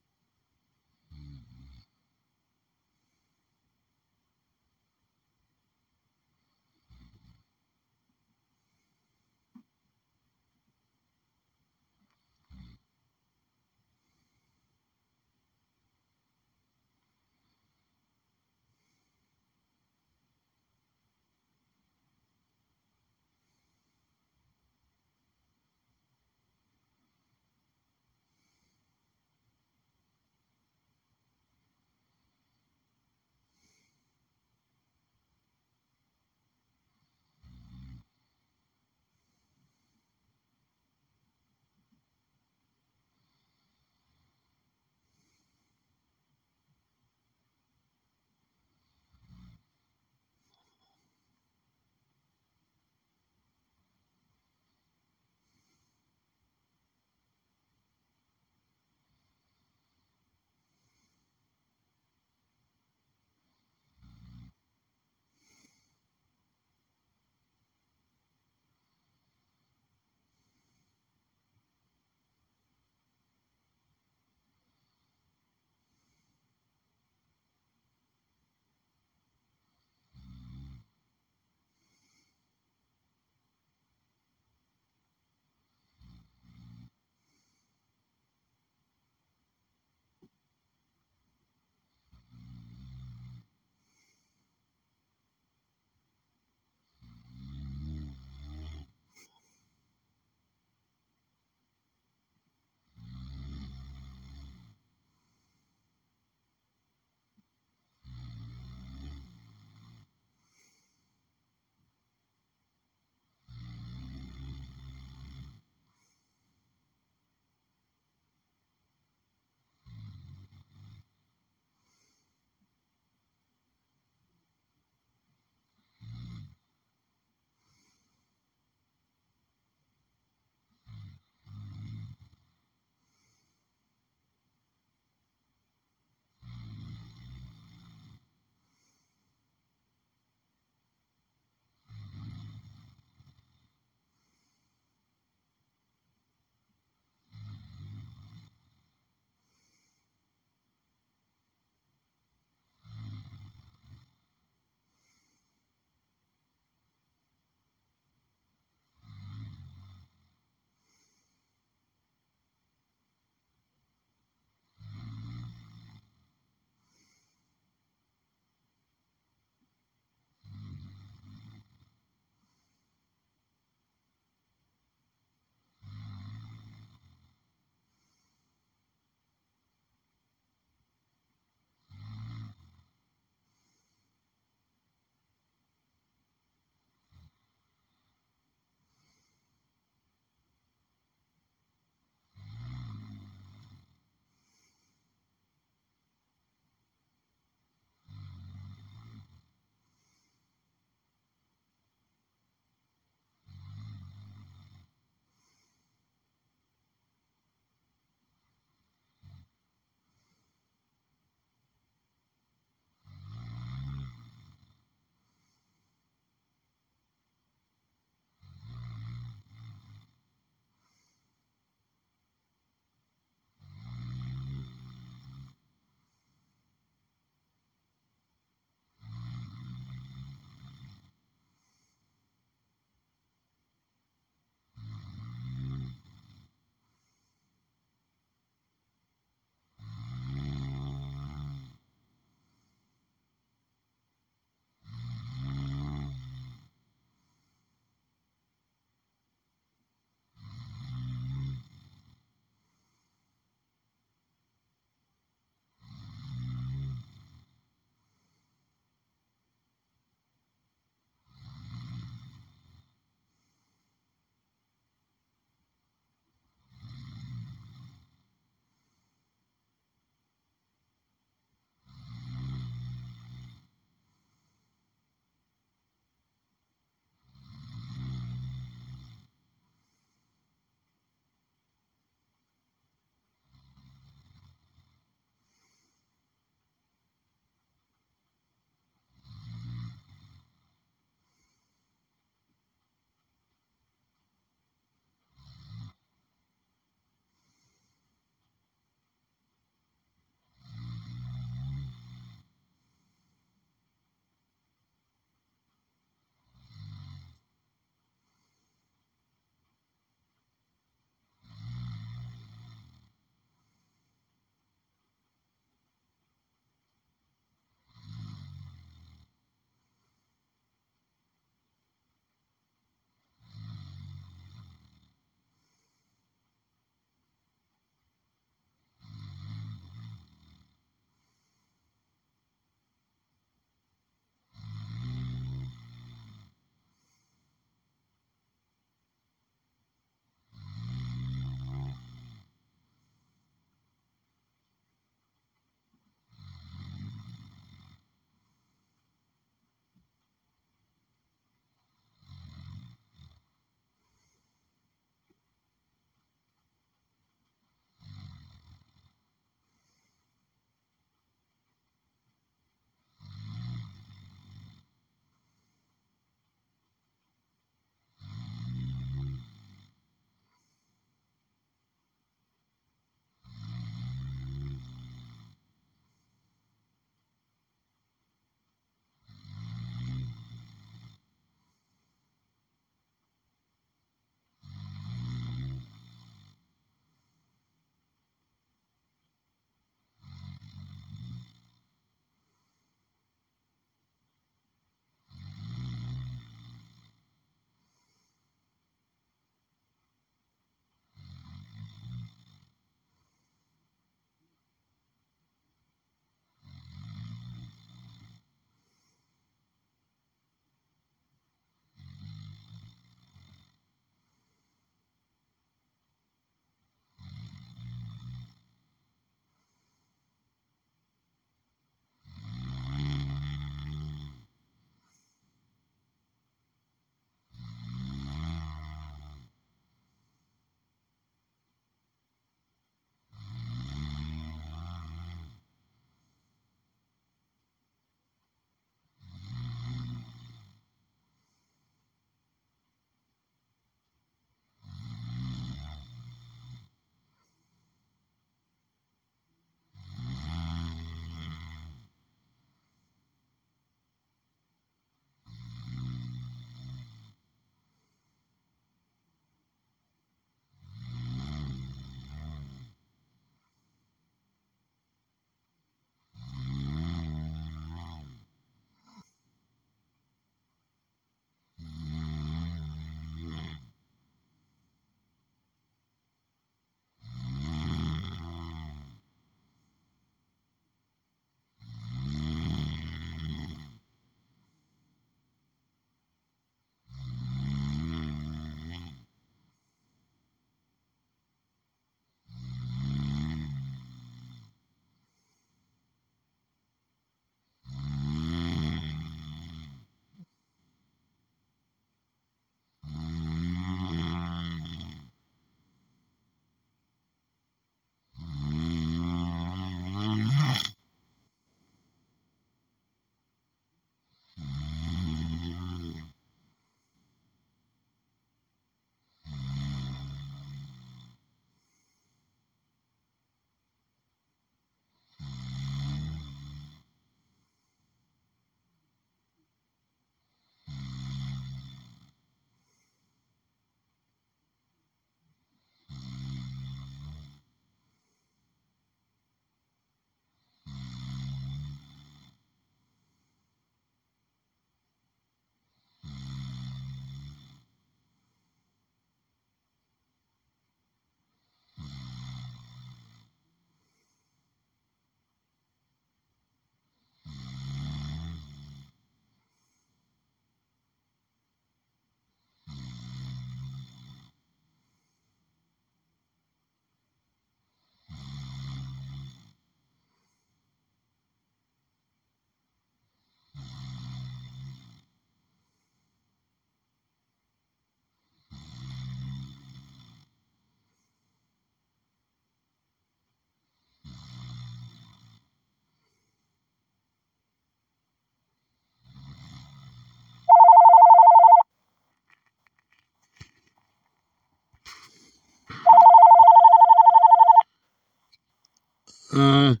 Bun.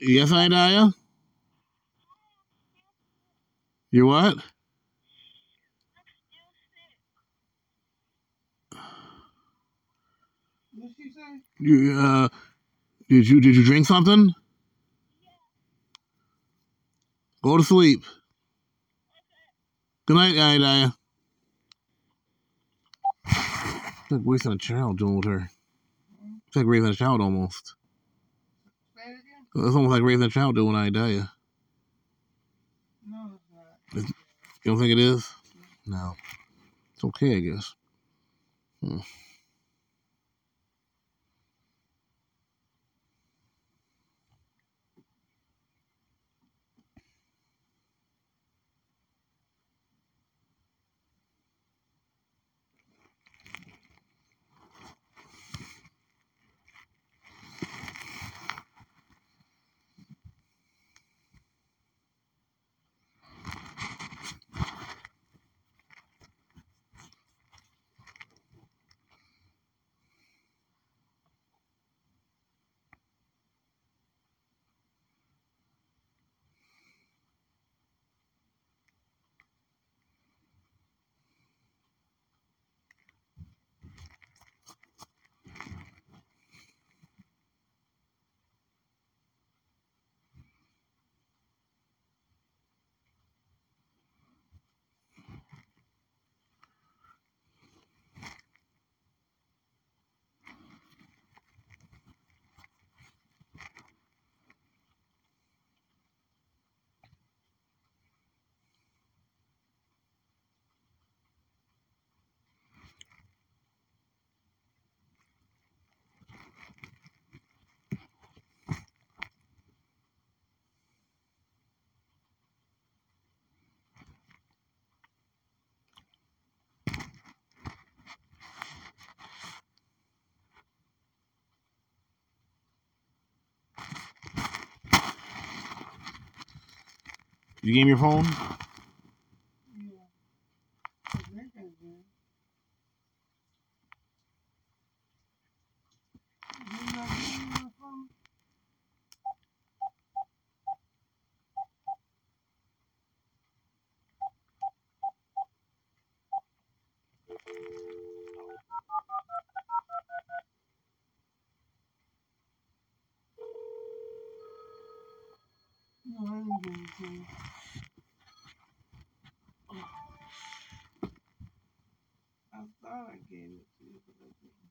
Yes, Idaya? You what? You uh did you did you drink something? Go to sleep. Good night, Idaya. It's like wasting a child doing with her. It's like raising a child almost. Say it again? It's almost like raising a child doing Idaya. No, it's not. You don't think it is? No. It's okay, I guess. Hmm. You game your phone? Yeah. I think I did. You not give me your phone? No, I didn't give it to you. I thought I gave it to you, but I didn't.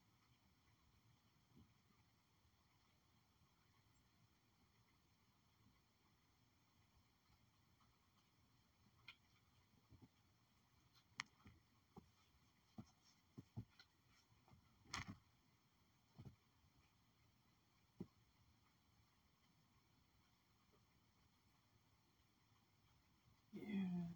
Yeah.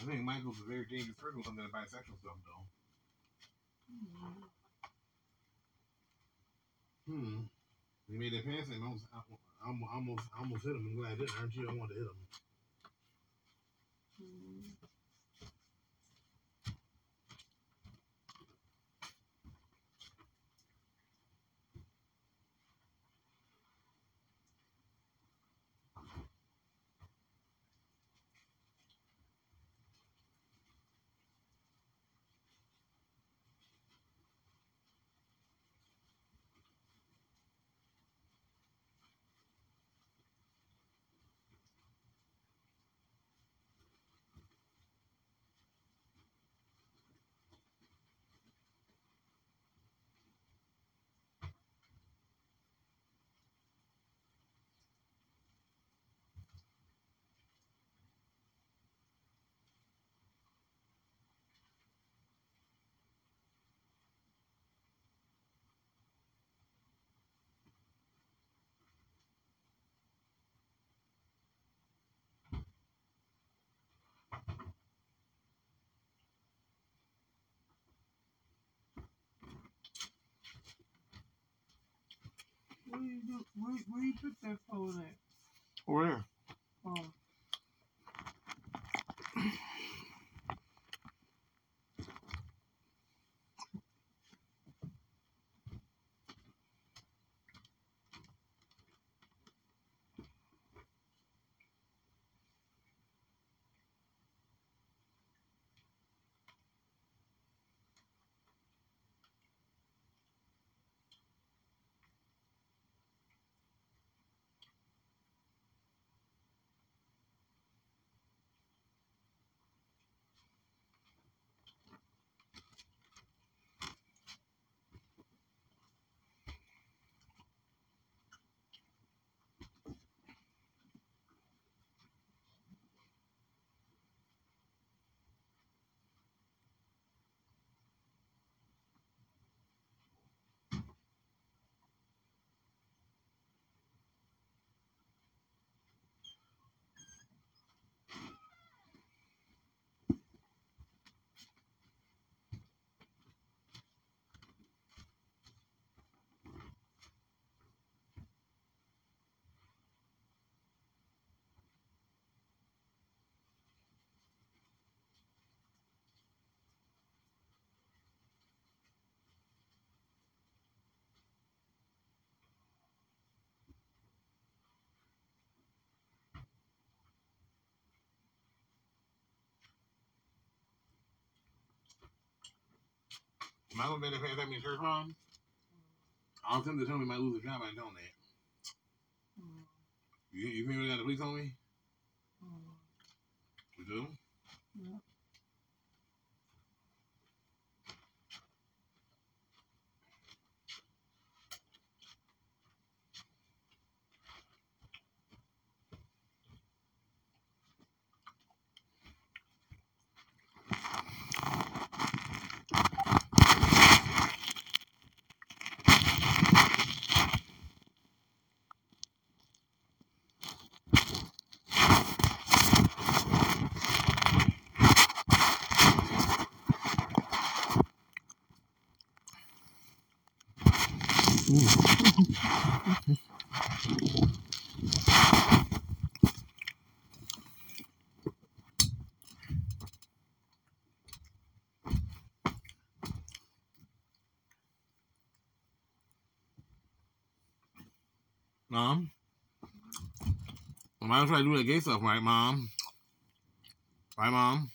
I think Michael's a very dangerous person with some of bisexual stuff, though. Hmm. He made that pass and almost, I almost, almost hit him. I'm glad I didn't. Aren't you? I wanted to hit him. you do? Where, where you put that phone at? Where? Oh. Am I gonna be able to pass that me in church, mom? I don't think they tell me might lose a job. I don't that. Mm. You, you think we got the police on me? Mm. You do? Yeah. Mom? Well, might as well do that gay stuff, right, mom? Right, mom?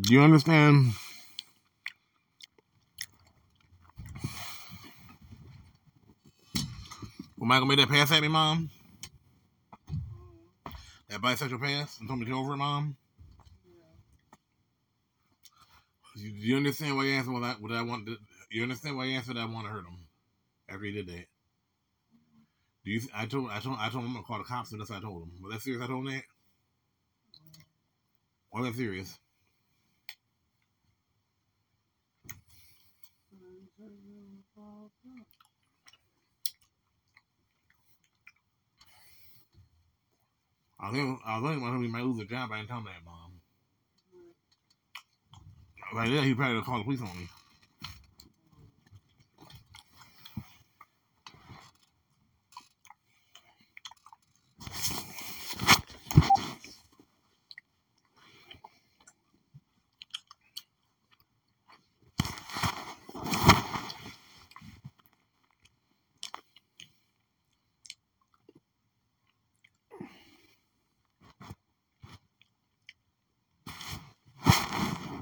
Do you understand? Am I gonna make that pass at me, mom? That bisexual pass and told me to get over it, mom? Do you, understand why you answered what I, what I wanted? You understand why you answered I want to hurt him after he did that? Do you? I told I told I told him I'm gonna call the cops and that's what I told him. Was that serious? I told him that. Was that serious? I think I think my husband might lose a job. I didn't tell him that, mom. Like that, he probably gonna call the police on me.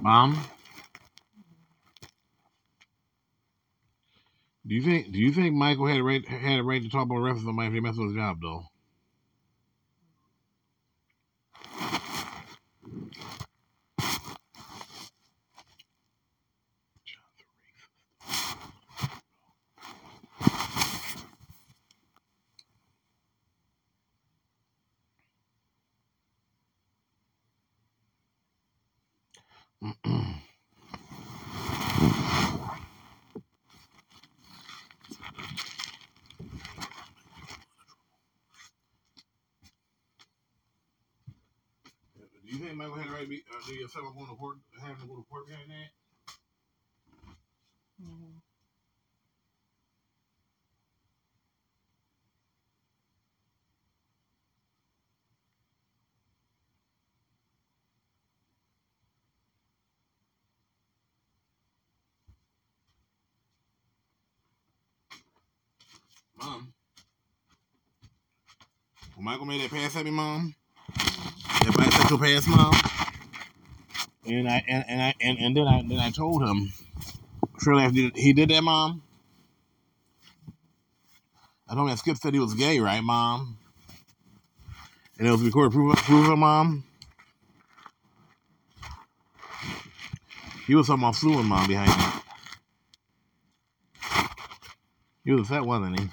Mom, do you think Michael had a right had a right to talk about he messed with his job though? Do you think Michael had a right to be uh, going the court having to go to court behind that? Mom. When Michael made that pass at me, mom. That bisexual pass, mom. And I and, and I and, and then I then I told him shortly after he did that, mom. I told him that Skip said he was gay, right, mom? And it was recorded proof proof of mom. He was talking about suing mom behind me. He was upset, wasn't he?